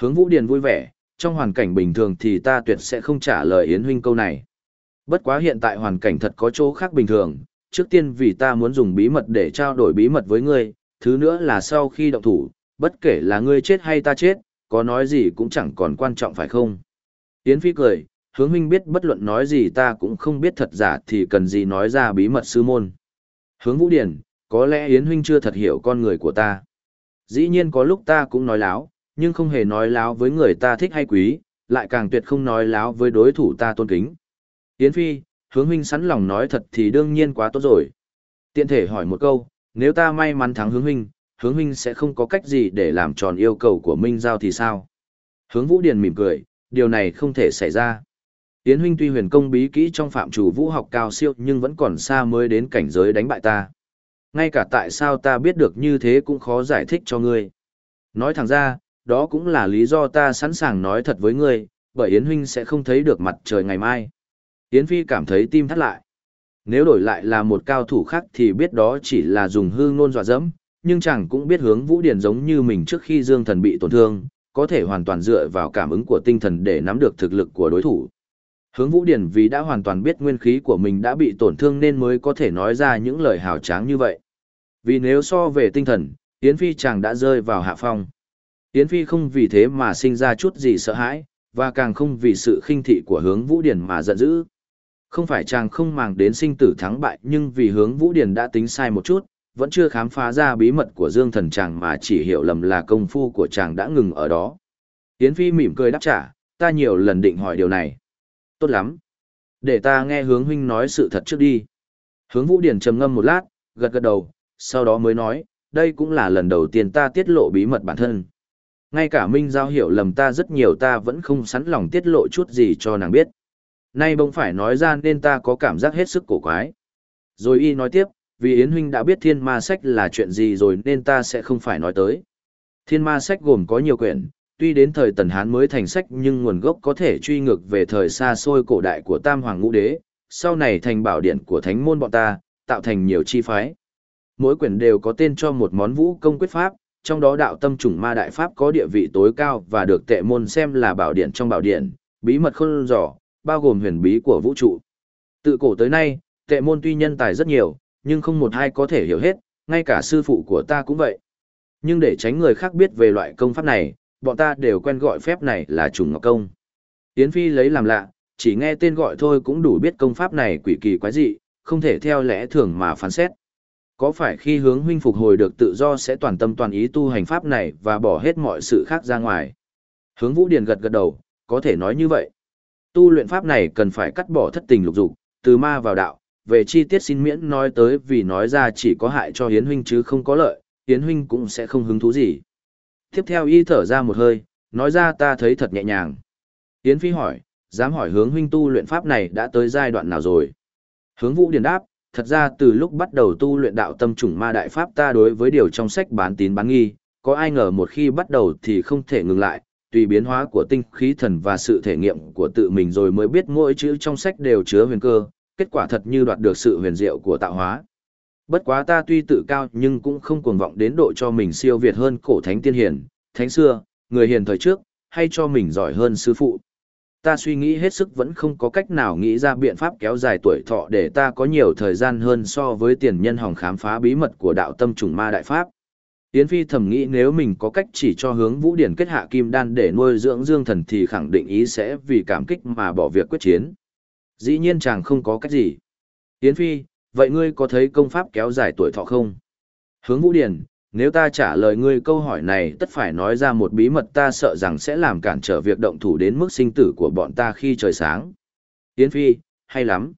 [SPEAKER 1] Hướng Vũ Điền vui vẻ, trong hoàn cảnh bình thường thì ta tuyệt sẽ không trả lời Yến huynh câu này. Bất quá hiện tại hoàn cảnh thật có chỗ khác bình thường, trước tiên vì ta muốn dùng bí mật để trao đổi bí mật với ngươi, thứ nữa là sau khi động thủ, bất kể là ngươi chết hay ta chết, có nói gì cũng chẳng còn quan trọng phải không? Yến Phi cười, hướng huynh biết bất luận nói gì ta cũng không biết thật giả thì cần gì nói ra bí mật sư môn. Hướng Vũ Điển, có lẽ Yến huynh chưa thật hiểu con người của ta. Dĩ nhiên có lúc ta cũng nói láo, nhưng không hề nói láo với người ta thích hay quý, lại càng tuyệt không nói láo với đối thủ ta tôn kính. Yến Phi, hướng huynh sẵn lòng nói thật thì đương nhiên quá tốt rồi. Tiện thể hỏi một câu, nếu ta may mắn thắng hướng huynh, hướng huynh sẽ không có cách gì để làm tròn yêu cầu của Minh Giao thì sao? Hướng Vũ Điền mỉm cười, điều này không thể xảy ra. Yến huynh tuy huyền công bí kỹ trong phạm chủ vũ học cao siêu nhưng vẫn còn xa mới đến cảnh giới đánh bại ta. Ngay cả tại sao ta biết được như thế cũng khó giải thích cho ngươi. Nói thẳng ra, đó cũng là lý do ta sẵn sàng nói thật với ngươi, bởi Yến huynh sẽ không thấy được mặt trời ngày mai. Yến Phi cảm thấy tim thắt lại. Nếu đổi lại là một cao thủ khác thì biết đó chỉ là dùng hư ngôn dọa dẫm, nhưng chẳng cũng biết hướng Vũ Điển giống như mình trước khi Dương Thần bị tổn thương, có thể hoàn toàn dựa vào cảm ứng của tinh thần để nắm được thực lực của đối thủ. Hướng Vũ Điển vì đã hoàn toàn biết nguyên khí của mình đã bị tổn thương nên mới có thể nói ra những lời hào tráng như vậy. Vì nếu so về tinh thần, Yến Phi chàng đã rơi vào hạ phong. Yến Phi không vì thế mà sinh ra chút gì sợ hãi, và càng không vì sự khinh thị của hướng Vũ Điển mà giận dữ. Không phải chàng không màng đến sinh tử thắng bại nhưng vì hướng Vũ Điển đã tính sai một chút, vẫn chưa khám phá ra bí mật của Dương Thần chàng mà chỉ hiểu lầm là công phu của chàng đã ngừng ở đó. Yến Phi mỉm cười đáp trả, ta nhiều lần định hỏi điều này. Tốt lắm. Để ta nghe hướng huynh nói sự thật trước đi. Hướng Vũ Điển trầm ngâm một lát, gật gật đầu, sau đó mới nói, đây cũng là lần đầu tiên ta tiết lộ bí mật bản thân. Ngay cả Minh Giao hiểu lầm ta rất nhiều ta vẫn không sẵn lòng tiết lộ chút gì cho nàng biết. Nay bỗng phải nói ra nên ta có cảm giác hết sức cổ quái. Rồi y nói tiếp, vì Yến Huynh đã biết thiên ma sách là chuyện gì rồi nên ta sẽ không phải nói tới. Thiên ma sách gồm có nhiều quyển, tuy đến thời Tần Hán mới thành sách nhưng nguồn gốc có thể truy ngược về thời xa xôi cổ đại của Tam Hoàng Ngũ Đế, sau này thành bảo điện của thánh môn bọn ta, tạo thành nhiều chi phái. Mỗi quyển đều có tên cho một món vũ công quyết pháp, trong đó đạo tâm trùng ma đại pháp có địa vị tối cao và được tệ môn xem là bảo điện trong bảo điện, bí mật không rõ, bao gồm huyền bí của vũ trụ. Tự cổ tới nay, tệ môn tuy nhân tài rất nhiều, nhưng không một ai có thể hiểu hết, ngay cả sư phụ của ta cũng vậy. Nhưng để tránh người khác biết về loại công pháp này, bọn ta đều quen gọi phép này là trùng ngọc công. Yến Phi lấy làm lạ, chỉ nghe tên gọi thôi cũng đủ biết công pháp này quỷ kỳ quái dị, không thể theo lẽ thường mà phán xét. Có phải khi hướng huynh phục hồi được tự do sẽ toàn tâm toàn ý tu hành pháp này và bỏ hết mọi sự khác ra ngoài? Hướng Vũ Điền gật gật đầu, có thể nói như vậy. Tu luyện pháp này cần phải cắt bỏ thất tình lục dục, từ ma vào đạo, về chi tiết xin miễn nói tới vì nói ra chỉ có hại cho Hiến huynh chứ không có lợi, Hiến huynh cũng sẽ không hứng thú gì. Tiếp theo y thở ra một hơi, nói ra ta thấy thật nhẹ nhàng. Yến Phi hỏi, dám hỏi hướng huynh tu luyện pháp này đã tới giai đoạn nào rồi? Hướng Vũ Điền đáp, thật ra từ lúc bắt đầu tu luyện đạo tâm trùng ma đại pháp ta đối với điều trong sách bán tín bán nghi, có ai ngờ một khi bắt đầu thì không thể ngừng lại, tùy biến hóa của tinh khí thần và sự thể nghiệm của tự mình rồi mới biết mỗi chữ trong sách đều chứa huyền cơ, kết quả thật như đoạt được sự huyền diệu của tạo hóa. Bất quá ta tuy tự cao nhưng cũng không cuồng vọng đến độ cho mình siêu việt hơn cổ thánh tiên hiền, thánh xưa, người hiền thời trước, hay cho mình giỏi hơn sư phụ. Ta suy nghĩ hết sức vẫn không có cách nào nghĩ ra biện pháp kéo dài tuổi thọ để ta có nhiều thời gian hơn so với tiền nhân hòng khám phá bí mật của đạo tâm trùng ma đại pháp. Yến Phi thầm nghĩ nếu mình có cách chỉ cho hướng Vũ Điển kết hạ kim đan để nuôi dưỡng dương thần thì khẳng định ý sẽ vì cảm kích mà bỏ việc quyết chiến. Dĩ nhiên chàng không có cách gì. Yến Phi, vậy ngươi có thấy công pháp kéo dài tuổi thọ không? Hướng Vũ Điển, nếu ta trả lời ngươi câu hỏi này tất phải nói ra một bí mật ta sợ rằng sẽ làm cản trở việc động thủ đến mức sinh tử của bọn ta khi trời sáng. Yến Phi, hay lắm.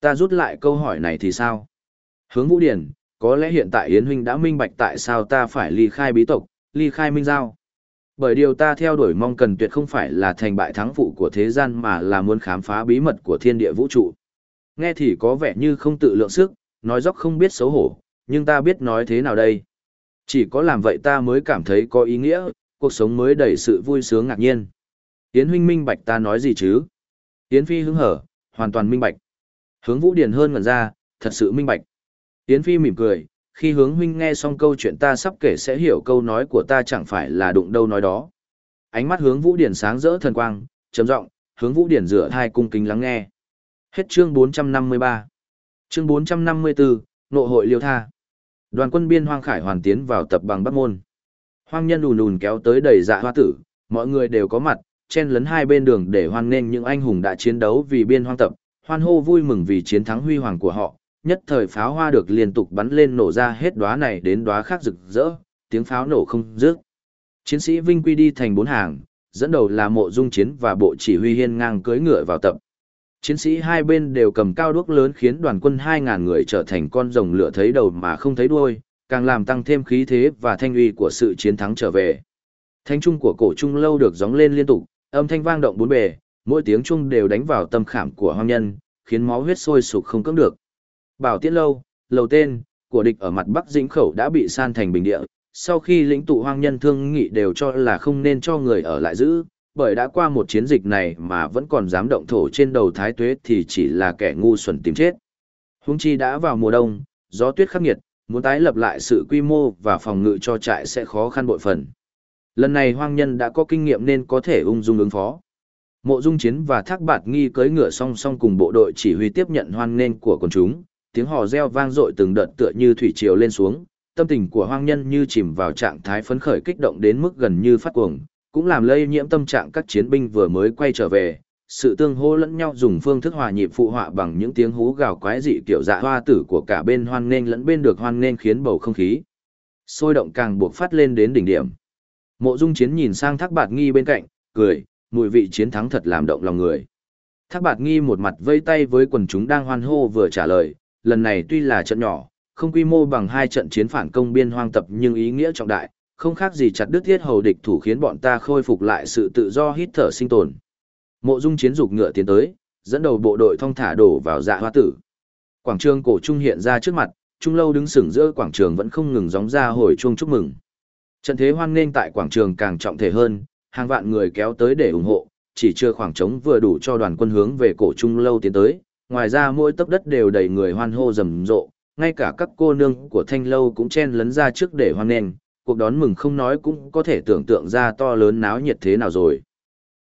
[SPEAKER 1] Ta rút lại câu hỏi này thì sao? Hướng Vũ Điển, có lẽ hiện tại Yến Huynh đã minh bạch tại sao ta phải ly khai bí tộc, ly khai minh giao. Bởi điều ta theo đuổi mong cần tuyệt không phải là thành bại thắng phụ của thế gian mà là muốn khám phá bí mật của thiên địa vũ trụ. Nghe thì có vẻ như không tự lượng sức, nói dốc không biết xấu hổ, nhưng ta biết nói thế nào đây. Chỉ có làm vậy ta mới cảm thấy có ý nghĩa, cuộc sống mới đầy sự vui sướng ngạc nhiên. Yến huynh minh bạch ta nói gì chứ? Yến phi hứng hở, hoàn toàn minh bạch. Hướng vũ điển hơn ngần ra, thật sự minh bạch. Yến Phi mỉm cười, khi hướng huynh nghe xong câu chuyện ta sắp kể sẽ hiểu câu nói của ta chẳng phải là đụng đâu nói đó. Ánh mắt hướng Vũ Điển sáng rỡ thần quang, trầm giọng, hướng Vũ Điển rửa hai cung kính lắng nghe. Hết chương 453. Chương 454, nộ hội liêu tha. Đoàn quân biên hoang khải hoàn tiến vào tập bằng Bắc Môn. Hoang nhân ùn ùn kéo tới đầy dạ hoa tử, mọi người đều có mặt, chen lấn hai bên đường để hoan nghênh những anh hùng đã chiến đấu vì biên hoang tập, hoan hô vui mừng vì chiến thắng huy hoàng của họ, nhất thời pháo hoa được liên tục bắn lên nổ ra hết đóa này đến đóa khác rực rỡ, tiếng pháo nổ không dứt. Chiến sĩ Vinh Quy đi thành bốn hàng, dẫn đầu là mộ dung chiến và bộ chỉ huy hiên ngang cưỡi ngựa vào tập. Chiến sĩ hai bên đều cầm cao đuốc lớn khiến đoàn quân 2.000 người trở thành con rồng lửa thấy đầu mà không thấy đuôi, càng làm tăng thêm khí thế và thanh uy của sự chiến thắng trở về. Thanh trung của cổ trung lâu được gióng lên liên tục, âm thanh vang động bốn bề, mỗi tiếng trung đều đánh vào tâm khảm của hoang nhân, khiến máu huyết sôi sục không cưỡng được. Bảo Tiễn Lâu, lầu tên, của địch ở mặt Bắc Dĩnh Khẩu đã bị san thành bình địa, sau khi lĩnh tụ hoang nhân thương nghị đều cho là không nên cho người ở lại giữ, bởi đã qua một chiến dịch này mà vẫn còn dám động thổ trên đầu thái tuế thì chỉ là kẻ ngu xuẩn tìm chết. Hung chi đã vào mùa đông, gió tuyết khắc nghiệt, muốn tái lập lại sự quy mô và phòng ngự cho trại sẽ khó khăn bội phần. Lần này hoang nhân đã có kinh nghiệm nên có thể ung dung ứng phó. Mộ Dung Chiến và Thác Bạt Nghi cưỡi ngựa song song cùng bộ đội chỉ huy tiếp nhận hoan nghênh của quần chúng, tiếng hò reo vang dội từng đợt tựa như thủy triều lên xuống, tâm tình của hoang nhân như chìm vào trạng thái phấn khởi kích động đến mức gần như phát cuồng, cũng làm lây nhiễm tâm trạng các chiến binh vừa mới quay trở về. Sự tương hô lẫn nhau dùng phương thức hòa nhịp phụ họa bằng những tiếng hú gào quái dị kiểu dạ hoa tử của cả bên hoan nghênh lẫn bên được hoan nghênh khiến bầu không khí sôi động càng buộc phát lên đến đỉnh điểm. Mộ Dung Chiến nhìn sang Thác Bạt Nghi bên cạnh, cười, mùi vị chiến thắng thật làm động lòng người. Thác Bạt Nghi một mặt vây tay với quần chúng đang hoan hô vừa trả lời, lần này tuy là trận nhỏ, không quy mô bằng hai trận chiến phản công biên hoang tập nhưng ý nghĩa trọng đại, không khác gì chặt đứt thiết hầu địch thủ khiến bọn ta khôi phục lại sự tự do hít thở sinh tồn. Mộ Dung chiến dục ngựa tiến tới, dẫn đầu bộ đội thong thả đổ vào dạ hoa tử. Quảng trường cổ trung hiện ra trước mặt, trung lâu đứng sừng giữa quảng trường vẫn không ngừng gióng ra hồi chuông chúc mừng. Trận thế hoan nghênh tại quảng trường càng trọng thể hơn, hàng vạn người kéo tới để ủng hộ, chỉ chưa khoảng trống vừa đủ cho đoàn quân hướng về cổ trung lâu tiến tới, ngoài ra mỗi tấc đất đều đầy người hoan hô rầm rộ, ngay cả các cô nương của thanh lâu cũng chen lấn ra trước để hoan nghênh, cuộc đón mừng không nói cũng có thể tưởng tượng ra to lớn náo nhiệt thế nào rồi.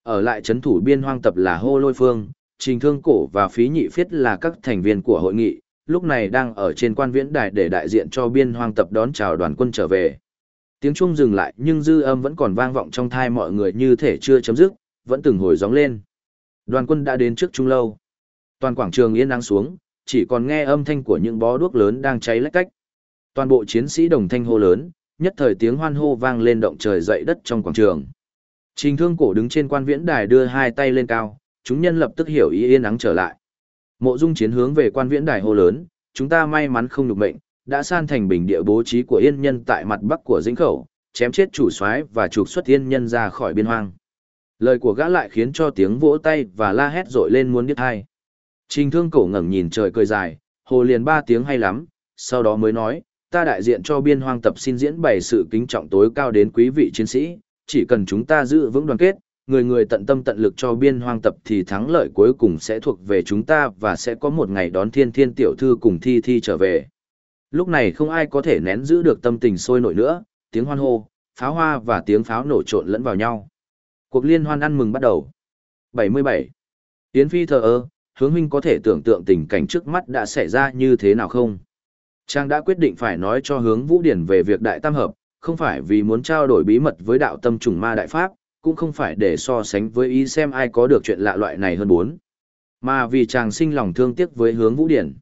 [SPEAKER 1] Ở lại chấn thủ biên hoang tập là hô lôi phương, trình thương cổ và phí nhị phiết là các thành viên của hội nghị, lúc này đang ở trên quan viễn đài để đại diện cho biên hoang tập đón chào đoàn quân trở về. Tiếng chuông dừng lại nhưng dư âm vẫn còn vang vọng trong thai mọi người như thể chưa chấm dứt, vẫn từng hồi gióng lên. Đoàn quân đã đến trước trung lâu. Toàn quảng trường yên đang xuống, chỉ còn nghe âm thanh của những bó đuốc lớn đang cháy lách cách. Toàn bộ chiến sĩ đồng thanh hô lớn, nhất thời tiếng hoan hô vang lên động trời dậy đất trong quảng trường. Trình thương cổ đứng trên quan viễn đài đưa hai tay lên cao, chúng nhân lập tức hiểu ý yên ắng trở lại. Mộ dung chiến hướng về quan viễn đài hô lớn, chúng ta may mắn không được mệnh, đã san thành bình địa bố trí của yên nhân tại mặt bắc của dĩnh khẩu, chém chết chủ soái và trục xuất yên nhân ra khỏi biên hoang. Lời của gã lại khiến cho tiếng vỗ tay và la hét rội lên muốn biết hai. Trình thương cổ ngẩng nhìn trời cười dài, hồ liền ba tiếng hay lắm, sau đó mới nói, ta đại diện cho biên hoang tập xin diễn bày sự kính trọng tối cao đến quý vị chiến sĩ, chỉ cần chúng ta giữ vững đoàn kết, người người tận tâm tận lực cho biên hoang tập thì thắng lợi cuối cùng sẽ thuộc về chúng ta và sẽ có một ngày đón thiên thiên tiểu thư cùng thi thi trở về. Lúc này không ai có thể nén giữ được tâm tình sôi nổi nữa, tiếng hoan hô, pháo hoa và tiếng pháo nổ trộn lẫn vào nhau. Cuộc liên hoan ăn mừng bắt đầu. 77. Yến Phi thờ ơ, hướng huynh có thể tưởng tượng tình cảnh trước mắt đã xảy ra như thế nào không? Trang đã quyết định phải nói cho hướng Vũ Điển về việc đại tam hợp, không phải vì muốn trao đổi bí mật với đạo tâm trùng ma đại pháp, cũng không phải để so sánh với ý xem ai có được chuyện lạ loại này hơn bốn. Mà vì chàng sinh lòng thương tiếc với hướng Vũ Điển.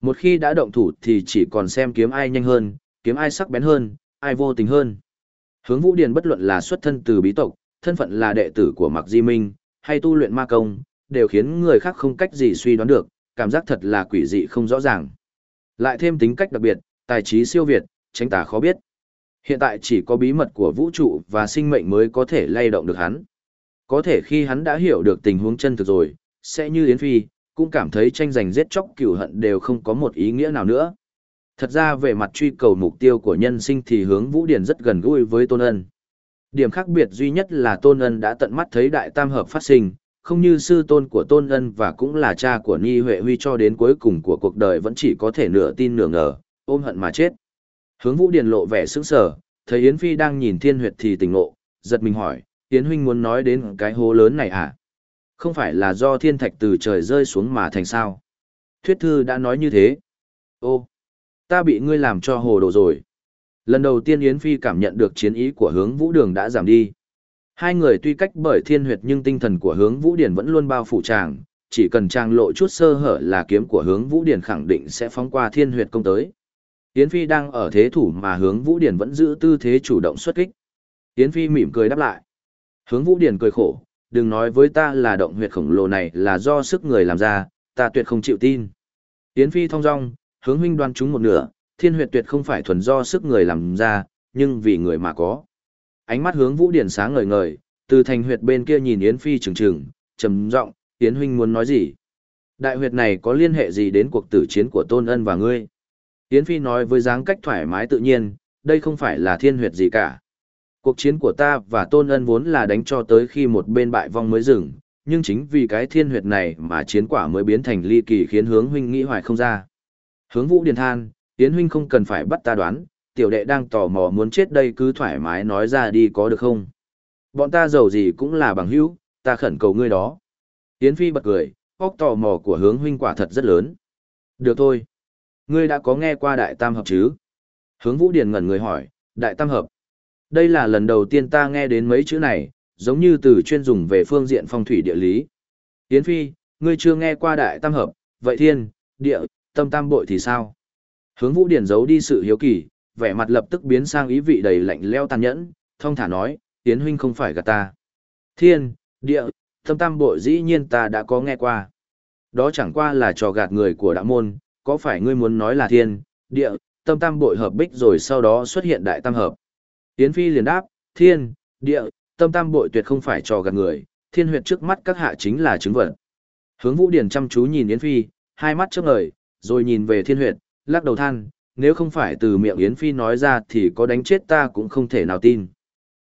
[SPEAKER 1] Một khi đã động thủ thì chỉ còn xem kiếm ai nhanh hơn, kiếm ai sắc bén hơn, ai vô tình hơn. Hướng Vũ Điển bất luận là xuất thân từ bí tộc, thân phận là đệ tử của Mạc Di Minh, hay tu luyện ma công, đều khiến người khác không cách gì suy đoán được, cảm giác thật là quỷ dị không rõ ràng. Lại thêm tính cách đặc biệt, tài trí siêu việt, tránh tà khó biết. Hiện tại chỉ có bí mật của vũ trụ và sinh mệnh mới có thể lay động được hắn. Có thể khi hắn đã hiểu được tình huống chân thực rồi, sẽ như Yến Phi, cũng cảm thấy tranh giành giết chóc cửu hận đều không có một ý nghĩa nào nữa. Thật ra về mặt truy cầu mục tiêu của nhân sinh thì hướng Vũ Điển rất gần gũi với Tôn Ân. Điểm khác biệt duy nhất là Tôn Ân đã tận mắt thấy đại tam hợp phát sinh, không như sư tôn của Tôn Ân và cũng là cha của Ni Huệ Huy cho đến cuối cùng của cuộc đời vẫn chỉ có thể nửa tin nửa ngờ, ôm hận mà chết. Hướng Vũ Điền lộ vẻ sững sờ, thấy Yến Phi đang nhìn Thiên Huyệt thì tỉnh ngộ, giật mình hỏi, Yến huynh muốn nói đến cái hố lớn này à? Không phải là do thiên thạch từ trời rơi xuống mà thành sao? Thuyết thư đã nói như thế. Ô, ta bị ngươi làm cho hồ đồ rồi. Lần đầu tiên Yến Phi cảm nhận được chiến ý của hướng Vũ Đường đã giảm đi. Hai người tuy cách bởi thiên huyệt nhưng tinh thần của hướng Vũ Điển vẫn luôn bao phủ chàng, chỉ cần chàng lộ chút sơ hở là kiếm của hướng Vũ Điển khẳng định sẽ phóng qua thiên huyệt công tới. Yến Phi đang ở thế thủ mà hướng Vũ Điển vẫn giữ tư thế chủ động xuất kích. Yến Phi mỉm cười đáp lại. Hướng Vũ Điển cười khổ, đừng nói với ta là động huyệt khổng lồ này là do sức người làm ra, ta tuyệt không chịu tin. Yến Phi thong dong, hướng huynh đoan chúng một nửa, thiên huyệt tuyệt không phải thuần do sức người làm ra, nhưng vì người mà có. Ánh mắt hướng Vũ Điển sáng ngời ngời, từ thành huyệt bên kia nhìn Yến Phi trừng trừng, trầm giọng, Yến huynh muốn nói gì? Đại huyệt này có liên hệ gì đến cuộc tử chiến của Tôn Ân và ngươi? Yến Phi nói với dáng cách thoải mái tự nhiên, đây không phải là thiên huyệt gì cả. Cuộc chiến của ta và Tôn Ân vốn là đánh cho tới khi một bên bại vong mới dừng, nhưng chính vì cái thiên huyệt này mà chiến quả mới biến thành ly kỳ khiến hướng huynh nghĩ hoài không ra. Hướng Vũ Điền than, Yến huynh không cần phải bắt ta đoán, tiểu đệ đang tò mò muốn chết đây cứ thoải mái nói ra đi có được không? Bọn ta giàu gì cũng là bằng hữu, ta khẩn cầu ngươi đó. Yến Phi bật cười, óc tò mò của hướng huynh quả thật rất lớn. Được thôi. Ngươi đã có nghe qua Đại Tam Hợp chứ? Hướng Vũ Điền ngẩn người hỏi, Đại Tam Hợp. Đây là lần đầu tiên ta nghe đến mấy chữ này, giống như từ chuyên dùng về phương diện phong thủy địa lý. Yến Phi, ngươi chưa nghe qua Đại Tam Hợp, vậy thiên, địa, tâm tam bội thì sao? Hướng Vũ Điền giấu đi sự hiếu kỳ, vẻ mặt lập tức biến sang ý vị đầy lạnh leo tàn nhẫn, thông thả nói, tiến huynh không phải gạt ta. Thiên, địa, tâm tam bội dĩ nhiên ta đã có nghe qua. Đó chẳng qua là trò gạt người của đạo môn, có phải ngươi muốn nói là thiên, địa, tâm tam bội hợp bích rồi sau đó xuất hiện đại tam hợp. Yến Phi liền đáp, thiên, địa, tâm tam bội tuyệt không phải trò gạt người, thiên huyệt trước mắt các hạ chính là chứng vật. Hướng Vũ Điển chăm chú nhìn Yến Phi, hai mắt chớp ngời, rồi nhìn về thiên huyệt, lắc đầu than, nếu không phải từ miệng Yến Phi nói ra thì có đánh chết ta cũng không thể nào tin.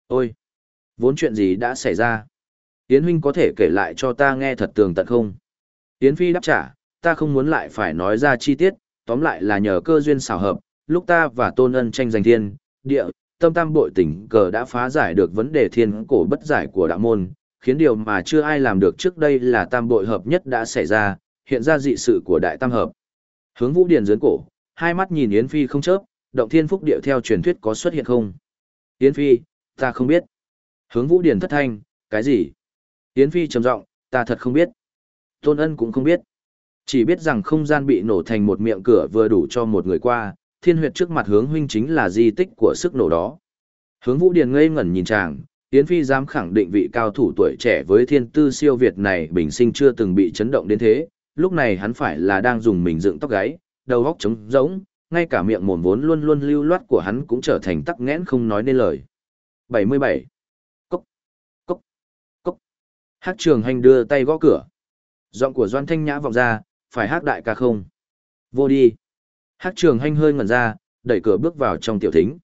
[SPEAKER 1] Ôi! Vốn chuyện gì đã xảy ra? Yến huynh có thể kể lại cho ta nghe thật tường tận không? Yến Phi đáp trả, ta không muốn lại phải nói ra chi tiết, tóm lại là nhờ cơ duyên xảo hợp, lúc ta và Tôn Ân tranh giành thiên, địa, tâm tam bội tỉnh cờ đã phá giải được vấn đề thiên cổ bất giải của đạo môn, khiến điều mà chưa ai làm được trước đây là tam bội hợp nhất đã xảy ra, hiện ra dị sự của đại tam hợp. Hướng Vũ Điền dưới cổ, hai mắt nhìn Yến Phi không chớp, động thiên phúc địa theo truyền thuyết có xuất hiện không? Yến Phi, ta không biết. Hướng Vũ Điền thất thanh, cái gì? Yến Phi trầm giọng, ta thật không biết. Tôn ân cũng không biết. Chỉ biết rằng không gian bị nổ thành một miệng cửa vừa đủ cho một người qua, thiên huyệt trước mặt hướng huynh chính là di tích của sức nổ đó. Hướng Vũ Điền ngây ngẩn nhìn chàng, Yến Phi dám khẳng định vị cao thủ tuổi trẻ với thiên tư siêu việt này bình sinh chưa từng bị chấn động đến thế, lúc này hắn phải là đang dùng mình dựng tóc gáy, đầu óc trống rỗng, ngay cả miệng mồm vốn luôn luôn lưu loát của hắn cũng trở thành tắc nghẽn không nói nên lời. 77. Cốc, cốc, cốc. Hát trường hành đưa tay gõ cửa. Giọng của Doan Thanh Nhã vọng ra, phải hát đại ca không? Vô đi. Hát trường hành hơi ngẩn ra, đẩy cửa bước vào trong tiểu thính.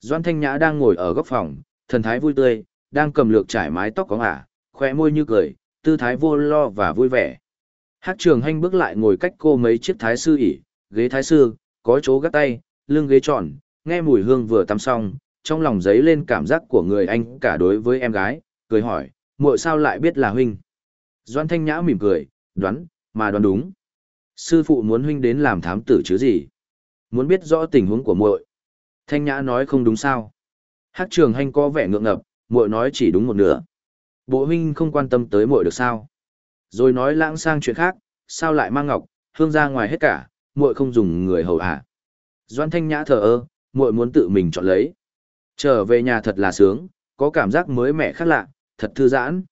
[SPEAKER 1] Doan Thanh Nhã đang ngồi ở góc phòng, thần thái vui tươi, đang cầm lược trải mái tóc có ngả, khỏe môi như cười, tư thái vô lo và vui vẻ. Hát trường hành bước lại ngồi cách cô mấy chiếc thái sư ỉ, ghế thái sư, có chỗ gác tay, lưng ghế tròn, nghe mùi hương vừa tắm xong, trong lòng giấy lên cảm giác của người anh cả đối với em gái, cười hỏi, muội sao lại biết là huynh? Doan Thanh Nhã mỉm cười, đoán, mà đoán đúng. Sư phụ muốn huynh đến làm thám tử chứ gì? Muốn biết rõ tình huống của muội. Thanh Nhã nói không đúng sao? hát Trường Hành có vẻ ngượng ngập, muội nói chỉ đúng một nửa. Bộ huynh không quan tâm tới muội được sao? Rồi nói lãng sang chuyện khác, sao lại mang ngọc, hương ra ngoài hết cả, muội không dùng người hầu à? Doan Thanh Nhã thờ ơ, muội muốn tự mình chọn lấy. Trở về nhà thật là sướng, có cảm giác mới mẻ khác lạ, thật thư giãn.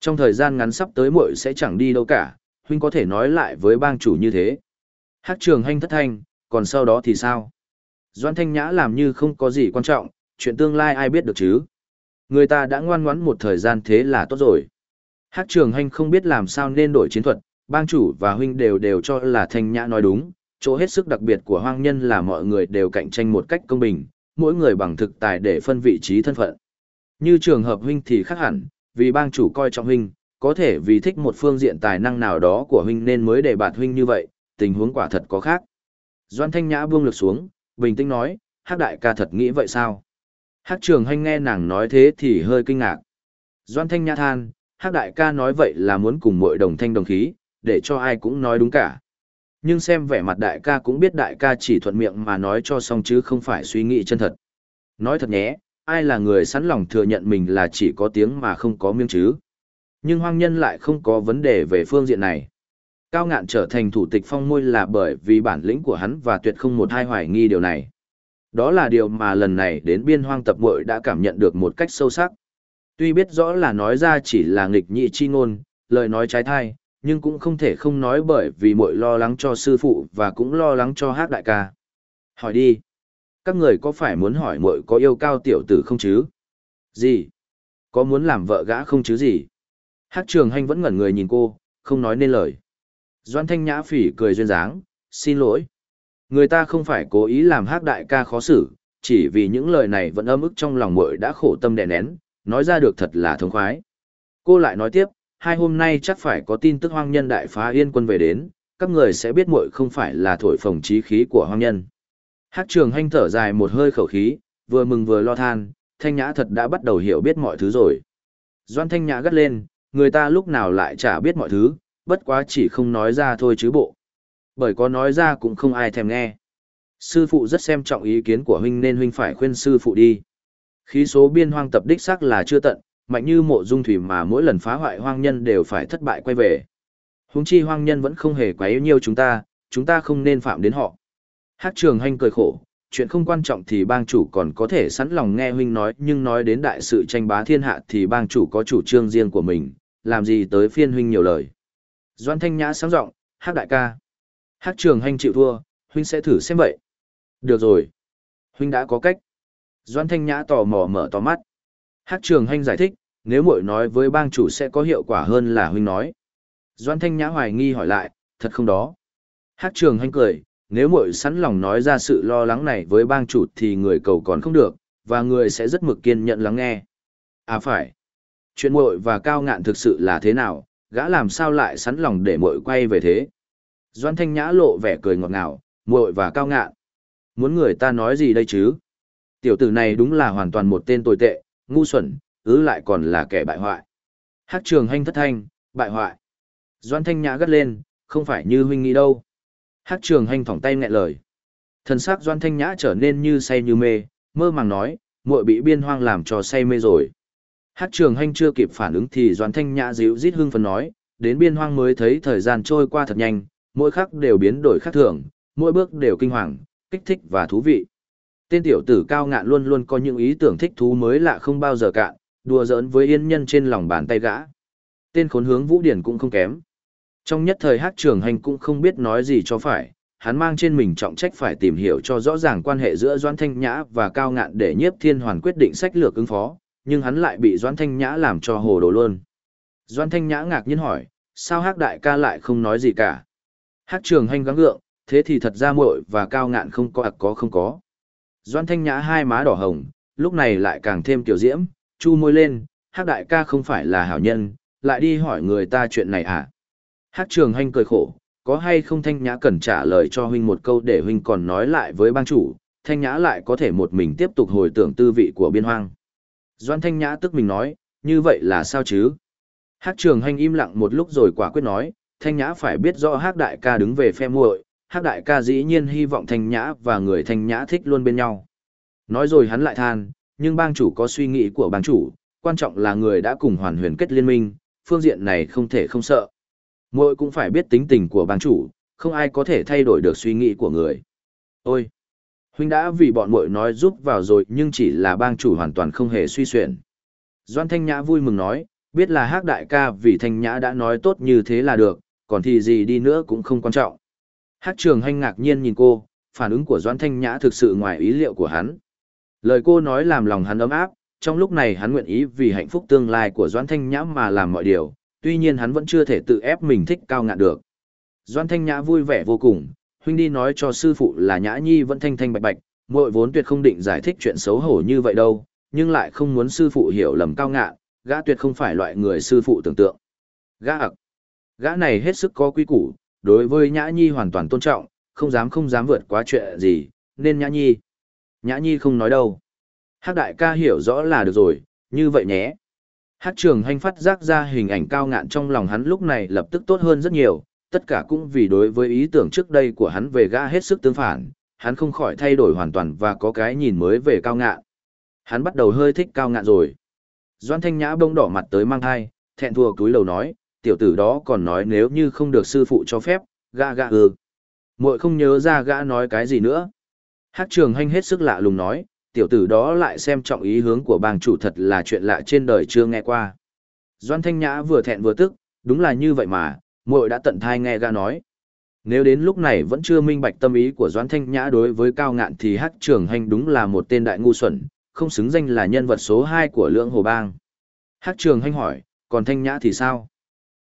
[SPEAKER 1] Trong thời gian ngắn sắp tới muội sẽ chẳng đi đâu cả, huynh có thể nói lại với bang chủ như thế. Hát trường hành thất thanh, còn sau đó thì sao? Doan Thanh Nhã làm như không có gì quan trọng, chuyện tương lai ai biết được chứ? Người ta đã ngoan ngoãn một thời gian thế là tốt rồi. Hát trường hành không biết làm sao nên đổi chiến thuật, bang chủ và huynh đều đều cho là Thanh Nhã nói đúng, chỗ hết sức đặc biệt của hoang nhân là mọi người đều cạnh tranh một cách công bình, mỗi người bằng thực tài để phân vị trí thân phận. Như trường hợp huynh thì khác hẳn, vì bang chủ coi trọng huynh, có thể vì thích một phương diện tài năng nào đó của huynh nên mới để bạt huynh như vậy, tình huống quả thật có khác. Doan Thanh Nhã buông lược xuống, bình tĩnh nói, Hắc đại ca thật nghĩ vậy sao? Hắc trường hành nghe nàng nói thế thì hơi kinh ngạc. Doan Thanh Nhã than, Hắc đại ca nói vậy là muốn cùng mọi đồng thanh đồng khí, để cho ai cũng nói đúng cả. Nhưng xem vẻ mặt đại ca cũng biết đại ca chỉ thuận miệng mà nói cho xong chứ không phải suy nghĩ chân thật. Nói thật nhé, ai là người sẵn lòng thừa nhận mình là chỉ có tiếng mà không có miếng chứ. Nhưng hoang nhân lại không có vấn đề về phương diện này. Cao ngạn trở thành thủ tịch phong môi là bởi vì bản lĩnh của hắn và tuyệt không một hai hoài nghi điều này. Đó là điều mà lần này đến biên hoang tập muội đã cảm nhận được một cách sâu sắc. Tuy biết rõ là nói ra chỉ là nghịch nhị chi ngôn, lời nói trái thai, nhưng cũng không thể không nói bởi vì muội lo lắng cho sư phụ và cũng lo lắng cho hát đại ca. Hỏi đi. Các người có phải muốn hỏi muội có yêu cao tiểu tử không chứ? Gì? Có muốn làm vợ gã không chứ gì? Hát trường hành vẫn ngẩn người nhìn cô, không nói nên lời. Doan thanh nhã phỉ cười duyên dáng, xin lỗi. Người ta không phải cố ý làm hát đại ca khó xử, chỉ vì những lời này vẫn âm ức trong lòng muội đã khổ tâm đè nén, nói ra được thật là thống khoái. Cô lại nói tiếp, hai hôm nay chắc phải có tin tức hoang nhân đại phá yên quân về đến, các người sẽ biết muội không phải là thổi phồng trí khí của hoang nhân. Hát trường hanh thở dài một hơi khẩu khí, vừa mừng vừa lo than, thanh nhã thật đã bắt đầu hiểu biết mọi thứ rồi. Doan thanh nhã gắt lên, người ta lúc nào lại chả biết mọi thứ, bất quá chỉ không nói ra thôi chứ bộ. Bởi có nói ra cũng không ai thèm nghe. Sư phụ rất xem trọng ý kiến của huynh nên huynh phải khuyên sư phụ đi. Khí số biên hoang tập đích xác là chưa tận, mạnh như mộ dung thủy mà mỗi lần phá hoại hoang nhân đều phải thất bại quay về. Húng chi hoang nhân vẫn không hề quá yếu nhiều chúng ta, chúng ta không nên phạm đến họ. Hát trường hành cười khổ, chuyện không quan trọng thì bang chủ còn có thể sẵn lòng nghe huynh nói nhưng nói đến đại sự tranh bá thiên hạ thì bang chủ có chủ trương riêng của mình, làm gì tới phiên huynh nhiều lời. Doan thanh nhã sáng giọng hát đại ca. Hát trường hành chịu thua, huynh sẽ thử xem vậy. Được rồi. Huynh đã có cách. Doan thanh nhã tò mò mở to mắt. Hát trường hành giải thích, nếu muội nói với bang chủ sẽ có hiệu quả hơn là huynh nói. Doan thanh nhã hoài nghi hỏi lại, thật không đó. Hát trường hành cười, nếu muội sẵn lòng nói ra sự lo lắng này với bang chủ thì người cầu còn không được, và người sẽ rất mực kiên nhận lắng nghe. À phải. Chuyện muội và cao ngạn thực sự là thế nào, gã làm sao lại sẵn lòng để muội quay về thế. Doan thanh nhã lộ vẻ cười ngọt ngào, muội và cao ngạn. Muốn người ta nói gì đây chứ? Tiểu tử này đúng là hoàn toàn một tên tồi tệ, ngu xuẩn, ứ lại còn là kẻ bại hoại. Hát trường Hành thất thanh, bại hoại. Doan thanh nhã gắt lên, không phải như huynh nghĩ đâu. Hát trường hành thỏng tay nghẹn lời. Thần sắc doan thanh nhã trở nên như say như mê, mơ màng nói, muội bị biên hoang làm cho say mê rồi. Hát trường hành chưa kịp phản ứng thì Doan Thanh Nhã dịu rít hưng phấn nói, đến biên hoang mới thấy thời gian trôi qua thật nhanh, mỗi khắc đều biến đổi khác thường, mỗi bước đều kinh hoàng, kích thích và thú vị. Tên tiểu tử cao ngạn luôn luôn có những ý tưởng thích thú mới lạ không bao giờ cạn, đùa giỡn với yên nhân trên lòng bàn tay gã. Tên khốn hướng Vũ Điển cũng không kém. Trong nhất thời hát trường hành cũng không biết nói gì cho phải, hắn mang trên mình trọng trách phải tìm hiểu cho rõ ràng quan hệ giữa Doãn Thanh Nhã và Cao Ngạn để nhiếp thiên hoàn quyết định sách lược ứng phó, nhưng hắn lại bị Doãn Thanh Nhã làm cho hồ đồ luôn. Doãn Thanh Nhã ngạc nhiên hỏi, sao hát đại ca lại không nói gì cả? Hát trường hành gắng gượng, thế thì thật ra muội và Cao Ngạn không có ạc có không có. Doan Thanh Nhã hai má đỏ hồng, lúc này lại càng thêm tiểu diễm, chu môi lên, hát đại ca không phải là hảo nhân, lại đi hỏi người ta chuyện này à? Hát trường hành cười khổ, có hay không Thanh Nhã cần trả lời cho huynh một câu để huynh còn nói lại với bang chủ, Thanh Nhã lại có thể một mình tiếp tục hồi tưởng tư vị của biên hoang. Doan Thanh Nhã tức mình nói, như vậy là sao chứ? Hát trường hành im lặng một lúc rồi quả quyết nói, Thanh Nhã phải biết rõ hát đại ca đứng về phe muội, Hắc đại ca dĩ nhiên hy vọng Thanh Nhã và người Thanh Nhã thích luôn bên nhau. Nói rồi hắn lại than, nhưng bang chủ có suy nghĩ của bang chủ, quan trọng là người đã cùng hoàn huyền kết liên minh, phương diện này không thể không sợ. Muội cũng phải biết tính tình của bang chủ, không ai có thể thay đổi được suy nghĩ của người. Ôi! Huynh đã vì bọn mội nói giúp vào rồi nhưng chỉ là bang chủ hoàn toàn không hề suy xuyển. Doan Thanh Nhã vui mừng nói, biết là hát đại ca vì Thanh Nhã đã nói tốt như thế là được, còn thì gì đi nữa cũng không quan trọng. Hát trường hanh ngạc nhiên nhìn cô, phản ứng của Doãn Thanh Nhã thực sự ngoài ý liệu của hắn. Lời cô nói làm lòng hắn ấm áp, trong lúc này hắn nguyện ý vì hạnh phúc tương lai của Doãn Thanh Nhã mà làm mọi điều, tuy nhiên hắn vẫn chưa thể tự ép mình thích cao ngạn được. Doãn Thanh Nhã vui vẻ vô cùng, huynh đi nói cho sư phụ là Nhã Nhi vẫn thanh thanh bạch bạch, muội vốn tuyệt không định giải thích chuyện xấu hổ như vậy đâu, nhưng lại không muốn sư phụ hiểu lầm cao ngạn, gã tuyệt không phải loại người sư phụ tưởng tượng. Gã ặc. Gã này hết sức có quý củ, đối với Nhã Nhi hoàn toàn tôn trọng, không dám không dám vượt quá chuyện gì, nên Nhã Nhi. Nhã Nhi không nói đâu. Hắc đại ca hiểu rõ là được rồi, như vậy nhé. Hát trường hành phát giác ra hình ảnh cao ngạn trong lòng hắn lúc này lập tức tốt hơn rất nhiều, tất cả cũng vì đối với ý tưởng trước đây của hắn về gã hết sức tương phản, hắn không khỏi thay đổi hoàn toàn và có cái nhìn mới về cao ngạn. Hắn bắt đầu hơi thích cao ngạn rồi. Doan Thanh Nhã bông đỏ mặt tới mang thai, thẹn thua túi lầu nói, tiểu tử đó còn nói nếu như không được sư phụ cho phép, gã gã ư? muội không nhớ ra gã nói cái gì nữa. Hát trường hành hết sức lạ lùng nói, tiểu tử đó lại xem trọng ý hướng của bang chủ thật là chuyện lạ trên đời chưa nghe qua. Doan Thanh Nhã vừa thẹn vừa tức, đúng là như vậy mà, muội đã tận thai nghe gã nói. Nếu đến lúc này vẫn chưa minh bạch tâm ý của Doan Thanh Nhã đối với cao ngạn thì Hát Trường Hành đúng là một tên đại ngu xuẩn, không xứng danh là nhân vật số 2 của lưỡng hồ bang. Hát Trường Hành hỏi, còn Thanh Nhã thì sao?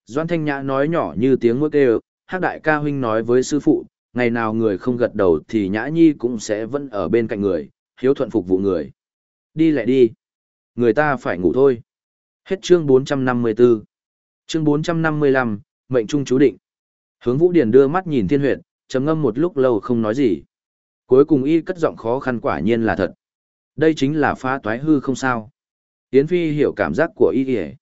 [SPEAKER 1] Doan Thanh Nhã nói nhỏ như tiếng mũi kêu, Hắc Đại ca huynh nói với sư phụ, ngày nào người không gật đầu thì Nhã Nhi cũng sẽ vẫn ở bên cạnh người, hiếu thuận phục vụ người. Đi lại đi. Người ta phải ngủ thôi. Hết chương 454. Chương 455, mệnh trung chú định. Hướng Vũ Điền đưa mắt nhìn Thiên Huyệt, trầm ngâm một lúc lâu không nói gì. Cuối cùng y cất giọng khó khăn quả nhiên là thật. Đây chính là phá toái hư không sao. Yến Phi hiểu cảm giác của y kìa.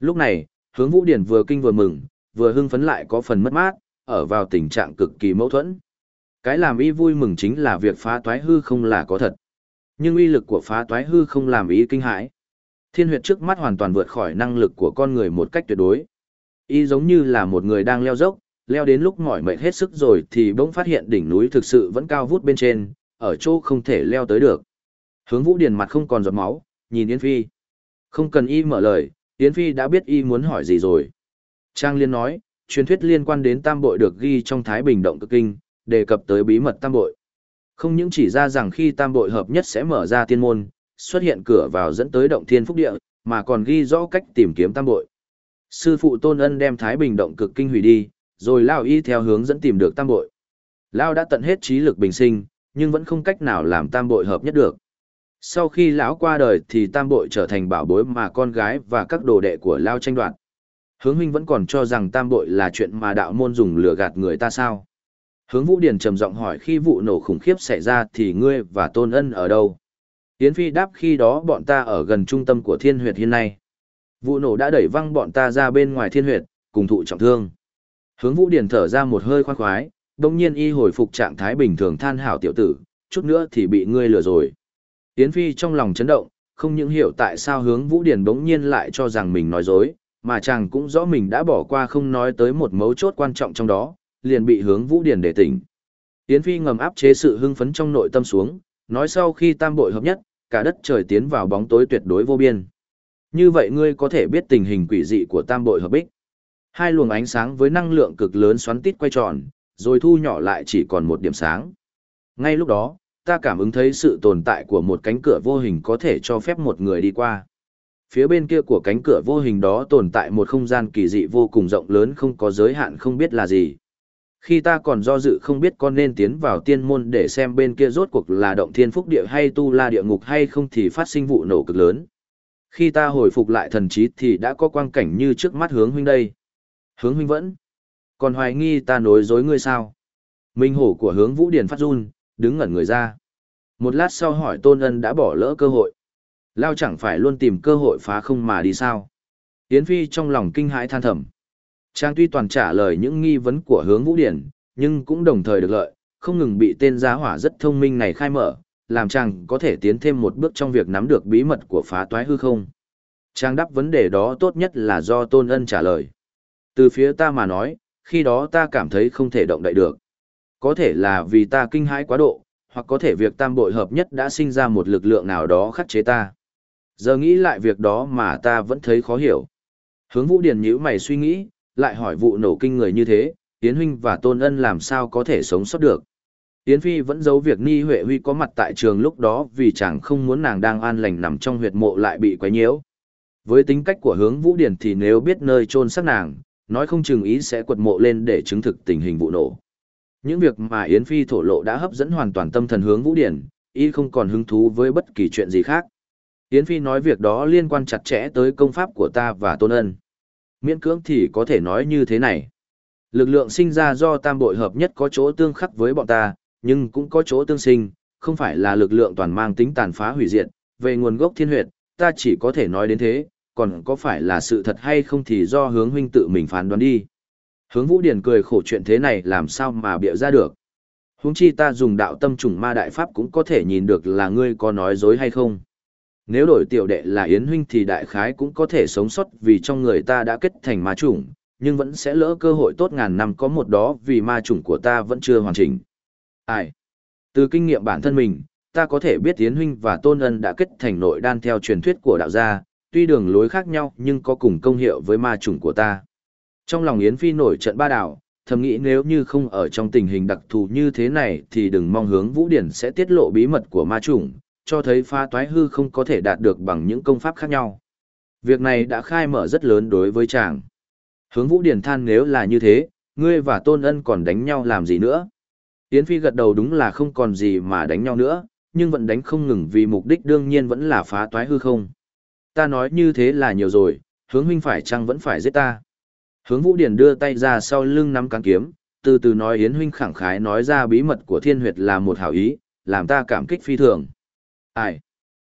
[SPEAKER 1] Lúc này, hướng Vũ Điền vừa kinh vừa mừng, vừa hưng phấn lại có phần mất mát, ở vào tình trạng cực kỳ mâu thuẫn. Cái làm y vui mừng chính là việc phá toái hư không là có thật. Nhưng uy lực của phá toái hư không làm ý kinh hãi. Thiên huyệt trước mắt hoàn toàn vượt khỏi năng lực của con người một cách tuyệt đối. Y giống như là một người đang leo dốc, leo đến lúc mỏi mệt hết sức rồi thì bỗng phát hiện đỉnh núi thực sự vẫn cao vút bên trên, ở chỗ không thể leo tới được. Hướng Vũ Điền mặt không còn giọt máu, nhìn Yến Phi. Không cần y mở lời, Yến Phi đã biết y muốn hỏi gì rồi. Trang Liên nói, truyền thuyết liên quan đến tam bội được ghi trong Thái Bình Động Cực Kinh, đề cập tới bí mật tam bội. Không những chỉ ra rằng khi tam bội hợp nhất sẽ mở ra tiên môn, xuất hiện cửa vào dẫn tới động thiên phúc địa, mà còn ghi rõ cách tìm kiếm tam bội. Sư phụ Tôn Ân đem Thái Bình động cực kinh hủy đi, rồi Lao y theo hướng dẫn tìm được tam bội. Lao đã tận hết trí lực bình sinh, nhưng vẫn không cách nào làm tam bội hợp nhất được. Sau khi lão qua đời thì tam bội trở thành bảo bối mà con gái và các đồ đệ của Lao tranh đoạt. Hướng huynh vẫn còn cho rằng tam bội là chuyện mà đạo môn dùng lừa gạt người ta sao? Hướng Vũ Điền trầm giọng hỏi khi vụ nổ khủng khiếp xảy ra thì ngươi và Tôn Ân ở đâu? Yến Phi đáp khi đó bọn ta ở gần trung tâm của thiên huyệt hiện nay. Vụ nổ đã đẩy văng bọn ta ra bên ngoài thiên huyệt, cùng thụ trọng thương. Hướng Vũ Điền thở ra một hơi khoan khoái, đồng nhiên y hồi phục trạng thái bình thường than hảo tiểu tử, chút nữa thì bị ngươi lừa rồi. Yến Phi trong lòng chấn động, không những hiểu tại sao hướng Vũ Điển bỗng nhiên lại cho rằng mình nói dối, mà chàng cũng rõ mình đã bỏ qua không nói tới một mấu chốt quan trọng trong đó, liền bị hướng Vũ Điển để tỉnh. Yến Phi ngầm áp chế sự hưng phấn trong nội tâm xuống, nói sau khi tam bội hợp nhất, cả đất trời tiến vào bóng tối tuyệt đối vô biên. Như vậy ngươi có thể biết tình hình quỷ dị của tam bội hợp bích. Hai luồng ánh sáng với năng lượng cực lớn xoắn tít quay tròn, rồi thu nhỏ lại chỉ còn một điểm sáng. Ngay lúc đó, ta cảm ứng thấy sự tồn tại của một cánh cửa vô hình có thể cho phép một người đi qua. Phía bên kia của cánh cửa vô hình đó tồn tại một không gian kỳ dị vô cùng rộng lớn không có giới hạn không biết là gì. Khi ta còn do dự không biết con nên tiến vào tiên môn để xem bên kia rốt cuộc là động thiên phúc địa hay tu la địa ngục hay không thì phát sinh vụ nổ cực lớn. Khi ta hồi phục lại thần trí thì đã có quang cảnh như trước mắt hướng huynh đây. Hướng huynh vẫn. Còn hoài nghi ta nối dối ngươi sao? Minh hổ của hướng vũ điển phát run, đứng ngẩn người ra. Một lát sau hỏi tôn ân đã bỏ lỡ cơ hội. Lao chẳng phải luôn tìm cơ hội phá không mà đi sao? Yến Phi trong lòng kinh hãi than thầm. Trang tuy toàn trả lời những nghi vấn của hướng vũ điển, nhưng cũng đồng thời được lợi, không ngừng bị tên giá hỏa rất thông minh này khai mở, làm chàng có thể tiến thêm một bước trong việc nắm được bí mật của phá toái hư không. Trang đáp vấn đề đó tốt nhất là do tôn ân trả lời. Từ phía ta mà nói, khi đó ta cảm thấy không thể động đậy được. Có thể là vì ta kinh hãi quá độ, hoặc có thể việc tam bội hợp nhất đã sinh ra một lực lượng nào đó khắc chế ta. Giờ nghĩ lại việc đó mà ta vẫn thấy khó hiểu. Hướng vũ điền nhíu mày suy nghĩ, lại hỏi vụ nổ kinh người như thế, Yến Huynh và Tôn Ân làm sao có thể sống sót được. Yến Phi vẫn giấu việc Ni Huệ Huy có mặt tại trường lúc đó vì chẳng không muốn nàng đang an lành nằm trong huyệt mộ lại bị quấy nhiễu. Với tính cách của hướng Vũ Điển thì nếu biết nơi chôn xác nàng, nói không chừng ý sẽ quật mộ lên để chứng thực tình hình vụ nổ. Những việc mà Yến Phi thổ lộ đã hấp dẫn hoàn toàn tâm thần hướng Vũ Điển, y không còn hứng thú với bất kỳ chuyện gì khác. Yến Phi nói việc đó liên quan chặt chẽ tới công pháp của ta và Tôn Ân. Miễn cưỡng thì có thể nói như thế này. Lực lượng sinh ra do tam bội hợp nhất có chỗ tương khắc với bọn ta, nhưng cũng có chỗ tương sinh, không phải là lực lượng toàn mang tính tàn phá hủy diệt. Về nguồn gốc thiên huyệt, ta chỉ có thể nói đến thế, còn có phải là sự thật hay không thì do hướng huynh tự mình phán đoán đi. Hướng Vũ Điển cười khổ chuyện thế này làm sao mà bịa ra được. Huống chi ta dùng đạo tâm trùng ma đại pháp cũng có thể nhìn được là ngươi có nói dối hay không. Nếu đổi tiểu đệ là Yến huynh thì đại khái cũng có thể sống sót vì trong người ta đã kết thành ma trùng, nhưng vẫn sẽ lỡ cơ hội tốt ngàn năm có một đó vì ma trùng của ta vẫn chưa hoàn chỉnh. Ai? Từ kinh nghiệm bản thân mình, ta có thể biết Yến huynh và Tôn Ân đã kết thành nội đan theo truyền thuyết của đạo gia, tuy đường lối khác nhau nhưng có cùng công hiệu với ma trùng của ta. Trong lòng Yến Phi nổi trận ba đảo, thầm nghĩ nếu như không ở trong tình hình đặc thù như thế này thì đừng mong hướng Vũ Điển sẽ tiết lộ bí mật của ma chủng, cho thấy pha toái hư không có thể đạt được bằng những công pháp khác nhau. Việc này đã khai mở rất lớn đối với chàng. Hướng Vũ Điển than nếu là như thế, ngươi và Tôn Ân còn đánh nhau làm gì nữa? Yến Phi gật đầu đúng là không còn gì mà đánh nhau nữa, nhưng vẫn đánh không ngừng vì mục đích đương nhiên vẫn là phá toái hư không. Ta nói như thế là nhiều rồi, hướng huynh phải chăng vẫn phải giết ta. Hướng Vũ Điển đưa tay ra sau lưng nắm cán kiếm, từ từ nói Yến huynh khẳng khái nói ra bí mật của thiên huyệt là một hảo ý, làm ta cảm kích phi thường. Ai?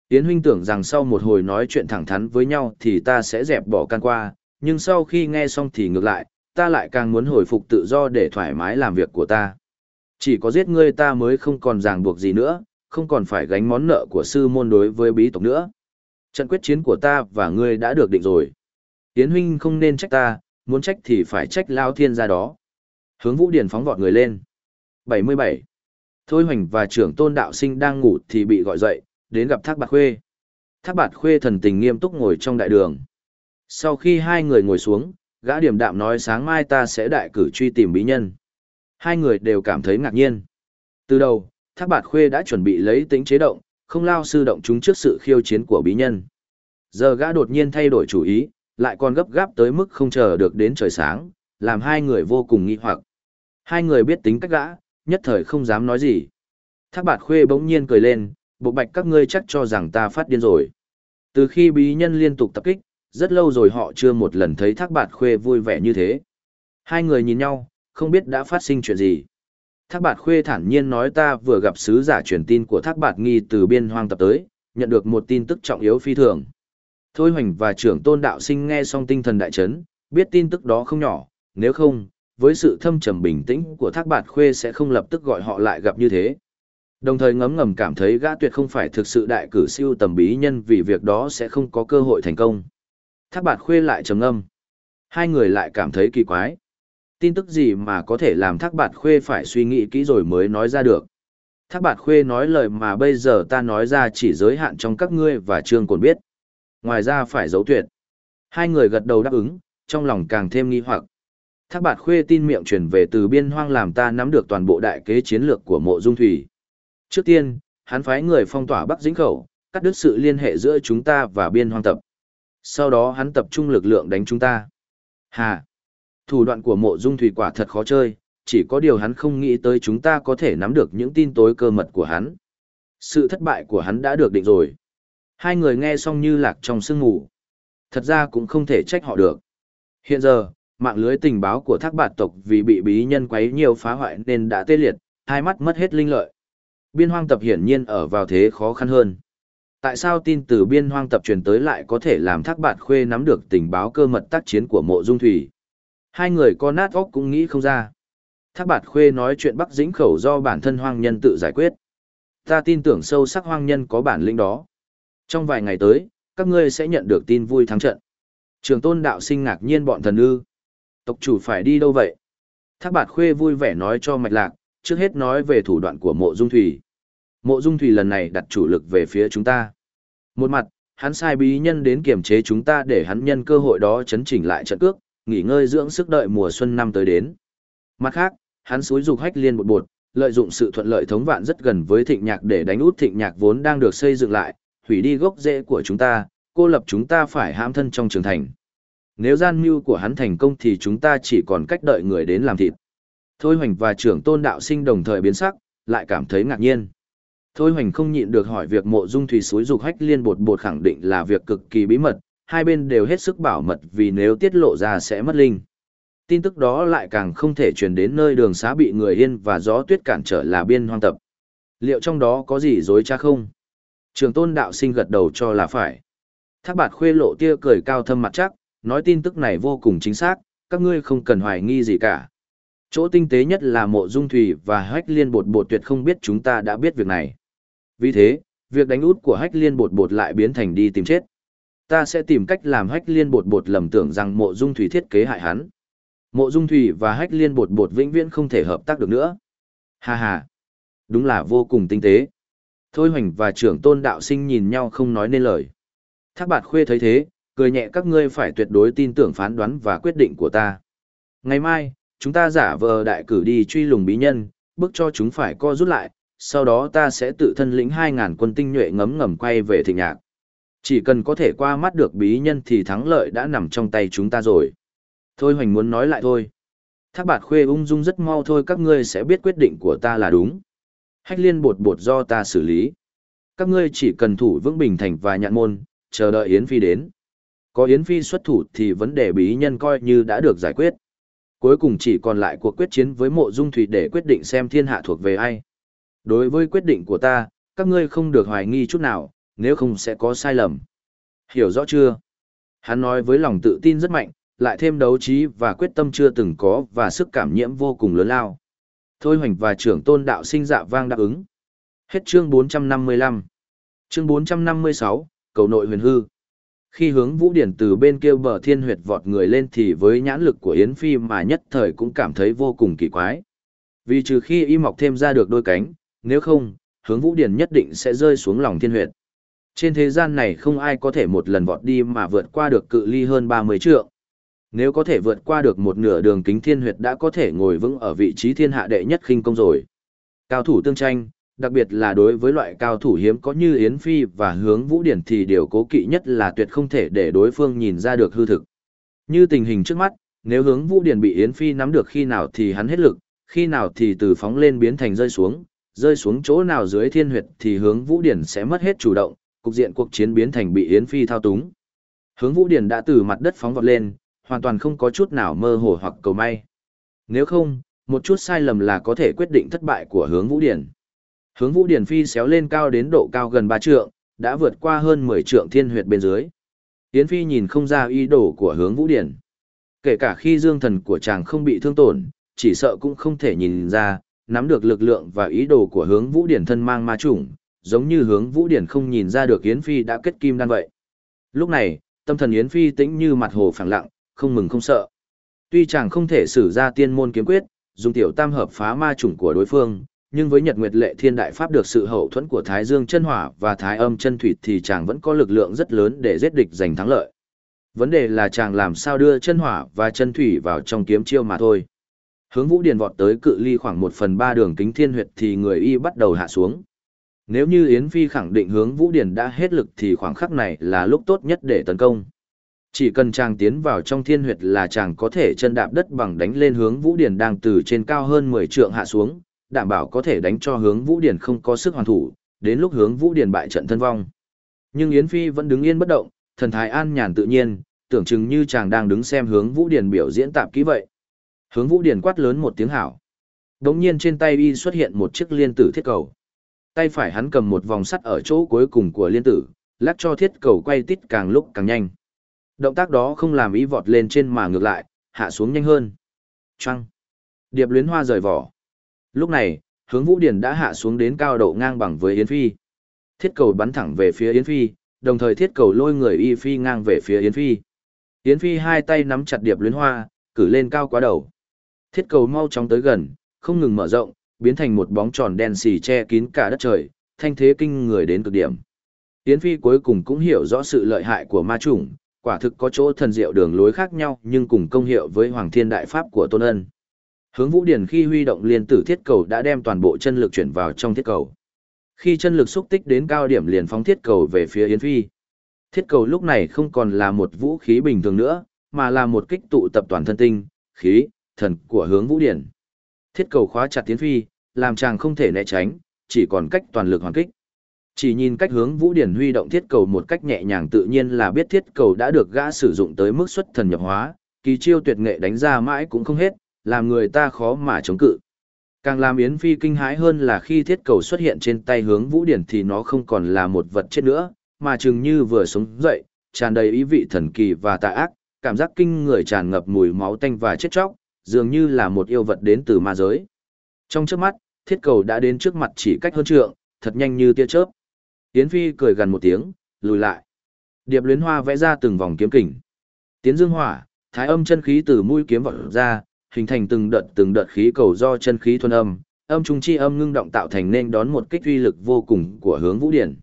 [SPEAKER 1] Yến huynh tưởng rằng sau một hồi nói chuyện thẳng thắn với nhau thì ta sẽ dẹp bỏ can qua, nhưng sau khi nghe xong thì ngược lại, ta lại càng muốn hồi phục tự do để thoải mái làm việc của ta. Chỉ có giết ngươi ta mới không còn ràng buộc gì nữa, không còn phải gánh món nợ của sư môn đối với bí tộc nữa. Trận quyết chiến của ta và ngươi đã được định rồi. Yến huynh không nên trách ta, muốn trách thì phải trách lao thiên ra đó. Hướng vũ Điền phóng vọt người lên. 77. Thôi hoành và trưởng tôn đạo sinh đang ngủ thì bị gọi dậy, đến gặp Thác Bạt Khuê. Thác Bạt Khuê thần tình nghiêm túc ngồi trong đại đường. Sau khi hai người ngồi xuống, gã điểm đạm nói sáng mai ta sẽ đại cử truy tìm bí nhân. Hai người đều cảm thấy ngạc nhiên. Từ đầu, Thác Bạt Khuê đã chuẩn bị lấy tính chế động, không lao sư động chúng trước sự khiêu chiến của bí nhân. Giờ gã đột nhiên thay đổi chủ ý, lại còn gấp gáp tới mức không chờ được đến trời sáng, làm hai người vô cùng nghi hoặc. Hai người biết tính cách gã, nhất thời không dám nói gì. Thác bạt khuê bỗng nhiên cười lên, bộ bạch các ngươi chắc cho rằng ta phát điên rồi. Từ khi bí nhân liên tục tập kích, rất lâu rồi họ chưa một lần thấy thác bạt khuê vui vẻ như thế. Hai người nhìn nhau, không biết đã phát sinh chuyện gì. Thác bạt khuê thản nhiên nói ta vừa gặp sứ giả truyền tin của thác bạt nghi từ biên hoang tập tới, nhận được một tin tức trọng yếu phi thường. Thôi hoành và trưởng tôn đạo sinh nghe xong tinh thần đại chấn, biết tin tức đó không nhỏ, nếu không, với sự thâm trầm bình tĩnh của thác bạt khuê sẽ không lập tức gọi họ lại gặp như thế. Đồng thời ngấm ngầm cảm thấy gã tuyệt không phải thực sự đại cử siêu tầm bí nhân vì việc đó sẽ không có cơ hội thành công. Thác bạt khuê lại trầm ngâm. Hai người lại cảm thấy kỳ quái. Tin tức gì mà có thể làm thác bạt khuê phải suy nghĩ kỹ rồi mới nói ra được. Thác bạt khuê nói lời mà bây giờ ta nói ra chỉ giới hạn trong các ngươi và trương cồn biết. Ngoài ra phải giấu tuyệt. Hai người gật đầu đáp ứng, trong lòng càng thêm nghi hoặc. Thác bạt khuê tin miệng truyền về từ biên hoang làm ta nắm được toàn bộ đại kế chiến lược của mộ dung thủy. Trước tiên, hắn phái người phong tỏa Bắc Dĩnh Khẩu, cắt đứt sự liên hệ giữa chúng ta và biên hoang tập. Sau đó hắn tập trung lực lượng đánh chúng ta. Hà! Thủ đoạn của mộ dung thủy quả thật khó chơi, chỉ có điều hắn không nghĩ tới chúng ta có thể nắm được những tin tối cơ mật của hắn. Sự thất bại của hắn đã được định rồi. Hai người nghe xong như lạc trong sương ngủ. Thật ra cũng không thể trách họ được. Hiện giờ, mạng lưới tình báo của thác bạt tộc vì bị bí nhân quấy nhiều phá hoại nên đã tê liệt, hai mắt mất hết linh lợi. Biên hoang tập hiển nhiên ở vào thế khó khăn hơn. Tại sao tin từ biên hoang tập truyền tới lại có thể làm thác bạt khuê nắm được tình báo cơ mật tác chiến của mộ dung thủy? Hai người con nát óc cũng nghĩ không ra. Thác bạt khuê nói chuyện Bắc Dĩnh khẩu do bản thân hoang nhân tự giải quyết. Ta tin tưởng sâu sắc hoang nhân có bản lĩnh đó. Trong vài ngày tới, các ngươi sẽ nhận được tin vui thắng trận. Trường tôn đạo sinh ngạc nhiên bọn thần ư. Tộc chủ phải đi đâu vậy? Thác bạt khuê vui vẻ nói cho mạch lạc, trước hết nói về thủ đoạn của mộ dung thủy. Mộ dung thủy lần này đặt chủ lực về phía chúng ta. Một mặt, hắn sai bí nhân đến kiểm chế chúng ta để hắn nhân cơ hội đó chấn chỉnh lại trận cước, nghỉ ngơi dưỡng sức đợi mùa xuân năm tới đến. Mặt khác, hắn xúi dục hách liên một bột, lợi dụng sự thuận lợi thống vạn rất gần với thịnh nhạc để đánh út thịnh nhạc vốn đang được xây dựng lại, hủy đi gốc rễ của chúng ta, cô lập chúng ta phải hãm thân trong trường thành. Nếu gian mưu của hắn thành công thì chúng ta chỉ còn cách đợi người đến làm thịt. Thôi Hoành và trưởng tôn đạo sinh đồng thời biến sắc, lại cảm thấy ngạc nhiên. Thôi Hoành không nhịn được hỏi việc mộ dung thủy suối dục hách liên bột bột khẳng định là việc cực kỳ bí mật, hai bên đều hết sức bảo mật vì nếu tiết lộ ra sẽ mất linh. Tin tức đó lại càng không thể truyền đến nơi đường xá bị người yên và gió tuyết cản trở là biên hoang tập. Liệu trong đó có gì dối trá không? Trường tôn đạo sinh gật đầu cho là phải. Thác bạt khuê lộ tia cười cao thâm mặt chắc, nói tin tức này vô cùng chính xác, các ngươi không cần hoài nghi gì cả. Chỗ tinh tế nhất là mộ dung thủy và hách liên bột bột tuyệt không biết chúng ta đã biết việc này. Vì thế, việc đánh út của hách liên bột bột lại biến thành đi tìm chết. Ta sẽ tìm cách làm hách liên bột bột lầm tưởng rằng mộ dung thủy thiết kế hại hắn. Mộ dung thủy và hách liên bột bột vĩnh viễn không thể hợp tác được nữa. Hà hà. Đúng là vô cùng tinh tế. Thôi hoành và trưởng tôn đạo sinh nhìn nhau không nói nên lời. Thác bạt khuê thấy thế, cười nhẹ các ngươi phải tuyệt đối tin tưởng phán đoán và quyết định của ta. Ngày mai, chúng ta giả vờ đại cử đi truy lùng bí nhân, bước cho chúng phải co rút lại, sau đó ta sẽ tự thân lĩnh 2.000 quân tinh nhuệ ngấm ngầm quay về thịnh nhạc. Chỉ cần có thể qua mắt được bí nhân thì thắng lợi đã nằm trong tay chúng ta rồi. Thôi hoành muốn nói lại thôi. Thác bạt khuê ung dung rất mau thôi các ngươi sẽ biết quyết định của ta là đúng. Hách liên bột bột do ta xử lý. Các ngươi chỉ cần thủ vững bình thành và nhạn môn, chờ đợi Yến Phi đến. Có Yến Phi xuất thủ thì vấn đề bí nhân coi như đã được giải quyết. Cuối cùng chỉ còn lại cuộc quyết chiến với mộ dung thủy để quyết định xem thiên hạ thuộc về ai. Đối với quyết định của ta, các ngươi không được hoài nghi chút nào, nếu không sẽ có sai lầm. Hiểu rõ chưa? Hắn nói với lòng tự tin rất mạnh, lại thêm đấu trí và quyết tâm chưa từng có và sức cảm nhiễm vô cùng lớn lao. Thôi hoành và trưởng tôn đạo sinh dạ vang đáp ứng. Hết chương 455. Chương 456, cầu nội huyền hư. Khi hướng Vũ Điển từ bên kia bờ thiên huyệt vọt người lên thì với nhãn lực của Yến Phi mà nhất thời cũng cảm thấy vô cùng kỳ quái. Vì trừ khi y mọc thêm ra được đôi cánh, nếu không, hướng Vũ Điển nhất định sẽ rơi xuống lòng thiên huyệt. Trên thế gian này không ai có thể một lần vọt đi mà vượt qua được cự ly hơn 30 trượng. Nếu có thể vượt qua được một nửa đường kính thiên huyệt đã có thể ngồi vững ở vị trí thiên hạ đệ nhất khinh công rồi. Cao thủ tương tranh, đặc biệt là đối với loại cao thủ hiếm có như Yến Phi và hướng Vũ Điển thì điều cố kỵ nhất là tuyệt không thể để đối phương nhìn ra được hư thực. Như tình hình trước mắt, nếu hướng Vũ Điển bị Yến Phi nắm được khi nào thì hắn hết lực, khi nào thì từ phóng lên biến thành rơi xuống, rơi xuống chỗ nào dưới thiên huyệt thì hướng Vũ Điển sẽ mất hết chủ động, cục diện cuộc chiến biến thành bị Yến Phi thao túng. Hướng Vũ Điển đã từ mặt đất phóng vọt lên, hoàn toàn không có chút nào mơ hồ hoặc cầu may. Nếu không, một chút sai lầm là có thể quyết định thất bại của hướng Vũ Điển. Hướng Vũ Điển phi xéo lên cao đến độ cao gần 3 trượng, đã vượt qua hơn 10 trượng thiên huyệt bên dưới. Yến Phi nhìn không ra ý đồ của hướng Vũ Điển. Kể cả khi dương thần của chàng không bị thương tổn, chỉ sợ cũng không thể nhìn ra, nắm được lực lượng và ý đồ của hướng vũ điển thân mang ma chủng, giống như hướng vũ điển không nhìn ra được Yến Phi đã kết kim đan vậy. Lúc này, tâm thần Yến Phi tĩnh như mặt hồ phẳng lặng, không mừng không sợ. Tuy chàng không thể sử ra tiên môn kiếm quyết, dùng tiểu tam hợp phá ma chủng của đối phương, nhưng với Nhật Nguyệt Lệ Thiên Đại Pháp được sự hậu thuẫn của Thái Dương chân hỏa và Thái Âm chân thủy thì chàng vẫn có lực lượng rất lớn để giết địch giành thắng lợi. Vấn đề là chàng làm sao đưa chân hỏa và chân thủy vào trong kiếm chiêu mà thôi. Hướng Vũ Điền vọt tới cự ly khoảng một phần ba đường kính thiên huyệt thì người y bắt đầu hạ xuống. Nếu như Yến Phi khẳng định hướng Vũ Điền đã hết lực thì khoảng khắc này là lúc tốt nhất để tấn công. Chỉ cần chàng tiến vào trong thiên huyệt là chàng có thể chân đạp đất bằng đánh lên hướng Vũ điển đang từ trên cao hơn 10 trượng hạ xuống, đảm bảo có thể đánh cho hướng Vũ điển không có sức hoàn thủ, đến lúc hướng Vũ điển bại trận thân vong. Nhưng Yến Phi vẫn đứng yên bất động, thần thái an nhàn tự nhiên, tưởng chừng như chàng đang đứng xem hướng Vũ điển biểu diễn tạp kỹ vậy. Hướng Vũ điển quát lớn một tiếng hảo. Đống nhiên trên tay y xuất hiện một chiếc liên tử thiết cầu. Tay phải hắn cầm một vòng sắt ở chỗ cuối cùng của liên tử, lắc cho thiết cầu quay tít càng lúc càng nhanh. Động tác đó không làm ý vọt lên trên mà ngược lại, hạ xuống nhanh hơn. Trăng. Điệp luyến hoa rời vỏ. Lúc này, hướng Vũ Điền đã hạ xuống đến cao độ ngang bằng với Yến Phi. Thiết cầu bắn thẳng về phía Yến Phi, đồng thời thiết cầu lôi người Y Phi ngang về phía Yến Phi. Yến Phi hai tay nắm chặt điệp luyến hoa, cử lên cao quá đầu. Thiết cầu mau chóng tới gần, không ngừng mở rộng, biến thành một bóng tròn đen xì che kín cả đất trời, thanh thế kinh người đến cực điểm. Yến Phi cuối cùng cũng hiểu rõ sự lợi hại của ma chủng, quả thực có chỗ thần diệu đường lối khác nhau nhưng cùng công hiệu với Hoàng Thiên Đại Pháp của Tôn Ân. Hướng Vũ Điển khi huy động liên tử thiết cầu đã đem toàn bộ chân lực chuyển vào trong thiết cầu. Khi chân lực xúc tích đến cao điểm liền phóng thiết cầu về phía Yến Phi. Thiết cầu lúc này không còn là một vũ khí bình thường nữa, mà là một kích tụ tập toàn thân tinh, khí, thần của hướng Vũ Điển. Thiết cầu khóa chặt Yến Phi, làm chàng không thể né tránh, chỉ còn cách toàn lực hoàn kích. Chỉ nhìn cách hướng Vũ Điển huy động thiết cầu một cách nhẹ nhàng tự nhiên là biết thiết cầu đã được gã sử dụng tới mức xuất thần nhập hóa, kỳ chiêu tuyệt nghệ đánh ra mãi cũng không hết, làm người ta khó mà chống cự. Càng làm Yến Phi kinh hãi hơn là khi thiết cầu xuất hiện trên tay hướng Vũ Điển thì nó không còn là một vật chết nữa, mà chừng như vừa sống dậy, tràn đầy ý vị thần kỳ và tà ác, cảm giác kinh người tràn ngập mùi máu tanh và chết chóc, dường như là một yêu vật đến từ ma giới. Trong trước mắt, thiết cầu đã đến trước mặt chỉ cách hơn trượng, thật nhanh như tia chớp. Yến Phi cười gần một tiếng, lùi lại. Điệp luyến hoa vẽ ra từng vòng kiếm kình. Tiến dương hỏa, thái âm chân khí từ mũi kiếm vọt ra, hình thành từng đợt từng đợt khí cầu do chân khí thuần âm, âm trung chi âm ngưng động tạo thành nên đón một kích uy lực vô cùng của hướng vũ điển.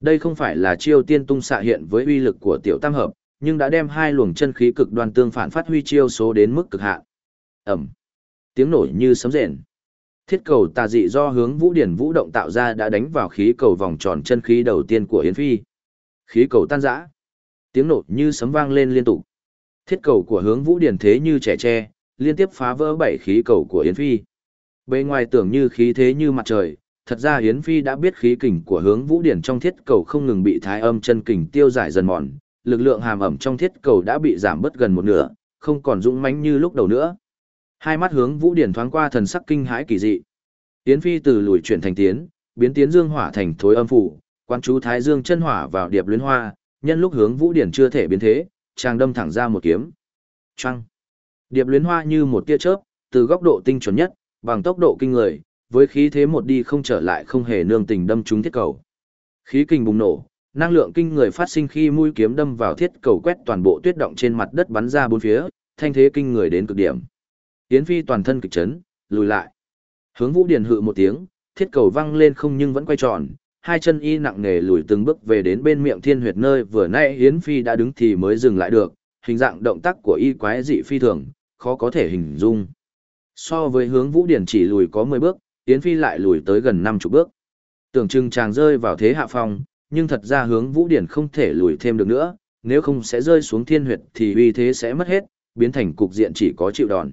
[SPEAKER 1] Đây không phải là chiêu tiên tung xạ hiện với uy lực của tiểu tam hợp, nhưng đã đem hai luồng chân khí cực đoan tương phản phát huy chiêu số đến mức cực hạn. Ẩm. Tiếng nổi như sấm rền. Thiết cầu tà dị do hướng vũ điển vũ động tạo ra đã đánh vào khí cầu vòng tròn chân khí đầu tiên của Yến Phi. Khí cầu tan rã. Tiếng nổ như sấm vang lên liên tục. Thiết cầu của hướng vũ điển thế như trẻ tre, liên tiếp phá vỡ bảy khí cầu của Yến Phi. Bề ngoài tưởng như khí thế như mặt trời, thật ra Yến Phi đã biết khí kình của hướng vũ điển trong thiết cầu không ngừng bị thái âm chân kình tiêu giải dần mòn, lực lượng hàm ẩm trong thiết cầu đã bị giảm bớt gần một nửa, không còn dũng mãnh như lúc đầu nữa. Hai mắt hướng vũ điển thoáng qua thần sắc kinh hãi kỳ dị. tiến Phi từ lùi chuyển thành tiến, biến tiến dương hỏa thành thối âm phủ, quan chú thái dương chân hỏa vào điệp luyến hoa, nhân lúc hướng vũ điển chưa thể biến thế, chàng đâm thẳng ra một kiếm. Trăng. Điệp luyến hoa như một tia chớp, từ góc độ tinh chuẩn nhất, bằng tốc độ kinh người, với khí thế một đi không trở lại không hề nương tình đâm trúng thiết cầu. Khí kình bùng nổ, năng lượng kinh người phát sinh khi mũi kiếm đâm vào thiết cầu quét toàn bộ tuyết động trên mặt đất bắn ra bốn phía, thanh thế kinh người đến cực điểm. Yến Phi toàn thân kịch chấn, lùi lại. Hướng Vũ Điền hự một tiếng, thiết cầu văng lên không nhưng vẫn quay tròn, hai chân y nặng nề lùi từng bước về đến bên miệng thiên huyệt nơi vừa nãy Yến Phi đã đứng thì mới dừng lại được, hình dạng động tác của y quái dị phi thường, khó có thể hình dung. So với hướng Vũ Điển chỉ lùi có 10 bước, Yến Phi lại lùi tới gần 50 bước. Tưởng chừng chàng rơi vào thế hạ phong, nhưng thật ra hướng Vũ Điển không thể lùi thêm được nữa, nếu không sẽ rơi xuống thiên huyệt thì uy thế sẽ mất hết, biến thành cục diện chỉ có chịu đòn.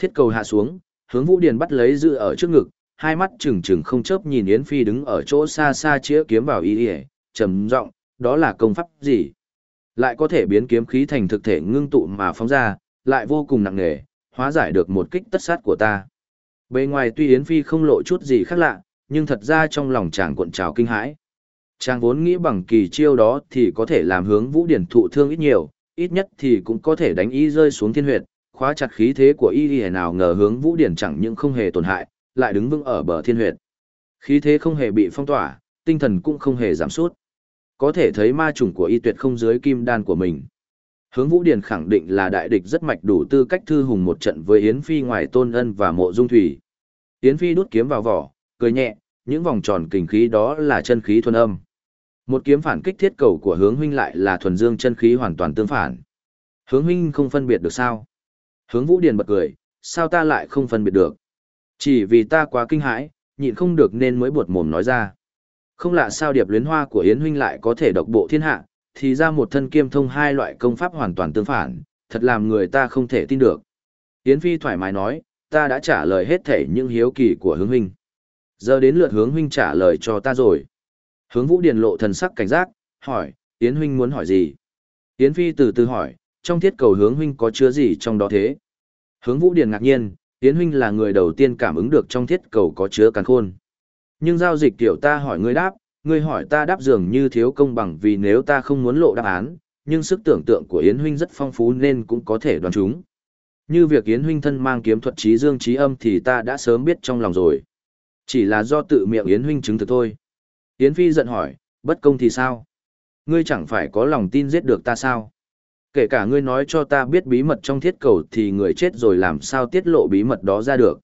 [SPEAKER 1] Thiết cầu hạ xuống, hướng Vũ Điển bắt lấy dự ở trước ngực, hai mắt trừng trừng không chớp nhìn Yến Phi đứng ở chỗ xa xa chĩa kiếm vào y y, trầm giọng, đó là công pháp gì? Lại có thể biến kiếm khí thành thực thể ngưng tụ mà phóng ra, lại vô cùng nặng nề, hóa giải được một kích tất sát của ta. Bề ngoài tuy Yến Phi không lộ chút gì khác lạ, nhưng thật ra trong lòng chàng cuộn trào kinh hãi. Chàng vốn nghĩ bằng kỳ chiêu đó thì có thể làm hướng vũ điển thụ thương ít nhiều, ít nhất thì cũng có thể đánh y rơi xuống thiên huyệt, khóa chặt khí thế của y y nào ngờ hướng vũ điển chẳng những không hề tổn hại, lại đứng vững ở bờ thiên huyệt. Khí thế không hề bị phong tỏa, tinh thần cũng không hề giảm sút. Có thể thấy ma trùng của y tuyệt không dưới kim đan của mình. Hướng Vũ Điền khẳng định là đại địch rất mạch đủ tư cách thư hùng một trận với Yến Phi ngoài Tôn Ân và Mộ Dung Thủy. Yến Phi đút kiếm vào vỏ, cười nhẹ, những vòng tròn kình khí đó là chân khí thuần âm. Một kiếm phản kích thiết cầu của hướng huynh lại là thuần dương chân khí hoàn toàn tương phản. Hướng huynh không phân biệt được sao? Hướng Vũ Điền bật cười, sao ta lại không phân biệt được? Chỉ vì ta quá kinh hãi, nhịn không được nên mới buột mồm nói ra. Không lạ sao điệp luyến hoa của Yến huynh lại có thể độc bộ thiên hạ, thì ra một thân kiêm thông hai loại công pháp hoàn toàn tương phản, thật làm người ta không thể tin được. Yến Phi thoải mái nói, ta đã trả lời hết thể những hiếu kỳ của hướng huynh. Giờ đến lượt hướng huynh trả lời cho ta rồi. Hướng vũ điền lộ thần sắc cảnh giác, hỏi, Yến huynh muốn hỏi gì? Yến Phi từ từ hỏi, trong thiết cầu hướng huynh có chứa gì trong đó thế? Hướng vũ điền ngạc nhiên, Yến huynh là người đầu tiên cảm ứng được trong thiết cầu có chứa càn khôn. Nhưng giao dịch tiểu ta hỏi ngươi đáp, ngươi hỏi ta đáp dường như thiếu công bằng vì nếu ta không muốn lộ đáp án, nhưng sức tưởng tượng của Yến huynh rất phong phú nên cũng có thể đoán chúng. Như việc Yến huynh thân mang kiếm thuật trí dương trí âm thì ta đã sớm biết trong lòng rồi. Chỉ là do tự miệng Yến huynh chứng thực thôi. Yến Phi giận hỏi, bất công thì sao? Ngươi chẳng phải có lòng tin giết được ta sao? Kể cả ngươi nói cho ta biết bí mật trong thiết cầu thì người chết rồi làm sao tiết lộ bí mật đó ra được.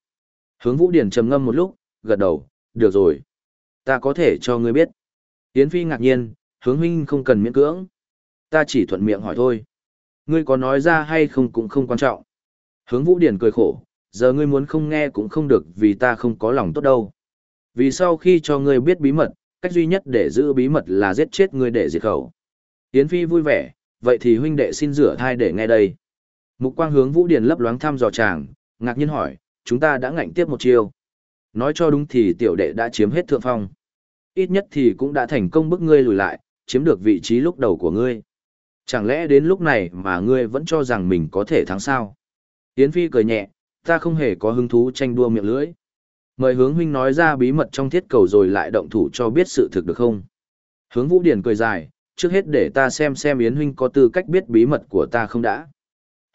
[SPEAKER 1] Hướng Vũ Điển trầm ngâm một lúc, gật đầu, được rồi. Ta có thể cho ngươi biết. Yến Phi ngạc nhiên, hướng huynh không cần miễn cưỡng. Ta chỉ thuận miệng hỏi thôi. Ngươi có nói ra hay không cũng không quan trọng. Hướng Vũ Điển cười khổ, giờ ngươi muốn không nghe cũng không được vì ta không có lòng tốt đâu. Vì sau khi cho ngươi biết bí mật, cách duy nhất để giữ bí mật là giết chết ngươi để diệt khẩu. Yến Phi vui vẻ, vậy thì huynh đệ xin rửa thai để nghe đây. Mục quang hướng Vũ điền lấp loáng thăm dò chàng, ngạc nhiên hỏi, chúng ta đã ngạnh tiếp một chiêu. Nói cho đúng thì tiểu đệ đã chiếm hết thượng phong. Ít nhất thì cũng đã thành công bức ngươi lùi lại, chiếm được vị trí lúc đầu của ngươi. Chẳng lẽ đến lúc này mà ngươi vẫn cho rằng mình có thể thắng sao? Yến Phi cười nhẹ, ta không hề có hứng thú tranh đua miệng lưỡi. Mời hướng huynh nói ra bí mật trong thiết cầu rồi lại động thủ cho biết sự thực được không? Hướng Vũ Điển cười dài, trước hết để ta xem xem Yến huynh có tư cách biết bí mật của ta không đã.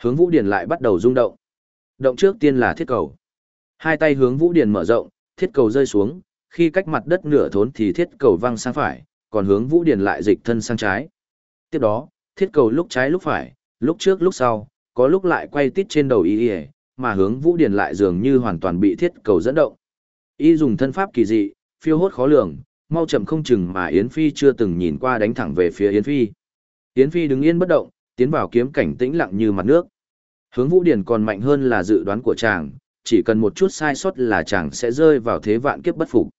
[SPEAKER 1] Hướng Vũ Điền lại bắt đầu rung động. Động trước tiên là thiết cầu. Hai tay hướng Vũ Điền mở rộng, thiết cầu rơi xuống, khi cách mặt đất nửa thốn thì thiết cầu văng sang phải, còn hướng Vũ Điền lại dịch thân sang trái. Tiếp đó, thiết cầu lúc trái lúc phải, lúc trước lúc sau, có lúc lại quay tít trên đầu y y, mà hướng Vũ Điền lại dường như hoàn toàn bị thiết cầu dẫn động. Y dùng thân pháp kỳ dị, phiêu hốt khó lường, mau chậm không chừng mà Yến Phi chưa từng nhìn qua đánh thẳng về phía Yến Phi. Yến Phi đứng yên bất động, tiến vào kiếm cảnh tĩnh lặng như mặt nước. Hướng Vũ Điển còn mạnh hơn là dự đoán của chàng, chỉ cần một chút sai sót là chàng sẽ rơi vào thế vạn kiếp bất phục.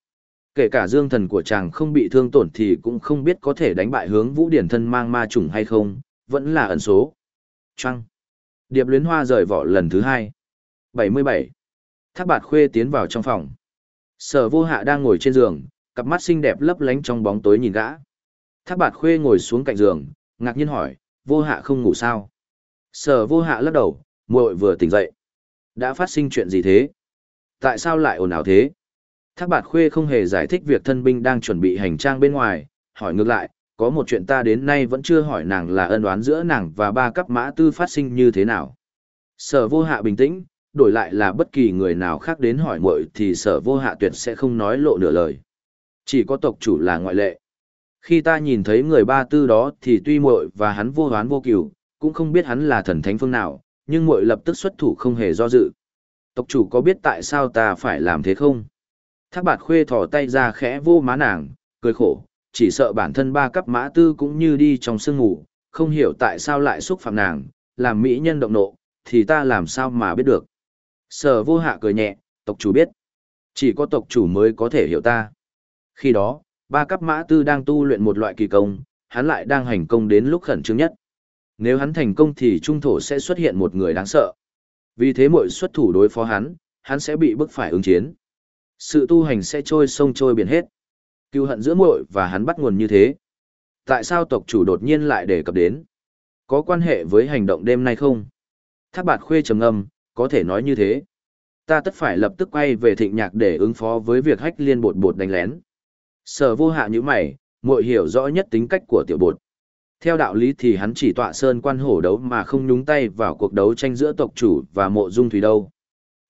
[SPEAKER 1] Kể cả dương thần của chàng không bị thương tổn thì cũng không biết có thể đánh bại hướng Vũ Điển thân mang ma trùng hay không, vẫn là ẩn số. Trăng. Điệp luyến hoa rời vỏ lần thứ hai. 77. Thác bạt khuê tiến vào trong phòng. Sở vô hạ đang ngồi trên giường, cặp mắt xinh đẹp lấp lánh trong bóng tối nhìn gã. Thác bạt khuê ngồi xuống cạnh giường, ngạc nhiên hỏi, vô hạ không ngủ sao? Sở vô hạ lắc đầu, muội vừa tỉnh dậy. Đã phát sinh chuyện gì thế? Tại sao lại ồn ào thế? Thác bạt khuê không hề giải thích việc thân binh đang chuẩn bị hành trang bên ngoài, hỏi ngược lại, có một chuyện ta đến nay vẫn chưa hỏi nàng là ân oán giữa nàng và ba cấp mã tư phát sinh như thế nào. Sở vô hạ bình tĩnh, đổi lại là bất kỳ người nào khác đến hỏi muội thì sở vô hạ tuyệt sẽ không nói lộ nửa lời. Chỉ có tộc chủ là ngoại lệ. Khi ta nhìn thấy người ba tư đó thì tuy muội và hắn vô hoán vô cửu, cũng không biết hắn là thần thánh phương nào, nhưng muội lập tức xuất thủ không hề do dự. Tộc chủ có biết tại sao ta phải làm thế không? Thác bạt khuê thò tay ra khẽ vô má nàng, cười khổ, chỉ sợ bản thân ba cấp mã tư cũng như đi trong sương ngủ, không hiểu tại sao lại xúc phạm nàng, làm mỹ nhân động nộ, thì ta làm sao mà biết được. Sở vô hạ cười nhẹ, tộc chủ biết. Chỉ có tộc chủ mới có thể hiểu ta. Khi đó, ba cấp mã tư đang tu luyện một loại kỳ công, hắn lại đang hành công đến lúc khẩn trương nhất. Nếu hắn thành công thì trung thổ sẽ xuất hiện một người đáng sợ. Vì thế mỗi xuất thủ đối phó hắn, hắn sẽ bị bức phải ứng chiến. Sự tu hành sẽ trôi sông trôi biển hết. Cưu hận giữa muội và hắn bắt nguồn như thế. Tại sao tộc chủ đột nhiên lại đề cập đến? Có quan hệ với hành động đêm nay không? Thác bạt khuê trầm ngâm, có thể nói như thế. Ta tất phải lập tức quay về thịnh nhạc để ứng phó với việc hách liên bột bột đánh lén. Sở vô hạ như mày, muội hiểu rõ nhất tính cách của tiểu bột. Theo đạo lý thì hắn chỉ tọa sơn quan hổ đấu mà không nhúng tay vào cuộc đấu tranh giữa tộc chủ và mộ dung thủy đâu.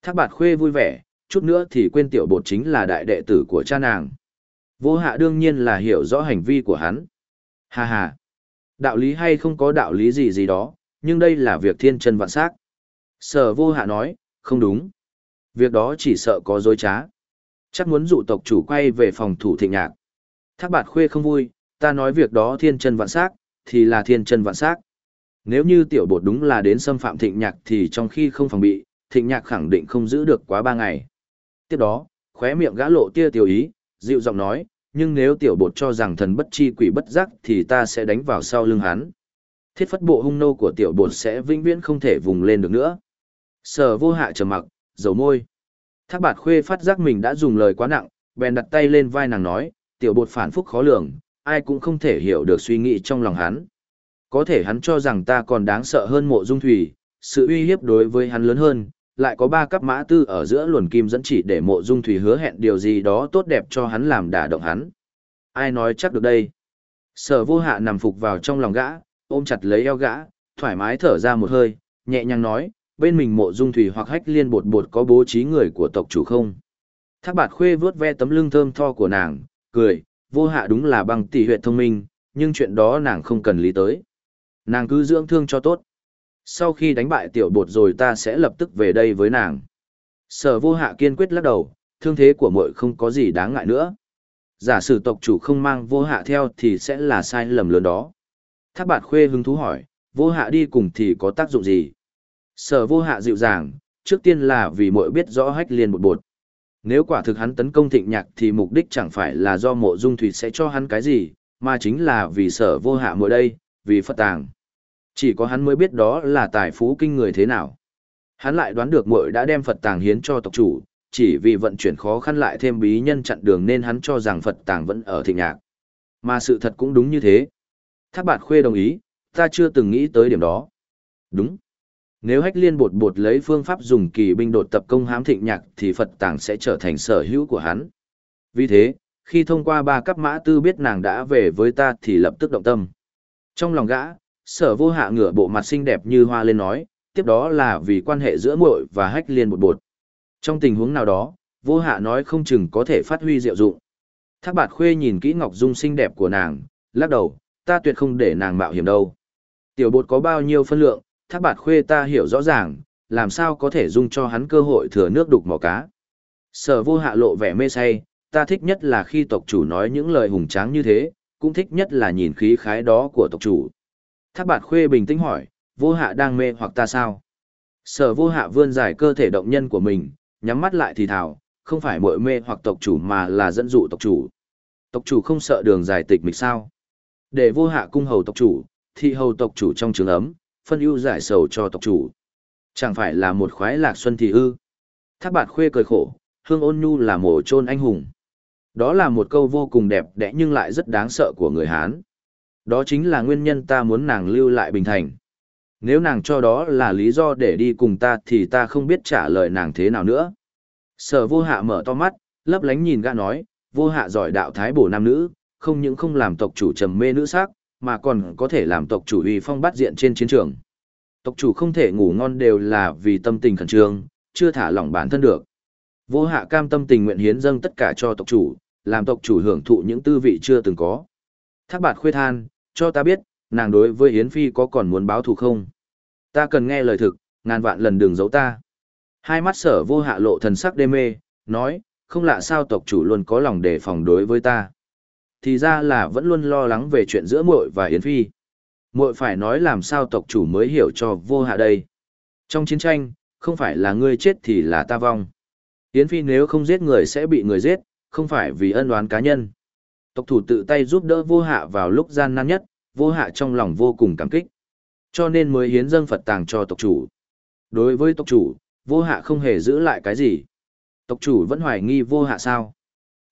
[SPEAKER 1] Thác bạt khuê vui vẻ, chút nữa thì quên tiểu bột chính là đại đệ tử của cha nàng. Vô hạ đương nhiên là hiểu rõ hành vi của hắn. Hà hà. Đạo lý hay không có đạo lý gì gì đó, nhưng đây là việc thiên chân vạn sắc. Sở vô hạ nói, không đúng. Việc đó chỉ sợ có dối trá. Chắc muốn dụ tộc chủ quay về phòng thủ thịnh nhạc. Thác bạt khuê không vui, ta nói việc đó thiên chân vạn sắc, thì là thiên chân vạn sắc. Nếu như tiểu bột đúng là đến xâm phạm thịnh nhạc thì trong khi không phòng bị, thịnh nhạc khẳng định không giữ được quá ba ngày. Tiếp đó, khóe miệng gã lộ tia tiểu ý, dịu giọng nói, nhưng nếu tiểu bột cho rằng thần bất chi quỷ bất giác thì ta sẽ đánh vào sau lưng hắn. Thiết phất bộ hung nô của tiểu bột sẽ vĩnh viễn không thể vùng lên được nữa. Sở vô hạ trầm mặc, dầu môi. Thác bạt khuê phát giác mình đã dùng lời quá nặng, bèn đặt tay lên vai nàng nói, tiểu bột phản phúc khó lường, ai cũng không thể hiểu được suy nghĩ trong lòng hắn. Có thể hắn cho rằng ta còn đáng sợ hơn mộ dung thủy, sự uy hiếp đối với hắn lớn hơn, lại có ba cấp mã tư ở giữa luồn kim dẫn chỉ để mộ dung thủy hứa hẹn điều gì đó tốt đẹp cho hắn làm đả động hắn. Ai nói chắc được đây? Sở vô hạ nằm phục vào trong lòng gã, ôm chặt lấy eo gã, thoải mái thở ra một hơi, nhẹ nhàng nói, bên mình mộ dung thủy hoặc hách liên bột bột có bố trí người của tộc chủ không? Thác bạt khuê vớt ve tấm lưng thơm tho của nàng, cười, vô hạ đúng là bằng tỷ huyệt thông minh, nhưng chuyện đó nàng không cần lý tới. Nàng cứ dưỡng thương cho tốt. Sau khi đánh bại tiểu bột rồi ta sẽ lập tức về đây với nàng. Sở vô hạ kiên quyết lắc đầu, thương thế của muội không có gì đáng ngại nữa. Giả sử tộc chủ không mang vô hạ theo thì sẽ là sai lầm lớn đó. Thác bạt khuê hứng thú hỏi, vô hạ đi cùng thì có tác dụng gì? Sở vô hạ dịu dàng, trước tiên là vì mội biết rõ hách liên một bột. Nếu quả thực hắn tấn công thịnh nhạc thì mục đích chẳng phải là do mộ dung thủy sẽ cho hắn cái gì, mà chính là vì sở vô hạ muội đây, vì Phật tàng. Chỉ có hắn mới biết đó là tài phú kinh người thế nào. Hắn lại đoán được mội đã đem Phật tàng hiến cho tộc chủ, chỉ vì vận chuyển khó khăn lại thêm bí nhân chặn đường nên hắn cho rằng Phật tàng vẫn ở thịnh nhạc. Mà sự thật cũng đúng như thế. Thác bạn khuê đồng ý, ta chưa từng nghĩ tới điểm đó. Đúng. Nếu hách liên bột bột lấy phương pháp dùng kỳ binh đột tập công hám thịnh nhạc thì Phật tàng sẽ trở thành sở hữu của hắn. Vì thế, khi thông qua ba cấp mã tư biết nàng đã về với ta thì lập tức động tâm. Trong lòng gã, sở vô hạ ngửa bộ mặt xinh đẹp như hoa lên nói, tiếp đó là vì quan hệ giữa muội và hách liên bột bột. Trong tình huống nào đó, vô hạ nói không chừng có thể phát huy diệu dụng. Thác bạt khuê nhìn kỹ ngọc dung xinh đẹp của nàng, lắc đầu, ta tuyệt không để nàng mạo hiểm đâu. Tiểu bột có bao nhiêu phân lượng, thác bạt khuê ta hiểu rõ ràng, làm sao có thể dung cho hắn cơ hội thừa nước đục mỏ cá. Sở vô hạ lộ vẻ mê say, ta thích nhất là khi tộc chủ nói những lời hùng tráng như thế, cũng thích nhất là nhìn khí khái đó của tộc chủ. Thác bạt khuê bình tĩnh hỏi, vô hạ đang mê hoặc ta sao? Sở vô hạ vươn dài cơ thể động nhân của mình, nhắm mắt lại thì thảo, không phải mội mê hoặc tộc chủ mà là dẫn dụ tộc chủ. Tộc chủ không sợ đường dài tịch mịch sao? Để vô hạ cung hầu tộc chủ, thị hầu tộc chủ trong trường ấm, phân ưu giải sầu cho tộc chủ. Chẳng phải là một khoái lạc xuân thì ư. Thác bạt khuê cười khổ, hương ôn nhu là mổ chôn anh hùng. Đó là một câu vô cùng đẹp đẽ nhưng lại rất đáng sợ của người Hán. Đó chính là nguyên nhân ta muốn nàng lưu lại Bình Thành. Nếu nàng cho đó là lý do để đi cùng ta thì ta không biết trả lời nàng thế nào nữa. Sở vô hạ mở to mắt, lấp lánh nhìn gã nói, vô hạ giỏi đạo thái bổ nam nữ, không những không làm tộc chủ trầm mê nữ sắc, mà còn có thể làm tộc chủ uy phong bát diện trên chiến trường. Tộc chủ không thể ngủ ngon đều là vì tâm tình khẩn trương, chưa thả lỏng bản thân được. Vô hạ cam tâm tình nguyện hiến dâng tất cả cho tộc chủ, làm tộc chủ hưởng thụ những tư vị chưa từng có. Thác bạt khuê than, cho ta biết, nàng đối với hiến Phi có còn muốn báo thù không? Ta cần nghe lời thực, ngàn vạn lần đừng giấu ta. Hai mắt sở vô hạ lộ thần sắc đê mê, nói, không lạ sao tộc chủ luôn có lòng đề phòng đối với ta. Thì ra là vẫn luôn lo lắng về chuyện giữa muội và Yến Phi. Muội phải nói làm sao tộc chủ mới hiểu cho vô hạ đây. Trong chiến tranh, không phải là ngươi chết thì là ta vong. Yến Phi nếu không giết người sẽ bị người giết, không phải vì ân oán cá nhân. Tộc thủ tự tay giúp đỡ vô hạ vào lúc gian nan nhất, vô hạ trong lòng vô cùng cảm kích. Cho nên mới hiến dâng Phật tàng cho tộc chủ. Đối với tộc chủ, vô hạ không hề giữ lại cái gì. Tộc chủ vẫn hoài nghi vô hạ sao.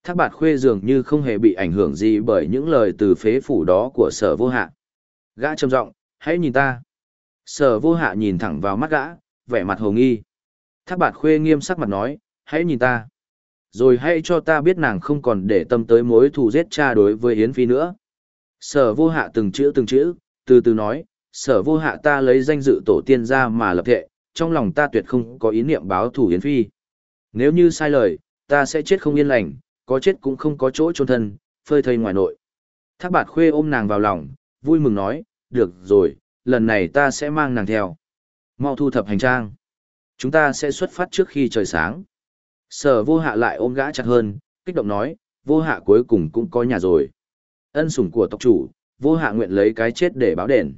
[SPEAKER 1] Thác bạt khuê dường như không hề bị ảnh hưởng gì bởi những lời từ phế phủ đó của sở vô hạ. Gã trầm giọng, hãy nhìn ta. Sở vô hạ nhìn thẳng vào mắt gã, vẻ mặt hồ nghi. Thác bạt khuê nghiêm sắc mặt nói, hãy nhìn ta. Rồi hãy cho ta biết nàng không còn để tâm tới mối thù giết cha đối với Yến Phi nữa. Sở vô hạ từng chữ từng chữ, từ từ nói, sở vô hạ ta lấy danh dự tổ tiên ra mà lập thệ, trong lòng ta tuyệt không có ý niệm báo thù Yến Phi. Nếu như sai lời, ta sẽ chết không yên lành, có chết cũng không có chỗ chôn thân, phơi thây ngoài nội. Thác bạt khuê ôm nàng vào lòng, vui mừng nói, được rồi, lần này ta sẽ mang nàng theo. Mau thu thập hành trang. Chúng ta sẽ xuất phát trước khi trời sáng. Sở vô hạ lại ôm gã chặt hơn, kích động nói, vô hạ cuối cùng cũng có nhà rồi. Ân sủng của tộc chủ, vô hạ nguyện lấy cái chết để báo đền.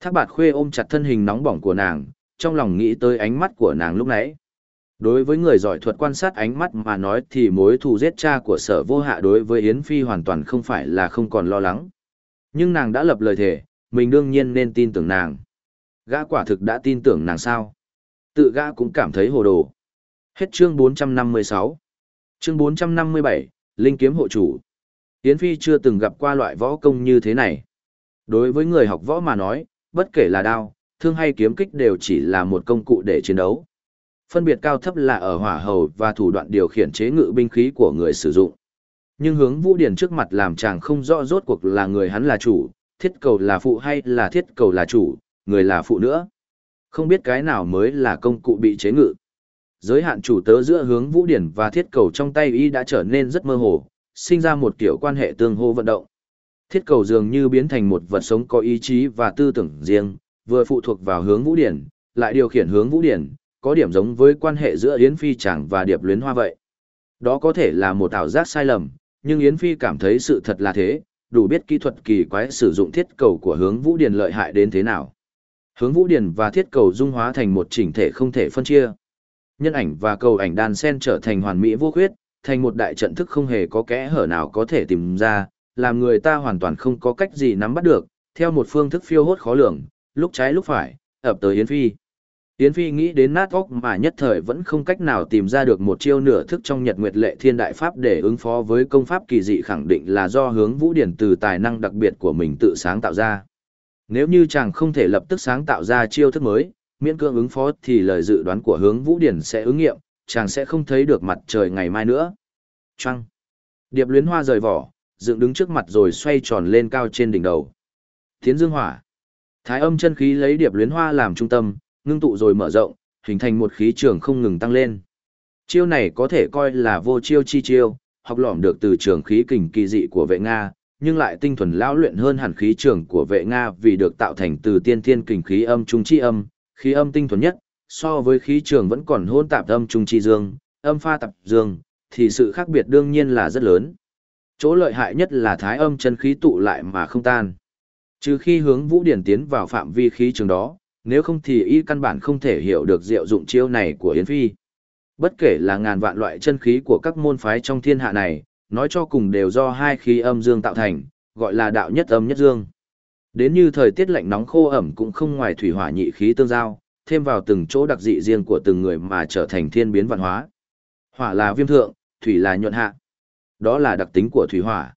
[SPEAKER 1] Thác bạt khuê ôm chặt thân hình nóng bỏng của nàng, trong lòng nghĩ tới ánh mắt của nàng lúc nãy. Đối với người giỏi thuật quan sát ánh mắt mà nói thì mối thù giết cha của sở vô hạ đối với Yến Phi hoàn toàn không phải là không còn lo lắng. Nhưng nàng đã lập lời thề, mình đương nhiên nên tin tưởng nàng. Gã quả thực đã tin tưởng nàng sao? Tự gã cũng cảm thấy hồ đồ. Hết chương 456. Chương 457, Linh kiếm hộ chủ. Yến Phi chưa từng gặp qua loại võ công như thế này. Đối với người học võ mà nói, bất kể là đao, thương hay kiếm kích đều chỉ là một công cụ để chiến đấu. Phân biệt cao thấp là ở hỏa hầu và thủ đoạn điều khiển chế ngự binh khí của người sử dụng. Nhưng hướng Vũ Điển trước mặt làm chàng không rõ rốt cuộc là người hắn là chủ, thiết cầu là phụ hay là thiết cầu là chủ, người là phụ nữa. Không biết cái nào mới là công cụ bị chế ngự. Giới hạn chủ tớ giữa hướng Vũ Điển và thiết cầu trong tay y đã trở nên rất mơ hồ, sinh ra một kiểu quan hệ tương hô vận động. Thiết cầu dường như biến thành một vật sống có ý chí và tư tưởng riêng, vừa phụ thuộc vào hướng Vũ Điển, lại điều khiển hướng Vũ Điển, có điểm giống với quan hệ giữa Yến Phi chàng và Điệp Luyến Hoa vậy. Đó có thể là một ảo giác sai lầm, nhưng Yến Phi cảm thấy sự thật là thế, đủ biết kỹ thuật kỳ quái sử dụng thiết cầu của hướng Vũ Điền lợi hại đến thế nào. Hướng Vũ Điền và thiết cầu dung hóa thành một chỉnh thể không thể phân chia. Nhân ảnh và cầu ảnh đan sen trở thành hoàn mỹ vô khuyết, thành một đại trận thức không hề có kẽ hở nào có thể tìm ra, làm người ta hoàn toàn không có cách gì nắm bắt được, theo một phương thức phiêu hốt khó lường, lúc trái lúc phải, ập tới Yến Phi. Yến Phi nghĩ đến nát óc mà nhất thời vẫn không cách nào tìm ra được một chiêu nửa thức trong Nhật Nguyệt Lệ Thiên Đại Pháp để ứng phó với công pháp kỳ dị khẳng định là do hướng Vũ Điển từ tài năng đặc biệt của mình tự sáng tạo ra. Nếu như chàng không thể lập tức sáng tạo ra chiêu thức mới, miễn cưỡng ứng phó thì lời dự đoán của hướng Vũ Điển sẽ ứng nghiệm, chàng sẽ không thấy được mặt trời ngày mai nữa. Trăng. Điệp luyến hoa rời vỏ, dựng đứng trước mặt rồi xoay tròn lên cao trên đỉnh đầu. Thiến dương hỏa. Thái âm chân khí lấy điệp luyến hoa làm trung tâm, ngưng tụ rồi mở rộng, hình thành một khí trường không ngừng tăng lên. Chiêu này có thể coi là vô chiêu chi chiêu, học lỏm được từ trường khí kình kỳ dị của vệ Nga, nhưng lại tinh thuần lão luyện hơn hẳn khí trường của vệ Nga vì được tạo thành từ tiên thiên kình khí âm trung chi âm, khí âm tinh thuần nhất, so với khí trường vẫn còn hôn tạp âm trung chi dương, âm pha tạp dương, thì sự khác biệt đương nhiên là rất lớn. Chỗ lợi hại nhất là thái âm chân khí tụ lại mà không tan. Trừ khi hướng vũ điển tiến vào phạm vi khí trường đó, nếu không thì y căn bản không thể hiểu được diệu dụng chiêu này của Yến Phi. Bất kể là ngàn vạn loại chân khí của các môn phái trong thiên hạ này, nói cho cùng đều do hai khí âm dương tạo thành, gọi là đạo nhất âm nhất dương. Đến như thời tiết lạnh nóng khô ẩm cũng không ngoài thủy hỏa nhị khí tương giao, thêm vào từng chỗ đặc dị riêng của từng người mà trở thành thiên biến văn hóa. Hỏa là viêm thượng, thủy là nhuận hạ. Đó là đặc tính của thủy hỏa.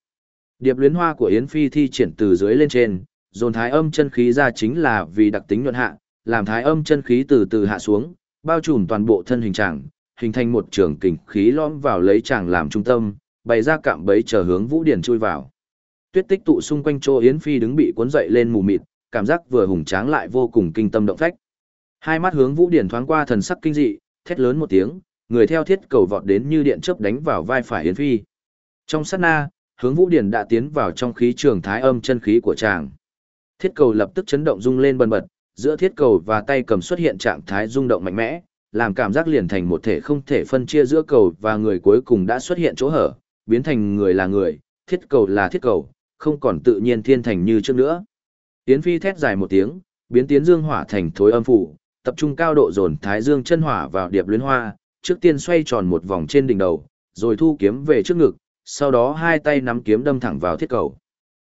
[SPEAKER 1] Điệp luyến hoa của Yến Phi thi triển từ dưới lên trên, dồn thái âm chân khí ra chính là vì đặc tính nhuận hạ, làm thái âm chân khí từ từ hạ xuống, bao trùm toàn bộ thân hình chàng, hình thành một trường kình khí lõm vào lấy chàng làm trung tâm, bày ra cạm bẫy chờ hướng Vũ Điển chui vào. Tuyết tích tụ xung quanh chỗ Yến Phi đứng bị cuốn dậy lên mù mịt, cảm giác vừa hùng tráng lại vô cùng kinh tâm động phách. Hai mắt hướng Vũ Điển thoáng qua thần sắc kinh dị, thét lớn một tiếng, người theo thiết cầu vọt đến như điện chớp đánh vào vai phải Yến Phi. Trong sát na, hướng Vũ Điển đã tiến vào trong khí trường thái âm chân khí của chàng. Thiết cầu lập tức chấn động rung lên bần bật, giữa thiết cầu và tay cầm xuất hiện trạng thái rung động mạnh mẽ, làm cảm giác liền thành một thể không thể phân chia giữa cầu và người cuối cùng đã xuất hiện chỗ hở, biến thành người là người, thiết cầu là thiết cầu, không còn tự nhiên thiên thành như trước nữa. Tiến phi thét dài một tiếng, biến tiến dương hỏa thành thối âm phủ, tập trung cao độ dồn thái dương chân hỏa vào điệp luyến hoa, trước tiên xoay tròn một vòng trên đỉnh đầu, rồi thu kiếm về trước ngực, sau đó hai tay nắm kiếm đâm thẳng vào thiết cầu.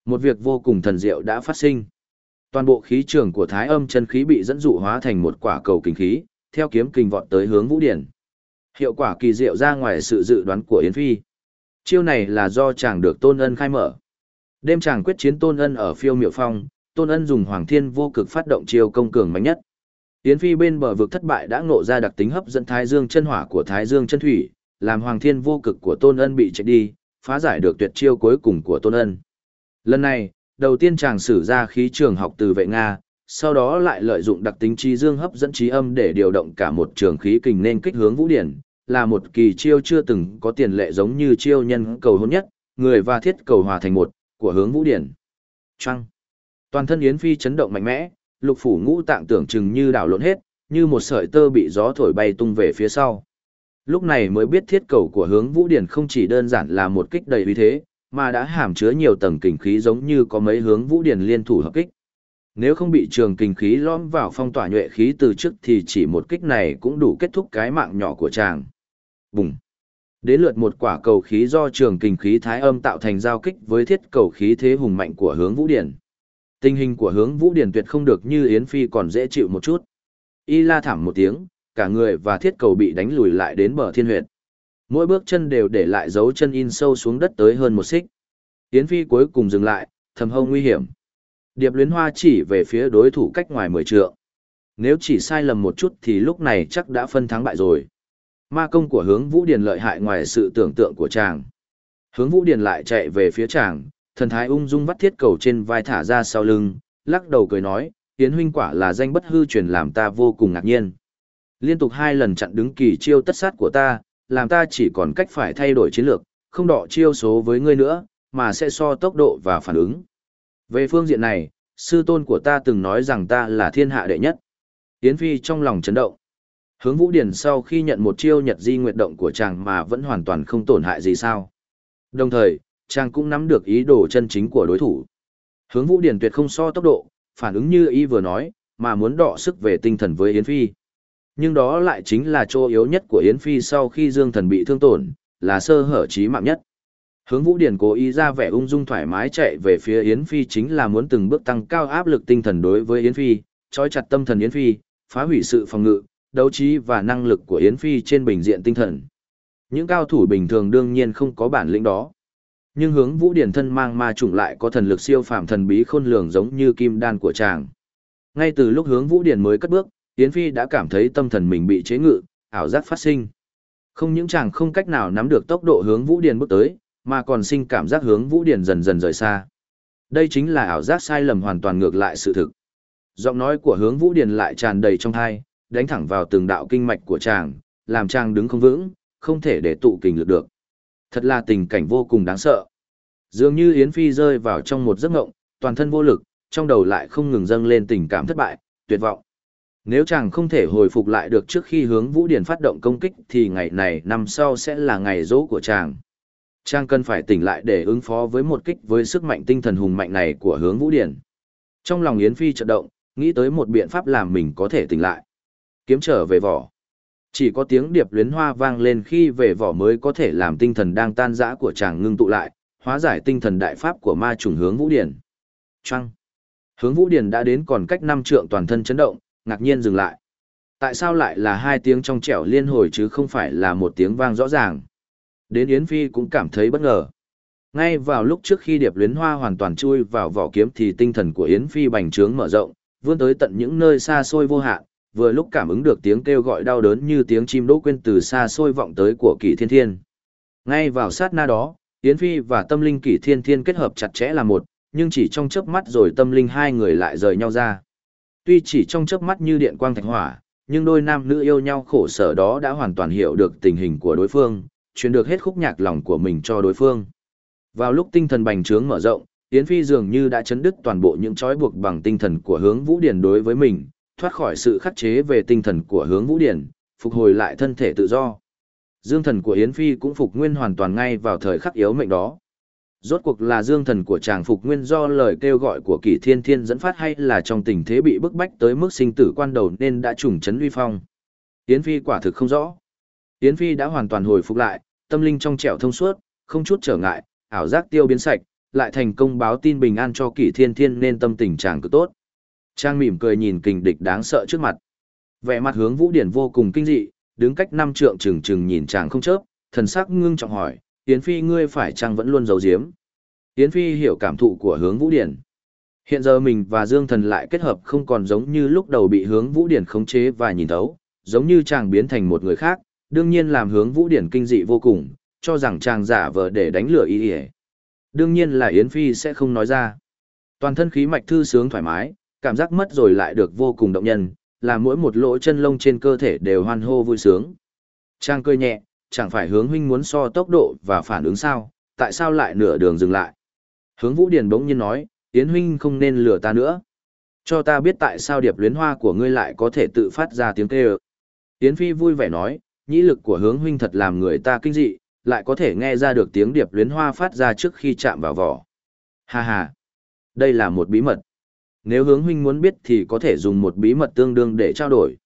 [SPEAKER 1] Một việc vô cùng thần diệu đã phát sinh. Toàn bộ khí trường của thái âm chân khí bị dẫn dụ hóa thành một quả cầu kinh khí, theo kiếm kình vọt tới hướng Vũ Điển. Hiệu quả kỳ diệu ra ngoài sự dự đoán của Yến Phi. Chiêu này là do chàng được Tôn Ân khai mở. Đêm chàng quyết chiến Tôn Ân ở phiêu miệu phong, Tôn Ân dùng Hoàng Thiên vô cực phát động chiêu công cường mạnh nhất. Yến Phi bên bờ vực thất bại đã ngộ ra đặc tính hấp dẫn Thái Dương chân hỏa của Thái Dương chân thủy, làm Hoàng Thiên vô cực của Tôn Ân bị chạy đi, phá giải được tuyệt chiêu cuối cùng của Tôn Ân. Lần này, đầu tiên chàng sử ra khí trường học từ vệ Nga, sau đó lại lợi dụng đặc tính trí dương hấp dẫn trí âm để điều động cả một trường khí kình nên kích hướng vũ điển, là một kỳ chiêu chưa từng có tiền lệ giống như chiêu nhân cầu hôn nhất, người và thiết cầu hòa thành một, của hướng vũ điển. Trăng. Toàn thân Yến Phi chấn động mạnh mẽ, lục phủ ngũ tạng tưởng chừng như đảo lộn hết, như một sợi tơ bị gió thổi bay tung về phía sau. Lúc này mới biết thiết cầu của hướng vũ điển không chỉ đơn giản là một kích đầy uy thế, mà đã hàm chứa nhiều tầng kình khí giống như có mấy hướng vũ điển liên thủ hợp kích. Nếu không bị trường kình khí lõm vào phong tỏa nhuệ khí từ trước thì chỉ một kích này cũng đủ kết thúc cái mạng nhỏ của chàng. Bùng! Đến lượt một quả cầu khí do trường kình khí thái âm tạo thành giao kích với thiết cầu khí thế hùng mạnh của hướng vũ điển. Tình hình của hướng vũ điển tuyệt không được như Yến Phi còn dễ chịu một chút. Y la thảm một tiếng, cả người và thiết cầu bị đánh lùi lại đến bờ thiên huyệt. Mỗi bước chân đều để lại dấu chân in sâu xuống đất tới hơn một xích. Yến Phi cuối cùng dừng lại, thầm hông nguy hiểm. Điệp luyến hoa chỉ về phía đối thủ cách ngoài mười trượng. Nếu chỉ sai lầm một chút thì lúc này chắc đã phân thắng bại rồi. Ma công của hướng Vũ Điền lợi hại ngoài sự tưởng tượng của chàng. Hướng Vũ Điền lại chạy về phía chàng, thần thái ung dung vắt thiết cầu trên vai thả ra sau lưng, lắc đầu cười nói, Yến huynh quả là danh bất hư truyền làm ta vô cùng ngạc nhiên. Liên tục hai lần chặn đứng kỳ chiêu tất sát của ta, làm ta chỉ còn cách phải thay đổi chiến lược, không đọ chiêu số với ngươi nữa, mà sẽ so tốc độ và phản ứng. Về phương diện này, sư tôn của ta từng nói rằng ta là thiên hạ đệ nhất. Yến Phi trong lòng chấn động. Hướng Vũ Điển sau khi nhận một chiêu nhật di nguyệt động của chàng mà vẫn hoàn toàn không tổn hại gì sao. Đồng thời, chàng cũng nắm được ý đồ chân chính của đối thủ. Hướng Vũ Điển tuyệt không so tốc độ, phản ứng như y vừa nói, mà muốn đọ sức về tinh thần với Yến Phi. Nhưng đó lại chính là chỗ yếu nhất của Yến Phi sau khi Dương Thần bị thương tổn, là sơ hở trí mạng nhất. Hướng Vũ Điển cố ý ra vẻ ung dung thoải mái chạy về phía Yến Phi chính là muốn từng bước tăng cao áp lực tinh thần đối với Yến Phi, trói chặt tâm thần Yến Phi, phá hủy sự phòng ngự, đấu trí và năng lực của Yến Phi trên bình diện tinh thần. Những cao thủ bình thường đương nhiên không có bản lĩnh đó. Nhưng hướng Vũ Điển thân mang ma trùng lại có thần lực siêu phàm thần bí khôn lường giống như kim đan của chàng. Ngay từ lúc hướng Vũ Điển mới cất bước, Yến Phi đã cảm thấy tâm thần mình bị chế ngự, ảo giác phát sinh. Không những chàng không cách nào nắm được tốc độ hướng Vũ điền bước tới, mà còn sinh cảm giác hướng Vũ điền dần dần rời xa. Đây chính là ảo giác sai lầm hoàn toàn ngược lại sự thực. Giọng nói của hướng Vũ điền lại tràn đầy trong thai, đánh thẳng vào từng đạo kinh mạch của chàng, làm chàng đứng không vững, không thể để tụ kình lực được. Thật là tình cảnh vô cùng đáng sợ. Dường như Yến Phi rơi vào trong một giấc ngộng, toàn thân vô lực, trong đầu lại không ngừng dâng lên tình cảm thất bại, tuyệt vọng. Nếu chàng không thể hồi phục lại được trước khi hướng Vũ Điển phát động công kích thì ngày này năm sau sẽ là ngày dỗ của chàng. Chàng cần phải tỉnh lại để ứng phó với một kích với sức mạnh tinh thần hùng mạnh này của hướng Vũ Điển. Trong lòng Yến Phi chợt động, nghĩ tới một biện pháp làm mình có thể tỉnh lại. Kiếm trở về vỏ. Chỉ có tiếng điệp luyến hoa vang lên khi về vỏ mới có thể làm tinh thần đang tan rã của chàng ngưng tụ lại, hóa giải tinh thần đại pháp của ma trùng hướng Vũ Điển. Trăng. Hướng Vũ Điển đã đến còn cách năm trượng toàn thân chấn động, ngạc nhiên dừng lại. Tại sao lại là hai tiếng trong trẻo liên hồi chứ không phải là một tiếng vang rõ ràng? Đến Yến Phi cũng cảm thấy bất ngờ. Ngay vào lúc trước khi điệp luyến hoa hoàn toàn chui vào vỏ kiếm thì tinh thần của Yến Phi bành trướng mở rộng, vươn tới tận những nơi xa xôi vô hạn, vừa lúc cảm ứng được tiếng kêu gọi đau đớn như tiếng chim đỗ quên từ xa xôi vọng tới của Kỷ Thiên Thiên. Ngay vào sát na đó, Yến Phi và tâm linh Kỷ Thiên Thiên kết hợp chặt chẽ là một, nhưng chỉ trong chớp mắt rồi tâm linh hai người lại rời nhau ra. Tuy chỉ trong chớp mắt như điện quang thạch hỏa, nhưng đôi nam nữ yêu nhau khổ sở đó đã hoàn toàn hiểu được tình hình của đối phương, truyền được hết khúc nhạc lòng của mình cho đối phương. Vào lúc tinh thần bành trướng mở rộng, Yến Phi dường như đã chấn đứt toàn bộ những trói buộc bằng tinh thần của hướng Vũ Điển đối với mình, thoát khỏi sự khắc chế về tinh thần của hướng Vũ Điển, phục hồi lại thân thể tự do. Dương thần của Yến Phi cũng phục nguyên hoàn toàn ngay vào thời khắc yếu mệnh đó. Rốt cuộc là dương thần của chàng phục nguyên do lời kêu gọi của kỷ thiên thiên dẫn phát hay là trong tình thế bị bức bách tới mức sinh tử quan đầu nên đã trùng chấn uy phong. Yến Phi quả thực không rõ. Yến Phi đã hoàn toàn hồi phục lại, tâm linh trong trẻo thông suốt, không chút trở ngại, ảo giác tiêu biến sạch, lại thành công báo tin bình an cho kỷ thiên thiên nên tâm tình chàng cứ tốt. Trang mỉm cười nhìn kình địch đáng sợ trước mặt. Vẻ mặt hướng vũ điển vô cùng kinh dị, đứng cách năm trượng trừng trừng nhìn chàng không chớp, thần sắc ngưng trọng hỏi, Yến Phi ngươi phải chăng vẫn luôn giấu giếm? Yến Phi hiểu cảm thụ của hướng vũ điển. Hiện giờ mình và Dương Thần lại kết hợp không còn giống như lúc đầu bị hướng vũ điển khống chế và nhìn thấu, giống như chàng biến thành một người khác, đương nhiên làm hướng vũ điển kinh dị vô cùng, cho rằng chàng giả vờ để đánh lửa ý ý. Đương nhiên là Yến Phi sẽ không nói ra. Toàn thân khí mạch thư sướng thoải mái, cảm giác mất rồi lại được vô cùng động nhân, là mỗi một lỗ chân lông trên cơ thể đều hoan hô vui sướng. Trang cười nhẹ, chẳng phải hướng huynh muốn so tốc độ và phản ứng sao, tại sao lại nửa đường dừng lại. Hướng Vũ Điền bỗng nhiên nói, Yến huynh không nên lừa ta nữa. Cho ta biết tại sao điệp luyến hoa của ngươi lại có thể tự phát ra tiếng kêu. Yến Phi vui vẻ nói, nhĩ lực của hướng huynh thật làm người ta kinh dị, lại có thể nghe ra được tiếng điệp luyến hoa phát ra trước khi chạm vào vỏ. Ha ha, đây là một bí mật. Nếu hướng huynh muốn biết thì có thể dùng một bí mật tương đương để trao đổi.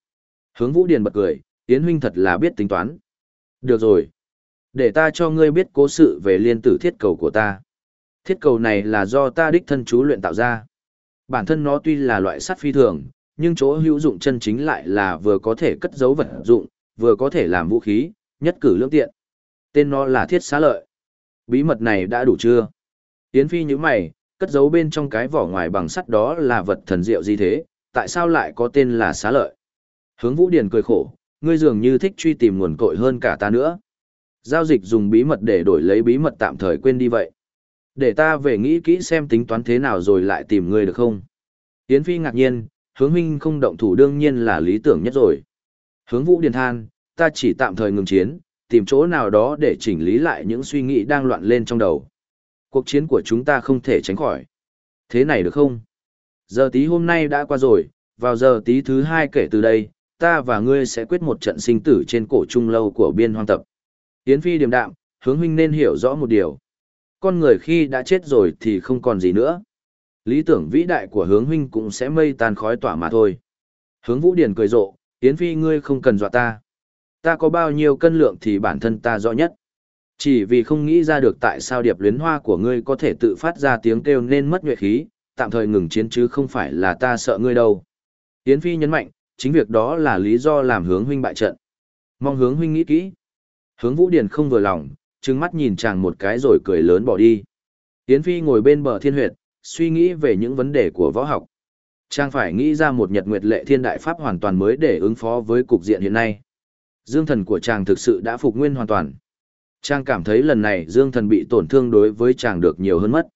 [SPEAKER 1] Hướng Vũ Điền bật cười, Yến huynh thật là biết tính toán. Được rồi. Để ta cho ngươi biết cố sự về liên tử thiết cầu của ta. Thiết cầu này là do ta đích thân chú luyện tạo ra. Bản thân nó tuy là loại sắt phi thường, nhưng chỗ hữu dụng chân chính lại là vừa có thể cất giấu vật dụng, vừa có thể làm vũ khí, nhất cử lưỡng tiện. Tên nó là thiết xá lợi. Bí mật này đã đủ chưa? Yến Phi như mày, cất giấu bên trong cái vỏ ngoài bằng sắt đó là vật thần diệu gì thế, tại sao lại có tên là xá lợi? Hướng Vũ Điền cười khổ, ngươi dường như thích truy tìm nguồn cội hơn cả ta nữa. Giao dịch dùng bí mật để đổi lấy bí mật tạm thời quên đi vậy. Để ta về nghĩ kỹ xem tính toán thế nào rồi lại tìm ngươi được không? Yến Phi ngạc nhiên, hướng huynh không động thủ đương nhiên là lý tưởng nhất rồi. Hướng Vũ Điền than, ta chỉ tạm thời ngừng chiến, tìm chỗ nào đó để chỉnh lý lại những suy nghĩ đang loạn lên trong đầu. Cuộc chiến của chúng ta không thể tránh khỏi. Thế này được không? Giờ tí hôm nay đã qua rồi, vào giờ tí thứ hai kể từ đây, ta và ngươi sẽ quyết một trận sinh tử trên cổ trung lâu của biên hoang tập. Yến Phi điềm đạm, hướng huynh nên hiểu rõ một điều. Con người khi đã chết rồi thì không còn gì nữa. Lý tưởng vĩ đại của hướng huynh cũng sẽ mây tan khói tỏa mà thôi. Hướng Vũ Điển cười rộ, Yến Phi ngươi không cần dọa ta. Ta có bao nhiêu cân lượng thì bản thân ta rõ nhất. Chỉ vì không nghĩ ra được tại sao điệp luyến hoa của ngươi có thể tự phát ra tiếng kêu nên mất nhuệ khí, tạm thời ngừng chiến chứ không phải là ta sợ ngươi đâu. Yến Phi nhấn mạnh, chính việc đó là lý do làm hướng huynh bại trận. Mong hướng huynh nghĩ kỹ. Hướng Vũ Điền không vừa lòng, trừng mắt nhìn chàng một cái rồi cười lớn bỏ đi. Yến Phi ngồi bên bờ thiên huyệt, suy nghĩ về những vấn đề của võ học. Chàng phải nghĩ ra một nhật nguyệt lệ thiên đại pháp hoàn toàn mới để ứng phó với cục diện hiện nay. Dương thần của chàng thực sự đã phục nguyên hoàn toàn. Chàng cảm thấy lần này dương thần bị tổn thương đối với chàng được nhiều hơn mất.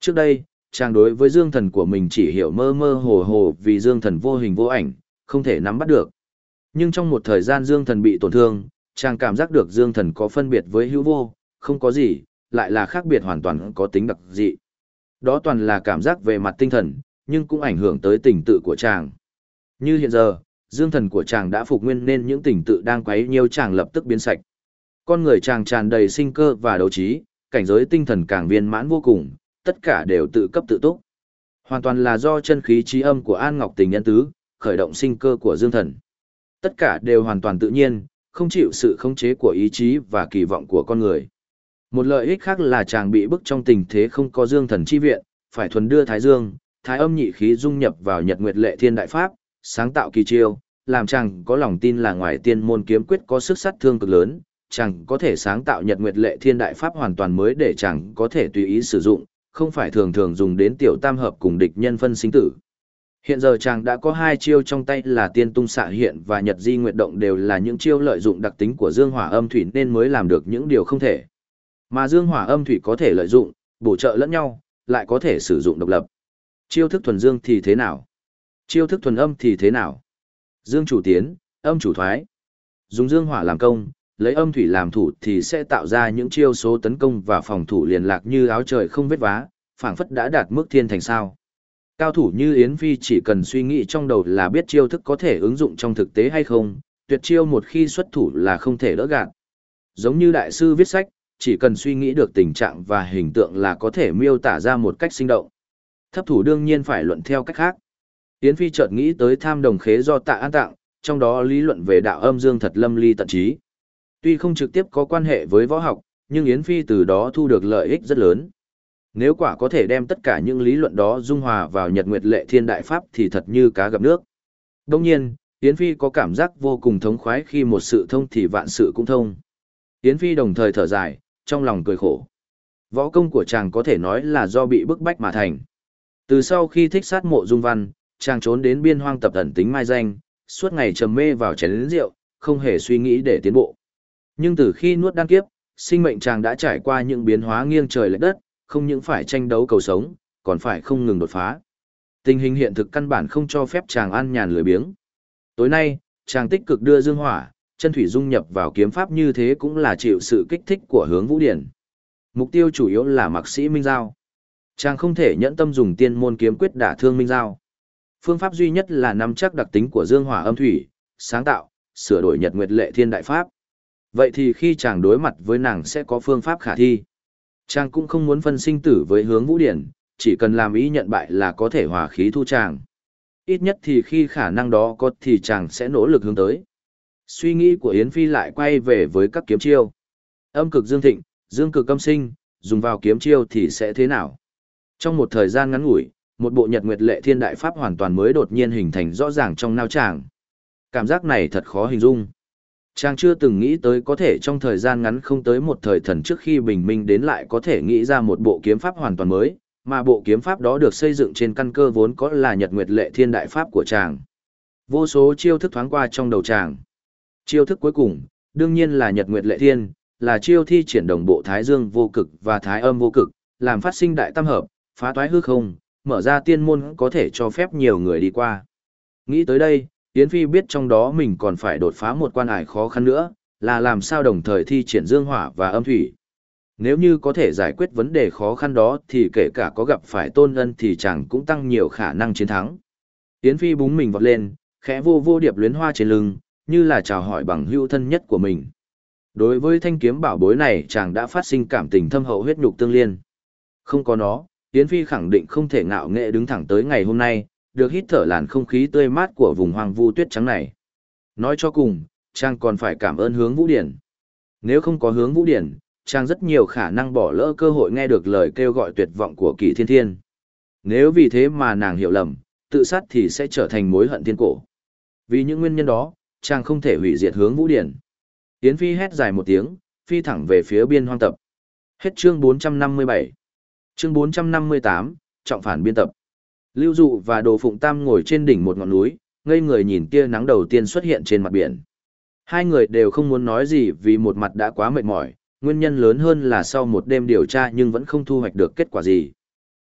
[SPEAKER 1] Trước đây, chàng đối với dương thần của mình chỉ hiểu mơ mơ hồ hồ vì dương thần vô hình vô ảnh, không thể nắm bắt được. Nhưng trong một thời gian dương thần bị tổn thương, chàng cảm giác được dương thần có phân biệt với hữu vô, không có gì, lại là khác biệt hoàn toàn có tính đặc dị. Đó toàn là cảm giác về mặt tinh thần, nhưng cũng ảnh hưởng tới tình tự của chàng. Như hiện giờ, dương thần của chàng đã phục nguyên nên những tình tự đang quấy nhiều chàng lập tức biến sạch. Con người chàng tràn đầy sinh cơ và đấu trí, cảnh giới tinh thần càng viên mãn vô cùng, tất cả đều tự cấp tự túc. Hoàn toàn là do chân khí trí âm của An Ngọc Tình Nhân Tứ, khởi động sinh cơ của dương thần. Tất cả đều hoàn toàn tự nhiên, không chịu sự khống chế của ý chí và kỳ vọng của con người. Một lợi ích khác là chàng bị bức trong tình thế không có dương thần chi viện, phải thuần đưa thái dương, thái âm nhị khí dung nhập vào nhật nguyệt lệ thiên đại pháp, sáng tạo kỳ chiêu, làm chàng có lòng tin là ngoài tiên môn kiếm quyết có sức sát thương cực lớn, chàng có thể sáng tạo nhật nguyệt lệ thiên đại pháp hoàn toàn mới để chàng có thể tùy ý sử dụng, không phải thường thường dùng đến tiểu tam hợp cùng địch nhân phân sinh tử. Hiện giờ chàng đã có hai chiêu trong tay là tiên tung xạ hiện và nhật di nguyệt động đều là những chiêu lợi dụng đặc tính của dương hỏa âm thủy nên mới làm được những điều không thể. Mà dương hỏa âm thủy có thể lợi dụng, bổ trợ lẫn nhau, lại có thể sử dụng độc lập. Chiêu thức thuần dương thì thế nào? Chiêu thức thuần âm thì thế nào? Dương chủ tiến, âm chủ thoái. Dùng dương hỏa làm công, lấy âm thủy làm thủ thì sẽ tạo ra những chiêu số tấn công và phòng thủ liền lạc như áo trời không vết vá, phảng phất đã đạt mức thiên thành sao. Cao thủ như Yến Phi chỉ cần suy nghĩ trong đầu là biết chiêu thức có thể ứng dụng trong thực tế hay không, tuyệt chiêu một khi xuất thủ là không thể đỡ gạt. Giống như đại sư viết sách, chỉ cần suy nghĩ được tình trạng và hình tượng là có thể miêu tả ra một cách sinh động. Thấp thủ đương nhiên phải luận theo cách khác. Yến Phi chợt nghĩ tới tham đồng khế do tạ an tặng, trong đó lý luận về đạo âm dương thật lâm ly tận trí. Tuy không trực tiếp có quan hệ với võ học, nhưng Yến Phi từ đó thu được lợi ích rất lớn. Nếu quả có thể đem tất cả những lý luận đó dung hòa vào Nhật Nguyệt Lệ Thiên Đại Pháp thì thật như cá gặp nước. đương nhiên, Yến Phi có cảm giác vô cùng thống khoái khi một sự thông thì vạn sự cũng thông. Yến Phi đồng thời thở dài, trong lòng cười khổ. Võ công của chàng có thể nói là do bị bức bách mà thành. Từ sau khi thích sát mộ dung văn, chàng trốn đến biên hoang tập thần tính mai danh, suốt ngày trầm mê vào chén rượu, không hề suy nghĩ để tiến bộ. Nhưng từ khi nuốt đan kiếp, sinh mệnh chàng đã trải qua những biến hóa nghiêng trời lệch đất, không những phải tranh đấu cầu sống, còn phải không ngừng đột phá. Tình hình hiện thực căn bản không cho phép chàng an nhàn lười biếng. Tối nay, chàng tích cực đưa dương hỏa, chân thủy dung nhập vào kiếm pháp như thế cũng là chịu sự kích thích của hướng vũ điển. Mục tiêu chủ yếu là mạc sĩ Minh Giao. Chàng không thể nhẫn tâm dùng tiên môn kiếm quyết đả thương Minh Giao. Phương pháp duy nhất là nắm chắc đặc tính của dương hỏa âm thủy, sáng tạo, sửa đổi nhật nguyệt lệ thiên đại pháp. Vậy thì khi chàng đối mặt với nàng sẽ có phương pháp khả thi. Chàng cũng không muốn phân sinh tử với hướng vũ điển, chỉ cần làm ý nhận bại là có thể hòa khí thu chàng. Ít nhất thì khi khả năng đó có thì chàng sẽ nỗ lực hướng tới. Suy nghĩ của Yến Phi lại quay về với các kiếm chiêu. Âm cực dương thịnh, dương cực âm sinh, dùng vào kiếm chiêu thì sẽ thế nào? Trong một thời gian ngắn ngủi, một bộ nhật nguyệt lệ thiên đại pháp hoàn toàn mới đột nhiên hình thành rõ ràng trong nao chàng. Cảm giác này thật khó hình dung. Chàng chưa từng nghĩ tới có thể trong thời gian ngắn không tới một thời thần trước khi bình minh đến lại có thể nghĩ ra một bộ kiếm pháp hoàn toàn mới, mà bộ kiếm pháp đó được xây dựng trên căn cơ vốn có là nhật nguyệt lệ thiên đại pháp của chàng. Vô số chiêu thức thoáng qua trong đầu chàng. Chiêu thức cuối cùng, đương nhiên là nhật nguyệt lệ thiên, là chiêu thi triển đồng bộ thái dương vô cực và thái âm vô cực, làm phát sinh đại tam hợp, phá toái hư không, mở ra tiên môn có thể cho phép nhiều người đi qua. Nghĩ tới đây, Yến Phi biết trong đó mình còn phải đột phá một quan ải khó khăn nữa, là làm sao đồng thời thi triển dương hỏa và âm thủy. Nếu như có thể giải quyết vấn đề khó khăn đó thì kể cả có gặp phải tôn ân thì chẳng cũng tăng nhiều khả năng chiến thắng. Yến Phi búng mình vọt lên, khẽ vô vô điệp luyến hoa trên lưng, như là chào hỏi bằng hữu thân nhất của mình. Đối với thanh kiếm bảo bối này chàng đã phát sinh cảm tình thâm hậu huyết nhục tương liên. Không có nó, Yến Phi khẳng định không thể ngạo nghệ đứng thẳng tới ngày hôm nay, được hít thở làn không khí tươi mát của vùng hoang vu tuyết trắng này. Nói cho cùng, chàng còn phải cảm ơn hướng Vũ Điển. Nếu không có hướng Vũ Điển, chàng rất nhiều khả năng bỏ lỡ cơ hội nghe được lời kêu gọi tuyệt vọng của kỳ thiên thiên. Nếu vì thế mà nàng hiểu lầm, tự sát thì sẽ trở thành mối hận thiên cổ. Vì những nguyên nhân đó, chàng không thể hủy diệt hướng Vũ Điển. Yến Phi hét dài một tiếng, phi thẳng về phía biên hoang tập. Hết chương 457. Chương 458, trọng phản biên tập. Lưu Dụ và Đồ Phụng Tam ngồi trên đỉnh một ngọn núi, ngây người nhìn tia nắng đầu tiên xuất hiện trên mặt biển. Hai người đều không muốn nói gì vì một mặt đã quá mệt mỏi, nguyên nhân lớn hơn là sau một đêm điều tra nhưng vẫn không thu hoạch được kết quả gì.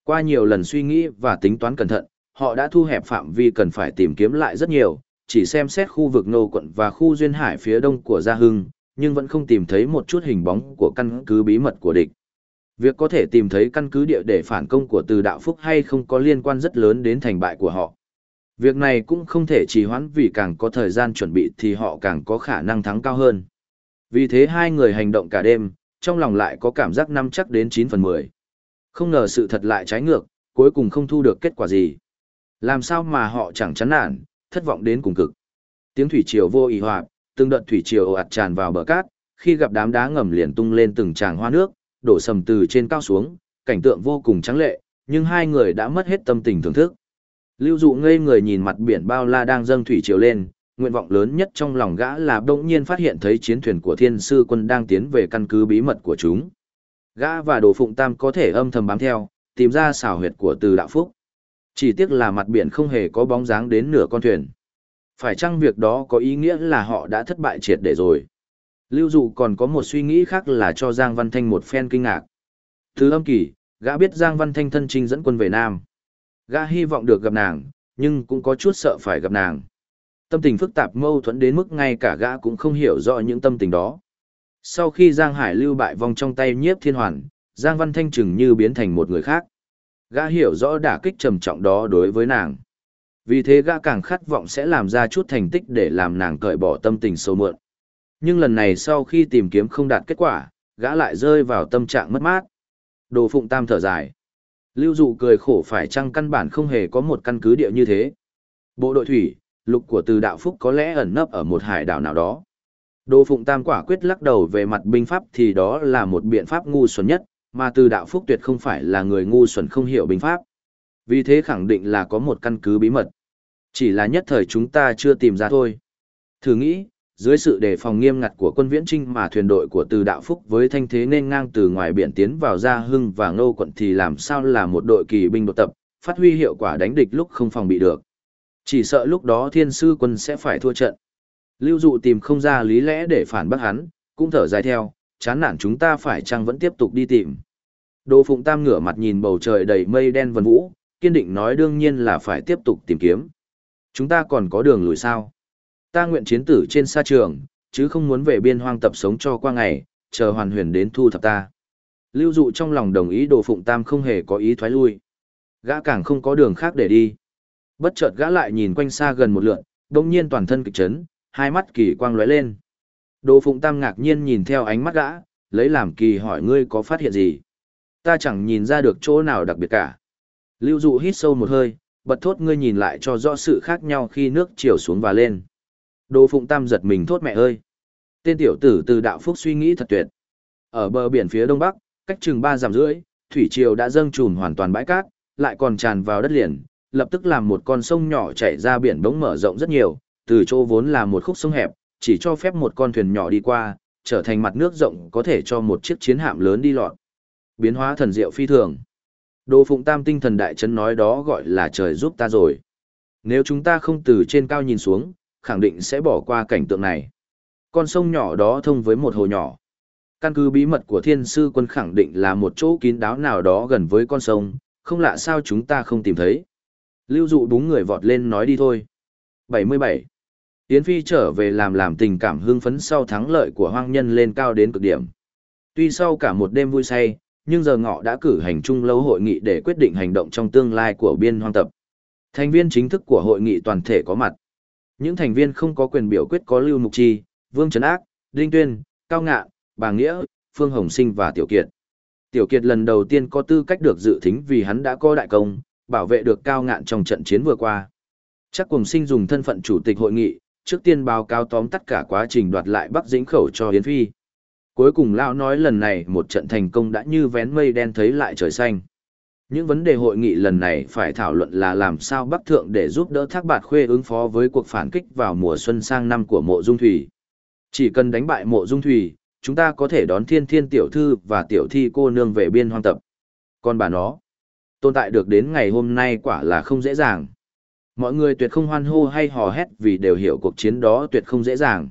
[SPEAKER 1] Qua nhiều lần suy nghĩ và tính toán cẩn thận, họ đã thu hẹp phạm vi cần phải tìm kiếm lại rất nhiều, chỉ xem xét khu vực nô quận và khu duyên hải phía đông của Gia Hưng, nhưng vẫn không tìm thấy một chút hình bóng của căn cứ bí mật của địch. Việc có thể tìm thấy căn cứ địa để phản công của từ đạo phúc hay không có liên quan rất lớn đến thành bại của họ. Việc này cũng không thể trì hoãn vì càng có thời gian chuẩn bị thì họ càng có khả năng thắng cao hơn. Vì thế hai người hành động cả đêm, trong lòng lại có cảm giác năm chắc đến 9 phần 10. Không ngờ sự thật lại trái ngược, cuối cùng không thu được kết quả gì. Làm sao mà họ chẳng chán nản, thất vọng đến cùng cực. Tiếng thủy triều vô ý hoạt, từng đợt thủy triều ồ ạt tràn vào bờ cát, khi gặp đám đá ngầm liền tung lên từng tràng hoa nước, đổ sầm từ trên cao xuống, cảnh tượng vô cùng trắng lệ, nhưng hai người đã mất hết tâm tình thưởng thức. Lưu dụ ngây người nhìn mặt biển bao la đang dâng thủy chiều lên, nguyện vọng lớn nhất trong lòng gã là bỗng nhiên phát hiện thấy chiến thuyền của thiên sư quân đang tiến về căn cứ bí mật của chúng. Gã và đồ phụng tam có thể âm thầm bám theo, tìm ra xảo huyệt của từ đạo phúc. Chỉ tiếc là mặt biển không hề có bóng dáng đến nửa con thuyền. Phải chăng việc đó có ý nghĩa là họ đã thất bại triệt để rồi? Lưu Dụ còn có một suy nghĩ khác là cho Giang Văn Thanh một phen kinh ngạc. Thứ âm kỳ, gã biết Giang Văn Thanh thân trinh dẫn quân về Nam. Gã hy vọng được gặp nàng, nhưng cũng có chút sợ phải gặp nàng. Tâm tình phức tạp mâu thuẫn đến mức ngay cả gã cũng không hiểu rõ những tâm tình đó. Sau khi Giang Hải lưu bại vong trong tay nhiếp thiên hoàn, Giang Văn Thanh chừng như biến thành một người khác. Gã hiểu rõ đả kích trầm trọng đó đối với nàng. Vì thế gã càng khát vọng sẽ làm ra chút thành tích để làm nàng cởi bỏ tâm tình sâu mượn. Nhưng lần này sau khi tìm kiếm không đạt kết quả, gã lại rơi vào tâm trạng mất mát. Đồ Phụng Tam thở dài. Lưu Dụ cười khổ phải chăng căn bản không hề có một căn cứ địa như thế. Bộ đội thủy, lục của từ đạo phúc có lẽ ẩn nấp ở một hải đảo nào đó. Đồ Phụng Tam quả quyết lắc đầu về mặt binh pháp thì đó là một biện pháp ngu xuẩn nhất, mà từ đạo phúc tuyệt không phải là người ngu xuẩn không hiểu binh pháp. Vì thế khẳng định là có một căn cứ bí mật. Chỉ là nhất thời chúng ta chưa tìm ra thôi. Thử nghĩ, dưới sự đề phòng nghiêm ngặt của quân viễn trinh mà thuyền đội của từ đạo phúc với thanh thế nên ngang từ ngoài biển tiến vào gia hưng và ngô quận thì làm sao là một đội kỳ binh đột tập, phát huy hiệu quả đánh địch lúc không phòng bị được. Chỉ sợ lúc đó thiên sư quân sẽ phải thua trận. Lưu dụ tìm không ra lý lẽ để phản bác hắn, cũng thở dài theo, chán nản chúng ta phải chăng vẫn tiếp tục đi tìm? Đồ phụng tam ngửa mặt nhìn bầu trời đầy mây đen vần vũ, kiên định nói đương nhiên là phải tiếp tục tìm kiếm. Chúng ta còn có đường lùi sao? Ta nguyện chiến tử trên sa trường, chứ không muốn về biên hoang tập sống cho qua ngày, chờ hoàn huyền đến thu thập ta. Lưu dụ trong lòng đồng ý đồ phụng tam không hề có ý thoái lui. Gã càng không có đường khác để đi. Bất chợt gã lại nhìn quanh xa gần một lượn, đồng nhiên toàn thân kịch chấn, hai mắt kỳ quang lóe lên. Đồ phụng tam ngạc nhiên nhìn theo ánh mắt gã, lấy làm kỳ hỏi ngươi có phát hiện gì. Ta chẳng nhìn ra được chỗ nào đặc biệt cả. Lưu dụ hít sâu một hơi, bật thốt ngươi nhìn lại cho rõ sự khác nhau khi nước chiều xuống và lên. Đồ phụng tam giật mình thốt mẹ ơi. Tên tiểu tử từ đạo phúc suy nghĩ thật tuyệt. Ở bờ biển phía đông bắc, cách chừng ba dặm rưỡi, thủy triều đã dâng trùm hoàn toàn bãi cát, lại còn tràn vào đất liền, lập tức làm một con sông nhỏ chảy ra biển bỗng mở rộng rất nhiều, từ chỗ vốn là một khúc sông hẹp, chỉ cho phép một con thuyền nhỏ đi qua, trở thành mặt nước rộng có thể cho một chiếc chiến hạm lớn đi lọt. Biến hóa thần diệu phi thường. Đồ Phụng Tam tinh thần đại chấn nói đó gọi là trời giúp ta rồi. Nếu chúng ta không từ trên cao nhìn xuống, khẳng định sẽ bỏ qua cảnh tượng này. Con sông nhỏ đó thông với một hồ nhỏ. Căn cứ bí mật của thiên sư quân khẳng định là một chỗ kín đáo nào đó gần với con sông, không lạ sao chúng ta không tìm thấy. Lưu dụ đúng người vọt lên nói đi thôi. 77. Yến Phi trở về làm làm tình cảm hưng phấn sau thắng lợi của hoang nhân lên cao đến cực điểm. Tuy sau cả một đêm vui say, nhưng giờ ngọ đã cử hành chung lâu hội nghị để quyết định hành động trong tương lai của biên hoang tập. Thành viên chính thức của hội nghị toàn thể có mặt. Những thành viên không có quyền biểu quyết có Lưu Mục Chi, Vương Trấn Ác, Đinh Tuyên, Cao Ngạ, Bà Nghĩa, Phương Hồng Sinh và Tiểu Kiệt. Tiểu Kiệt lần đầu tiên có tư cách được dự thính vì hắn đã có đại công, bảo vệ được Cao Ngạn trong trận chiến vừa qua. Chắc cùng sinh dùng thân phận chủ tịch hội nghị, trước tiên báo cáo tóm tất cả quá trình đoạt lại Bắc Dĩnh khẩu cho Yến Phi. Cuối cùng Lão nói lần này một trận thành công đã như vén mây đen thấy lại trời xanh. Những vấn đề hội nghị lần này phải thảo luận là làm sao Bắc Thượng để giúp đỡ Thác Bạt Khuê ứng phó với cuộc phản kích vào mùa xuân sang năm của mộ dung thủy. Chỉ cần đánh bại mộ dung thủy, chúng ta có thể đón thiên thiên tiểu thư và tiểu thi cô nương về biên hoang tập. Còn bà nó, tồn tại được đến ngày hôm nay quả là không dễ dàng. Mọi người tuyệt không hoan hô hay hò hét vì đều hiểu cuộc chiến đó tuyệt không dễ dàng.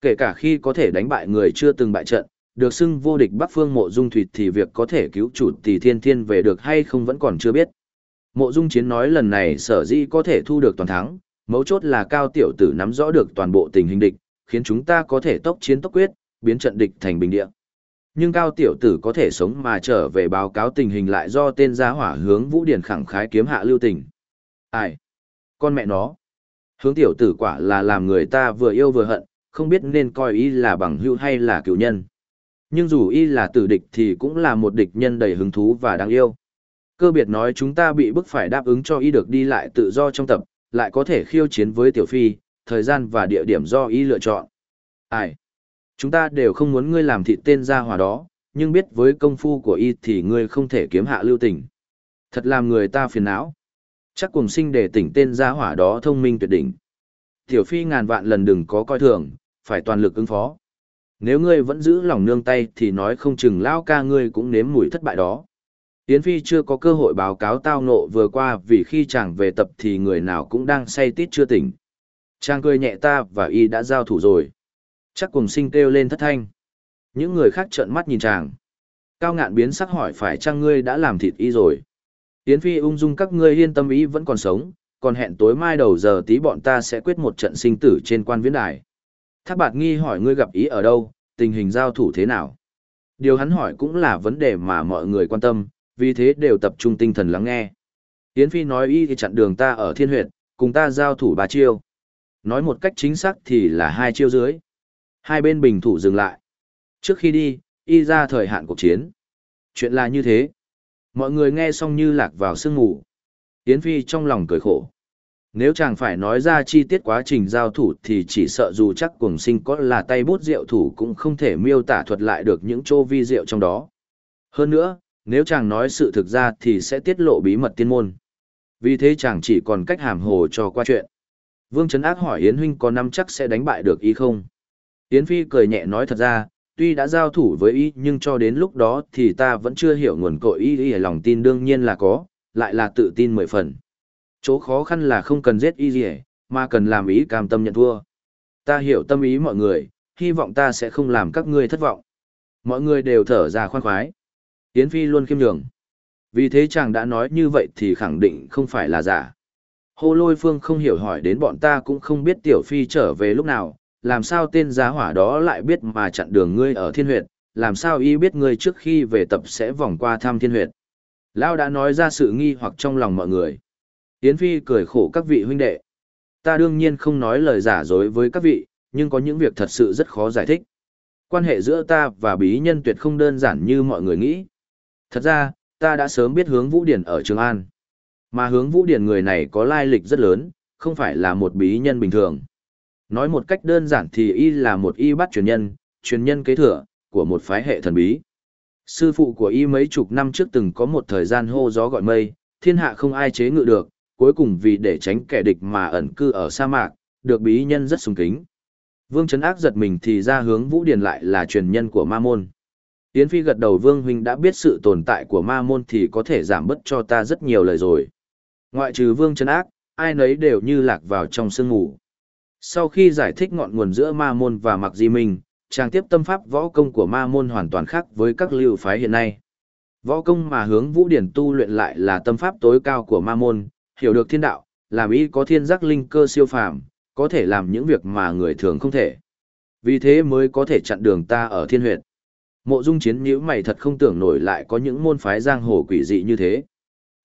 [SPEAKER 1] Kể cả khi có thể đánh bại người chưa từng bại trận, được xưng vô địch Bắc Phương Mộ Dung Thủy thì việc có thể cứu chủ tỷ thiên thiên về được hay không vẫn còn chưa biết. Mộ Dung Chiến nói lần này sở dĩ có thể thu được toàn thắng, mấu chốt là cao tiểu tử nắm rõ được toàn bộ tình hình địch, khiến chúng ta có thể tốc chiến tốc quyết, biến trận địch thành bình địa. Nhưng cao tiểu tử có thể sống mà trở về báo cáo tình hình lại do tên gia hỏa hướng Vũ Điển khẳng khái kiếm hạ lưu tình. Ai? Con mẹ nó. Hướng tiểu tử quả là làm người ta vừa yêu vừa hận, không biết nên coi ý là bằng hữu hay là cựu nhân. Nhưng dù y là tử địch thì cũng là một địch nhân đầy hứng thú và đáng yêu. Cơ biệt nói chúng ta bị bức phải đáp ứng cho y được đi lại tự do trong tập, lại có thể khiêu chiến với tiểu phi, thời gian và địa điểm do y lựa chọn. Ai? Chúng ta đều không muốn ngươi làm thịt tên gia hỏa đó, nhưng biết với công phu của y thì ngươi không thể kiếm hạ lưu tình. Thật làm người ta phiền não. Chắc cùng sinh để tỉnh tên gia hỏa đó thông minh tuyệt đỉnh. Tiểu phi ngàn vạn lần đừng có coi thường, phải toàn lực ứng phó. Nếu ngươi vẫn giữ lòng nương tay thì nói không chừng lao ca ngươi cũng nếm mùi thất bại đó. Yến Phi chưa có cơ hội báo cáo tao nộ vừa qua vì khi chàng về tập thì người nào cũng đang say tít chưa tỉnh. Chàng cười nhẹ ta và y đã giao thủ rồi. Chắc cùng sinh kêu lên thất thanh. Những người khác trợn mắt nhìn chàng. Cao ngạn biến sắc hỏi phải chăng ngươi đã làm thịt y rồi. Yến Phi ung dung các ngươi yên tâm ý vẫn còn sống, còn hẹn tối mai đầu giờ tí bọn ta sẽ quyết một trận sinh tử trên quan viễn đài. Thác bạt nghi hỏi ngươi gặp ý ở đâu, tình hình giao thủ thế nào. Điều hắn hỏi cũng là vấn đề mà mọi người quan tâm, vì thế đều tập trung tinh thần lắng nghe. Yến Phi nói y thì chặn đường ta ở thiên huyệt, cùng ta giao thủ ba chiêu. Nói một cách chính xác thì là hai chiêu dưới. Hai bên bình thủ dừng lại. Trước khi đi, y ra thời hạn cuộc chiến. Chuyện là như thế. Mọi người nghe xong như lạc vào sương ngủ. Yến Phi trong lòng cười khổ. Nếu chàng phải nói ra chi tiết quá trình giao thủ thì chỉ sợ dù chắc cuồng sinh có là tay bút rượu thủ cũng không thể miêu tả thuật lại được những chỗ vi rượu trong đó. Hơn nữa, nếu chàng nói sự thực ra thì sẽ tiết lộ bí mật tiên môn. Vì thế chàng chỉ còn cách hàm hồ cho qua chuyện. Vương Trấn Ác hỏi Yến Huynh có năm chắc sẽ đánh bại được ý không? Yến Phi cười nhẹ nói thật ra, tuy đã giao thủ với y nhưng cho đến lúc đó thì ta vẫn chưa hiểu nguồn cội y y lòng tin đương nhiên là có, lại là tự tin mười phần. Chỗ khó khăn là không cần giết y gì, mà cần làm ý cam tâm nhận thua. Ta hiểu tâm ý mọi người, hy vọng ta sẽ không làm các ngươi thất vọng. Mọi người đều thở ra khoan khoái. Yến Phi luôn khiêm nhường. Vì thế chàng đã nói như vậy thì khẳng định không phải là giả. Hồ lôi phương không hiểu hỏi đến bọn ta cũng không biết Tiểu Phi trở về lúc nào, làm sao tên giá hỏa đó lại biết mà chặn đường ngươi ở thiên huyệt, làm sao y biết ngươi trước khi về tập sẽ vòng qua thăm thiên huyệt. Lao đã nói ra sự nghi hoặc trong lòng mọi người. Yến Phi cười khổ các vị huynh đệ. Ta đương nhiên không nói lời giả dối với các vị, nhưng có những việc thật sự rất khó giải thích. Quan hệ giữa ta và bí nhân tuyệt không đơn giản như mọi người nghĩ. Thật ra, ta đã sớm biết hướng Vũ Điển ở Trường An. Mà hướng Vũ Điển người này có lai lịch rất lớn, không phải là một bí nhân bình thường. Nói một cách đơn giản thì y là một y bắt truyền nhân, truyền nhân kế thừa, của một phái hệ thần bí. Sư phụ của y mấy chục năm trước từng có một thời gian hô gió gọi mây, thiên hạ không ai chế ngự được, cuối cùng vì để tránh kẻ địch mà ẩn cư ở sa mạc, được bí nhân rất sùng kính. Vương Trấn Ác giật mình thì ra hướng Vũ Điền lại là truyền nhân của Ma Môn. Yến Phi gật đầu Vương Huynh đã biết sự tồn tại của Ma Môn thì có thể giảm bớt cho ta rất nhiều lời rồi. Ngoại trừ Vương Trấn Ác, ai nấy đều như lạc vào trong sương ngủ. Sau khi giải thích ngọn nguồn giữa Ma Môn và Mạc Di Minh, trang tiếp tâm pháp võ công của Ma Môn hoàn toàn khác với các lưu phái hiện nay. Võ công mà hướng Vũ Điển tu luyện lại là tâm pháp tối cao của Ma Môn, hiểu được thiên đạo, làm ý có thiên giác linh cơ siêu phàm, có thể làm những việc mà người thường không thể. Vì thế mới có thể chặn đường ta ở thiên huyệt. Mộ dung chiến nhữ mày thật không tưởng nổi lại có những môn phái giang hồ quỷ dị như thế.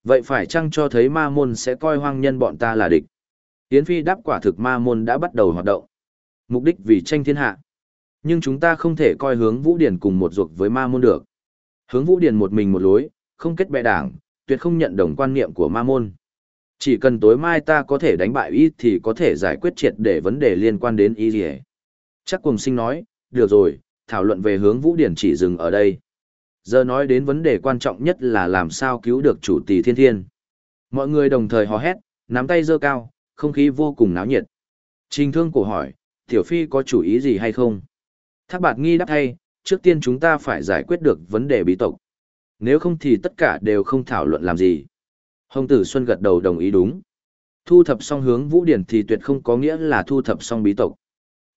[SPEAKER 1] Vậy phải chăng cho thấy ma môn sẽ coi hoang nhân bọn ta là địch? Yến Phi đáp quả thực ma môn đã bắt đầu hoạt động. Mục đích vì tranh thiên hạ. Nhưng chúng ta không thể coi hướng Vũ Điển cùng một ruột với ma môn được. Hướng Vũ Điển một mình một lối, không kết bè đảng, tuyệt không nhận đồng quan niệm của ma môn. Chỉ cần tối mai ta có thể đánh bại y thì có thể giải quyết triệt để vấn đề liên quan đến y gì Chắc cùng sinh nói, được rồi, thảo luận về hướng vũ điển chỉ dừng ở đây. Giờ nói đến vấn đề quan trọng nhất là làm sao cứu được chủ tỷ thiên thiên. Mọi người đồng thời hò hét, nắm tay giơ cao, không khí vô cùng náo nhiệt. Trình thương cổ hỏi, tiểu phi có chủ ý gì hay không? Thác bạt nghi đáp thay, trước tiên chúng ta phải giải quyết được vấn đề bí tộc. Nếu không thì tất cả đều không thảo luận làm gì. Hồng Tử Xuân gật đầu đồng ý đúng. Thu thập xong hướng Vũ Điển thì tuyệt không có nghĩa là thu thập xong bí tộc.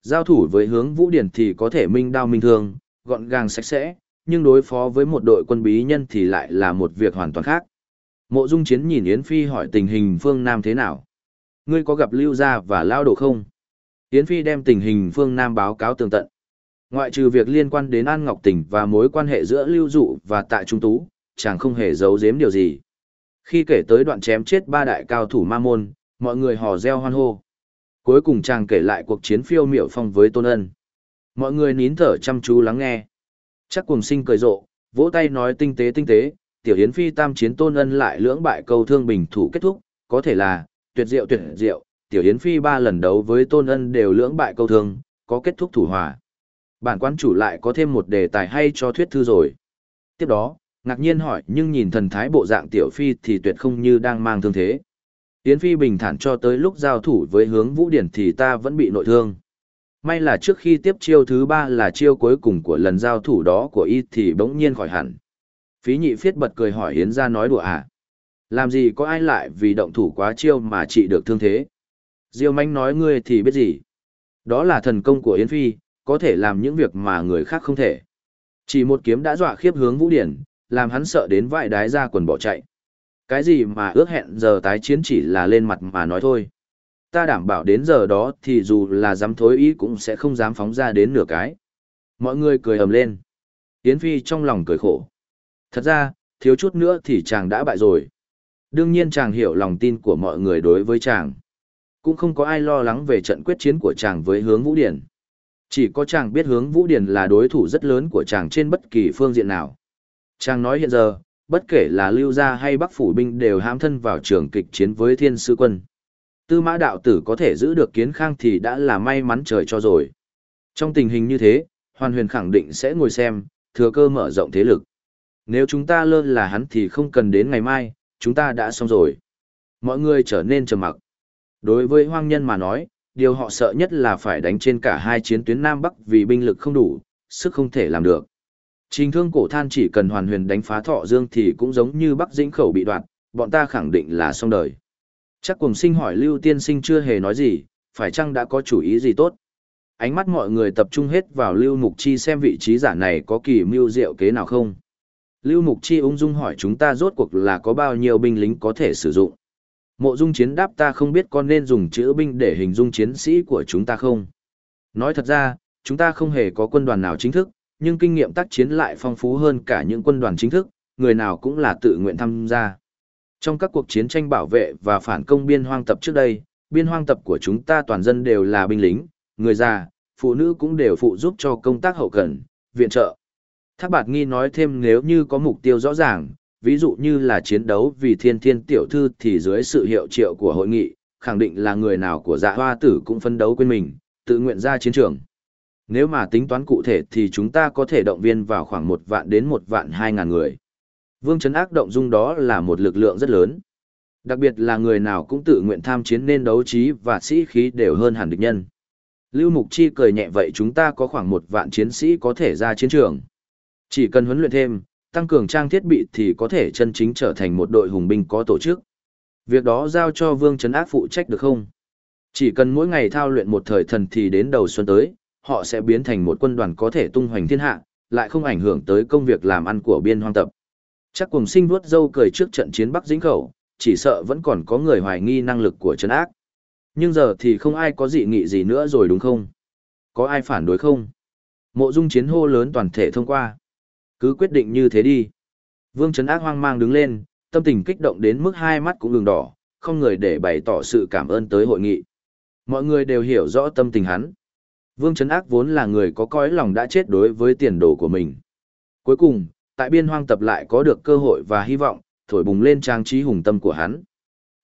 [SPEAKER 1] Giao thủ với hướng Vũ Điển thì có thể minh đao minh thương, gọn gàng sạch sẽ, nhưng đối phó với một đội quân bí nhân thì lại là một việc hoàn toàn khác. Mộ Dung Chiến nhìn Yến Phi hỏi tình hình phương Nam thế nào. Ngươi có gặp Lưu Gia và Lao Đồ không? Yến Phi đem tình hình phương Nam báo cáo tường tận. Ngoại trừ việc liên quan đến An Ngọc Tỉnh và mối quan hệ giữa Lưu Dụ và Tạ Trung Tú, chàng không hề giấu giếm điều gì. Khi kể tới đoạn chém chết ba đại cao thủ ma môn, mọi người hò reo hoan hô. Cuối cùng chàng kể lại cuộc chiến phiêu miểu phong với Tôn Ân. Mọi người nín thở chăm chú lắng nghe. Chắc cùng sinh cười rộ, vỗ tay nói tinh tế tinh tế, tiểu hiến phi tam chiến Tôn Ân lại lưỡng bại câu thương bình thủ kết thúc, có thể là, tuyệt diệu tuyệt diệu, tiểu hiến phi ba lần đấu với Tôn Ân đều lưỡng bại câu thương, có kết thúc thủ hòa. Bản quan chủ lại có thêm một đề tài hay cho thuyết thư rồi. Tiếp đó, ngạc nhiên hỏi nhưng nhìn thần thái bộ dạng tiểu phi thì tuyệt không như đang mang thương thế. Yến Phi bình thản cho tới lúc giao thủ với hướng vũ điển thì ta vẫn bị nội thương. May là trước khi tiếp chiêu thứ ba là chiêu cuối cùng của lần giao thủ đó của y thì bỗng nhiên khỏi hẳn. Phí nhị phiết bật cười hỏi Yến ra nói đùa à. Làm gì có ai lại vì động thủ quá chiêu mà trị được thương thế. Diêu manh nói ngươi thì biết gì. Đó là thần công của Yến Phi, có thể làm những việc mà người khác không thể. Chỉ một kiếm đã dọa khiếp hướng vũ điển, làm hắn sợ đến vại đái ra quần bỏ chạy. Cái gì mà ước hẹn giờ tái chiến chỉ là lên mặt mà nói thôi. Ta đảm bảo đến giờ đó thì dù là dám thối ý cũng sẽ không dám phóng ra đến nửa cái. Mọi người cười ầm lên. Yến Phi trong lòng cười khổ. Thật ra, thiếu chút nữa thì chàng đã bại rồi. Đương nhiên chàng hiểu lòng tin của mọi người đối với chàng. Cũng không có ai lo lắng về trận quyết chiến của chàng với hướng Vũ Điển. Chỉ có chàng biết hướng Vũ Điển là đối thủ rất lớn của chàng trên bất kỳ phương diện nào. Chàng nói hiện giờ, bất kể là lưu gia hay bắc phủ binh đều hãm thân vào trường kịch chiến với thiên sư quân. Tư mã đạo tử có thể giữ được kiến khang thì đã là may mắn trời cho rồi. Trong tình hình như thế, hoàn huyền khẳng định sẽ ngồi xem, thừa cơ mở rộng thế lực. Nếu chúng ta lơ là hắn thì không cần đến ngày mai, chúng ta đã xong rồi. Mọi người trở nên trầm mặc. Đối với hoang nhân mà nói, điều họ sợ nhất là phải đánh trên cả hai chiến tuyến Nam Bắc vì binh lực không đủ, sức không thể làm được. Trình thương cổ than chỉ cần hoàn huyền đánh phá thọ dương thì cũng giống như Bắc Dĩnh khẩu bị đoạt, bọn ta khẳng định là xong đời. Chắc cùng sinh hỏi Lưu Tiên Sinh chưa hề nói gì, phải chăng đã có chủ ý gì tốt? Ánh mắt mọi người tập trung hết vào Lưu Mục Chi xem vị trí giả này có kỳ mưu diệu kế nào không? Lưu Mục Chi ung dung hỏi chúng ta rốt cuộc là có bao nhiêu binh lính có thể sử dụng? Mộ dung chiến đáp ta không biết con nên dùng chữ binh để hình dung chiến sĩ của chúng ta không? Nói thật ra, chúng ta không hề có quân đoàn nào chính thức, nhưng kinh nghiệm tác chiến lại phong phú hơn cả những quân đoàn chính thức, người nào cũng là tự nguyện tham gia. Trong các cuộc chiến tranh bảo vệ và phản công biên hoang tập trước đây, biên hoang tập của chúng ta toàn dân đều là binh lính, người già, phụ nữ cũng đều phụ giúp cho công tác hậu cần, viện trợ. Thác bạt nghi nói thêm nếu như có mục tiêu rõ ràng, ví dụ như là chiến đấu vì thiên thiên tiểu thư thì dưới sự hiệu triệu của hội nghị, khẳng định là người nào của dạ hoa tử cũng phân đấu quên mình, tự nguyện ra chiến trường. Nếu mà tính toán cụ thể thì chúng ta có thể động viên vào khoảng một vạn đến một vạn hai ngàn người. Vương Trấn Ác động dung đó là một lực lượng rất lớn. Đặc biệt là người nào cũng tự nguyện tham chiến nên đấu trí và sĩ khí đều hơn hẳn địch nhân. Lưu Mục Chi cười nhẹ vậy chúng ta có khoảng một vạn chiến sĩ có thể ra chiến trường. Chỉ cần huấn luyện thêm, tăng cường trang thiết bị thì có thể chân chính trở thành một đội hùng binh có tổ chức. Việc đó giao cho Vương Trấn Ác phụ trách được không? Chỉ cần mỗi ngày thao luyện một thời thần thì đến đầu xuân tới, họ sẽ biến thành một quân đoàn có thể tung hoành thiên hạ, lại không ảnh hưởng tới công việc làm ăn của biên hoang tập. Chắc cùng sinh vuốt dâu cười trước trận chiến Bắc Dĩnh Khẩu, chỉ sợ vẫn còn có người hoài nghi năng lực của Trấn Ác. Nhưng giờ thì không ai có dị nghị gì nữa rồi đúng không? Có ai phản đối không? Mộ dung chiến hô lớn toàn thể thông qua. Cứ quyết định như thế đi. Vương Trấn Ác hoang mang đứng lên, tâm tình kích động đến mức hai mắt cũng ngừng đỏ, không người để bày tỏ sự cảm ơn tới hội nghị. Mọi người đều hiểu rõ tâm tình hắn. Vương Trấn Ác vốn là người có cõi lòng đã chết đối với tiền đồ của mình. Cuối cùng, tại biên hoang tập lại có được cơ hội và hy vọng, thổi bùng lên trang trí hùng tâm của hắn.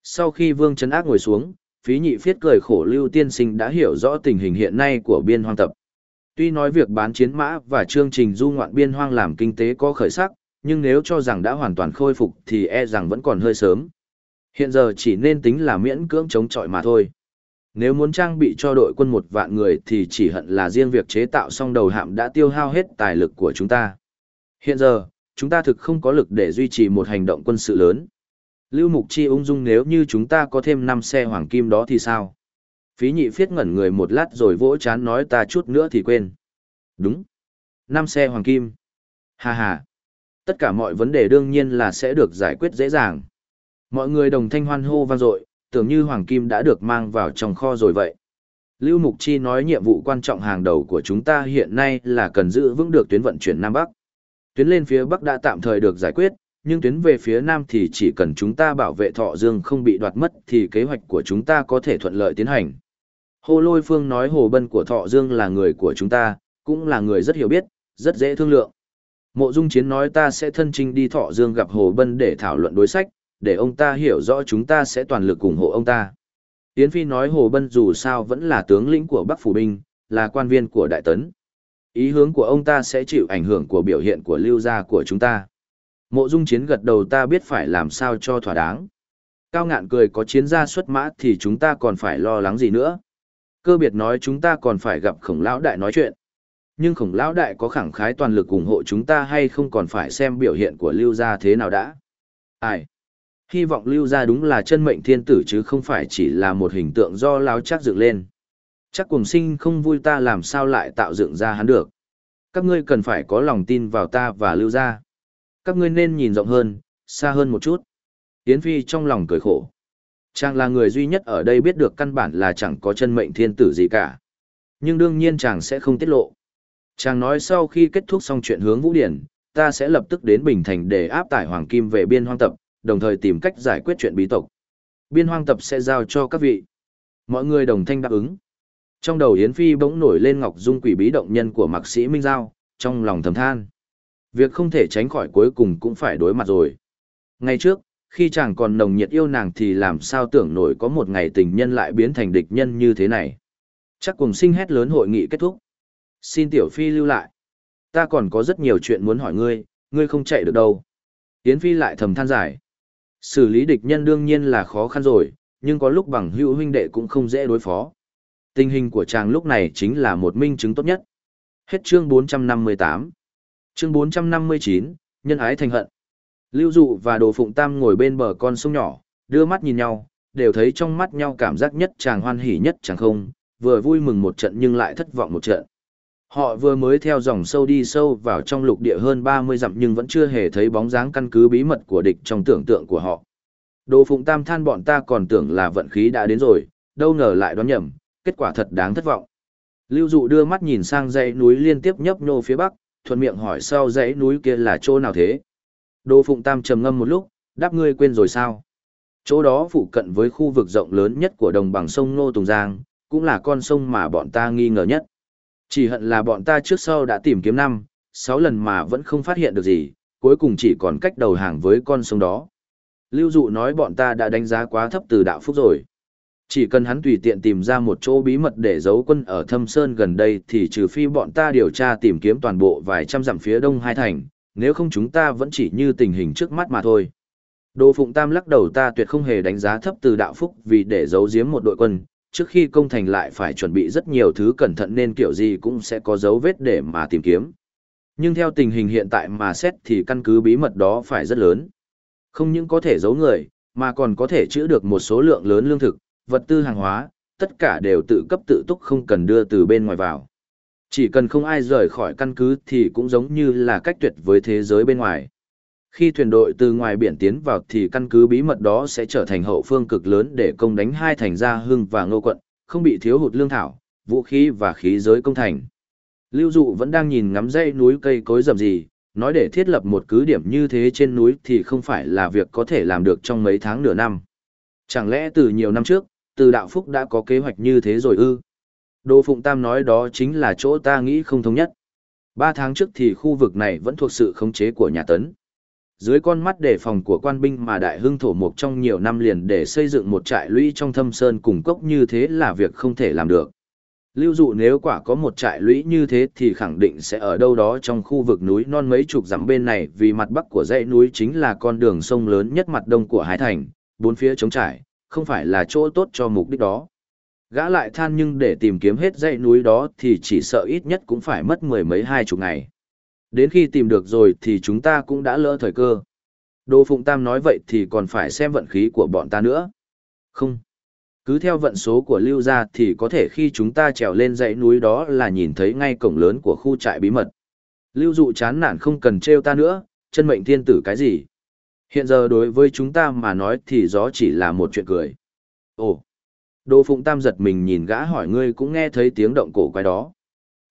[SPEAKER 1] Sau khi Vương Trấn Ác ngồi xuống, phí nhị phiết cười khổ lưu tiên sinh đã hiểu rõ tình hình hiện nay của biên hoang tập. Tuy nói việc bán chiến mã và chương trình du ngoạn biên hoang làm kinh tế có khởi sắc, nhưng nếu cho rằng đã hoàn toàn khôi phục thì e rằng vẫn còn hơi sớm. Hiện giờ chỉ nên tính là miễn cưỡng chống chọi mà thôi. Nếu muốn trang bị cho đội quân một vạn người thì chỉ hận là riêng việc chế tạo xong đầu hạm đã tiêu hao hết tài lực của chúng ta. Hiện giờ, chúng ta thực không có lực để duy trì một hành động quân sự lớn. Lưu Mục Chi ung dung nếu như chúng ta có thêm 5 xe hoàng kim đó thì sao? Phí nhị phiết ngẩn người một lát rồi vỗ chán nói ta chút nữa thì quên. Đúng. 5 xe hoàng kim. Hà hà. Tất cả mọi vấn đề đương nhiên là sẽ được giải quyết dễ dàng. Mọi người đồng thanh hoan hô vang dội, tưởng như hoàng kim đã được mang vào trong kho rồi vậy. Lưu Mục Chi nói nhiệm vụ quan trọng hàng đầu của chúng ta hiện nay là cần giữ vững được tuyến vận chuyển Nam Bắc. Tuyến lên phía Bắc đã tạm thời được giải quyết, nhưng tuyến về phía Nam thì chỉ cần chúng ta bảo vệ thọ dương không bị đoạt mất thì kế hoạch của chúng ta có thể thuận lợi tiến hành. Hồ Lôi Phương nói Hồ Bân của thọ dương là người của chúng ta, cũng là người rất hiểu biết, rất dễ thương lượng. Mộ Dung Chiến nói ta sẽ thân trinh đi thọ dương gặp Hồ Bân để thảo luận đối sách, để ông ta hiểu rõ chúng ta sẽ toàn lực ủng hộ ông ta. Yến Phi nói Hồ Bân dù sao vẫn là tướng lĩnh của Bắc Phủ Binh, là quan viên của Đại Tấn. Ý hướng của ông ta sẽ chịu ảnh hưởng của biểu hiện của lưu gia của chúng ta. Mộ dung chiến gật đầu ta biết phải làm sao cho thỏa đáng. Cao ngạn cười có chiến gia xuất mã thì chúng ta còn phải lo lắng gì nữa. Cơ biệt nói chúng ta còn phải gặp khổng lão đại nói chuyện. Nhưng khổng lão đại có khẳng khái toàn lực ủng hộ chúng ta hay không còn phải xem biểu hiện của lưu gia thế nào đã. Ai? Hy vọng lưu gia đúng là chân mệnh thiên tử chứ không phải chỉ là một hình tượng do láo chắc dựng lên. Chắc cùng sinh không vui ta làm sao lại tạo dựng ra hắn được. Các ngươi cần phải có lòng tin vào ta và lưu gia. Các ngươi nên nhìn rộng hơn, xa hơn một chút. Yến Phi trong lòng cười khổ. Chàng là người duy nhất ở đây biết được căn bản là chẳng có chân mệnh thiên tử gì cả. Nhưng đương nhiên chàng sẽ không tiết lộ. Chàng nói sau khi kết thúc xong chuyện hướng Vũ Điển, ta sẽ lập tức đến Bình Thành để áp tải Hoàng Kim về biên hoang tập, đồng thời tìm cách giải quyết chuyện bí tộc. Biên hoang tập sẽ giao cho các vị. Mọi người đồng thanh đáp ứng. Trong đầu Yến Phi bỗng nổi lên Ngọc Dung quỷ bí động nhân của mạc sĩ Minh Giao, trong lòng thầm than. Việc không thể tránh khỏi cuối cùng cũng phải đối mặt rồi. Ngày trước, khi chàng còn nồng nhiệt yêu nàng thì làm sao tưởng nổi có một ngày tình nhân lại biến thành địch nhân như thế này. Chắc cùng sinh hét lớn hội nghị kết thúc. Xin Tiểu Phi lưu lại. Ta còn có rất nhiều chuyện muốn hỏi ngươi, ngươi không chạy được đâu. Yến Phi lại thầm than giải. Xử lý địch nhân đương nhiên là khó khăn rồi, nhưng có lúc bằng hữu huynh đệ cũng không dễ đối phó. Tình hình của chàng lúc này chính là một minh chứng tốt nhất. Hết chương 458. Chương 459, nhân ái thành hận. Lưu Dụ và Đồ Phụng Tam ngồi bên bờ con sông nhỏ, đưa mắt nhìn nhau, đều thấy trong mắt nhau cảm giác nhất chàng hoan hỉ nhất chàng không, vừa vui mừng một trận nhưng lại thất vọng một trận. Họ vừa mới theo dòng sâu đi sâu vào trong lục địa hơn 30 dặm nhưng vẫn chưa hề thấy bóng dáng căn cứ bí mật của địch trong tưởng tượng của họ. Đồ Phụng Tam than bọn ta còn tưởng là vận khí đã đến rồi, đâu ngờ lại đoán nhầm, kết quả thật đáng thất vọng. Lưu Dụ đưa mắt nhìn sang dãy núi liên tiếp nhấp nhô phía bắc, thuận miệng hỏi sau dãy núi kia là chỗ nào thế. Đồ Phụng Tam trầm ngâm một lúc, đáp ngươi quên rồi sao? Chỗ đó phụ cận với khu vực rộng lớn nhất của đồng bằng sông Nô Tùng Giang, cũng là con sông mà bọn ta nghi ngờ nhất. Chỉ hận là bọn ta trước sau đã tìm kiếm năm, sáu lần mà vẫn không phát hiện được gì, cuối cùng chỉ còn cách đầu hàng với con sông đó. Lưu Dụ nói bọn ta đã đánh giá quá thấp từ đạo phúc rồi. Chỉ cần hắn tùy tiện tìm ra một chỗ bí mật để giấu quân ở thâm sơn gần đây thì trừ phi bọn ta điều tra tìm kiếm toàn bộ vài trăm dặm phía đông hai thành, nếu không chúng ta vẫn chỉ như tình hình trước mắt mà thôi. Đồ Phụng Tam lắc đầu ta tuyệt không hề đánh giá thấp từ đạo phúc vì để giấu giếm một đội quân, trước khi công thành lại phải chuẩn bị rất nhiều thứ cẩn thận nên kiểu gì cũng sẽ có dấu vết để mà tìm kiếm. Nhưng theo tình hình hiện tại mà xét thì căn cứ bí mật đó phải rất lớn. Không những có thể giấu người, mà còn có thể chữa được một số lượng lớn lương thực, vật tư hàng hóa, tất cả đều tự cấp tự túc không cần đưa từ bên ngoài vào. Chỉ cần không ai rời khỏi căn cứ thì cũng giống như là cách tuyệt với thế giới bên ngoài. Khi thuyền đội từ ngoài biển tiến vào thì căn cứ bí mật đó sẽ trở thành hậu phương cực lớn để công đánh hai thành gia hưng và ngô quận, không bị thiếu hụt lương thảo, vũ khí và khí giới công thành. Lưu Dụ vẫn đang nhìn ngắm dãy núi cây cối rậm rì, nói để thiết lập một cứ điểm như thế trên núi thì không phải là việc có thể làm được trong mấy tháng nửa năm. Chẳng lẽ từ nhiều năm trước, từ đạo phúc đã có kế hoạch như thế rồi ư? Đô Phụng Tam nói đó chính là chỗ ta nghĩ không thống nhất. Ba tháng trước thì khu vực này vẫn thuộc sự khống chế của nhà Tấn. Dưới con mắt đề phòng của quan binh mà đại hưng thổ mục trong nhiều năm liền để xây dựng một trại lũy trong thâm sơn cùng cốc như thế là việc không thể làm được. Lưu dụ nếu quả có một trại lũy như thế thì khẳng định sẽ ở đâu đó trong khu vực núi non mấy chục dặm bên này vì mặt bắc của dãy núi chính là con đường sông lớn nhất mặt đông của Hải Thành, bốn phía trống trải, không phải là chỗ tốt cho mục đích đó. Gã lại than nhưng để tìm kiếm hết dãy núi đó thì chỉ sợ ít nhất cũng phải mất mười mấy hai chục ngày. Đến khi tìm được rồi thì chúng ta cũng đã lỡ thời cơ. Đô Phụng Tam nói vậy thì còn phải xem vận khí của bọn ta nữa. Không. Cứ theo vận số của lưu gia thì có thể khi chúng ta trèo lên dãy núi đó là nhìn thấy ngay cổng lớn của khu trại bí mật. Lưu dụ chán nản không cần trêu ta nữa, chân mệnh thiên tử cái gì. Hiện giờ đối với chúng ta mà nói thì gió chỉ là một chuyện cười. Ồ! Đỗ Phụng Tam giật mình nhìn gã hỏi ngươi cũng nghe thấy tiếng động cổ quái đó.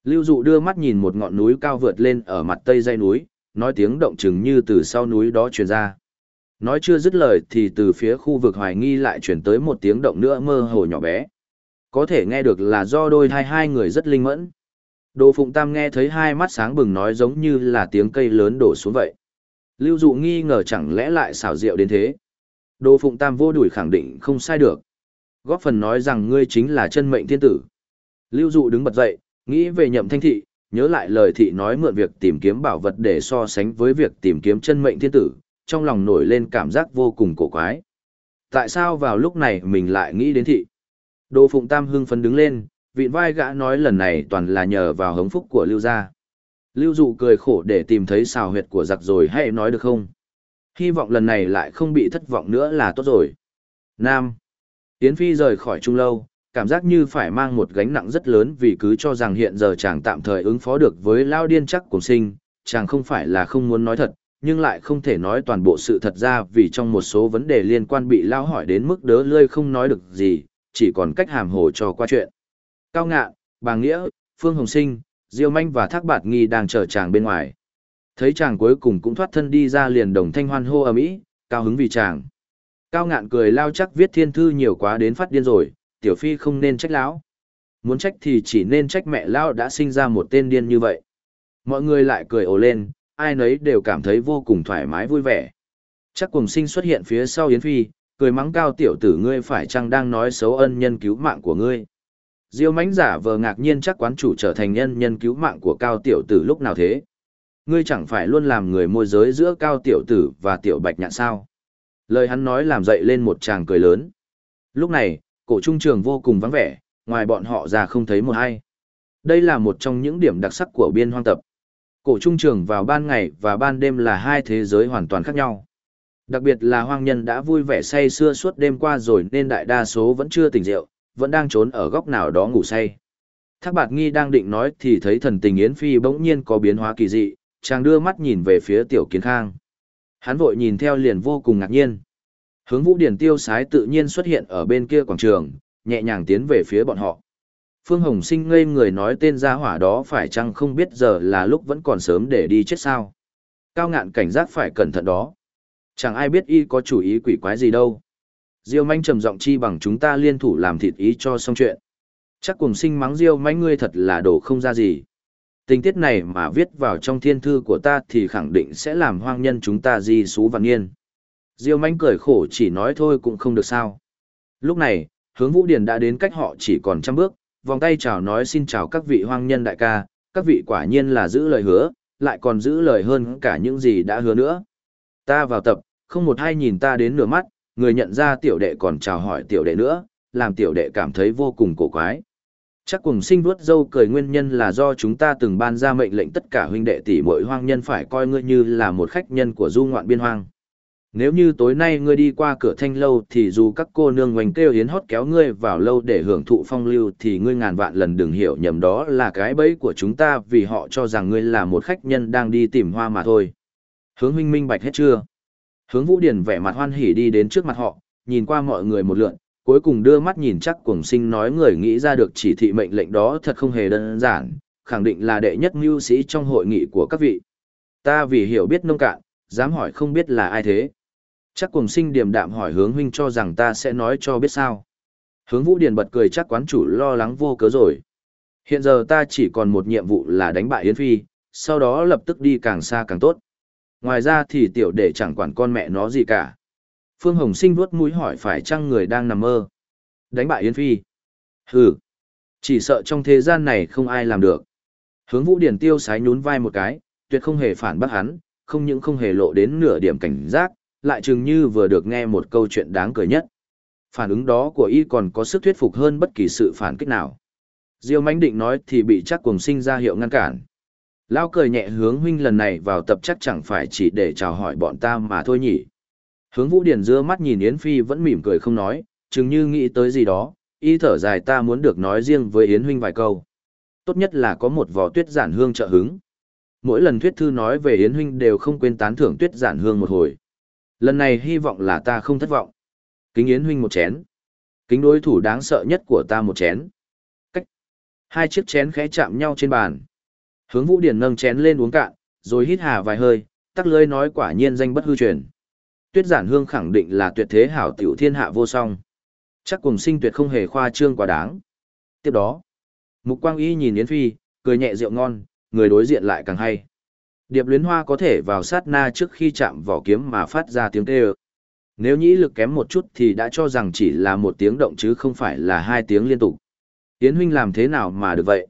[SPEAKER 1] Lưu Dụ đưa mắt nhìn một ngọn núi cao vượt lên ở mặt tây dây núi, nói tiếng động chừng như từ sau núi đó truyền ra. Nói chưa dứt lời thì từ phía khu vực hoài nghi lại chuyển tới một tiếng động nữa mơ hồ nhỏ bé. Có thể nghe được là do đôi hai hai người rất linh mẫn. Đồ Phụng Tam nghe thấy hai mắt sáng bừng nói giống như là tiếng cây lớn đổ xuống vậy. Lưu Dụ nghi ngờ chẳng lẽ lại xảo diệu đến thế. Đồ Phụng Tam vô đuổi khẳng định không sai được. Góp phần nói rằng ngươi chính là chân mệnh thiên tử. Lưu Dụ đứng bật dậy, nghĩ về nhậm thanh thị, nhớ lại lời thị nói mượn việc tìm kiếm bảo vật để so sánh với việc tìm kiếm chân mệnh thiên tử, trong lòng nổi lên cảm giác vô cùng cổ quái. Tại sao vào lúc này mình lại nghĩ đến thị? Đỗ Phụng Tam hưng phấn đứng lên, vịn vai gã nói lần này toàn là nhờ vào hống phúc của Lưu gia. Lưu Dụ cười khổ để tìm thấy xào huyệt của giặc rồi hay nói được không? Hy vọng lần này lại không bị thất vọng nữa là tốt rồi. Nam. Yến Phi rời khỏi Trung Lâu, cảm giác như phải mang một gánh nặng rất lớn vì cứ cho rằng hiện giờ chàng tạm thời ứng phó được với Lao Điên chắc cùng sinh, chàng không phải là không muốn nói thật, nhưng lại không thể nói toàn bộ sự thật ra vì trong một số vấn đề liên quan bị lao hỏi đến mức đớ lươi không nói được gì, chỉ còn cách hàm hồ cho qua chuyện. Cao ngạ, bà Nghĩa, Phương Hồng Sinh, Diêu Manh và Thác Bạt Nghi đang chờ chàng bên ngoài. Thấy chàng cuối cùng cũng thoát thân đi ra liền đồng thanh hoan hô ầm ĩ, cao hứng vì chàng. Cao ngạn cười lao chắc viết thiên thư nhiều quá đến phát điên rồi, tiểu phi không nên trách lão. Muốn trách thì chỉ nên trách mẹ lão đã sinh ra một tên điên như vậy. Mọi người lại cười ồ lên, ai nấy đều cảm thấy vô cùng thoải mái vui vẻ. Chắc cùng sinh xuất hiện phía sau Yến Phi, cười mắng cao tiểu tử ngươi phải chăng đang nói xấu ân nhân cứu mạng của ngươi. Diêu mãnh giả vờ ngạc nhiên chắc quán chủ trở thành nhân nhân cứu mạng của cao tiểu tử lúc nào thế. Ngươi chẳng phải luôn làm người môi giới giữa cao tiểu tử và tiểu bạch nhạn sao. Lời hắn nói làm dậy lên một tràng cười lớn. Lúc này, cổ trung trường vô cùng vắng vẻ, ngoài bọn họ ra không thấy một ai. Đây là một trong những điểm đặc sắc của biên hoang tập. Cổ trung trường vào ban ngày và ban đêm là hai thế giới hoàn toàn khác nhau. Đặc biệt là hoang nhân đã vui vẻ say sưa suốt đêm qua rồi nên đại đa số vẫn chưa tỉnh rượu, vẫn đang trốn ở góc nào đó ngủ say. Thác bạt nghi đang định nói thì thấy thần tình Yến Phi bỗng nhiên có biến hóa kỳ dị, chàng đưa mắt nhìn về phía tiểu kiến khang. Hắn vội nhìn theo liền vô cùng ngạc nhiên. Hướng vũ điển tiêu sái tự nhiên xuất hiện ở bên kia quảng trường, nhẹ nhàng tiến về phía bọn họ. Phương Hồng Sinh ngây người nói tên gia hỏa đó phải chăng không biết giờ là lúc vẫn còn sớm để đi chết sao. Cao ngạn cảnh giác phải cẩn thận đó. Chẳng ai biết y có chủ ý quỷ quái gì đâu. Diêu manh trầm giọng chi bằng chúng ta liên thủ làm thịt ý cho xong chuyện. Chắc cùng sinh mắng Diêu manh ngươi thật là đồ không ra gì. Tình tiết này mà viết vào trong thiên thư của ta thì khẳng định sẽ làm hoang nhân chúng ta di xú và nghiên. Diêu Mạnh cười khổ chỉ nói thôi cũng không được sao. Lúc này, hướng vũ điền đã đến cách họ chỉ còn trăm bước, vòng tay chào nói xin chào các vị hoang nhân đại ca, các vị quả nhiên là giữ lời hứa, lại còn giữ lời hơn cả những gì đã hứa nữa. Ta vào tập, không một ai nhìn ta đến nửa mắt, người nhận ra tiểu đệ còn chào hỏi tiểu đệ nữa, làm tiểu đệ cảm thấy vô cùng cổ quái. Chắc cùng sinh vuốt dâu cười nguyên nhân là do chúng ta từng ban ra mệnh lệnh tất cả huynh đệ tỷ muội hoang nhân phải coi ngươi như là một khách nhân của du ngoạn biên hoang. Nếu như tối nay ngươi đi qua cửa thanh lâu thì dù các cô nương ngoảnh kêu hiến hót kéo ngươi vào lâu để hưởng thụ phong lưu thì ngươi ngàn vạn lần đừng hiểu nhầm đó là cái bẫy của chúng ta vì họ cho rằng ngươi là một khách nhân đang đi tìm hoa mà thôi. Hướng huynh minh bạch hết chưa? Hướng Vũ Điển vẻ mặt hoan hỉ đi đến trước mặt họ, nhìn qua mọi người một lượn, cuối cùng đưa mắt nhìn chắc cuồng sinh nói người nghĩ ra được chỉ thị mệnh lệnh đó thật không hề đơn giản, khẳng định là đệ nhất mưu sĩ trong hội nghị của các vị. Ta vì hiểu biết nông cạn, dám hỏi không biết là ai thế. Chắc cùng sinh điềm đạm hỏi hướng huynh cho rằng ta sẽ nói cho biết sao. Hướng vũ điền bật cười chắc quán chủ lo lắng vô cớ rồi. Hiện giờ ta chỉ còn một nhiệm vụ là đánh bại Yến Phi, sau đó lập tức đi càng xa càng tốt. Ngoài ra thì tiểu đệ chẳng quản con mẹ nó gì cả. Phương Hồng sinh vuốt mũi hỏi phải chăng người đang nằm mơ. Đánh bại Yến Phi. Hừ. Chỉ sợ trong thế gian này không ai làm được. Hướng vũ điển tiêu sái nhún vai một cái, tuyệt không hề phản bác hắn, không những không hề lộ đến nửa điểm cảnh giác, lại chừng như vừa được nghe một câu chuyện đáng cười nhất. Phản ứng đó của y còn có sức thuyết phục hơn bất kỳ sự phản kích nào. Diêu mánh định nói thì bị chắc cùng sinh ra hiệu ngăn cản. Lao cười nhẹ hướng huynh lần này vào tập chắc chẳng phải chỉ để chào hỏi bọn ta mà thôi nhỉ. Hướng vũ điển dưa mắt nhìn Yến Phi vẫn mỉm cười không nói, chừng như nghĩ tới gì đó, y thở dài ta muốn được nói riêng với Yến huynh vài câu. Tốt nhất là có một vò tuyết giản hương trợ hứng. Mỗi lần thuyết thư nói về Yến huynh đều không quên tán thưởng tuyết giản hương một hồi. Lần này hy vọng là ta không thất vọng. Kính Yến huynh một chén. Kính đối thủ đáng sợ nhất của ta một chén. Cách. Hai chiếc chén khẽ chạm nhau trên bàn. Hướng Vũ Điển nâng chén lên uống cạn, rồi hít hà vài hơi, tắc lưới nói quả nhiên danh bất hư truyền. Tuyết giản hương khẳng định là tuyệt thế hảo tiểu thiên hạ vô song. Chắc cùng sinh tuyệt không hề khoa trương quá đáng. Tiếp đó, Mục Quang Y nhìn Yến Phi, cười nhẹ rượu ngon, người đối diện lại càng hay. Điệp luyến hoa có thể vào sát na trước khi chạm vỏ kiếm mà phát ra tiếng kêu. Nếu nhĩ lực kém một chút thì đã cho rằng chỉ là một tiếng động chứ không phải là hai tiếng liên tục. Tiến huynh làm thế nào mà được vậy?